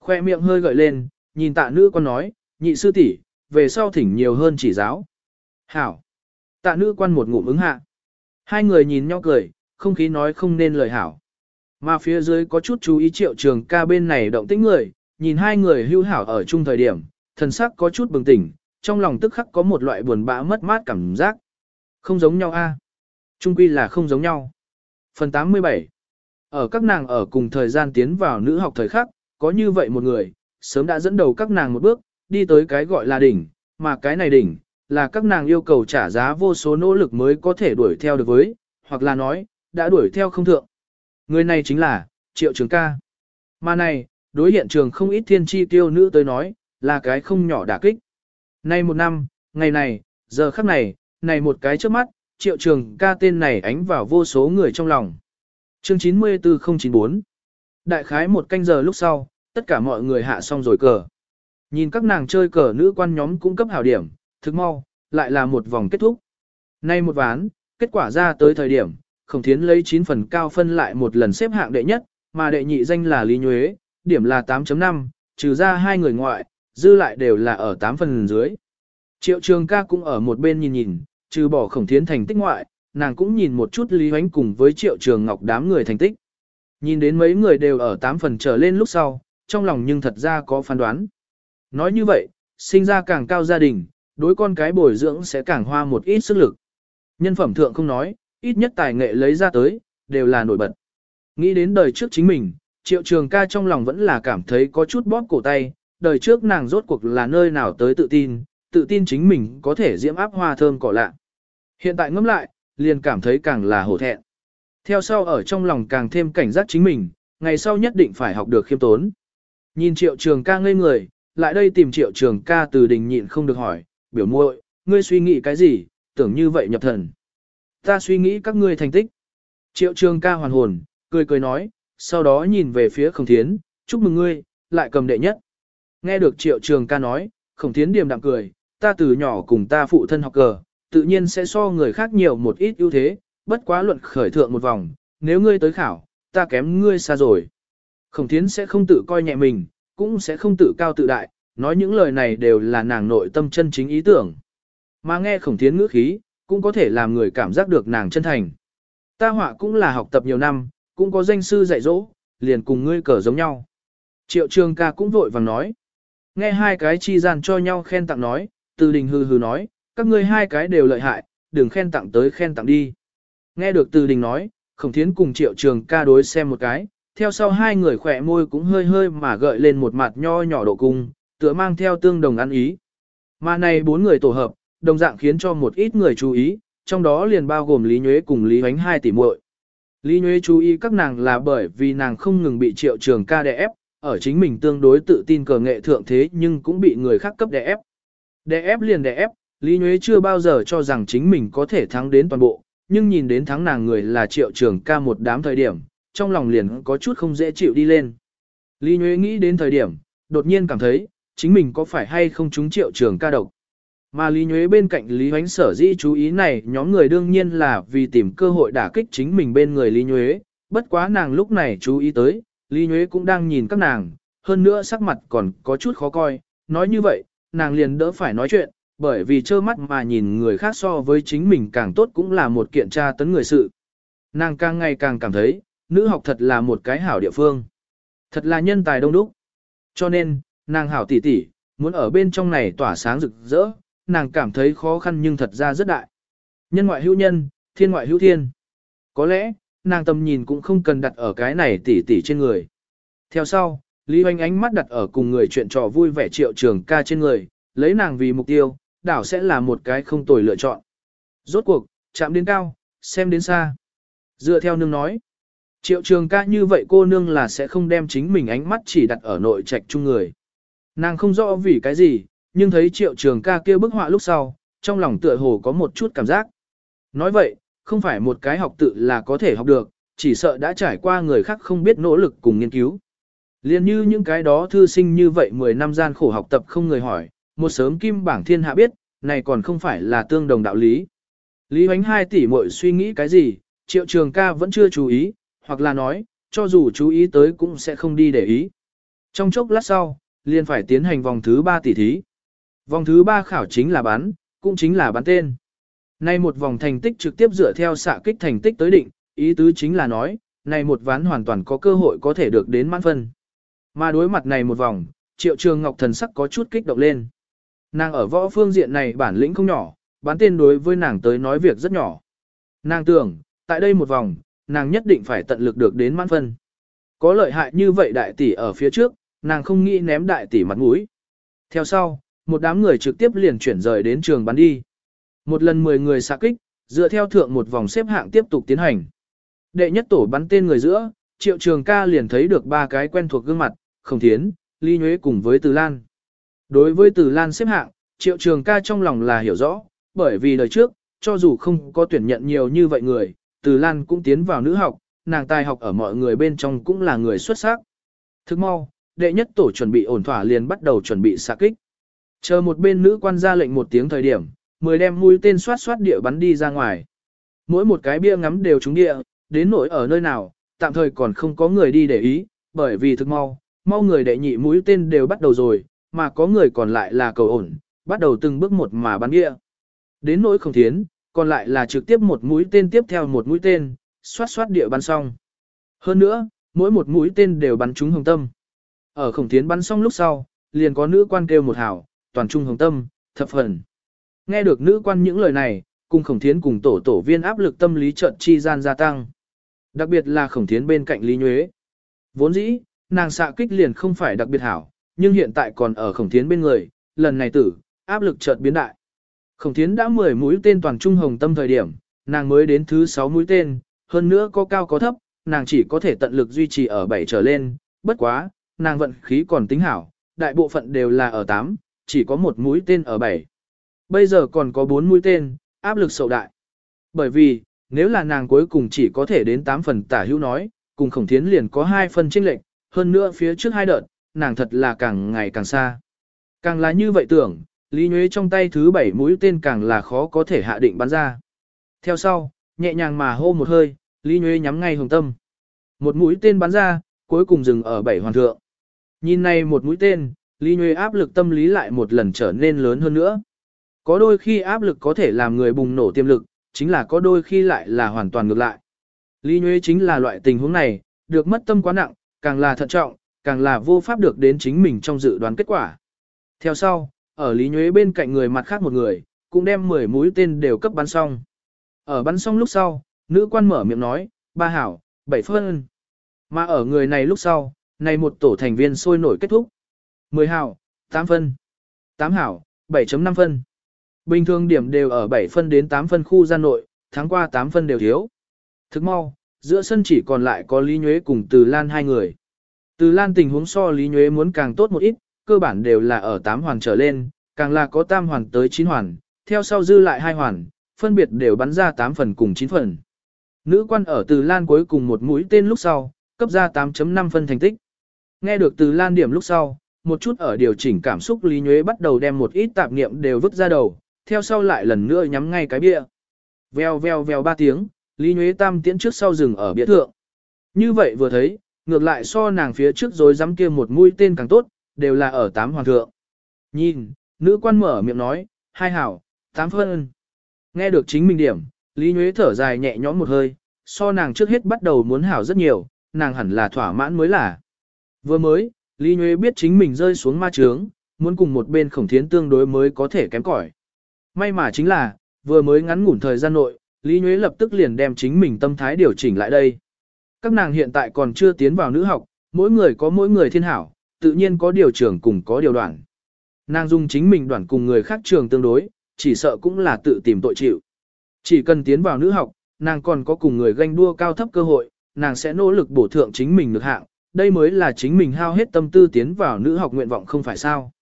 Khoe miệng hơi gợi lên, nhìn tạ nữ quan nói, nhị sư tỷ, về sau thỉnh nhiều hơn chỉ giáo. Hảo. Tạ nữ quan một ngụm ứng hạ. Hai người nhìn nhau cười, không khí nói không nên lời hảo. Mà phía dưới có chút chú ý triệu trường ca bên này động tĩnh người, nhìn hai người hưu hảo ở chung thời điểm, thần sắc có chút bừng tỉnh, trong lòng tức khắc có một loại buồn bã mất mát cảm giác. Không giống nhau a Trung quy là không giống nhau. Phần 87 Ở các nàng ở cùng thời gian tiến vào nữ học thời khắc, có như vậy một người, sớm đã dẫn đầu các nàng một bước, đi tới cái gọi là đỉnh, mà cái này đỉnh, là các nàng yêu cầu trả giá vô số nỗ lực mới có thể đuổi theo được với, hoặc là nói, đã đuổi theo không thượng. Người này chính là, Triệu Trường ca. Mà này, đối hiện trường không ít thiên chi tiêu nữ tới nói, là cái không nhỏ đả kích. Nay một năm, ngày này, giờ khắc này, này một cái trước mắt, Triệu Trường ca tên này ánh vào vô số người trong lòng. Chương 94094 Đại khái một canh giờ lúc sau, tất cả mọi người hạ xong rồi cờ. Nhìn các nàng chơi cờ nữ quan nhóm cũng cấp hảo điểm, thực mau, lại là một vòng kết thúc. Nay một ván, kết quả ra tới thời điểm, khổng thiến lấy 9 phần cao phân lại một lần xếp hạng đệ nhất, mà đệ nhị danh là Lý Nhuế, điểm là 8.5, trừ ra hai người ngoại, dư lại đều là ở 8 phần dưới. Triệu trường ca cũng ở một bên nhìn nhìn, trừ bỏ khổng thiến thành tích ngoại, nàng cũng nhìn một chút Lý Hoánh cùng với triệu trường ngọc đám người thành tích. Nhìn đến mấy người đều ở 8 phần trở lên lúc sau, trong lòng nhưng thật ra có phán đoán. Nói như vậy, sinh ra càng cao gia đình, đối con cái bồi dưỡng sẽ càng hoa một ít sức lực. Nhân phẩm thượng không nói, ít nhất tài nghệ lấy ra tới, đều là nổi bật. Nghĩ đến đời trước chính mình, triệu trường ca trong lòng vẫn là cảm thấy có chút bóp cổ tay, đời trước nàng rốt cuộc là nơi nào tới tự tin, tự tin chính mình có thể diễm áp hoa thơm cỏ lạ. Hiện tại ngẫm lại, liền cảm thấy càng là hổ thẹn. Theo sau ở trong lòng càng thêm cảnh giác chính mình, ngày sau nhất định phải học được khiêm tốn. Nhìn triệu trường ca ngây người, lại đây tìm triệu trường ca từ đình nhịn không được hỏi, biểu muội, ngươi suy nghĩ cái gì, tưởng như vậy nhập thần. Ta suy nghĩ các ngươi thành tích. Triệu trường ca hoàn hồn, cười cười nói, sau đó nhìn về phía khổng thiến, chúc mừng ngươi, lại cầm đệ nhất. Nghe được triệu trường ca nói, khổng thiến điềm đạm cười, ta từ nhỏ cùng ta phụ thân học cờ, tự nhiên sẽ so người khác nhiều một ít ưu thế, bất quá luận khởi thượng một vòng, nếu ngươi tới khảo, ta kém ngươi xa rồi. Khổng thiến sẽ không tự coi nhẹ mình, cũng sẽ không tự cao tự đại, nói những lời này đều là nàng nội tâm chân chính ý tưởng. Mà nghe khổng thiến ngữ khí, cũng có thể làm người cảm giác được nàng chân thành. Ta họa cũng là học tập nhiều năm, cũng có danh sư dạy dỗ, liền cùng ngươi cờ giống nhau. Triệu trường ca cũng vội vàng nói. Nghe hai cái chi gian cho nhau khen tặng nói, từ đình hư hư nói, các ngươi hai cái đều lợi hại, đừng khen tặng tới khen tặng đi. Nghe được từ đình nói, khổng thiến cùng triệu trường ca đối xem một cái, theo sau hai người khỏe môi cũng hơi hơi mà gợi lên một mặt nho nhỏ độ cung, tựa mang theo tương đồng ăn ý. Mà này bốn người tổ hợp, đồng dạng khiến cho một ít người chú ý, trong đó liền bao gồm Lý Nhuế cùng Lý Hoánh hai tỷ muội. Lý Nhuế chú ý các nàng là bởi vì nàng không ngừng bị triệu trường ca đè ép, ở chính mình tương đối tự tin cờ nghệ thượng thế nhưng cũng bị người khác cấp đè ép. Đè ép liền đè ép, Lý Nhuế chưa bao giờ cho rằng chính mình có thể thắng đến toàn bộ, nhưng nhìn đến thắng nàng người là triệu trường ca một đám thời điểm, trong lòng liền có chút không dễ chịu đi lên. Lý Nhuế nghĩ đến thời điểm, đột nhiên cảm thấy, chính mình có phải hay không trúng triệu trường ca độc. Mà Lý Nhuế bên cạnh Lý Hoánh sở dĩ chú ý này nhóm người đương nhiên là vì tìm cơ hội đả kích chính mình bên người Lý Nhuế, bất quá nàng lúc này chú ý tới, Lý Nhuế cũng đang nhìn các nàng, hơn nữa sắc mặt còn có chút khó coi, nói như vậy, nàng liền đỡ phải nói chuyện, bởi vì trơ mắt mà nhìn người khác so với chính mình càng tốt cũng là một kiện tra tấn người sự. Nàng càng ngày càng cảm thấy, nữ học thật là một cái hảo địa phương. Thật là nhân tài đông đúc. Cho nên, nàng hảo tỷ tỷ, muốn ở bên trong này tỏa sáng rực rỡ, nàng cảm thấy khó khăn nhưng thật ra rất đại. Nhân ngoại hữu nhân, thiên ngoại hữu thiên. Có lẽ, nàng tầm nhìn cũng không cần đặt ở cái này tỷ tỷ trên người. Theo sau, Lý Hoành ánh mắt đặt ở cùng người chuyện trò vui vẻ triệu trường ca trên người, lấy nàng vì mục tiêu, đảo sẽ là một cái không tồi lựa chọn. Rốt cuộc, chạm đến cao, xem đến xa. Dựa theo nương nói, triệu trường ca như vậy cô nương là sẽ không đem chính mình ánh mắt chỉ đặt ở nội trạch chung người. Nàng không rõ vì cái gì, nhưng thấy triệu trường ca kia bức họa lúc sau, trong lòng tựa hồ có một chút cảm giác. Nói vậy, không phải một cái học tự là có thể học được, chỉ sợ đã trải qua người khác không biết nỗ lực cùng nghiên cứu. Liên như những cái đó thư sinh như vậy 10 năm gian khổ học tập không người hỏi, một sớm kim bảng thiên hạ biết, này còn không phải là tương đồng đạo lý. Lý Hoánh hai tỷ muội suy nghĩ cái gì, triệu trường ca vẫn chưa chú ý, hoặc là nói, cho dù chú ý tới cũng sẽ không đi để ý. Trong chốc lát sau, liền phải tiến hành vòng thứ 3 tỷ thí. Vòng thứ 3 khảo chính là bán, cũng chính là bán tên. Nay một vòng thành tích trực tiếp dựa theo xạ kích thành tích tới định, ý tứ chính là nói, này một ván hoàn toàn có cơ hội có thể được đến mãn phân. Mà đối mặt này một vòng, triệu trường ngọc thần sắc có chút kích động lên. Nàng ở võ phương diện này bản lĩnh không nhỏ, bán tên đối với nàng tới nói việc rất nhỏ. Nàng tưởng, tại đây một vòng, nàng nhất định phải tận lực được đến mãn phân. Có lợi hại như vậy đại tỷ ở phía trước, nàng không nghĩ ném đại tỷ mặt mũi. Theo sau, một đám người trực tiếp liền chuyển rời đến trường bắn đi. Một lần 10 người xạ kích, dựa theo thượng một vòng xếp hạng tiếp tục tiến hành. Đệ nhất tổ bắn tên người giữa, triệu trường ca liền thấy được ba cái quen thuộc gương mặt, khổng thiến, ly nhuế cùng với từ lan. Đối với từ lan xếp hạng, triệu trường ca trong lòng là hiểu rõ, bởi vì đời trước, cho dù không có tuyển nhận nhiều như vậy người, từ lan cũng tiến vào nữ học, nàng tài học ở mọi người bên trong cũng là người xuất sắc. Thức mau, đệ nhất tổ chuẩn bị ổn thỏa liền bắt đầu chuẩn bị xạ kích. Chờ một bên nữ quan ra lệnh một tiếng thời điểm, mười đem mũi tên xoát xoát địa bắn đi ra ngoài. Mỗi một cái bia ngắm đều trúng địa, đến nỗi ở nơi nào, tạm thời còn không có người đi để ý, bởi vì thực mau, mau người đệ nhị mũi tên đều bắt đầu rồi, mà có người còn lại là cầu ổn, bắt đầu từng bước một mà bắn địa. Đến nỗi không thiến, còn lại là trực tiếp một mũi tên tiếp theo một mũi tên, xoát xoát địa bắn xong. Hơn nữa, mỗi một mũi tên đều bắn trúng hồng tâm. Ở khổng thiến bắn xong lúc sau, liền có nữ quan kêu một hảo, toàn trung hồng tâm, thập phần. Nghe được nữ quan những lời này, cùng khổng thiến cùng tổ tổ viên áp lực tâm lý trận chi gian gia tăng. Đặc biệt là khổng thiến bên cạnh Lý Nhuế. Vốn dĩ, nàng xạ kích liền không phải đặc biệt hảo, nhưng hiện tại còn ở khổng thiến bên người, lần này tử, áp lực chợt biến đại. Khổng thiến đã 10 mũi tên toàn trung hồng tâm thời điểm, nàng mới đến thứ 6 mũi tên, hơn nữa có cao có thấp, nàng chỉ có thể tận lực duy trì ở 7 trở lên, bất quá, nàng vận khí còn tính hảo, đại bộ phận đều là ở 8, chỉ có một mũi tên ở 7. Bây giờ còn có 4 mũi tên, áp lực sầu đại. Bởi vì, nếu là nàng cuối cùng chỉ có thể đến 8 phần tả hữu nói, cùng khổng thiến liền có 2 phần chênh lệch, hơn nữa phía trước hai đợt, nàng thật là càng ngày càng xa. Càng là như vậy tưởng, Lý Nhuế trong tay thứ bảy mũi tên càng là khó có thể hạ định bắn ra. Theo sau, nhẹ nhàng mà hô một hơi, Lý Nhuế nhắm ngay hồng tâm. Một mũi tên bắn ra, cuối cùng dừng ở bảy hoàn thượng. Nhìn này một mũi tên, Lý Nhuế áp lực tâm lý lại một lần trở nên lớn hơn nữa. Có đôi khi áp lực có thể làm người bùng nổ tiềm lực, chính là có đôi khi lại là hoàn toàn ngược lại. Lý Nhuế chính là loại tình huống này, được mất tâm quá nặng, càng là thận trọng, càng là vô pháp được đến chính mình trong dự đoán kết quả. Theo sau, ở Lý Nhuế bên cạnh người mặt khác một người, cũng đem 10 mũi tên đều cấp bắn xong. Ở bắn xong lúc sau, nữ quan mở miệng nói, ba hảo, bảy phân. Mà ở người này lúc sau, này một tổ thành viên sôi nổi kết thúc. 10 hảo, 8 phân. 8 hảo, 7.5 phân. Bình thường điểm đều ở 7 phân đến 8 phân khu gian nội, tháng qua 8 phân đều thiếu. Thức mau, giữa sân chỉ còn lại có Lý Nhuế cùng Từ Lan hai người. Từ Lan tình huống so Lý Nhuế muốn càng tốt một ít, cơ bản đều là ở 8 hoàn trở lên, càng là có tam hoàn tới 9 hoàn, theo sau dư lại hai hoàn, phân biệt đều bắn ra 8 phần cùng 9 phần. Nữ quan ở Từ Lan cuối cùng một mũi tên lúc sau, cấp ra 8.5 phân thành tích. Nghe được Từ Lan điểm lúc sau, một chút ở điều chỉnh cảm xúc Lý Nhuế bắt đầu đem một ít tạp niệm đều vứt ra đầu, theo sau lại lần nữa nhắm ngay cái bia. Vèo vèo vèo ba tiếng, Lý Nhuế tam tiễn trước sau rừng ở bia thượng. Như vậy vừa thấy, ngược lại so nàng phía trước rồi dám kia một mũi tên càng tốt, đều là ở tám hoàng thượng. Nhìn, nữ quan mở miệng nói, hai hảo, tám phân. Nghe được chính mình điểm, Lý Nhuế thở dài nhẹ nhõm một hơi, so nàng trước hết bắt đầu muốn hảo rất nhiều, nàng hẳn là thỏa mãn mới là. Vừa mới, Lý Nhuế biết chính mình rơi xuống ma trướng, muốn cùng một bên khổng thiến tương đối mới có thể kém cỏi. May mà chính là, vừa mới ngắn ngủn thời gian nội, Lý Nhuế lập tức liền đem chính mình tâm thái điều chỉnh lại đây. Các nàng hiện tại còn chưa tiến vào nữ học, mỗi người có mỗi người thiên hảo, tự nhiên có điều trưởng cùng có điều đoạn. Nàng dùng chính mình đoạn cùng người khác trường tương đối, chỉ sợ cũng là tự tìm tội chịu. Chỉ cần tiến vào nữ học, nàng còn có cùng người ganh đua cao thấp cơ hội, nàng sẽ nỗ lực bổ thượng chính mình được hạng, đây mới là chính mình hao hết tâm tư tiến vào nữ học nguyện vọng không phải sao.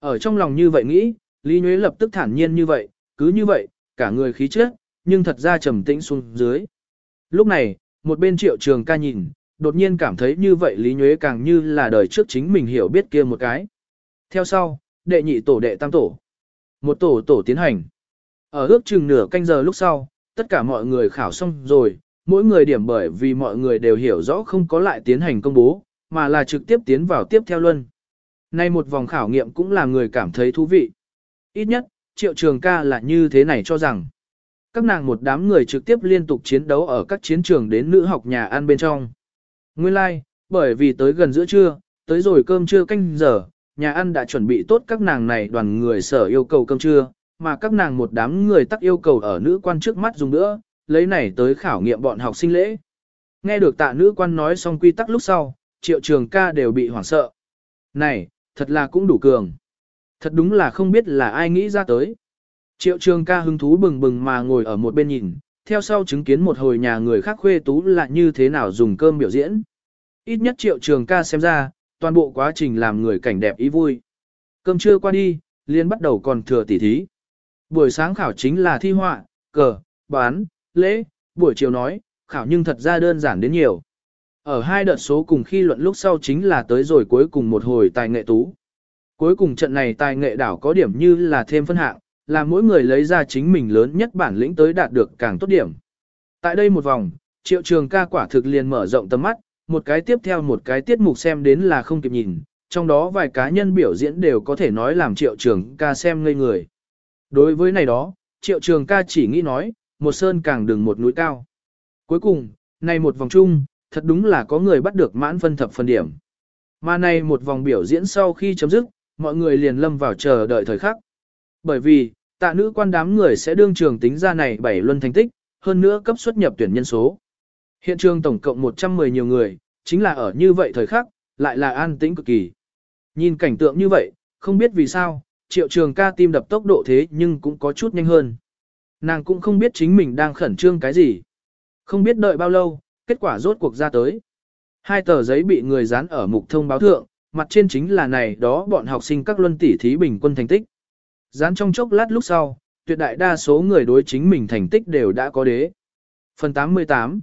Ở trong lòng như vậy nghĩ, Lý Nhuế lập tức thản nhiên như vậy, cứ như vậy, cả người khí chất, nhưng thật ra trầm tĩnh xuống dưới. Lúc này, một bên triệu trường ca nhìn, đột nhiên cảm thấy như vậy Lý Nhuế càng như là đời trước chính mình hiểu biết kia một cái. Theo sau, đệ nhị tổ đệ tam tổ. Một tổ tổ tiến hành. Ở ước chừng nửa canh giờ lúc sau, tất cả mọi người khảo xong rồi, mỗi người điểm bởi vì mọi người đều hiểu rõ không có lại tiến hành công bố, mà là trực tiếp tiến vào tiếp theo luân. Nay một vòng khảo nghiệm cũng là người cảm thấy thú vị. Ít nhất, triệu trường ca là như thế này cho rằng. Các nàng một đám người trực tiếp liên tục chiến đấu ở các chiến trường đến nữ học nhà ăn bên trong. Nguyên lai, like, bởi vì tới gần giữa trưa, tới rồi cơm trưa canh giờ, nhà ăn đã chuẩn bị tốt các nàng này đoàn người sở yêu cầu cơm trưa, mà các nàng một đám người tắc yêu cầu ở nữ quan trước mắt dùng nữa, lấy này tới khảo nghiệm bọn học sinh lễ. Nghe được tạ nữ quan nói xong quy tắc lúc sau, triệu trường ca đều bị hoảng sợ. Này, thật là cũng đủ cường. Thật đúng là không biết là ai nghĩ ra tới. Triệu trường ca hứng thú bừng bừng mà ngồi ở một bên nhìn, theo sau chứng kiến một hồi nhà người khác khuê tú là như thế nào dùng cơm biểu diễn. Ít nhất triệu trường ca xem ra, toàn bộ quá trình làm người cảnh đẹp ý vui. Cơm trưa qua đi, liên bắt đầu còn thừa tỉ thí. Buổi sáng khảo chính là thi họa, cờ, bán, lễ, buổi chiều nói, khảo nhưng thật ra đơn giản đến nhiều. Ở hai đợt số cùng khi luận lúc sau chính là tới rồi cuối cùng một hồi tài nghệ tú. Cuối cùng trận này tài nghệ đảo có điểm như là thêm phân hạng, là mỗi người lấy ra chính mình lớn nhất bản lĩnh tới đạt được càng tốt điểm. Tại đây một vòng, triệu trường ca quả thực liền mở rộng tầm mắt, một cái tiếp theo một cái tiết mục xem đến là không kịp nhìn, trong đó vài cá nhân biểu diễn đều có thể nói làm triệu trường ca xem ngây người. Đối với này đó, triệu trường ca chỉ nghĩ nói, một sơn càng đừng một núi cao. Cuối cùng, này một vòng chung, thật đúng là có người bắt được mãn phân thập phần điểm. Mà này một vòng biểu diễn sau khi chấm dứt, mọi người liền lâm vào chờ đợi thời khắc. Bởi vì, tạ nữ quan đám người sẽ đương trường tính ra này bảy luân thành tích, hơn nữa cấp xuất nhập tuyển nhân số. Hiện trường tổng cộng 110 nhiều người, chính là ở như vậy thời khắc, lại là an tĩnh cực kỳ. Nhìn cảnh tượng như vậy, không biết vì sao, triệu trường ca tim đập tốc độ thế nhưng cũng có chút nhanh hơn. Nàng cũng không biết chính mình đang khẩn trương cái gì. Không biết đợi bao lâu, kết quả rốt cuộc ra tới. Hai tờ giấy bị người dán ở mục thông báo thượng, mặt trên chính là này đó bọn học sinh các luân tỷ thí bình quân thành tích. Dán trong chốc lát lúc sau, tuyệt đại đa số người đối chính mình thành tích đều đã có đế. Phần 88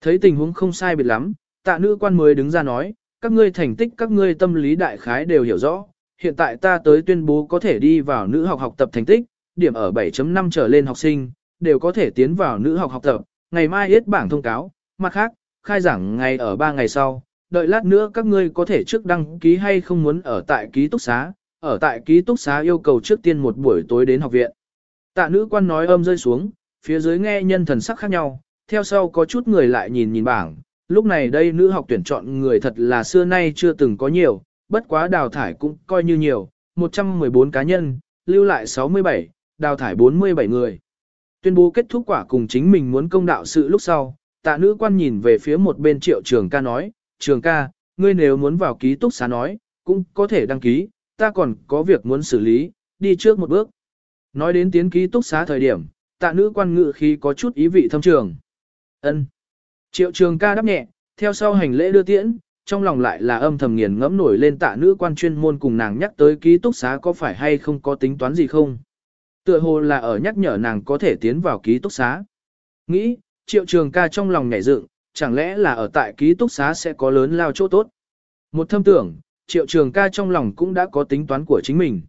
Thấy tình huống không sai biệt lắm, tạ nữ quan mới đứng ra nói, các ngươi thành tích các ngươi tâm lý đại khái đều hiểu rõ, hiện tại ta tới tuyên bố có thể đi vào nữ học học tập thành tích, điểm ở 7.5 trở lên học sinh, đều có thể tiến vào nữ học học tập, ngày mai yết bảng thông cáo, mặt khác, khai giảng ngày ở 3 ngày sau, đợi lát nữa các ngươi có thể trước đăng ký hay không muốn ở tại ký túc xá, ở tại ký túc xá yêu cầu trước tiên một buổi tối đến học viện. Tạ nữ quan nói âm rơi xuống, phía dưới nghe nhân thần sắc khác nhau, theo sau có chút người lại nhìn nhìn bảng, lúc này đây nữ học tuyển chọn người thật là xưa nay chưa từng có nhiều, bất quá đào thải cũng coi như nhiều, 114 cá nhân, lưu lại 67, đào thải 47 người. Tuyên bố kết thúc quả cùng chính mình muốn công đạo sự lúc sau, tạ nữ quan nhìn về phía một bên triệu trường ca nói, trường ca, ngươi nếu muốn vào ký túc xá nói, cũng có thể đăng ký, ta còn có việc muốn xử lý, đi trước một bước. Nói đến tiến ký túc xá thời điểm, tạ nữ quan ngự khí có chút ý vị thâm trường. ân Triệu trường ca đáp nhẹ, theo sau hành lễ đưa tiễn, trong lòng lại là âm thầm nghiền ngẫm nổi lên tạ nữ quan chuyên môn cùng nàng nhắc tới ký túc xá có phải hay không có tính toán gì không. Tựa hồ là ở nhắc nhở nàng có thể tiến vào ký túc xá. Nghĩ, triệu trường ca trong lòng nhảy dựng, chẳng lẽ là ở tại ký túc xá sẽ có lớn lao chỗ tốt. Một thâm tưởng, triệu trường ca trong lòng cũng đã có tính toán của chính mình.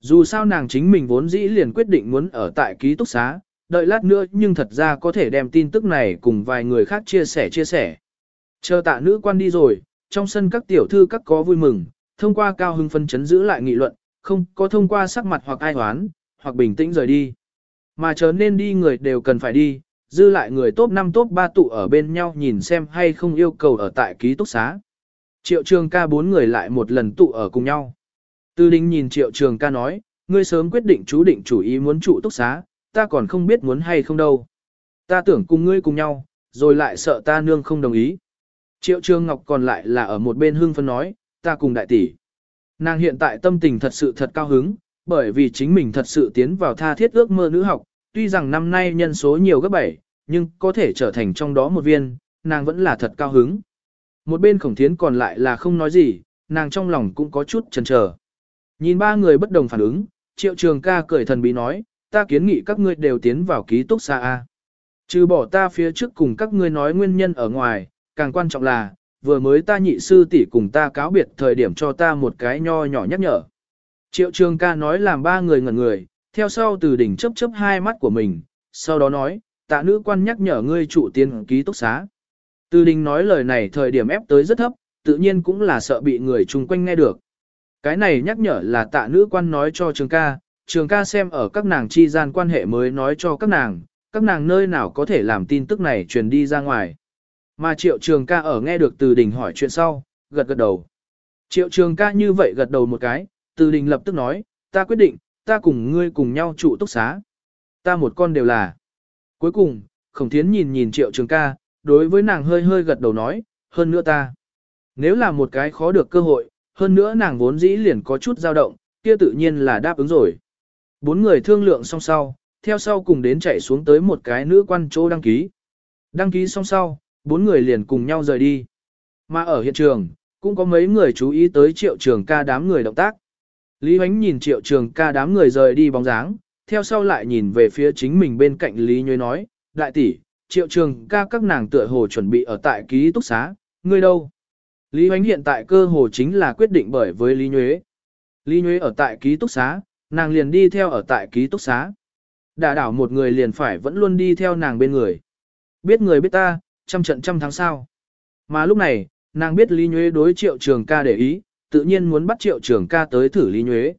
Dù sao nàng chính mình vốn dĩ liền quyết định muốn ở tại ký túc xá, đợi lát nữa nhưng thật ra có thể đem tin tức này cùng vài người khác chia sẻ chia sẻ. Chờ tạ nữ quan đi rồi, trong sân các tiểu thư các có vui mừng, thông qua cao hưng phân chấn giữ lại nghị luận, không có thông qua sắc mặt hoặc ai hoán, hoặc bình tĩnh rời đi. Mà chờ nên đi người đều cần phải đi, dư lại người top 5 top 3 tụ ở bên nhau nhìn xem hay không yêu cầu ở tại ký túc xá. Triệu trường ca bốn người lại một lần tụ ở cùng nhau. Tư đình nhìn triệu trường ca nói, ngươi sớm quyết định chú định chủ ý muốn trụ túc xá, ta còn không biết muốn hay không đâu. Ta tưởng cùng ngươi cùng nhau, rồi lại sợ ta nương không đồng ý. Triệu trường ngọc còn lại là ở một bên hương phân nói, ta cùng đại tỷ. Nàng hiện tại tâm tình thật sự thật cao hứng, bởi vì chính mình thật sự tiến vào tha thiết ước mơ nữ học, tuy rằng năm nay nhân số nhiều gấp 7, nhưng có thể trở thành trong đó một viên, nàng vẫn là thật cao hứng. Một bên khổng thiến còn lại là không nói gì, nàng trong lòng cũng có chút chần chờ. Nhìn ba người bất đồng phản ứng, triệu trường ca cười thần bí nói, ta kiến nghị các ngươi đều tiến vào ký túc xa A. Trừ bỏ ta phía trước cùng các ngươi nói nguyên nhân ở ngoài, càng quan trọng là, vừa mới ta nhị sư tỷ cùng ta cáo biệt thời điểm cho ta một cái nho nhỏ nhắc nhở. Triệu trường ca nói làm ba người ngẩn người, theo sau từ đỉnh chấp chấp hai mắt của mình, sau đó nói, tạ nữ quan nhắc nhở ngươi trụ tiến ký túc xá. Từ đình nói lời này thời điểm ép tới rất thấp, tự nhiên cũng là sợ bị người chung quanh nghe được. Cái này nhắc nhở là tạ nữ quan nói cho trường ca, trường ca xem ở các nàng chi gian quan hệ mới nói cho các nàng, các nàng nơi nào có thể làm tin tức này truyền đi ra ngoài. Mà triệu trường ca ở nghe được từ đình hỏi chuyện sau, gật gật đầu. Triệu trường ca như vậy gật đầu một cái, từ đình lập tức nói, ta quyết định, ta cùng ngươi cùng nhau trụ túc xá. Ta một con đều là. Cuối cùng, khổng thiến nhìn nhìn triệu trường ca, đối với nàng hơi hơi gật đầu nói, hơn nữa ta. Nếu là một cái khó được cơ hội, hơn nữa nàng vốn dĩ liền có chút dao động, kia tự nhiên là đáp ứng rồi. Bốn người thương lượng xong sau, theo sau cùng đến chạy xuống tới một cái nữ quan chỗ đăng ký. Đăng ký xong sau, bốn người liền cùng nhau rời đi. Mà ở hiện trường, cũng có mấy người chú ý tới triệu trường ca đám người động tác. Lý Huánh nhìn triệu trường ca đám người rời đi bóng dáng, theo sau lại nhìn về phía chính mình bên cạnh Lý Nhuế nói, đại tỷ, triệu trường ca các nàng tựa hồ chuẩn bị ở tại ký túc xá, ngươi đâu? Lý Hoánh hiện tại cơ hồ chính là quyết định bởi với Lý Nhuế. Lý Nhuế ở tại ký túc xá, nàng liền đi theo ở tại ký túc xá. Đả đảo một người liền phải vẫn luôn đi theo nàng bên người. Biết người biết ta, trăm trận trăm tháng sau. Mà lúc này, nàng biết Lý Nhuế đối triệu trường ca để ý, tự nhiên muốn bắt triệu trường ca tới thử Lý Nhuế.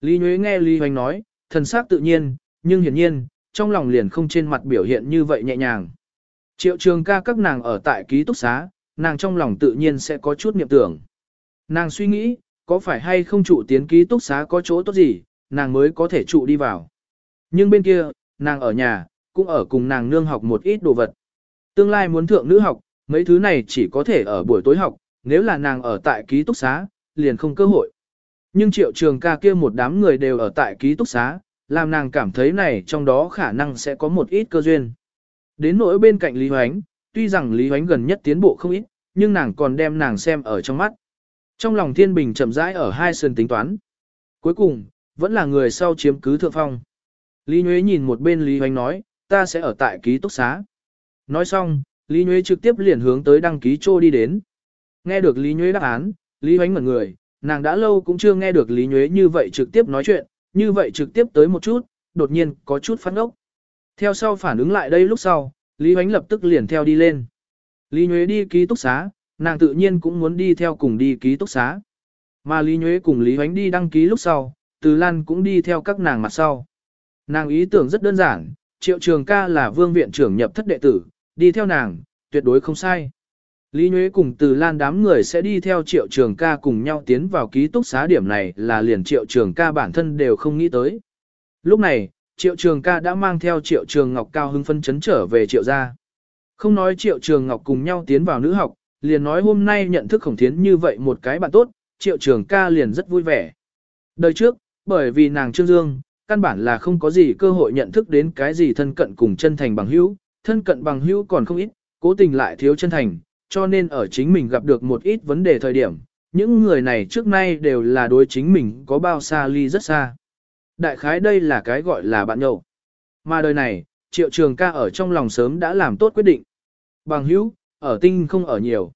Lý Nhuế nghe Lý Hoành nói, thần sắc tự nhiên, nhưng hiển nhiên, trong lòng liền không trên mặt biểu hiện như vậy nhẹ nhàng. Triệu trường ca các nàng ở tại ký túc xá, nàng trong lòng tự nhiên sẽ có chút niệm tưởng. Nàng suy nghĩ, có phải hay không trụ tiến ký túc xá có chỗ tốt gì, nàng mới có thể trụ đi vào. Nhưng bên kia, nàng ở nhà, cũng ở cùng nàng nương học một ít đồ vật. Tương lai muốn thượng nữ học, mấy thứ này chỉ có thể ở buổi tối học, nếu là nàng ở tại ký túc xá, liền không cơ hội. Nhưng triệu trường ca kia một đám người đều ở tại ký túc xá, làm nàng cảm thấy này trong đó khả năng sẽ có một ít cơ duyên. Đến nỗi bên cạnh Lý Hoánh, tuy rằng Lý Hoánh gần nhất tiến bộ không ít, nhưng nàng còn đem nàng xem ở trong mắt. Trong lòng thiên bình chậm rãi ở hai sườn tính toán. Cuối cùng, vẫn là người sau chiếm cứ thượng phong. Lý Nhuế nhìn một bên Lý Hoánh nói, ta sẽ ở tại ký túc xá. Nói xong, Lý Nhuế trực tiếp liền hướng tới đăng ký trô đi đến. Nghe được Lý Nhuế đáp án, Lý Hoánh ngẩn người, nàng đã lâu cũng chưa nghe được Lý Nhuế như vậy trực tiếp nói chuyện, như vậy trực tiếp tới một chút, đột nhiên có chút phát ốc. Theo sau phản ứng lại đây lúc sau, Lý Huánh lập tức liền theo đi lên. Lý Nhuế đi ký túc xá, nàng tự nhiên cũng muốn đi theo cùng đi ký túc xá. Mà Lý Nhuế cùng Lý Huánh đi đăng ký lúc sau, Từ Lan cũng đi theo các nàng mặt sau. Nàng ý tưởng rất đơn giản, Triệu Trường ca là vương viện trưởng nhập thất đệ tử, đi theo nàng, tuyệt đối không sai. Lý Nhuế cùng từ lan đám người sẽ đi theo triệu trường ca cùng nhau tiến vào ký túc xá điểm này là liền triệu trường ca bản thân đều không nghĩ tới. Lúc này, triệu trường ca đã mang theo triệu trường ngọc cao hưng phân chấn trở về triệu gia. Không nói triệu trường ngọc cùng nhau tiến vào nữ học, liền nói hôm nay nhận thức khổng thiến như vậy một cái bạn tốt, triệu trường ca liền rất vui vẻ. Đời trước, bởi vì nàng trương dương, căn bản là không có gì cơ hội nhận thức đến cái gì thân cận cùng chân thành bằng hữu, thân cận bằng hữu còn không ít, cố tình lại thiếu chân thành, cho nên ở chính mình gặp được một ít vấn đề thời điểm, những người này trước nay đều là đối chính mình có bao xa ly rất xa. Đại khái đây là cái gọi là bạn nhậu. Mà đời này, triệu trường ca ở trong lòng sớm đã làm tốt quyết định. Bằng hữu, ở tinh không ở nhiều.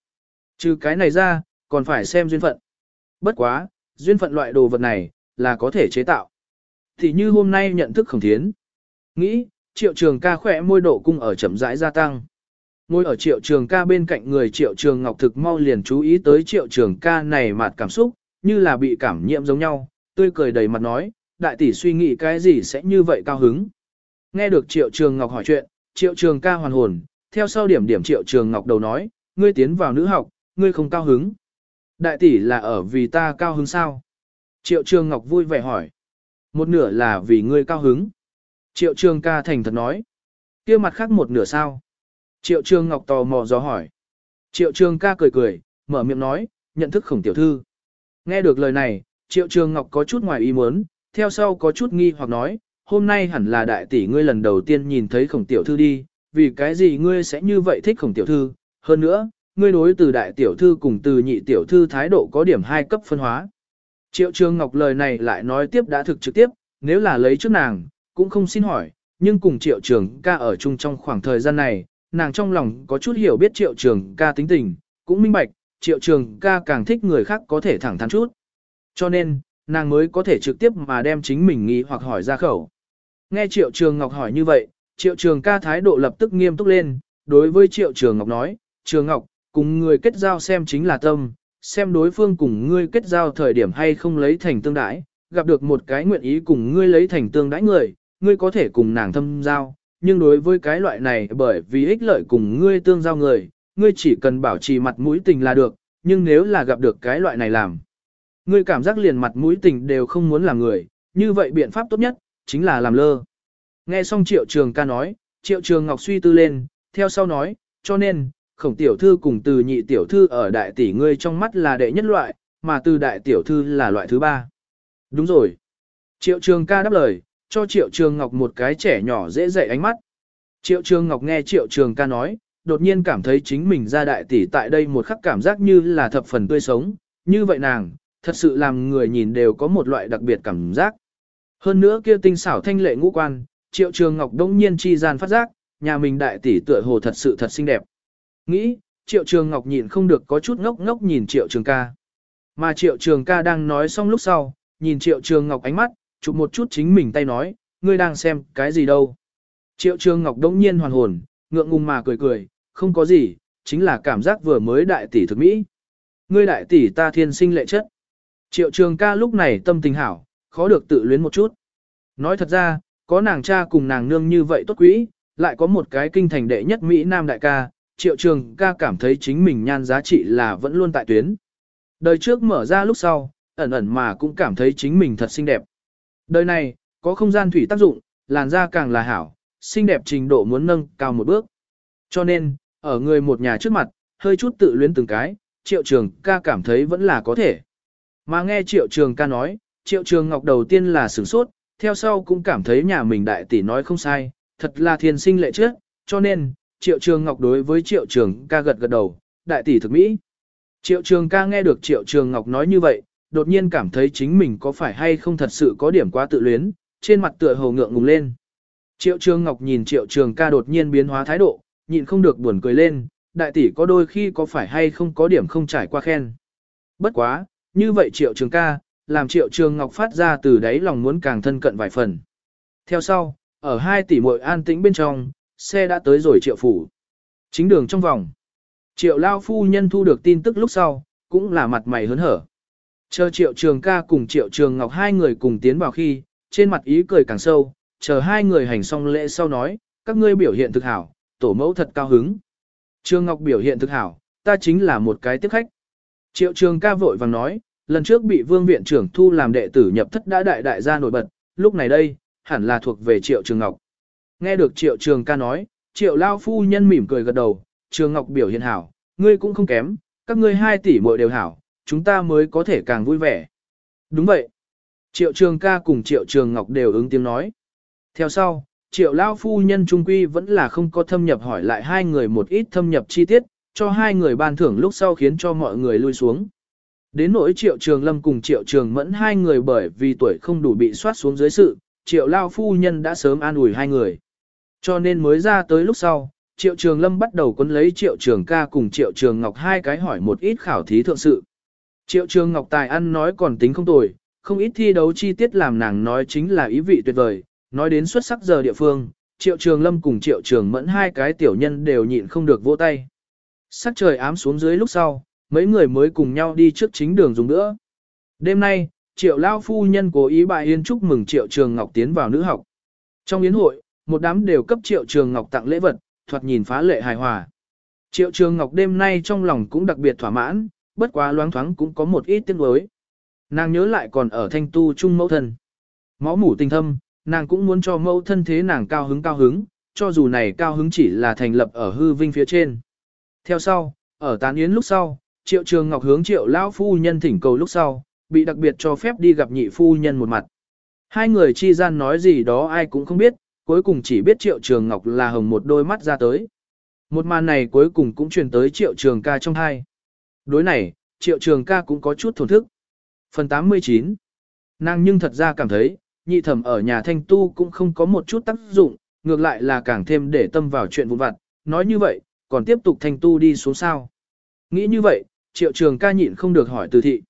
Trừ cái này ra, còn phải xem duyên phận. Bất quá, duyên phận loại đồ vật này, là có thể chế tạo. Thì như hôm nay nhận thức khổng thiến. Nghĩ, triệu trường ca khỏe môi độ cung ở chậm rãi gia tăng. Ngồi ở triệu trường ca bên cạnh người triệu trường ngọc thực mau liền chú ý tới triệu trường ca này mặt cảm xúc, như là bị cảm nhiễm giống nhau, tươi cười đầy mặt nói, đại tỷ suy nghĩ cái gì sẽ như vậy cao hứng. Nghe được triệu trường ngọc hỏi chuyện, triệu trường ca hoàn hồn, theo sau điểm điểm triệu trường ngọc đầu nói, ngươi tiến vào nữ học, ngươi không cao hứng. Đại tỷ là ở vì ta cao hứng sao? Triệu trường ngọc vui vẻ hỏi. Một nửa là vì ngươi cao hứng. Triệu trường ca thành thật nói. kia mặt khác một nửa sao? Triệu Trường Ngọc tò mò dò hỏi. Triệu Trường ca cười cười, mở miệng nói, nhận thức khổng tiểu thư. Nghe được lời này, Triệu Trường Ngọc có chút ngoài ý muốn, theo sau có chút nghi hoặc nói, hôm nay hẳn là đại tỷ ngươi lần đầu tiên nhìn thấy khổng tiểu thư đi, vì cái gì ngươi sẽ như vậy thích khổng tiểu thư, hơn nữa, ngươi đối từ đại tiểu thư cùng từ nhị tiểu thư thái độ có điểm hai cấp phân hóa. Triệu Trường Ngọc lời này lại nói tiếp đã thực trực tiếp, nếu là lấy trước nàng, cũng không xin hỏi, nhưng cùng Triệu Trường ca ở chung trong khoảng thời gian này, nàng trong lòng có chút hiểu biết triệu trường ca tính tình, cũng minh bạch, triệu trường ca càng thích người khác có thể thẳng thắn chút. Cho nên, nàng mới có thể trực tiếp mà đem chính mình nghĩ hoặc hỏi ra khẩu. Nghe triệu trường ngọc hỏi như vậy, triệu trường ca thái độ lập tức nghiêm túc lên, đối với triệu trường ngọc nói, trường ngọc, cùng người kết giao xem chính là tâm, xem đối phương cùng ngươi kết giao thời điểm hay không lấy thành tương đãi, gặp được một cái nguyện ý cùng ngươi lấy thành tương đãi người, ngươi có thể cùng nàng thâm giao, nhưng đối với cái loại này bởi vì ích lợi cùng ngươi tương giao người, ngươi chỉ cần bảo trì mặt mũi tình là được, nhưng nếu là gặp được cái loại này làm, ngươi cảm giác liền mặt mũi tình đều không muốn làm người, như vậy biện pháp tốt nhất, chính là làm lơ. Nghe xong triệu trường ca nói, triệu trường ngọc suy tư lên, theo sau nói, cho nên, khổng tiểu thư cùng từ nhị tiểu thư ở đại tỷ ngươi trong mắt là đệ nhất loại, mà từ đại tiểu thư là loại thứ ba. Đúng rồi. Triệu trường ca đáp lời, cho triệu trường ngọc một cái trẻ nhỏ dễ dạy ánh mắt. Triệu trường ngọc nghe triệu trường ca nói, đột nhiên cảm thấy chính mình ra đại tỷ tại đây một khắc cảm giác như là thập phần tươi sống, như vậy nàng, thật sự làm người nhìn đều có một loại đặc biệt cảm giác. Hơn nữa kia tinh xảo thanh lệ ngũ quan, triệu trường ngọc đông nhiên chi gian phát giác, nhà mình đại tỷ tựa hồ thật sự thật xinh đẹp. Nghĩ, triệu trường ngọc nhìn không được có chút ngốc ngốc nhìn triệu trường ca. Mà triệu trường ca đang nói xong lúc sau, nhìn triệu trường ngọc ánh mắt, chụp một chút chính mình tay nói, ngươi đang xem cái gì đâu. Triệu trương ngọc đông nhiên hoàn hồn, ngượng ngùng mà cười cười, không có gì, chính là cảm giác vừa mới đại tỷ thực mỹ. Ngươi đại tỷ ta thiên sinh lệ chất. Triệu trường ca lúc này tâm tình hảo, khó được tự luyến một chút. Nói thật ra, có nàng cha cùng nàng nương như vậy tốt quỹ, lại có một cái kinh thành đệ nhất Mỹ Nam đại ca, triệu trường ca cảm thấy chính mình nhan giá trị là vẫn luôn tại tuyến. Đời trước mở ra lúc sau, ẩn ẩn mà cũng cảm thấy chính mình thật xinh đẹp. Đời này, có không gian thủy tác dụng, làn da càng là hảo, xinh đẹp trình độ muốn nâng cao một bước. Cho nên, ở người một nhà trước mặt, hơi chút tự luyến từng cái, triệu trường ca cảm thấy vẫn là có thể. Mà nghe triệu trường ca nói, triệu trường ngọc đầu tiên là sửng sốt, theo sau cũng cảm thấy nhà mình đại tỷ nói không sai, thật là thiên sinh lệ trước, cho nên, triệu trường ngọc đối với triệu trường ca gật gật đầu, đại tỷ thực mỹ. Triệu trường ca nghe được triệu trường ngọc nói như vậy, đột nhiên cảm thấy chính mình có phải hay không thật sự có điểm quá tự luyến, trên mặt tựa hồ ngượng ngùng lên. Triệu trường ngọc nhìn triệu trường ca đột nhiên biến hóa thái độ, nhịn không được buồn cười lên, đại tỷ có đôi khi có phải hay không có điểm không trải qua khen. Bất quá, như vậy triệu trường ca, làm triệu trường ngọc phát ra từ đáy lòng muốn càng thân cận vài phần. Theo sau, ở hai tỷ muội an tĩnh bên trong, xe đã tới rồi triệu phủ. Chính đường trong vòng. Triệu lao phu nhân thu được tin tức lúc sau, cũng là mặt mày hớn hở. Chờ triệu trường ca cùng triệu trường ngọc hai người cùng tiến vào khi, trên mặt ý cười càng sâu, chờ hai người hành xong lễ sau nói, các ngươi biểu hiện thực hảo, tổ mẫu thật cao hứng. Trường ngọc biểu hiện thực hảo, ta chính là một cái tiếp khách. Triệu trường ca vội vàng nói, lần trước bị vương viện trưởng thu làm đệ tử nhập thất đã đại đại gia nổi bật, lúc này đây, hẳn là thuộc về triệu trường ngọc. Nghe được triệu trường ca nói, triệu lao phu nhân mỉm cười gật đầu, trường ngọc biểu hiện hảo, ngươi cũng không kém, các ngươi hai tỷ muội đều hảo, chúng ta mới có thể càng vui vẻ. Đúng vậy. Triệu trường ca cùng triệu trường ngọc đều ứng tiếng nói. Theo sau, triệu lao phu nhân trung quy vẫn là không có thâm nhập hỏi lại hai người một ít thâm nhập chi tiết, cho hai người ban thưởng lúc sau khiến cho mọi người lui xuống. Đến nỗi triệu trường lâm cùng triệu trường mẫn hai người bởi vì tuổi không đủ bị soát xuống dưới sự, triệu lao phu nhân đã sớm an ủi hai người. Cho nên mới ra tới lúc sau, triệu trường lâm bắt đầu quấn lấy triệu trường ca cùng triệu trường ngọc hai cái hỏi một ít khảo thí thượng sự. Triệu trường ngọc tài ăn nói còn tính không tồi, không ít thi đấu chi tiết làm nàng nói chính là ý vị tuyệt vời, nói đến xuất sắc giờ địa phương, triệu trường lâm cùng triệu trường mẫn hai cái tiểu nhân đều nhịn không được vỗ tay. Sắc trời ám xuống dưới lúc sau, mấy người mới cùng nhau đi trước chính đường dùng nữa. Đêm nay, triệu lao phu nhân cố ý bài yên chúc mừng triệu trường ngọc tiến vào nữ học. Trong yến hội, một đám đều cấp triệu trường ngọc tặng lễ vật, thoạt nhìn phá lệ hài hòa. Triệu trường ngọc đêm nay trong lòng cũng đặc biệt thỏa mãn, bất quá loáng thoáng cũng có một ít tiếng đối. Nàng nhớ lại còn ở thanh tu chung mẫu thân. Máu mủ tình thâm, nàng cũng muốn cho mẫu thân thế nàng cao hứng cao hứng, cho dù này cao hứng chỉ là thành lập ở hư vinh phía trên. Theo sau, ở tán yến lúc sau, triệu trường ngọc hướng triệu lão phu nhân thỉnh cầu lúc sau, bị đặc biệt cho phép đi gặp nhị phu nhân một mặt. Hai người chi gian nói gì đó ai cũng không biết, cuối cùng chỉ biết triệu trường ngọc là hồng một đôi mắt ra tới. Một màn này cuối cùng cũng truyền tới triệu trường ca trong hai. Đối này, triệu trường ca cũng có chút thổn thức. Phần 89 Nàng nhưng thật ra cảm thấy, nhị thẩm ở nhà thanh tu cũng không có một chút tác dụng, ngược lại là càng thêm để tâm vào chuyện vụn vặt. Nói như vậy, còn tiếp tục thanh tu đi xuống sao. Nghĩ như vậy, triệu trường ca nhịn không được hỏi từ thị.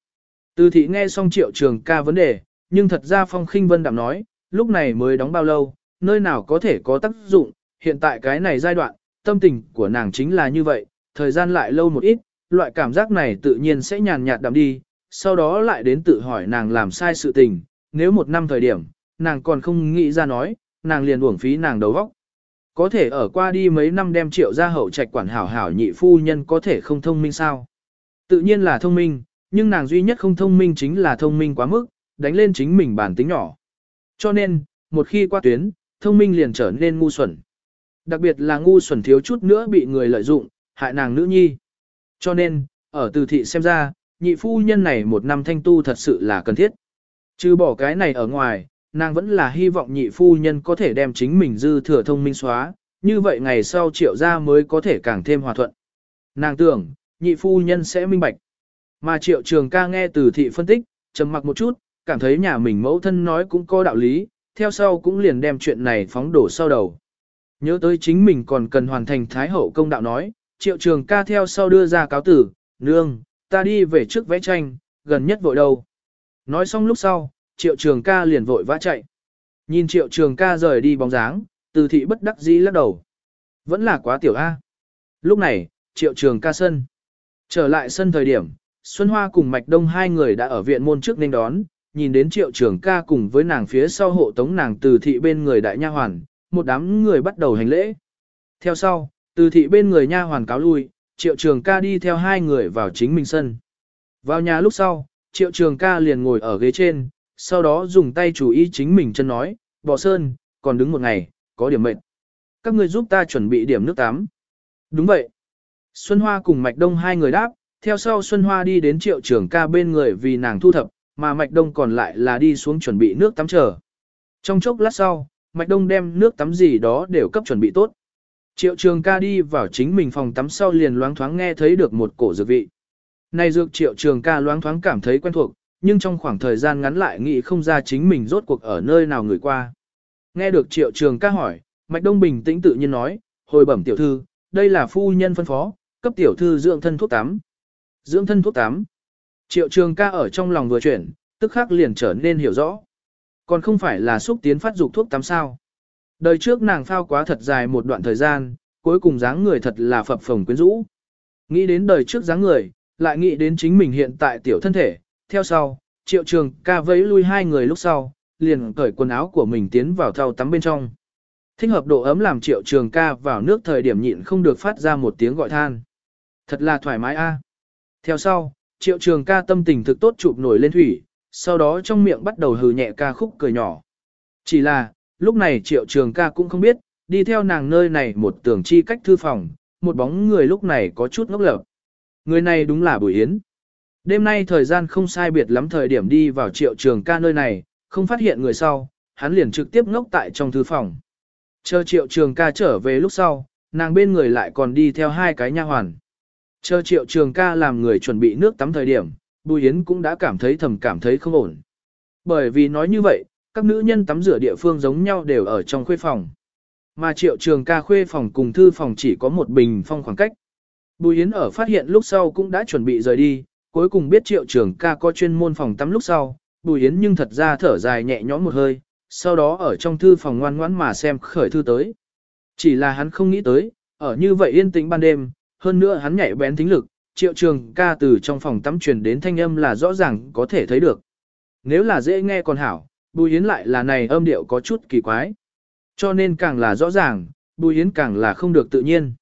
Từ thị nghe xong triệu trường ca vấn đề, nhưng thật ra phong khinh vân đạm nói, lúc này mới đóng bao lâu, nơi nào có thể có tác dụng, hiện tại cái này giai đoạn, tâm tình của nàng chính là như vậy, thời gian lại lâu một ít, loại cảm giác này tự nhiên sẽ nhàn nhạt đậm đi, sau đó lại đến tự hỏi nàng làm sai sự tình, nếu một năm thời điểm, nàng còn không nghĩ ra nói, nàng liền uổng phí nàng đầu óc. Có thể ở qua đi mấy năm đem triệu ra hậu trạch quản hảo hảo nhị phu nhân có thể không thông minh sao? Tự nhiên là thông minh, nhưng nàng duy nhất không thông minh chính là thông minh quá mức, đánh lên chính mình bản tính nhỏ. Cho nên, một khi qua tuyến, thông minh liền trở nên ngu xuẩn. Đặc biệt là ngu xuẩn thiếu chút nữa bị người lợi dụng, hại nàng nữ nhi. Cho nên, ở từ thị xem ra, nhị phu nhân này một năm thanh tu thật sự là cần thiết. Chứ bỏ cái này ở ngoài, nàng vẫn là hy vọng nhị phu nhân có thể đem chính mình dư thừa thông minh xóa, như vậy ngày sau triệu gia mới có thể càng thêm hòa thuận. Nàng tưởng, nhị phu nhân sẽ minh bạch. Mà triệu trường ca nghe từ thị phân tích, trầm mặc một chút, cảm thấy nhà mình mẫu thân nói cũng có đạo lý, theo sau cũng liền đem chuyện này phóng đổ sau đầu. Nhớ tới chính mình còn cần hoàn thành thái hậu công đạo nói, triệu trường ca theo sau đưa ra cáo tử, nương, ta đi về trước vẽ tranh, gần nhất vội đâu. Nói xong lúc sau, triệu trường ca liền vội vã chạy. Nhìn triệu trường ca rời đi bóng dáng, từ thị bất đắc dĩ lắc đầu. Vẫn là quá tiểu A. Lúc này, triệu trường ca sân. Trở lại sân thời điểm, Xuân Hoa cùng Mạch Đông hai người đã ở viện môn trước nên đón, nhìn đến triệu trường ca cùng với nàng phía sau hộ tống nàng từ thị bên người đại nha hoàn, một đám người bắt đầu hành lễ. Theo sau, từ thị bên người nha hoàn cáo lui, triệu trường ca đi theo hai người vào chính mình sân. Vào nhà lúc sau, triệu trường ca liền ngồi ở ghế trên, sau đó dùng tay chủ ý chính mình chân nói, bò sơn, còn đứng một ngày, có điểm mệt. Các người giúp ta chuẩn bị điểm nước tắm. Đúng vậy. Xuân Hoa cùng Mạch Đông hai người đáp, theo sau Xuân Hoa đi đến triệu trường ca bên người vì nàng thu thập, mà Mạch Đông còn lại là đi xuống chuẩn bị nước tắm chờ. Trong chốc lát sau, Mạch Đông đem nước tắm gì đó đều cấp chuẩn bị tốt. Triệu trường ca đi vào chính mình phòng tắm sau liền loáng thoáng nghe thấy được một cổ dược vị. Này dược triệu trường ca loáng thoáng cảm thấy quen thuộc, nhưng trong khoảng thời gian ngắn lại nghĩ không ra chính mình rốt cuộc ở nơi nào người qua. Nghe được triệu trường ca hỏi, Mạch Đông bình tĩnh tự nhiên nói, hồi bẩm tiểu thư, đây là phu nhân phân phó, cấp tiểu thư dưỡng thân thuốc tắm. Dưỡng thân thuốc tắm. Triệu trường ca ở trong lòng vừa chuyển, tức khắc liền trở nên hiểu rõ. Còn không phải là xúc tiến phát dục thuốc tắm sao. Đời trước nàng phao quá thật dài một đoạn thời gian, cuối cùng dáng người thật là phập phồng quyến rũ. Nghĩ đến đời trước dáng người, lại nghĩ đến chính mình hiện tại tiểu thân thể, theo sau, triệu trường ca vẫy lui hai người lúc sau, liền cởi quần áo của mình tiến vào thau tắm bên trong. Thích hợp độ ấm làm triệu trường ca vào nước thời điểm nhịn không được phát ra một tiếng gọi than. Thật là thoải mái a. Theo sau, triệu trường ca tâm tình thực tốt chụp nổi lên thủy, sau đó trong miệng bắt đầu hừ nhẹ ca khúc cười nhỏ. Chỉ là, lúc này triệu trường ca cũng không biết, đi theo nàng nơi này một tưởng chi cách thư phòng, một bóng người lúc này có chút ngốc lợp. Người này đúng là Bùi Yến. Đêm nay thời gian không sai biệt lắm thời điểm đi vào triệu trường ca nơi này, không phát hiện người sau, hắn liền trực tiếp ngốc tại trong thư phòng. Chờ triệu trường ca trở về lúc sau, nàng bên người lại còn đi theo hai cái nha hoàn. Chờ triệu trường ca làm người chuẩn bị nước tắm thời điểm, Bùi Yến cũng đã cảm thấy thầm cảm thấy không ổn. Bởi vì nói như vậy, các nữ nhân tắm rửa địa phương giống nhau đều ở trong khuê phòng. Mà triệu trường ca khuê phòng cùng thư phòng chỉ có một bình phong khoảng cách. Bùi Yến ở phát hiện lúc sau cũng đã chuẩn bị rời đi, cuối cùng biết triệu trường ca có chuyên môn phòng tắm lúc sau, Bùi Yến nhưng thật ra thở dài nhẹ nhõm một hơi, sau đó ở trong thư phòng ngoan ngoãn mà xem khởi thư tới. Chỉ là hắn không nghĩ tới, ở như vậy yên tĩnh ban đêm, hơn nữa hắn nhạy bén thính lực, triệu trường ca từ trong phòng tắm truyền đến thanh âm là rõ ràng có thể thấy được. Nếu là dễ nghe còn hảo, Bùi Yến lại là này âm điệu có chút kỳ quái. Cho nên càng là rõ ràng, Bùi Yến càng là không được tự nhiên.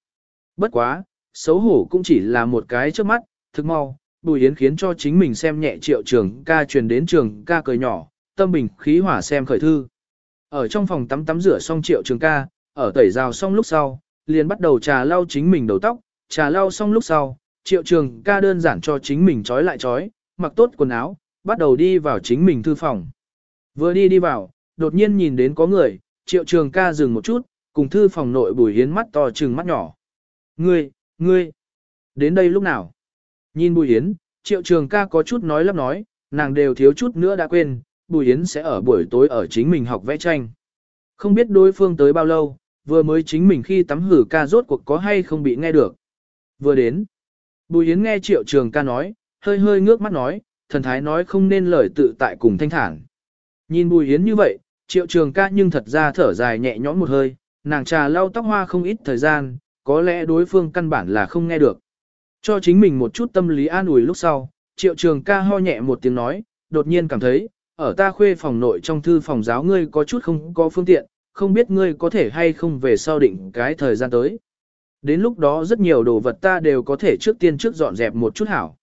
Bất quá, xấu hổ cũng chỉ là một cái trước mắt, thực mau, Bùi Yến khiến cho chính mình xem nhẹ triệu trường ca truyền đến trường ca cười nhỏ, tâm bình khí hỏa xem khởi thư. Ở trong phòng tắm tắm rửa xong triệu trường ca, ở tẩy rào xong lúc sau, liền bắt đầu trà lau chính mình đầu tóc, trà lau xong lúc sau, triệu trường ca đơn giản cho chính mình trói lại trói, mặc tốt quần áo, bắt đầu đi vào chính mình thư phòng. Vừa đi đi vào, đột nhiên nhìn đến có người, triệu trường ca dừng một chút, cùng thư phòng nội bùi hiến mắt to trừng mắt nhỏ. Ngươi, ngươi, đến đây lúc nào? Nhìn bùi hiến, triệu trường ca có chút nói lắp nói, nàng đều thiếu chút nữa đã quên, bùi hiến sẽ ở buổi tối ở chính mình học vẽ tranh. Không biết đối phương tới bao lâu, vừa mới chính mình khi tắm hử ca rốt cuộc có hay không bị nghe được. Vừa đến, bùi hiến nghe triệu trường ca nói, hơi hơi ngước mắt nói, thần thái nói không nên lời tự tại cùng thanh thản. Nhìn Bùi Yến như vậy, triệu trường ca nhưng thật ra thở dài nhẹ nhõm một hơi, nàng trà lau tóc hoa không ít thời gian, có lẽ đối phương căn bản là không nghe được. Cho chính mình một chút tâm lý an ủi lúc sau, triệu trường ca ho nhẹ một tiếng nói, đột nhiên cảm thấy, ở ta khuê phòng nội trong thư phòng giáo ngươi có chút không có phương tiện, không biết ngươi có thể hay không về sau định cái thời gian tới. Đến lúc đó rất nhiều đồ vật ta đều có thể trước tiên trước dọn dẹp một chút hảo.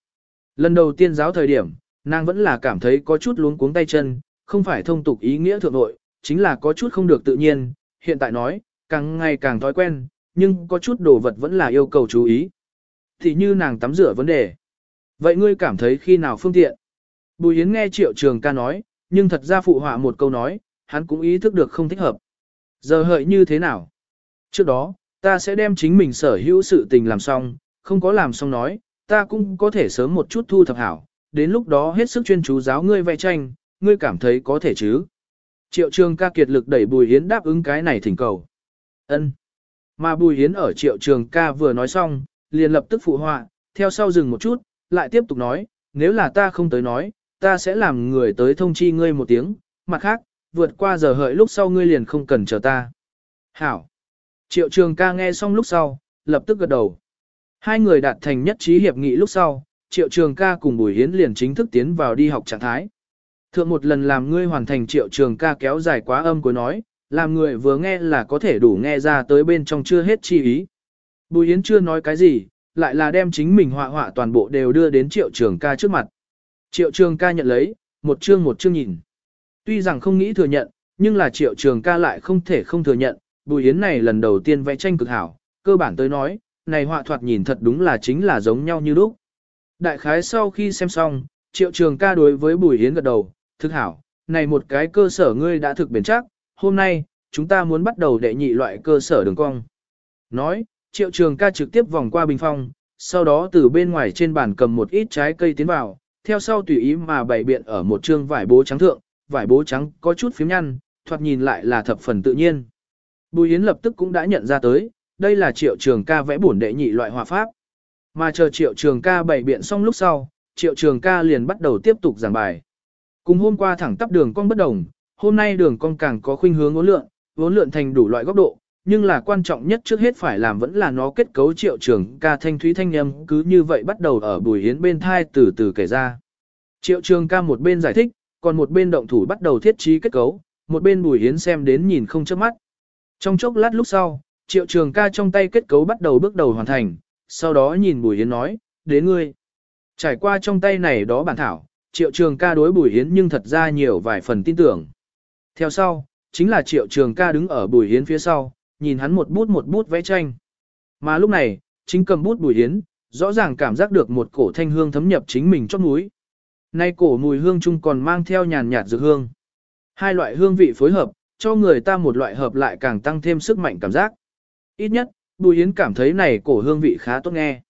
Lần đầu tiên giáo thời điểm, nàng vẫn là cảm thấy có chút luống cuống tay chân, không phải thông tục ý nghĩa thượng nội, chính là có chút không được tự nhiên, hiện tại nói, càng ngày càng thói quen, nhưng có chút đồ vật vẫn là yêu cầu chú ý. Thì như nàng tắm rửa vấn đề. Vậy ngươi cảm thấy khi nào phương tiện? Bùi Yến nghe triệu trường ca nói, nhưng thật ra phụ họa một câu nói, hắn cũng ý thức được không thích hợp. Giờ hợi như thế nào? Trước đó, ta sẽ đem chính mình sở hữu sự tình làm xong, không có làm xong nói, ta cũng có thể sớm một chút thu thập hảo, đến lúc đó hết sức chuyên chú giáo ngươi vẽ tranh, ngươi cảm thấy có thể chứ? Triệu trường ca kiệt lực đẩy Bùi Hiến đáp ứng cái này thỉnh cầu. ân Mà Bùi Hiến ở triệu trường ca vừa nói xong, liền lập tức phụ họa, theo sau dừng một chút, lại tiếp tục nói, nếu là ta không tới nói, ta sẽ làm người tới thông chi ngươi một tiếng, mặt khác, vượt qua giờ hợi lúc sau ngươi liền không cần chờ ta. Hảo. Triệu trường ca nghe xong lúc sau, lập tức gật đầu. Hai người đạt thành nhất trí hiệp nghị lúc sau, triệu trường ca cùng Bùi Hiến liền chính thức tiến vào đi học trạng thái. Thượng một lần làm ngươi hoàn thành triệu trường ca kéo dài quá âm cuối nói, làm người vừa nghe là có thể đủ nghe ra tới bên trong chưa hết chi ý. Bùi yến chưa nói cái gì, lại là đem chính mình họa họa toàn bộ đều đưa đến triệu trường ca trước mặt. Triệu trường ca nhận lấy, một chương một chương nhìn. Tuy rằng không nghĩ thừa nhận, nhưng là triệu trường ca lại không thể không thừa nhận, Bùi Yến này lần đầu tiên vẽ tranh cực hảo, cơ bản tới nói, này họa thoạt nhìn thật đúng là chính là giống nhau như lúc. Đại khái sau khi xem xong, triệu trường ca đối với Bùi Yến gật đầu, thực hảo, này một cái cơ sở ngươi đã thực bền chắc, hôm nay, chúng ta muốn bắt đầu đệ nhị loại cơ sở đường cong. Nói, triệu trường ca trực tiếp vòng qua bình phong, sau đó từ bên ngoài trên bàn cầm một ít trái cây tiến vào, theo sau tùy ý mà bày biện ở một trương vải bố trắng thượng, vải bố trắng có chút phím nhăn, thoạt nhìn lại là thập phần tự nhiên. Bùi Yến lập tức cũng đã nhận ra tới, đây là triệu trường ca vẽ bổn đệ nhị loại hòa pháp. Mà chờ triệu trường ca bày biện xong lúc sau, triệu trường ca liền bắt đầu tiếp tục giảng bài. Cùng hôm qua thẳng tắp đường cong bất đồng, hôm nay đường cong càng có khuynh hướng uốn lượn, uốn lượn thành đủ loại góc độ, nhưng là quan trọng nhất trước hết phải làm vẫn là nó kết cấu triệu trường ca thanh thúy thanh âm cứ như vậy bắt đầu ở bùi hiến bên thai từ từ kể ra. Triệu trường ca một bên giải thích, còn một bên động thủ bắt đầu thiết trí kết cấu, một bên bùi hiến xem đến nhìn không chớp mắt. Trong chốc lát lúc sau, triệu trường ca trong tay kết cấu bắt đầu bước đầu hoàn thành, sau đó nhìn bùi hiến nói, đến ngươi. Trải qua trong tay này đó bản thảo, triệu trường ca đối bùi hiến nhưng thật ra nhiều vài phần tin tưởng. Theo sau, chính là triệu trường ca đứng ở bùi hiến phía sau, nhìn hắn một bút một bút vẽ tranh. Mà lúc này, chính cầm bút bùi hiến, rõ ràng cảm giác được một cổ thanh hương thấm nhập chính mình chót núi. Nay cổ mùi hương chung còn mang theo nhàn nhạt dược hương. Hai loại hương vị phối hợp, cho người ta một loại hợp lại càng tăng thêm sức mạnh cảm giác. Ít nhất, Bùi Yến cảm thấy này cổ hương vị khá tốt nghe.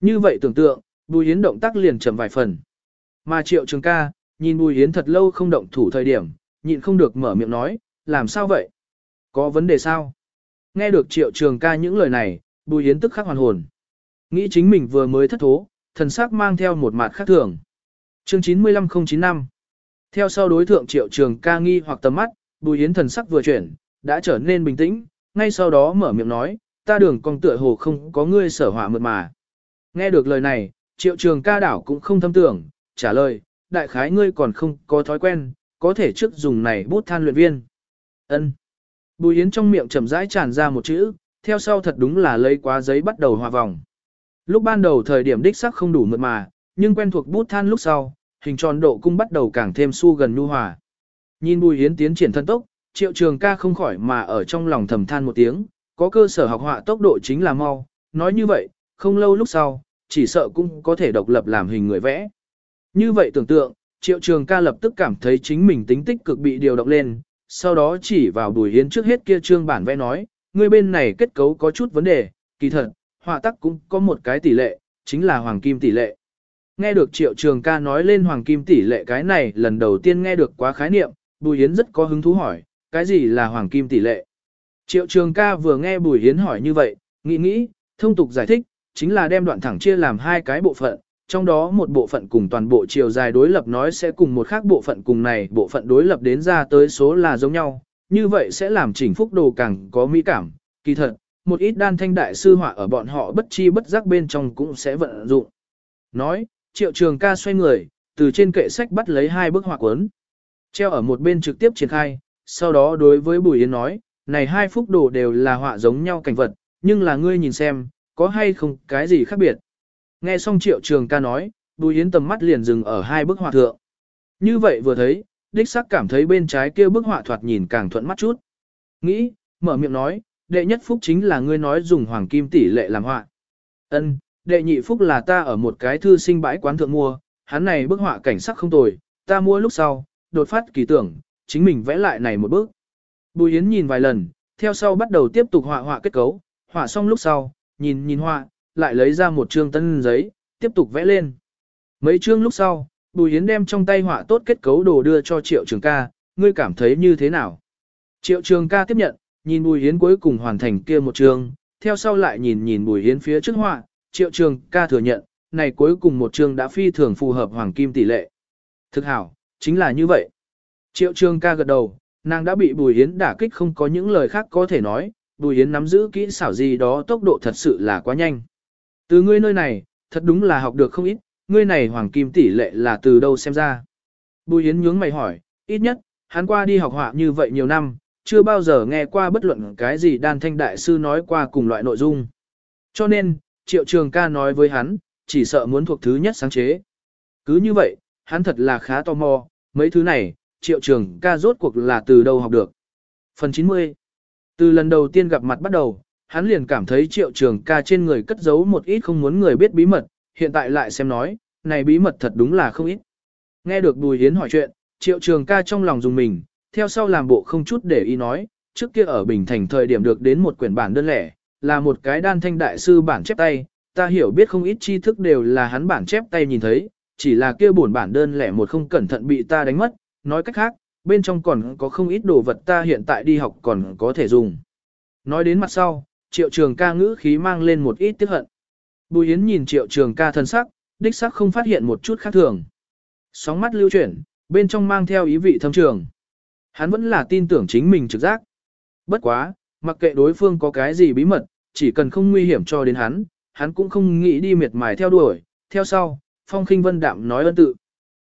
Như vậy tưởng tượng, Bùi Yến động tác liền chậm vài phần. Mà Triệu Trường ca, nhìn Bùi Yến thật lâu không động thủ thời điểm, nhịn không được mở miệng nói, làm sao vậy? Có vấn đề sao? Nghe được Triệu Trường ca những lời này, Bùi Yến tức khắc hoàn hồn. Nghĩ chính mình vừa mới thất thố, thần sắc mang theo một mặt khác thường. Chương 95095 Theo sau đối thượng Triệu Trường ca nghi hoặc tầm mắt, Bùi Yến thần sắc vừa chuyển, đã trở nên bình tĩnh, ngay sau đó mở miệng nói, ta đường cong tựa hồ không có ngươi sở hỏa mượt mà. Nghe được lời này, triệu trường ca đảo cũng không thâm tưởng, trả lời, đại khái ngươi còn không có thói quen, có thể trước dùng này bút than luyện viên. ân Bùi Yến trong miệng chậm rãi tràn ra một chữ, theo sau thật đúng là lấy quá giấy bắt đầu hòa vòng. Lúc ban đầu thời điểm đích sắc không đủ mượt mà, nhưng quen thuộc bút than lúc sau, hình tròn độ cung bắt đầu càng thêm su gần nhu hòa. Nhìn Bùi Yến tiến triển thân tốc, Triệu Trường ca không khỏi mà ở trong lòng thầm than một tiếng, có cơ sở học họa tốc độ chính là mau, nói như vậy, không lâu lúc sau, chỉ sợ cũng có thể độc lập làm hình người vẽ. Như vậy tưởng tượng, Triệu Trường ca lập tức cảm thấy chính mình tính tích cực bị điều động lên, sau đó chỉ vào Bùi Hiến trước hết kia trương bản vẽ nói, người bên này kết cấu có chút vấn đề, kỳ thật, họa tắc cũng có một cái tỷ lệ, chính là hoàng kim tỷ lệ. Nghe được Triệu Trường ca nói lên hoàng kim tỷ lệ cái này lần đầu tiên nghe được quá khái niệm, Bùi Hiến rất có hứng thú hỏi, cái gì là hoàng kim tỷ lệ? Triệu trường ca vừa nghe Bùi Hiến hỏi như vậy, nghĩ nghĩ, thông tục giải thích, chính là đem đoạn thẳng chia làm hai cái bộ phận, trong đó một bộ phận cùng toàn bộ chiều dài đối lập nói sẽ cùng một khác bộ phận cùng này bộ phận đối lập đến ra tới số là giống nhau, như vậy sẽ làm chỉnh phúc đồ càng có mỹ cảm, kỳ thật, một ít đan thanh đại sư họa ở bọn họ bất chi bất giác bên trong cũng sẽ vận dụng. Nói, triệu trường ca xoay người, từ trên kệ sách bắt lấy hai bức họa cuốn. Treo ở một bên trực tiếp triển khai, sau đó đối với Bùi Yến nói, này hai phúc đồ đều là họa giống nhau cảnh vật, nhưng là ngươi nhìn xem, có hay không cái gì khác biệt. Nghe xong triệu trường ca nói, Bùi Yến tầm mắt liền dừng ở hai bức họa thượng. Như vậy vừa thấy, đích sắc cảm thấy bên trái kia bức họa thoạt nhìn càng thuận mắt chút. Nghĩ, mở miệng nói, đệ nhất phúc chính là ngươi nói dùng hoàng kim tỷ lệ làm họa. Ân, đệ nhị phúc là ta ở một cái thư sinh bãi quán thượng mua, hắn này bức họa cảnh sắc không tồi, ta mua lúc sau, đột phát kỳ tưởng, chính mình vẽ lại này một bức. Bùi Yến nhìn vài lần, theo sau bắt đầu tiếp tục họa họa kết cấu, họa xong lúc sau, nhìn nhìn họa, lại lấy ra một chương tân giấy, tiếp tục vẽ lên. Mấy chương lúc sau, Bùi Yến đem trong tay họa tốt kết cấu đồ đưa cho Triệu Trường ca, ngươi cảm thấy như thế nào? Triệu Trường ca tiếp nhận, nhìn Bùi Yến cuối cùng hoàn thành kia một chương, theo sau lại nhìn nhìn Bùi Yến phía trước họa, Triệu Trường ca thừa nhận, này cuối cùng một chương đã phi thường phù hợp hoàng kim tỷ lệ. Thực hảo, chính là như vậy. Triệu Trường ca gật đầu, nàng đã bị Bùi Yến đả kích không có những lời khác có thể nói, Bùi Yến nắm giữ kỹ xảo gì đó tốc độ thật sự là quá nhanh. Từ ngươi nơi này, thật đúng là học được không ít, ngươi này hoàng kim tỷ lệ là từ đâu xem ra. Bùi Yến nhướng mày hỏi, ít nhất, hắn qua đi học họa như vậy nhiều năm, chưa bao giờ nghe qua bất luận cái gì đan thanh đại sư nói qua cùng loại nội dung. Cho nên, triệu trường ca nói với hắn, chỉ sợ muốn thuộc thứ nhất sáng chế. Cứ như vậy, hắn thật là khá tò mò, mấy thứ này, triệu trường ca rốt cuộc là từ đâu học được. Phần 90 Từ lần đầu tiên gặp mặt bắt đầu, hắn liền cảm thấy triệu trường ca trên người cất giấu một ít không muốn người biết bí mật, hiện tại lại xem nói, này bí mật thật đúng là không ít. Nghe được Bùi yến hỏi chuyện, triệu trường ca trong lòng dùng mình, theo sau làm bộ không chút để ý nói, trước kia ở Bình Thành thời điểm được đến một quyển bản đơn lẻ, là một cái đan thanh đại sư bản chép tay, ta hiểu biết không ít tri thức đều là hắn bản chép tay nhìn thấy, chỉ là kia buồn bản đơn lẻ một không cẩn thận bị ta đánh mất, nói cách khác, bên trong còn có không ít đồ vật ta hiện tại đi học còn có thể dùng. Nói đến mặt sau, triệu trường ca ngữ khí mang lên một ít tiếc hận. Bùi Yến nhìn triệu trường ca thân sắc, đích sắc không phát hiện một chút khác thường. Sóng mắt lưu chuyển, bên trong mang theo ý vị thâm trường. Hắn vẫn là tin tưởng chính mình trực giác. Bất quá, mặc kệ đối phương có cái gì bí mật, chỉ cần không nguy hiểm cho đến hắn, hắn cũng không nghĩ đi miệt mài theo đuổi. Theo sau, Phong khinh vân đạm nói ân tự.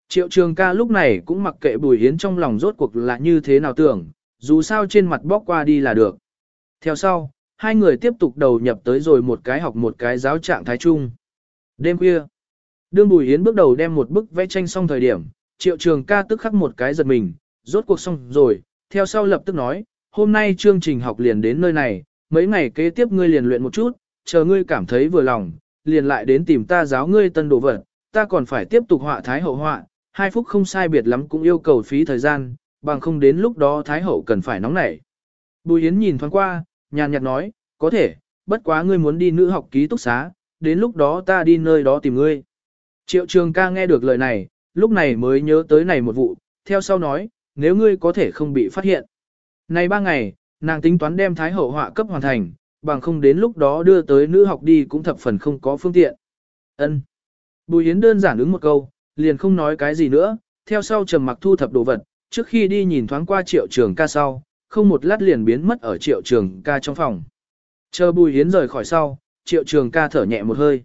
Triệu trường ca lúc này cũng mặc kệ Bùi Yến trong lòng rốt cuộc là như thế nào tưởng, dù sao trên mặt bóc qua đi là được. Theo sau, hai người tiếp tục đầu nhập tới rồi một cái học một cái giáo trạng thái chung. Đêm khuya, đương Bùi Yến bước đầu đem một bức vẽ tranh xong thời điểm, triệu trường ca tức khắc một cái giật mình, rốt cuộc xong rồi, theo sau lập tức nói, hôm nay chương trình học liền đến nơi này, mấy ngày kế tiếp ngươi liền luyện một chút, chờ ngươi cảm thấy vừa lòng, liền lại đến tìm ta giáo ngươi tân đồ vật, ta còn phải tiếp tục họa thái hậu họa, hai phút không sai biệt lắm cũng yêu cầu phí thời gian, bằng không đến lúc đó thái hậu cần phải nóng nảy. Bùi Yến nhìn thoáng qua, nhàn nhạt nói, có thể, bất quá ngươi muốn đi nữ học ký túc xá, đến lúc đó ta đi nơi đó tìm ngươi. Triệu trường ca nghe được lời này, lúc này mới nhớ tới này một vụ, theo sau nói, nếu ngươi có thể không bị phát hiện. Này ba ngày, nàng tính toán đem thái hậu họa cấp hoàn thành, bằng không đến lúc đó đưa tới nữ học đi cũng thập phần không có phương tiện. Ân. Bùi Yến đơn giản ứng một câu, liền không nói cái gì nữa, theo sau trầm mặc thu thập đồ vật, trước khi đi nhìn thoáng qua triệu trường ca sau, không một lát liền biến mất ở triệu trường ca trong phòng. Chờ Bùi Hiến rời khỏi sau, triệu trường ca thở nhẹ một hơi.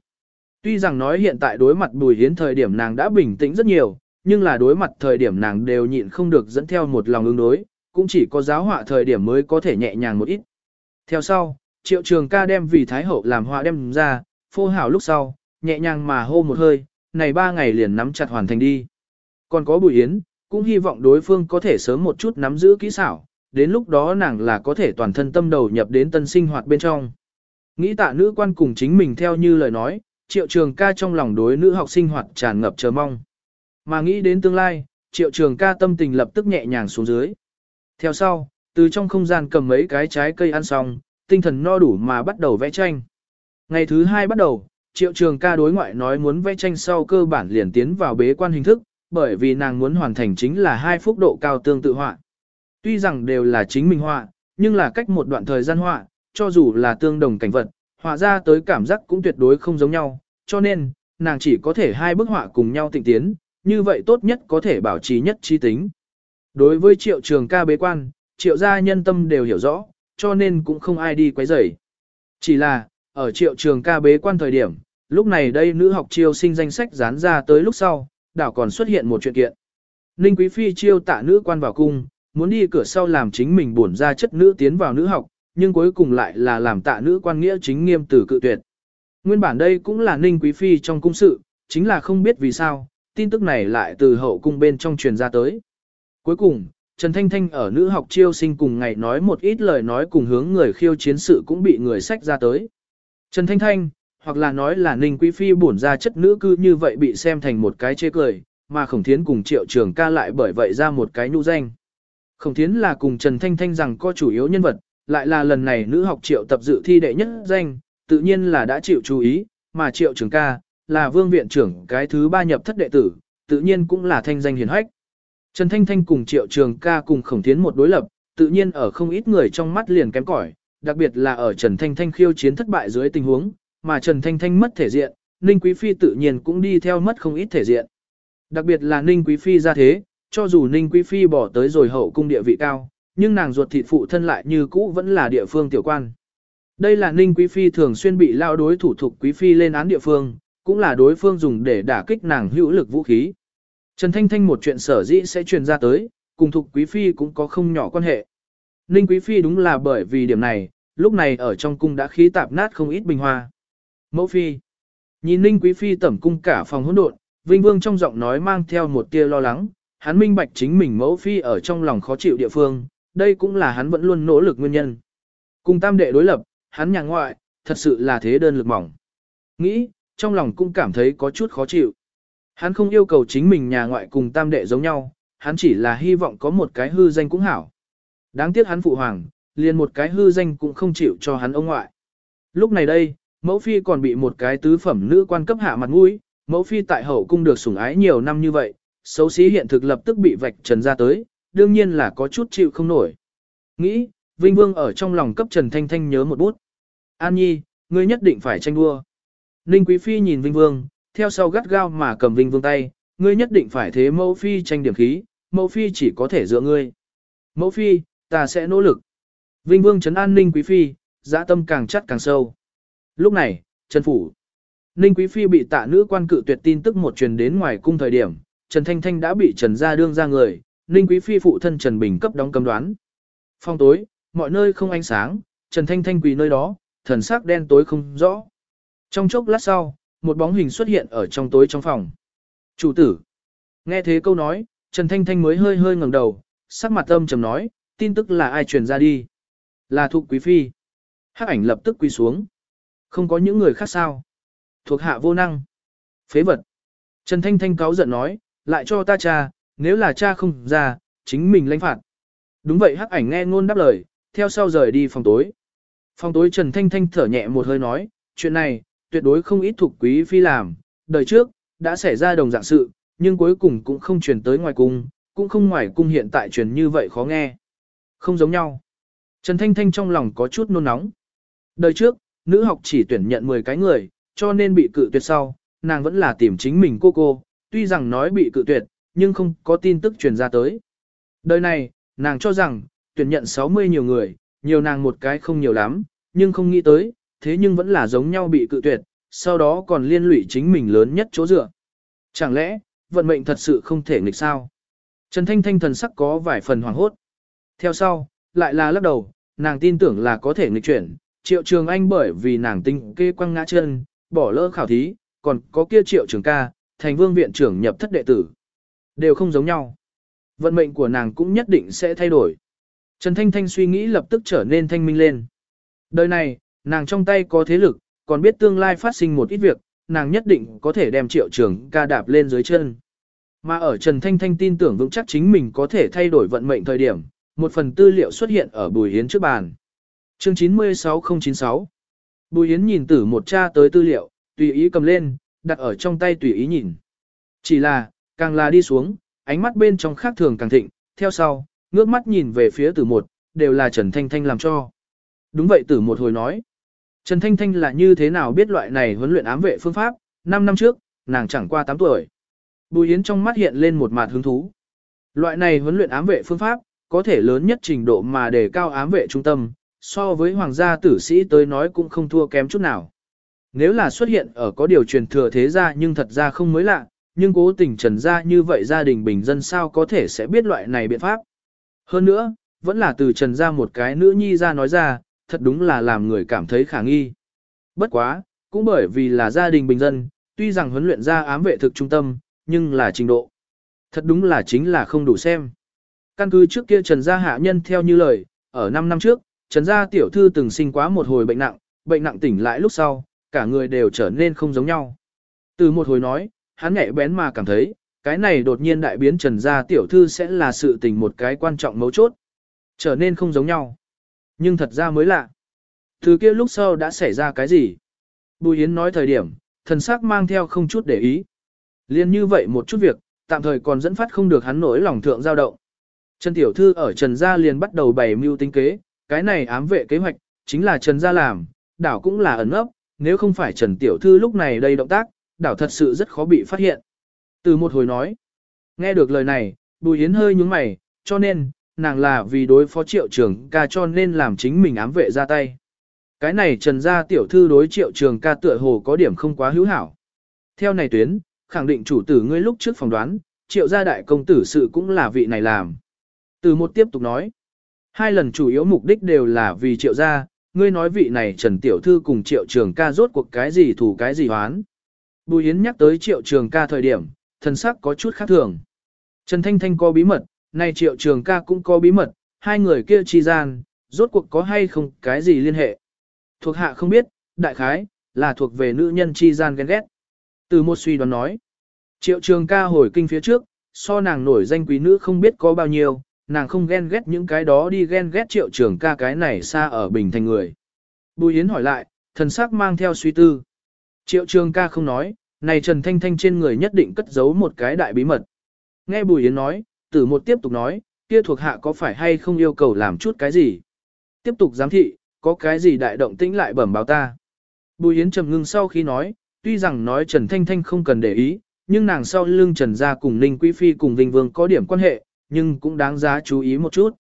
Tuy rằng nói hiện tại đối mặt Bùi Hiến thời điểm nàng đã bình tĩnh rất nhiều, nhưng là đối mặt thời điểm nàng đều nhịn không được dẫn theo một lòng ứng đối, cũng chỉ có giáo họa thời điểm mới có thể nhẹ nhàng một ít. Theo sau, triệu trường ca đem vì Thái Hậu làm họa đem ra, phô hảo lúc sau, nhẹ nhàng mà hô một hơi, này ba ngày liền nắm chặt hoàn thành đi. Còn có Bùi Yến, cũng hy vọng đối phương có thể sớm một chút nắm giữ kỹ xảo, đến lúc đó nàng là có thể toàn thân tâm đầu nhập đến tân sinh hoạt bên trong. Nghĩ tạ nữ quan cùng chính mình theo như lời nói, triệu trường ca trong lòng đối nữ học sinh hoạt tràn ngập chờ mong. Mà nghĩ đến tương lai, triệu trường ca tâm tình lập tức nhẹ nhàng xuống dưới. Theo sau, từ trong không gian cầm mấy cái trái cây ăn xong, tinh thần no đủ mà bắt đầu vẽ tranh. Ngày thứ hai bắt đầu, triệu trường ca đối ngoại nói muốn vẽ tranh sau cơ bản liền tiến vào bế quan hình thức, bởi vì nàng muốn hoàn thành chính là hai phúc độ cao tương tự họa. Tuy rằng đều là chính mình họa, nhưng là cách một đoạn thời gian họa, cho dù là tương đồng cảnh vật, họa ra tới cảm giác cũng tuyệt đối không giống nhau, cho nên, nàng chỉ có thể hai bức họa cùng nhau tịnh tiến, như vậy tốt nhất có thể bảo trì nhất chi tính. Đối với triệu trường ca bế quan, triệu gia nhân tâm đều hiểu rõ, cho nên cũng không ai đi quấy rầy. Chỉ là, ở triệu trường ca bế quan thời điểm, lúc này đây nữ học chiêu sinh danh sách dán ra tới lúc sau, đảo còn xuất hiện một chuyện kiện. Ninh Quý Phi chiêu tạ nữ quan vào cung, muốn đi cửa sau làm chính mình bổn ra chất nữ tiến vào nữ học, nhưng cuối cùng lại là làm tạ nữ quan nghĩa chính nghiêm từ cự tuyệt. Nguyên bản đây cũng là Ninh Quý Phi trong cung sự, chính là không biết vì sao, tin tức này lại từ hậu cung bên trong truyền ra tới. Cuối cùng, Trần Thanh Thanh ở nữ học chiêu sinh cùng ngày nói một ít lời nói cùng hướng người khiêu chiến sự cũng bị người sách ra tới. Trần Thanh Thanh, hoặc là nói là Ninh Quý Phi bổn ra chất nữ cư như vậy bị xem thành một cái chê cười, mà Khổng Thiến cùng Triệu Trường ca lại bởi vậy ra một cái nhũ danh. Khổng Thiến là cùng Trần Thanh Thanh rằng có chủ yếu nhân vật, lại là lần này nữ học Triệu tập dự thi đệ nhất danh, tự nhiên là đã chịu chú ý, mà Triệu Trường ca, là vương viện trưởng cái thứ ba nhập thất đệ tử, tự nhiên cũng là thanh danh hiển hách. Trần Thanh Thanh cùng Triệu Trường ca cùng Khổng Thiến một đối lập, tự nhiên ở không ít người trong mắt liền kém cỏi, đặc biệt là ở Trần Thanh Thanh khiêu chiến thất bại dưới tình huống, mà Trần Thanh Thanh mất thể diện, Ninh Quý Phi tự nhiên cũng đi theo mất không ít thể diện. Đặc biệt là Ninh Quý Phi ra thế, cho dù Ninh Quý Phi bỏ tới rồi hậu cung địa vị cao, nhưng nàng ruột thịt phụ thân lại như cũ vẫn là địa phương tiểu quan. Đây là Ninh Quý Phi thường xuyên bị lao đối thủ thuộc Quý Phi lên án địa phương, cũng là đối phương dùng để đả kích nàng hữu lực vũ khí. Trần Thanh Thanh một chuyện sở dĩ sẽ truyền ra tới, cùng thuộc Quý Phi cũng có không nhỏ quan hệ. Ninh Quý Phi đúng là bởi vì điểm này, lúc này ở trong cung đã khí tạp nát không ít bình hoa. Mẫu Phi Nhìn Ninh Quý Phi tẩm cung cả phòng hỗn độn, Vinh Vương trong giọng nói mang theo một tia lo lắng, hắn minh bạch chính mình mẫu phi ở trong lòng khó chịu địa phương, đây cũng là hắn vẫn luôn nỗ lực nguyên nhân. Cùng tam đệ đối lập, hắn nhà ngoại, thật sự là thế đơn lực mỏng. Nghĩ, trong lòng cũng cảm thấy có chút khó chịu. Hắn không yêu cầu chính mình nhà ngoại cùng tam đệ giống nhau, hắn chỉ là hy vọng có một cái hư danh cũng hảo. Đáng tiếc hắn phụ hoàng, liền một cái hư danh cũng không chịu cho hắn ông ngoại. Lúc này đây, mẫu phi còn bị một cái tứ phẩm nữ quan cấp hạ mặt mũi, mẫu phi tại hậu cung được sủng ái nhiều năm như vậy, xấu xí hiện thực lập tức bị vạch trần ra tới, đương nhiên là có chút chịu không nổi. Nghĩ, Vinh Vương ở trong lòng cấp Trần Thanh Thanh nhớ một bút. An Nhi, ngươi nhất định phải tranh đua. Ninh Quý Phi nhìn Vinh Vương, theo sau gắt gao mà cầm Vinh Vương tay, ngươi nhất định phải thế mẫu Phi tranh điểm khí, mẫu Phi chỉ có thể dựa ngươi. Mẫu Phi, ta sẽ nỗ lực. Vinh Vương trấn an Ninh Quý Phi, dã tâm càng chắc càng sâu. Lúc này, Trần Phủ. Ninh Quý Phi bị tạ nữ quan cự tuyệt tin tức một truyền đến ngoài cung thời điểm, Trần Thanh Thanh đã bị Trần gia đương ra người, Ninh Quý Phi phụ thân Trần Bình cấp đóng cấm đoán. Phong tối, mọi nơi không ánh sáng, Trần Thanh Thanh quỳ nơi đó, thần sắc đen tối không rõ. Trong chốc lát sau, một bóng hình xuất hiện ở trong tối trong phòng. Chủ tử. Nghe thế câu nói, Trần Thanh Thanh mới hơi hơi ngẩng đầu, sắc mặt âm trầm nói, tin tức là ai truyền ra đi. Là thuộc quý phi. Hắc ảnh lập tức quỳ xuống. Không có những người khác sao. Thuộc hạ vô năng. Phế vật. Trần Thanh Thanh cáo giận nói, lại cho ta cha, nếu là cha không ra, chính mình lãnh phạt. Đúng vậy hắc ảnh nghe ngôn đáp lời, theo sau rời đi phòng tối. Phòng tối Trần Thanh Thanh thở nhẹ một hơi nói, chuyện này, tuyệt đối không ít thuộc quý phi làm, đời trước, đã xảy ra đồng dạng sự, nhưng cuối cùng cũng không truyền tới ngoài cung, cũng không ngoài cung hiện tại truyền như vậy khó nghe. Không giống nhau. Trần Thanh Thanh trong lòng có chút nôn nóng. Đời trước, nữ học chỉ tuyển nhận 10 cái người, cho nên bị cự tuyệt sau, nàng vẫn là tìm chính mình cô cô, tuy rằng nói bị cự tuyệt, nhưng không có tin tức truyền ra tới. Đời này, nàng cho rằng, tuyển nhận 60 nhiều người, nhiều nàng một cái không nhiều lắm, nhưng không nghĩ tới, thế nhưng vẫn là giống nhau bị cự tuyệt, sau đó còn liên lụy chính mình lớn nhất chỗ dựa. Chẳng lẽ, vận mệnh thật sự không thể nghịch sao? Trần Thanh Thanh thần sắc có vài phần hoảng hốt. Theo sau, lại là lắc đầu, nàng tin tưởng là có thể nghịch chuyển, triệu trường anh bởi vì nàng tinh kê quăng ngã chân, bỏ lỡ khảo thí, còn có kia triệu trường ca, thành vương viện trưởng nhập thất đệ tử. Đều không giống nhau. Vận mệnh của nàng cũng nhất định sẽ thay đổi. Trần Thanh Thanh suy nghĩ lập tức trở nên thanh minh lên. Đời này, nàng trong tay có thế lực, còn biết tương lai phát sinh một ít việc, nàng nhất định có thể đem triệu trưởng ca đạp lên dưới chân. Mà ở Trần Thanh Thanh tin tưởng vững chắc chính mình có thể thay đổi vận mệnh thời điểm, một phần tư liệu xuất hiện ở Bùi Hiến trước bàn. Chương 96096 Bùi Hiến nhìn tử một cha tới tư liệu, tùy ý cầm lên, đặt ở trong tay tùy ý nhìn. Chỉ là, càng là đi xuống, ánh mắt bên trong khác thường càng thịnh, theo sau, ngước mắt nhìn về phía tử một, đều là Trần Thanh Thanh làm cho. Đúng vậy tử một hồi nói. Trần Thanh Thanh là như thế nào biết loại này huấn luyện ám vệ phương pháp, 5 năm trước, nàng chẳng qua 8 tuổi. Bùi Yến trong mắt hiện lên một mặt hứng thú. Loại này huấn luyện ám vệ phương pháp, có thể lớn nhất trình độ mà đề cao ám vệ trung tâm, so với hoàng gia tử sĩ tới nói cũng không thua kém chút nào. Nếu là xuất hiện ở có điều truyền thừa thế gia nhưng thật ra không mới lạ, nhưng cố tình trần gia như vậy gia đình bình dân sao có thể sẽ biết loại này biện pháp. Hơn nữa, vẫn là từ trần gia một cái nữ nhi ra nói ra, thật đúng là làm người cảm thấy khả nghi. Bất quá, cũng bởi vì là gia đình bình dân, tuy rằng huấn luyện ra ám vệ thực trung tâm, nhưng là trình độ. Thật đúng là chính là không đủ xem. Căn cứ trước kia Trần Gia hạ nhân theo như lời, ở 5 năm trước, Trần Gia tiểu thư từng sinh quá một hồi bệnh nặng, bệnh nặng tỉnh lại lúc sau, cả người đều trở nên không giống nhau. Từ một hồi nói, hắn nhẹ bén mà cảm thấy, cái này đột nhiên đại biến Trần Gia tiểu thư sẽ là sự tình một cái quan trọng mấu chốt. Trở nên không giống nhau. Nhưng thật ra mới lạ. Từ kia lúc sau đã xảy ra cái gì? Bùi Yến nói thời điểm, thần sắc mang theo không chút để ý. Liên như vậy một chút việc, tạm thời còn dẫn phát không được hắn nổi lòng thượng dao động. Trần Tiểu Thư ở Trần Gia liền bắt đầu bày mưu tính kế, cái này ám vệ kế hoạch, chính là Trần Gia làm, đảo cũng là ẩn ấp, nếu không phải Trần Tiểu Thư lúc này đây động tác, đảo thật sự rất khó bị phát hiện. Từ một hồi nói, nghe được lời này, Bùi Yến hơi nhúng mày, cho nên, nàng là vì đối phó triệu trường ca cho nên làm chính mình ám vệ ra tay. Cái này Trần Gia Tiểu Thư đối triệu trường ca tựa hồ có điểm không quá hữu hảo. Theo này tuyến, khẳng định chủ tử ngươi lúc trước phỏng đoán, triệu gia đại công tử sự cũng là vị này làm. Từ một tiếp tục nói, hai lần chủ yếu mục đích đều là vì triệu gia, ngươi nói vị này Trần Tiểu Thư cùng triệu trường ca rốt cuộc cái gì thủ cái gì hoán. Bùi Yến nhắc tới triệu trường ca thời điểm, thần sắc có chút khác thường. Trần Thanh Thanh có bí mật, nay triệu trường ca cũng có bí mật, hai người kia chi gian, rốt cuộc có hay không cái gì liên hệ. Thuộc hạ không biết, đại khái, là thuộc về nữ nhân chi gian ghen ghét. Từ một suy đoán nói, triệu trường ca hồi kinh phía trước, so nàng nổi danh quý nữ không biết có bao nhiêu, nàng không ghen ghét những cái đó đi ghen ghét triệu trường ca cái này xa ở bình thành người. Bùi Yến hỏi lại, thần sắc mang theo suy tư. Triệu trường ca không nói, này Trần Thanh Thanh trên người nhất định cất giấu một cái đại bí mật. Nghe Bùi Yến nói, tử một tiếp tục nói, kia thuộc hạ có phải hay không yêu cầu làm chút cái gì. Tiếp tục giám thị, có cái gì đại động tĩnh lại bẩm báo ta. Bùi Yến trầm ngưng sau khi nói, tuy rằng nói Trần Thanh Thanh không cần để ý, nhưng nàng sau lưng Trần gia cùng Ninh Quý Phi cùng Vinh Vương có điểm quan hệ, nhưng cũng đáng giá chú ý một chút.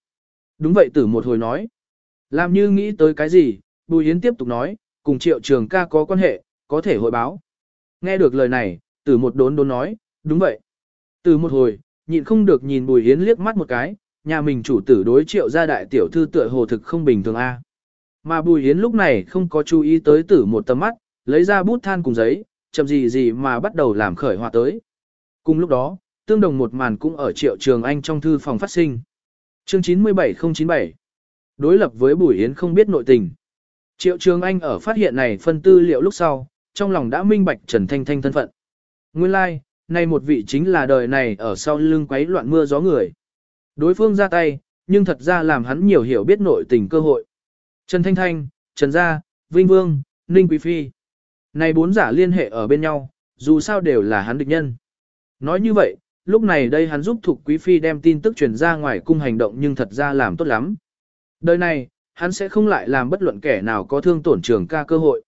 Đúng vậy tử một hồi nói. Làm như nghĩ tới cái gì, Bùi Yến tiếp tục nói, cùng triệu trường ca có quan hệ, có thể hội báo. Nghe được lời này, tử một đốn đốn nói, đúng vậy. Từ một hồi, nhịn không được nhìn Bùi Yến liếc mắt một cái, nhà mình chủ tử đối triệu gia đại tiểu thư tựa hồ thực không bình thường a. Mà Bùi Yến lúc này không có chú ý tới tử một tầm mắt, lấy ra bút than cùng giấy, chậm gì gì mà bắt đầu làm khởi họa tới. Cùng lúc đó, tương đồng một màn cũng ở triệu trường anh trong thư phòng phát sinh. Chương 97097 Đối lập với Bùi Yến không biết nội tình. Triệu trường anh ở phát hiện này phân tư liệu lúc sau, trong lòng đã minh bạch Trần Thanh Thanh thân phận. Nguyên lai, like, này một vị chính là đời này ở sau lưng quấy loạn mưa gió người. Đối phương ra tay, nhưng thật ra làm hắn nhiều hiểu biết nội tình cơ hội. Trần Thanh Thanh, Trần Gia, Vinh Vương, Ninh Quý Phi. Này bốn giả liên hệ ở bên nhau, dù sao đều là hắn địch nhân. Nói như vậy, lúc này đây hắn giúp Thục Quý Phi đem tin tức truyền ra ngoài cung hành động nhưng thật ra làm tốt lắm. Đời này, hắn sẽ không lại làm bất luận kẻ nào có thương tổn trường ca cơ hội.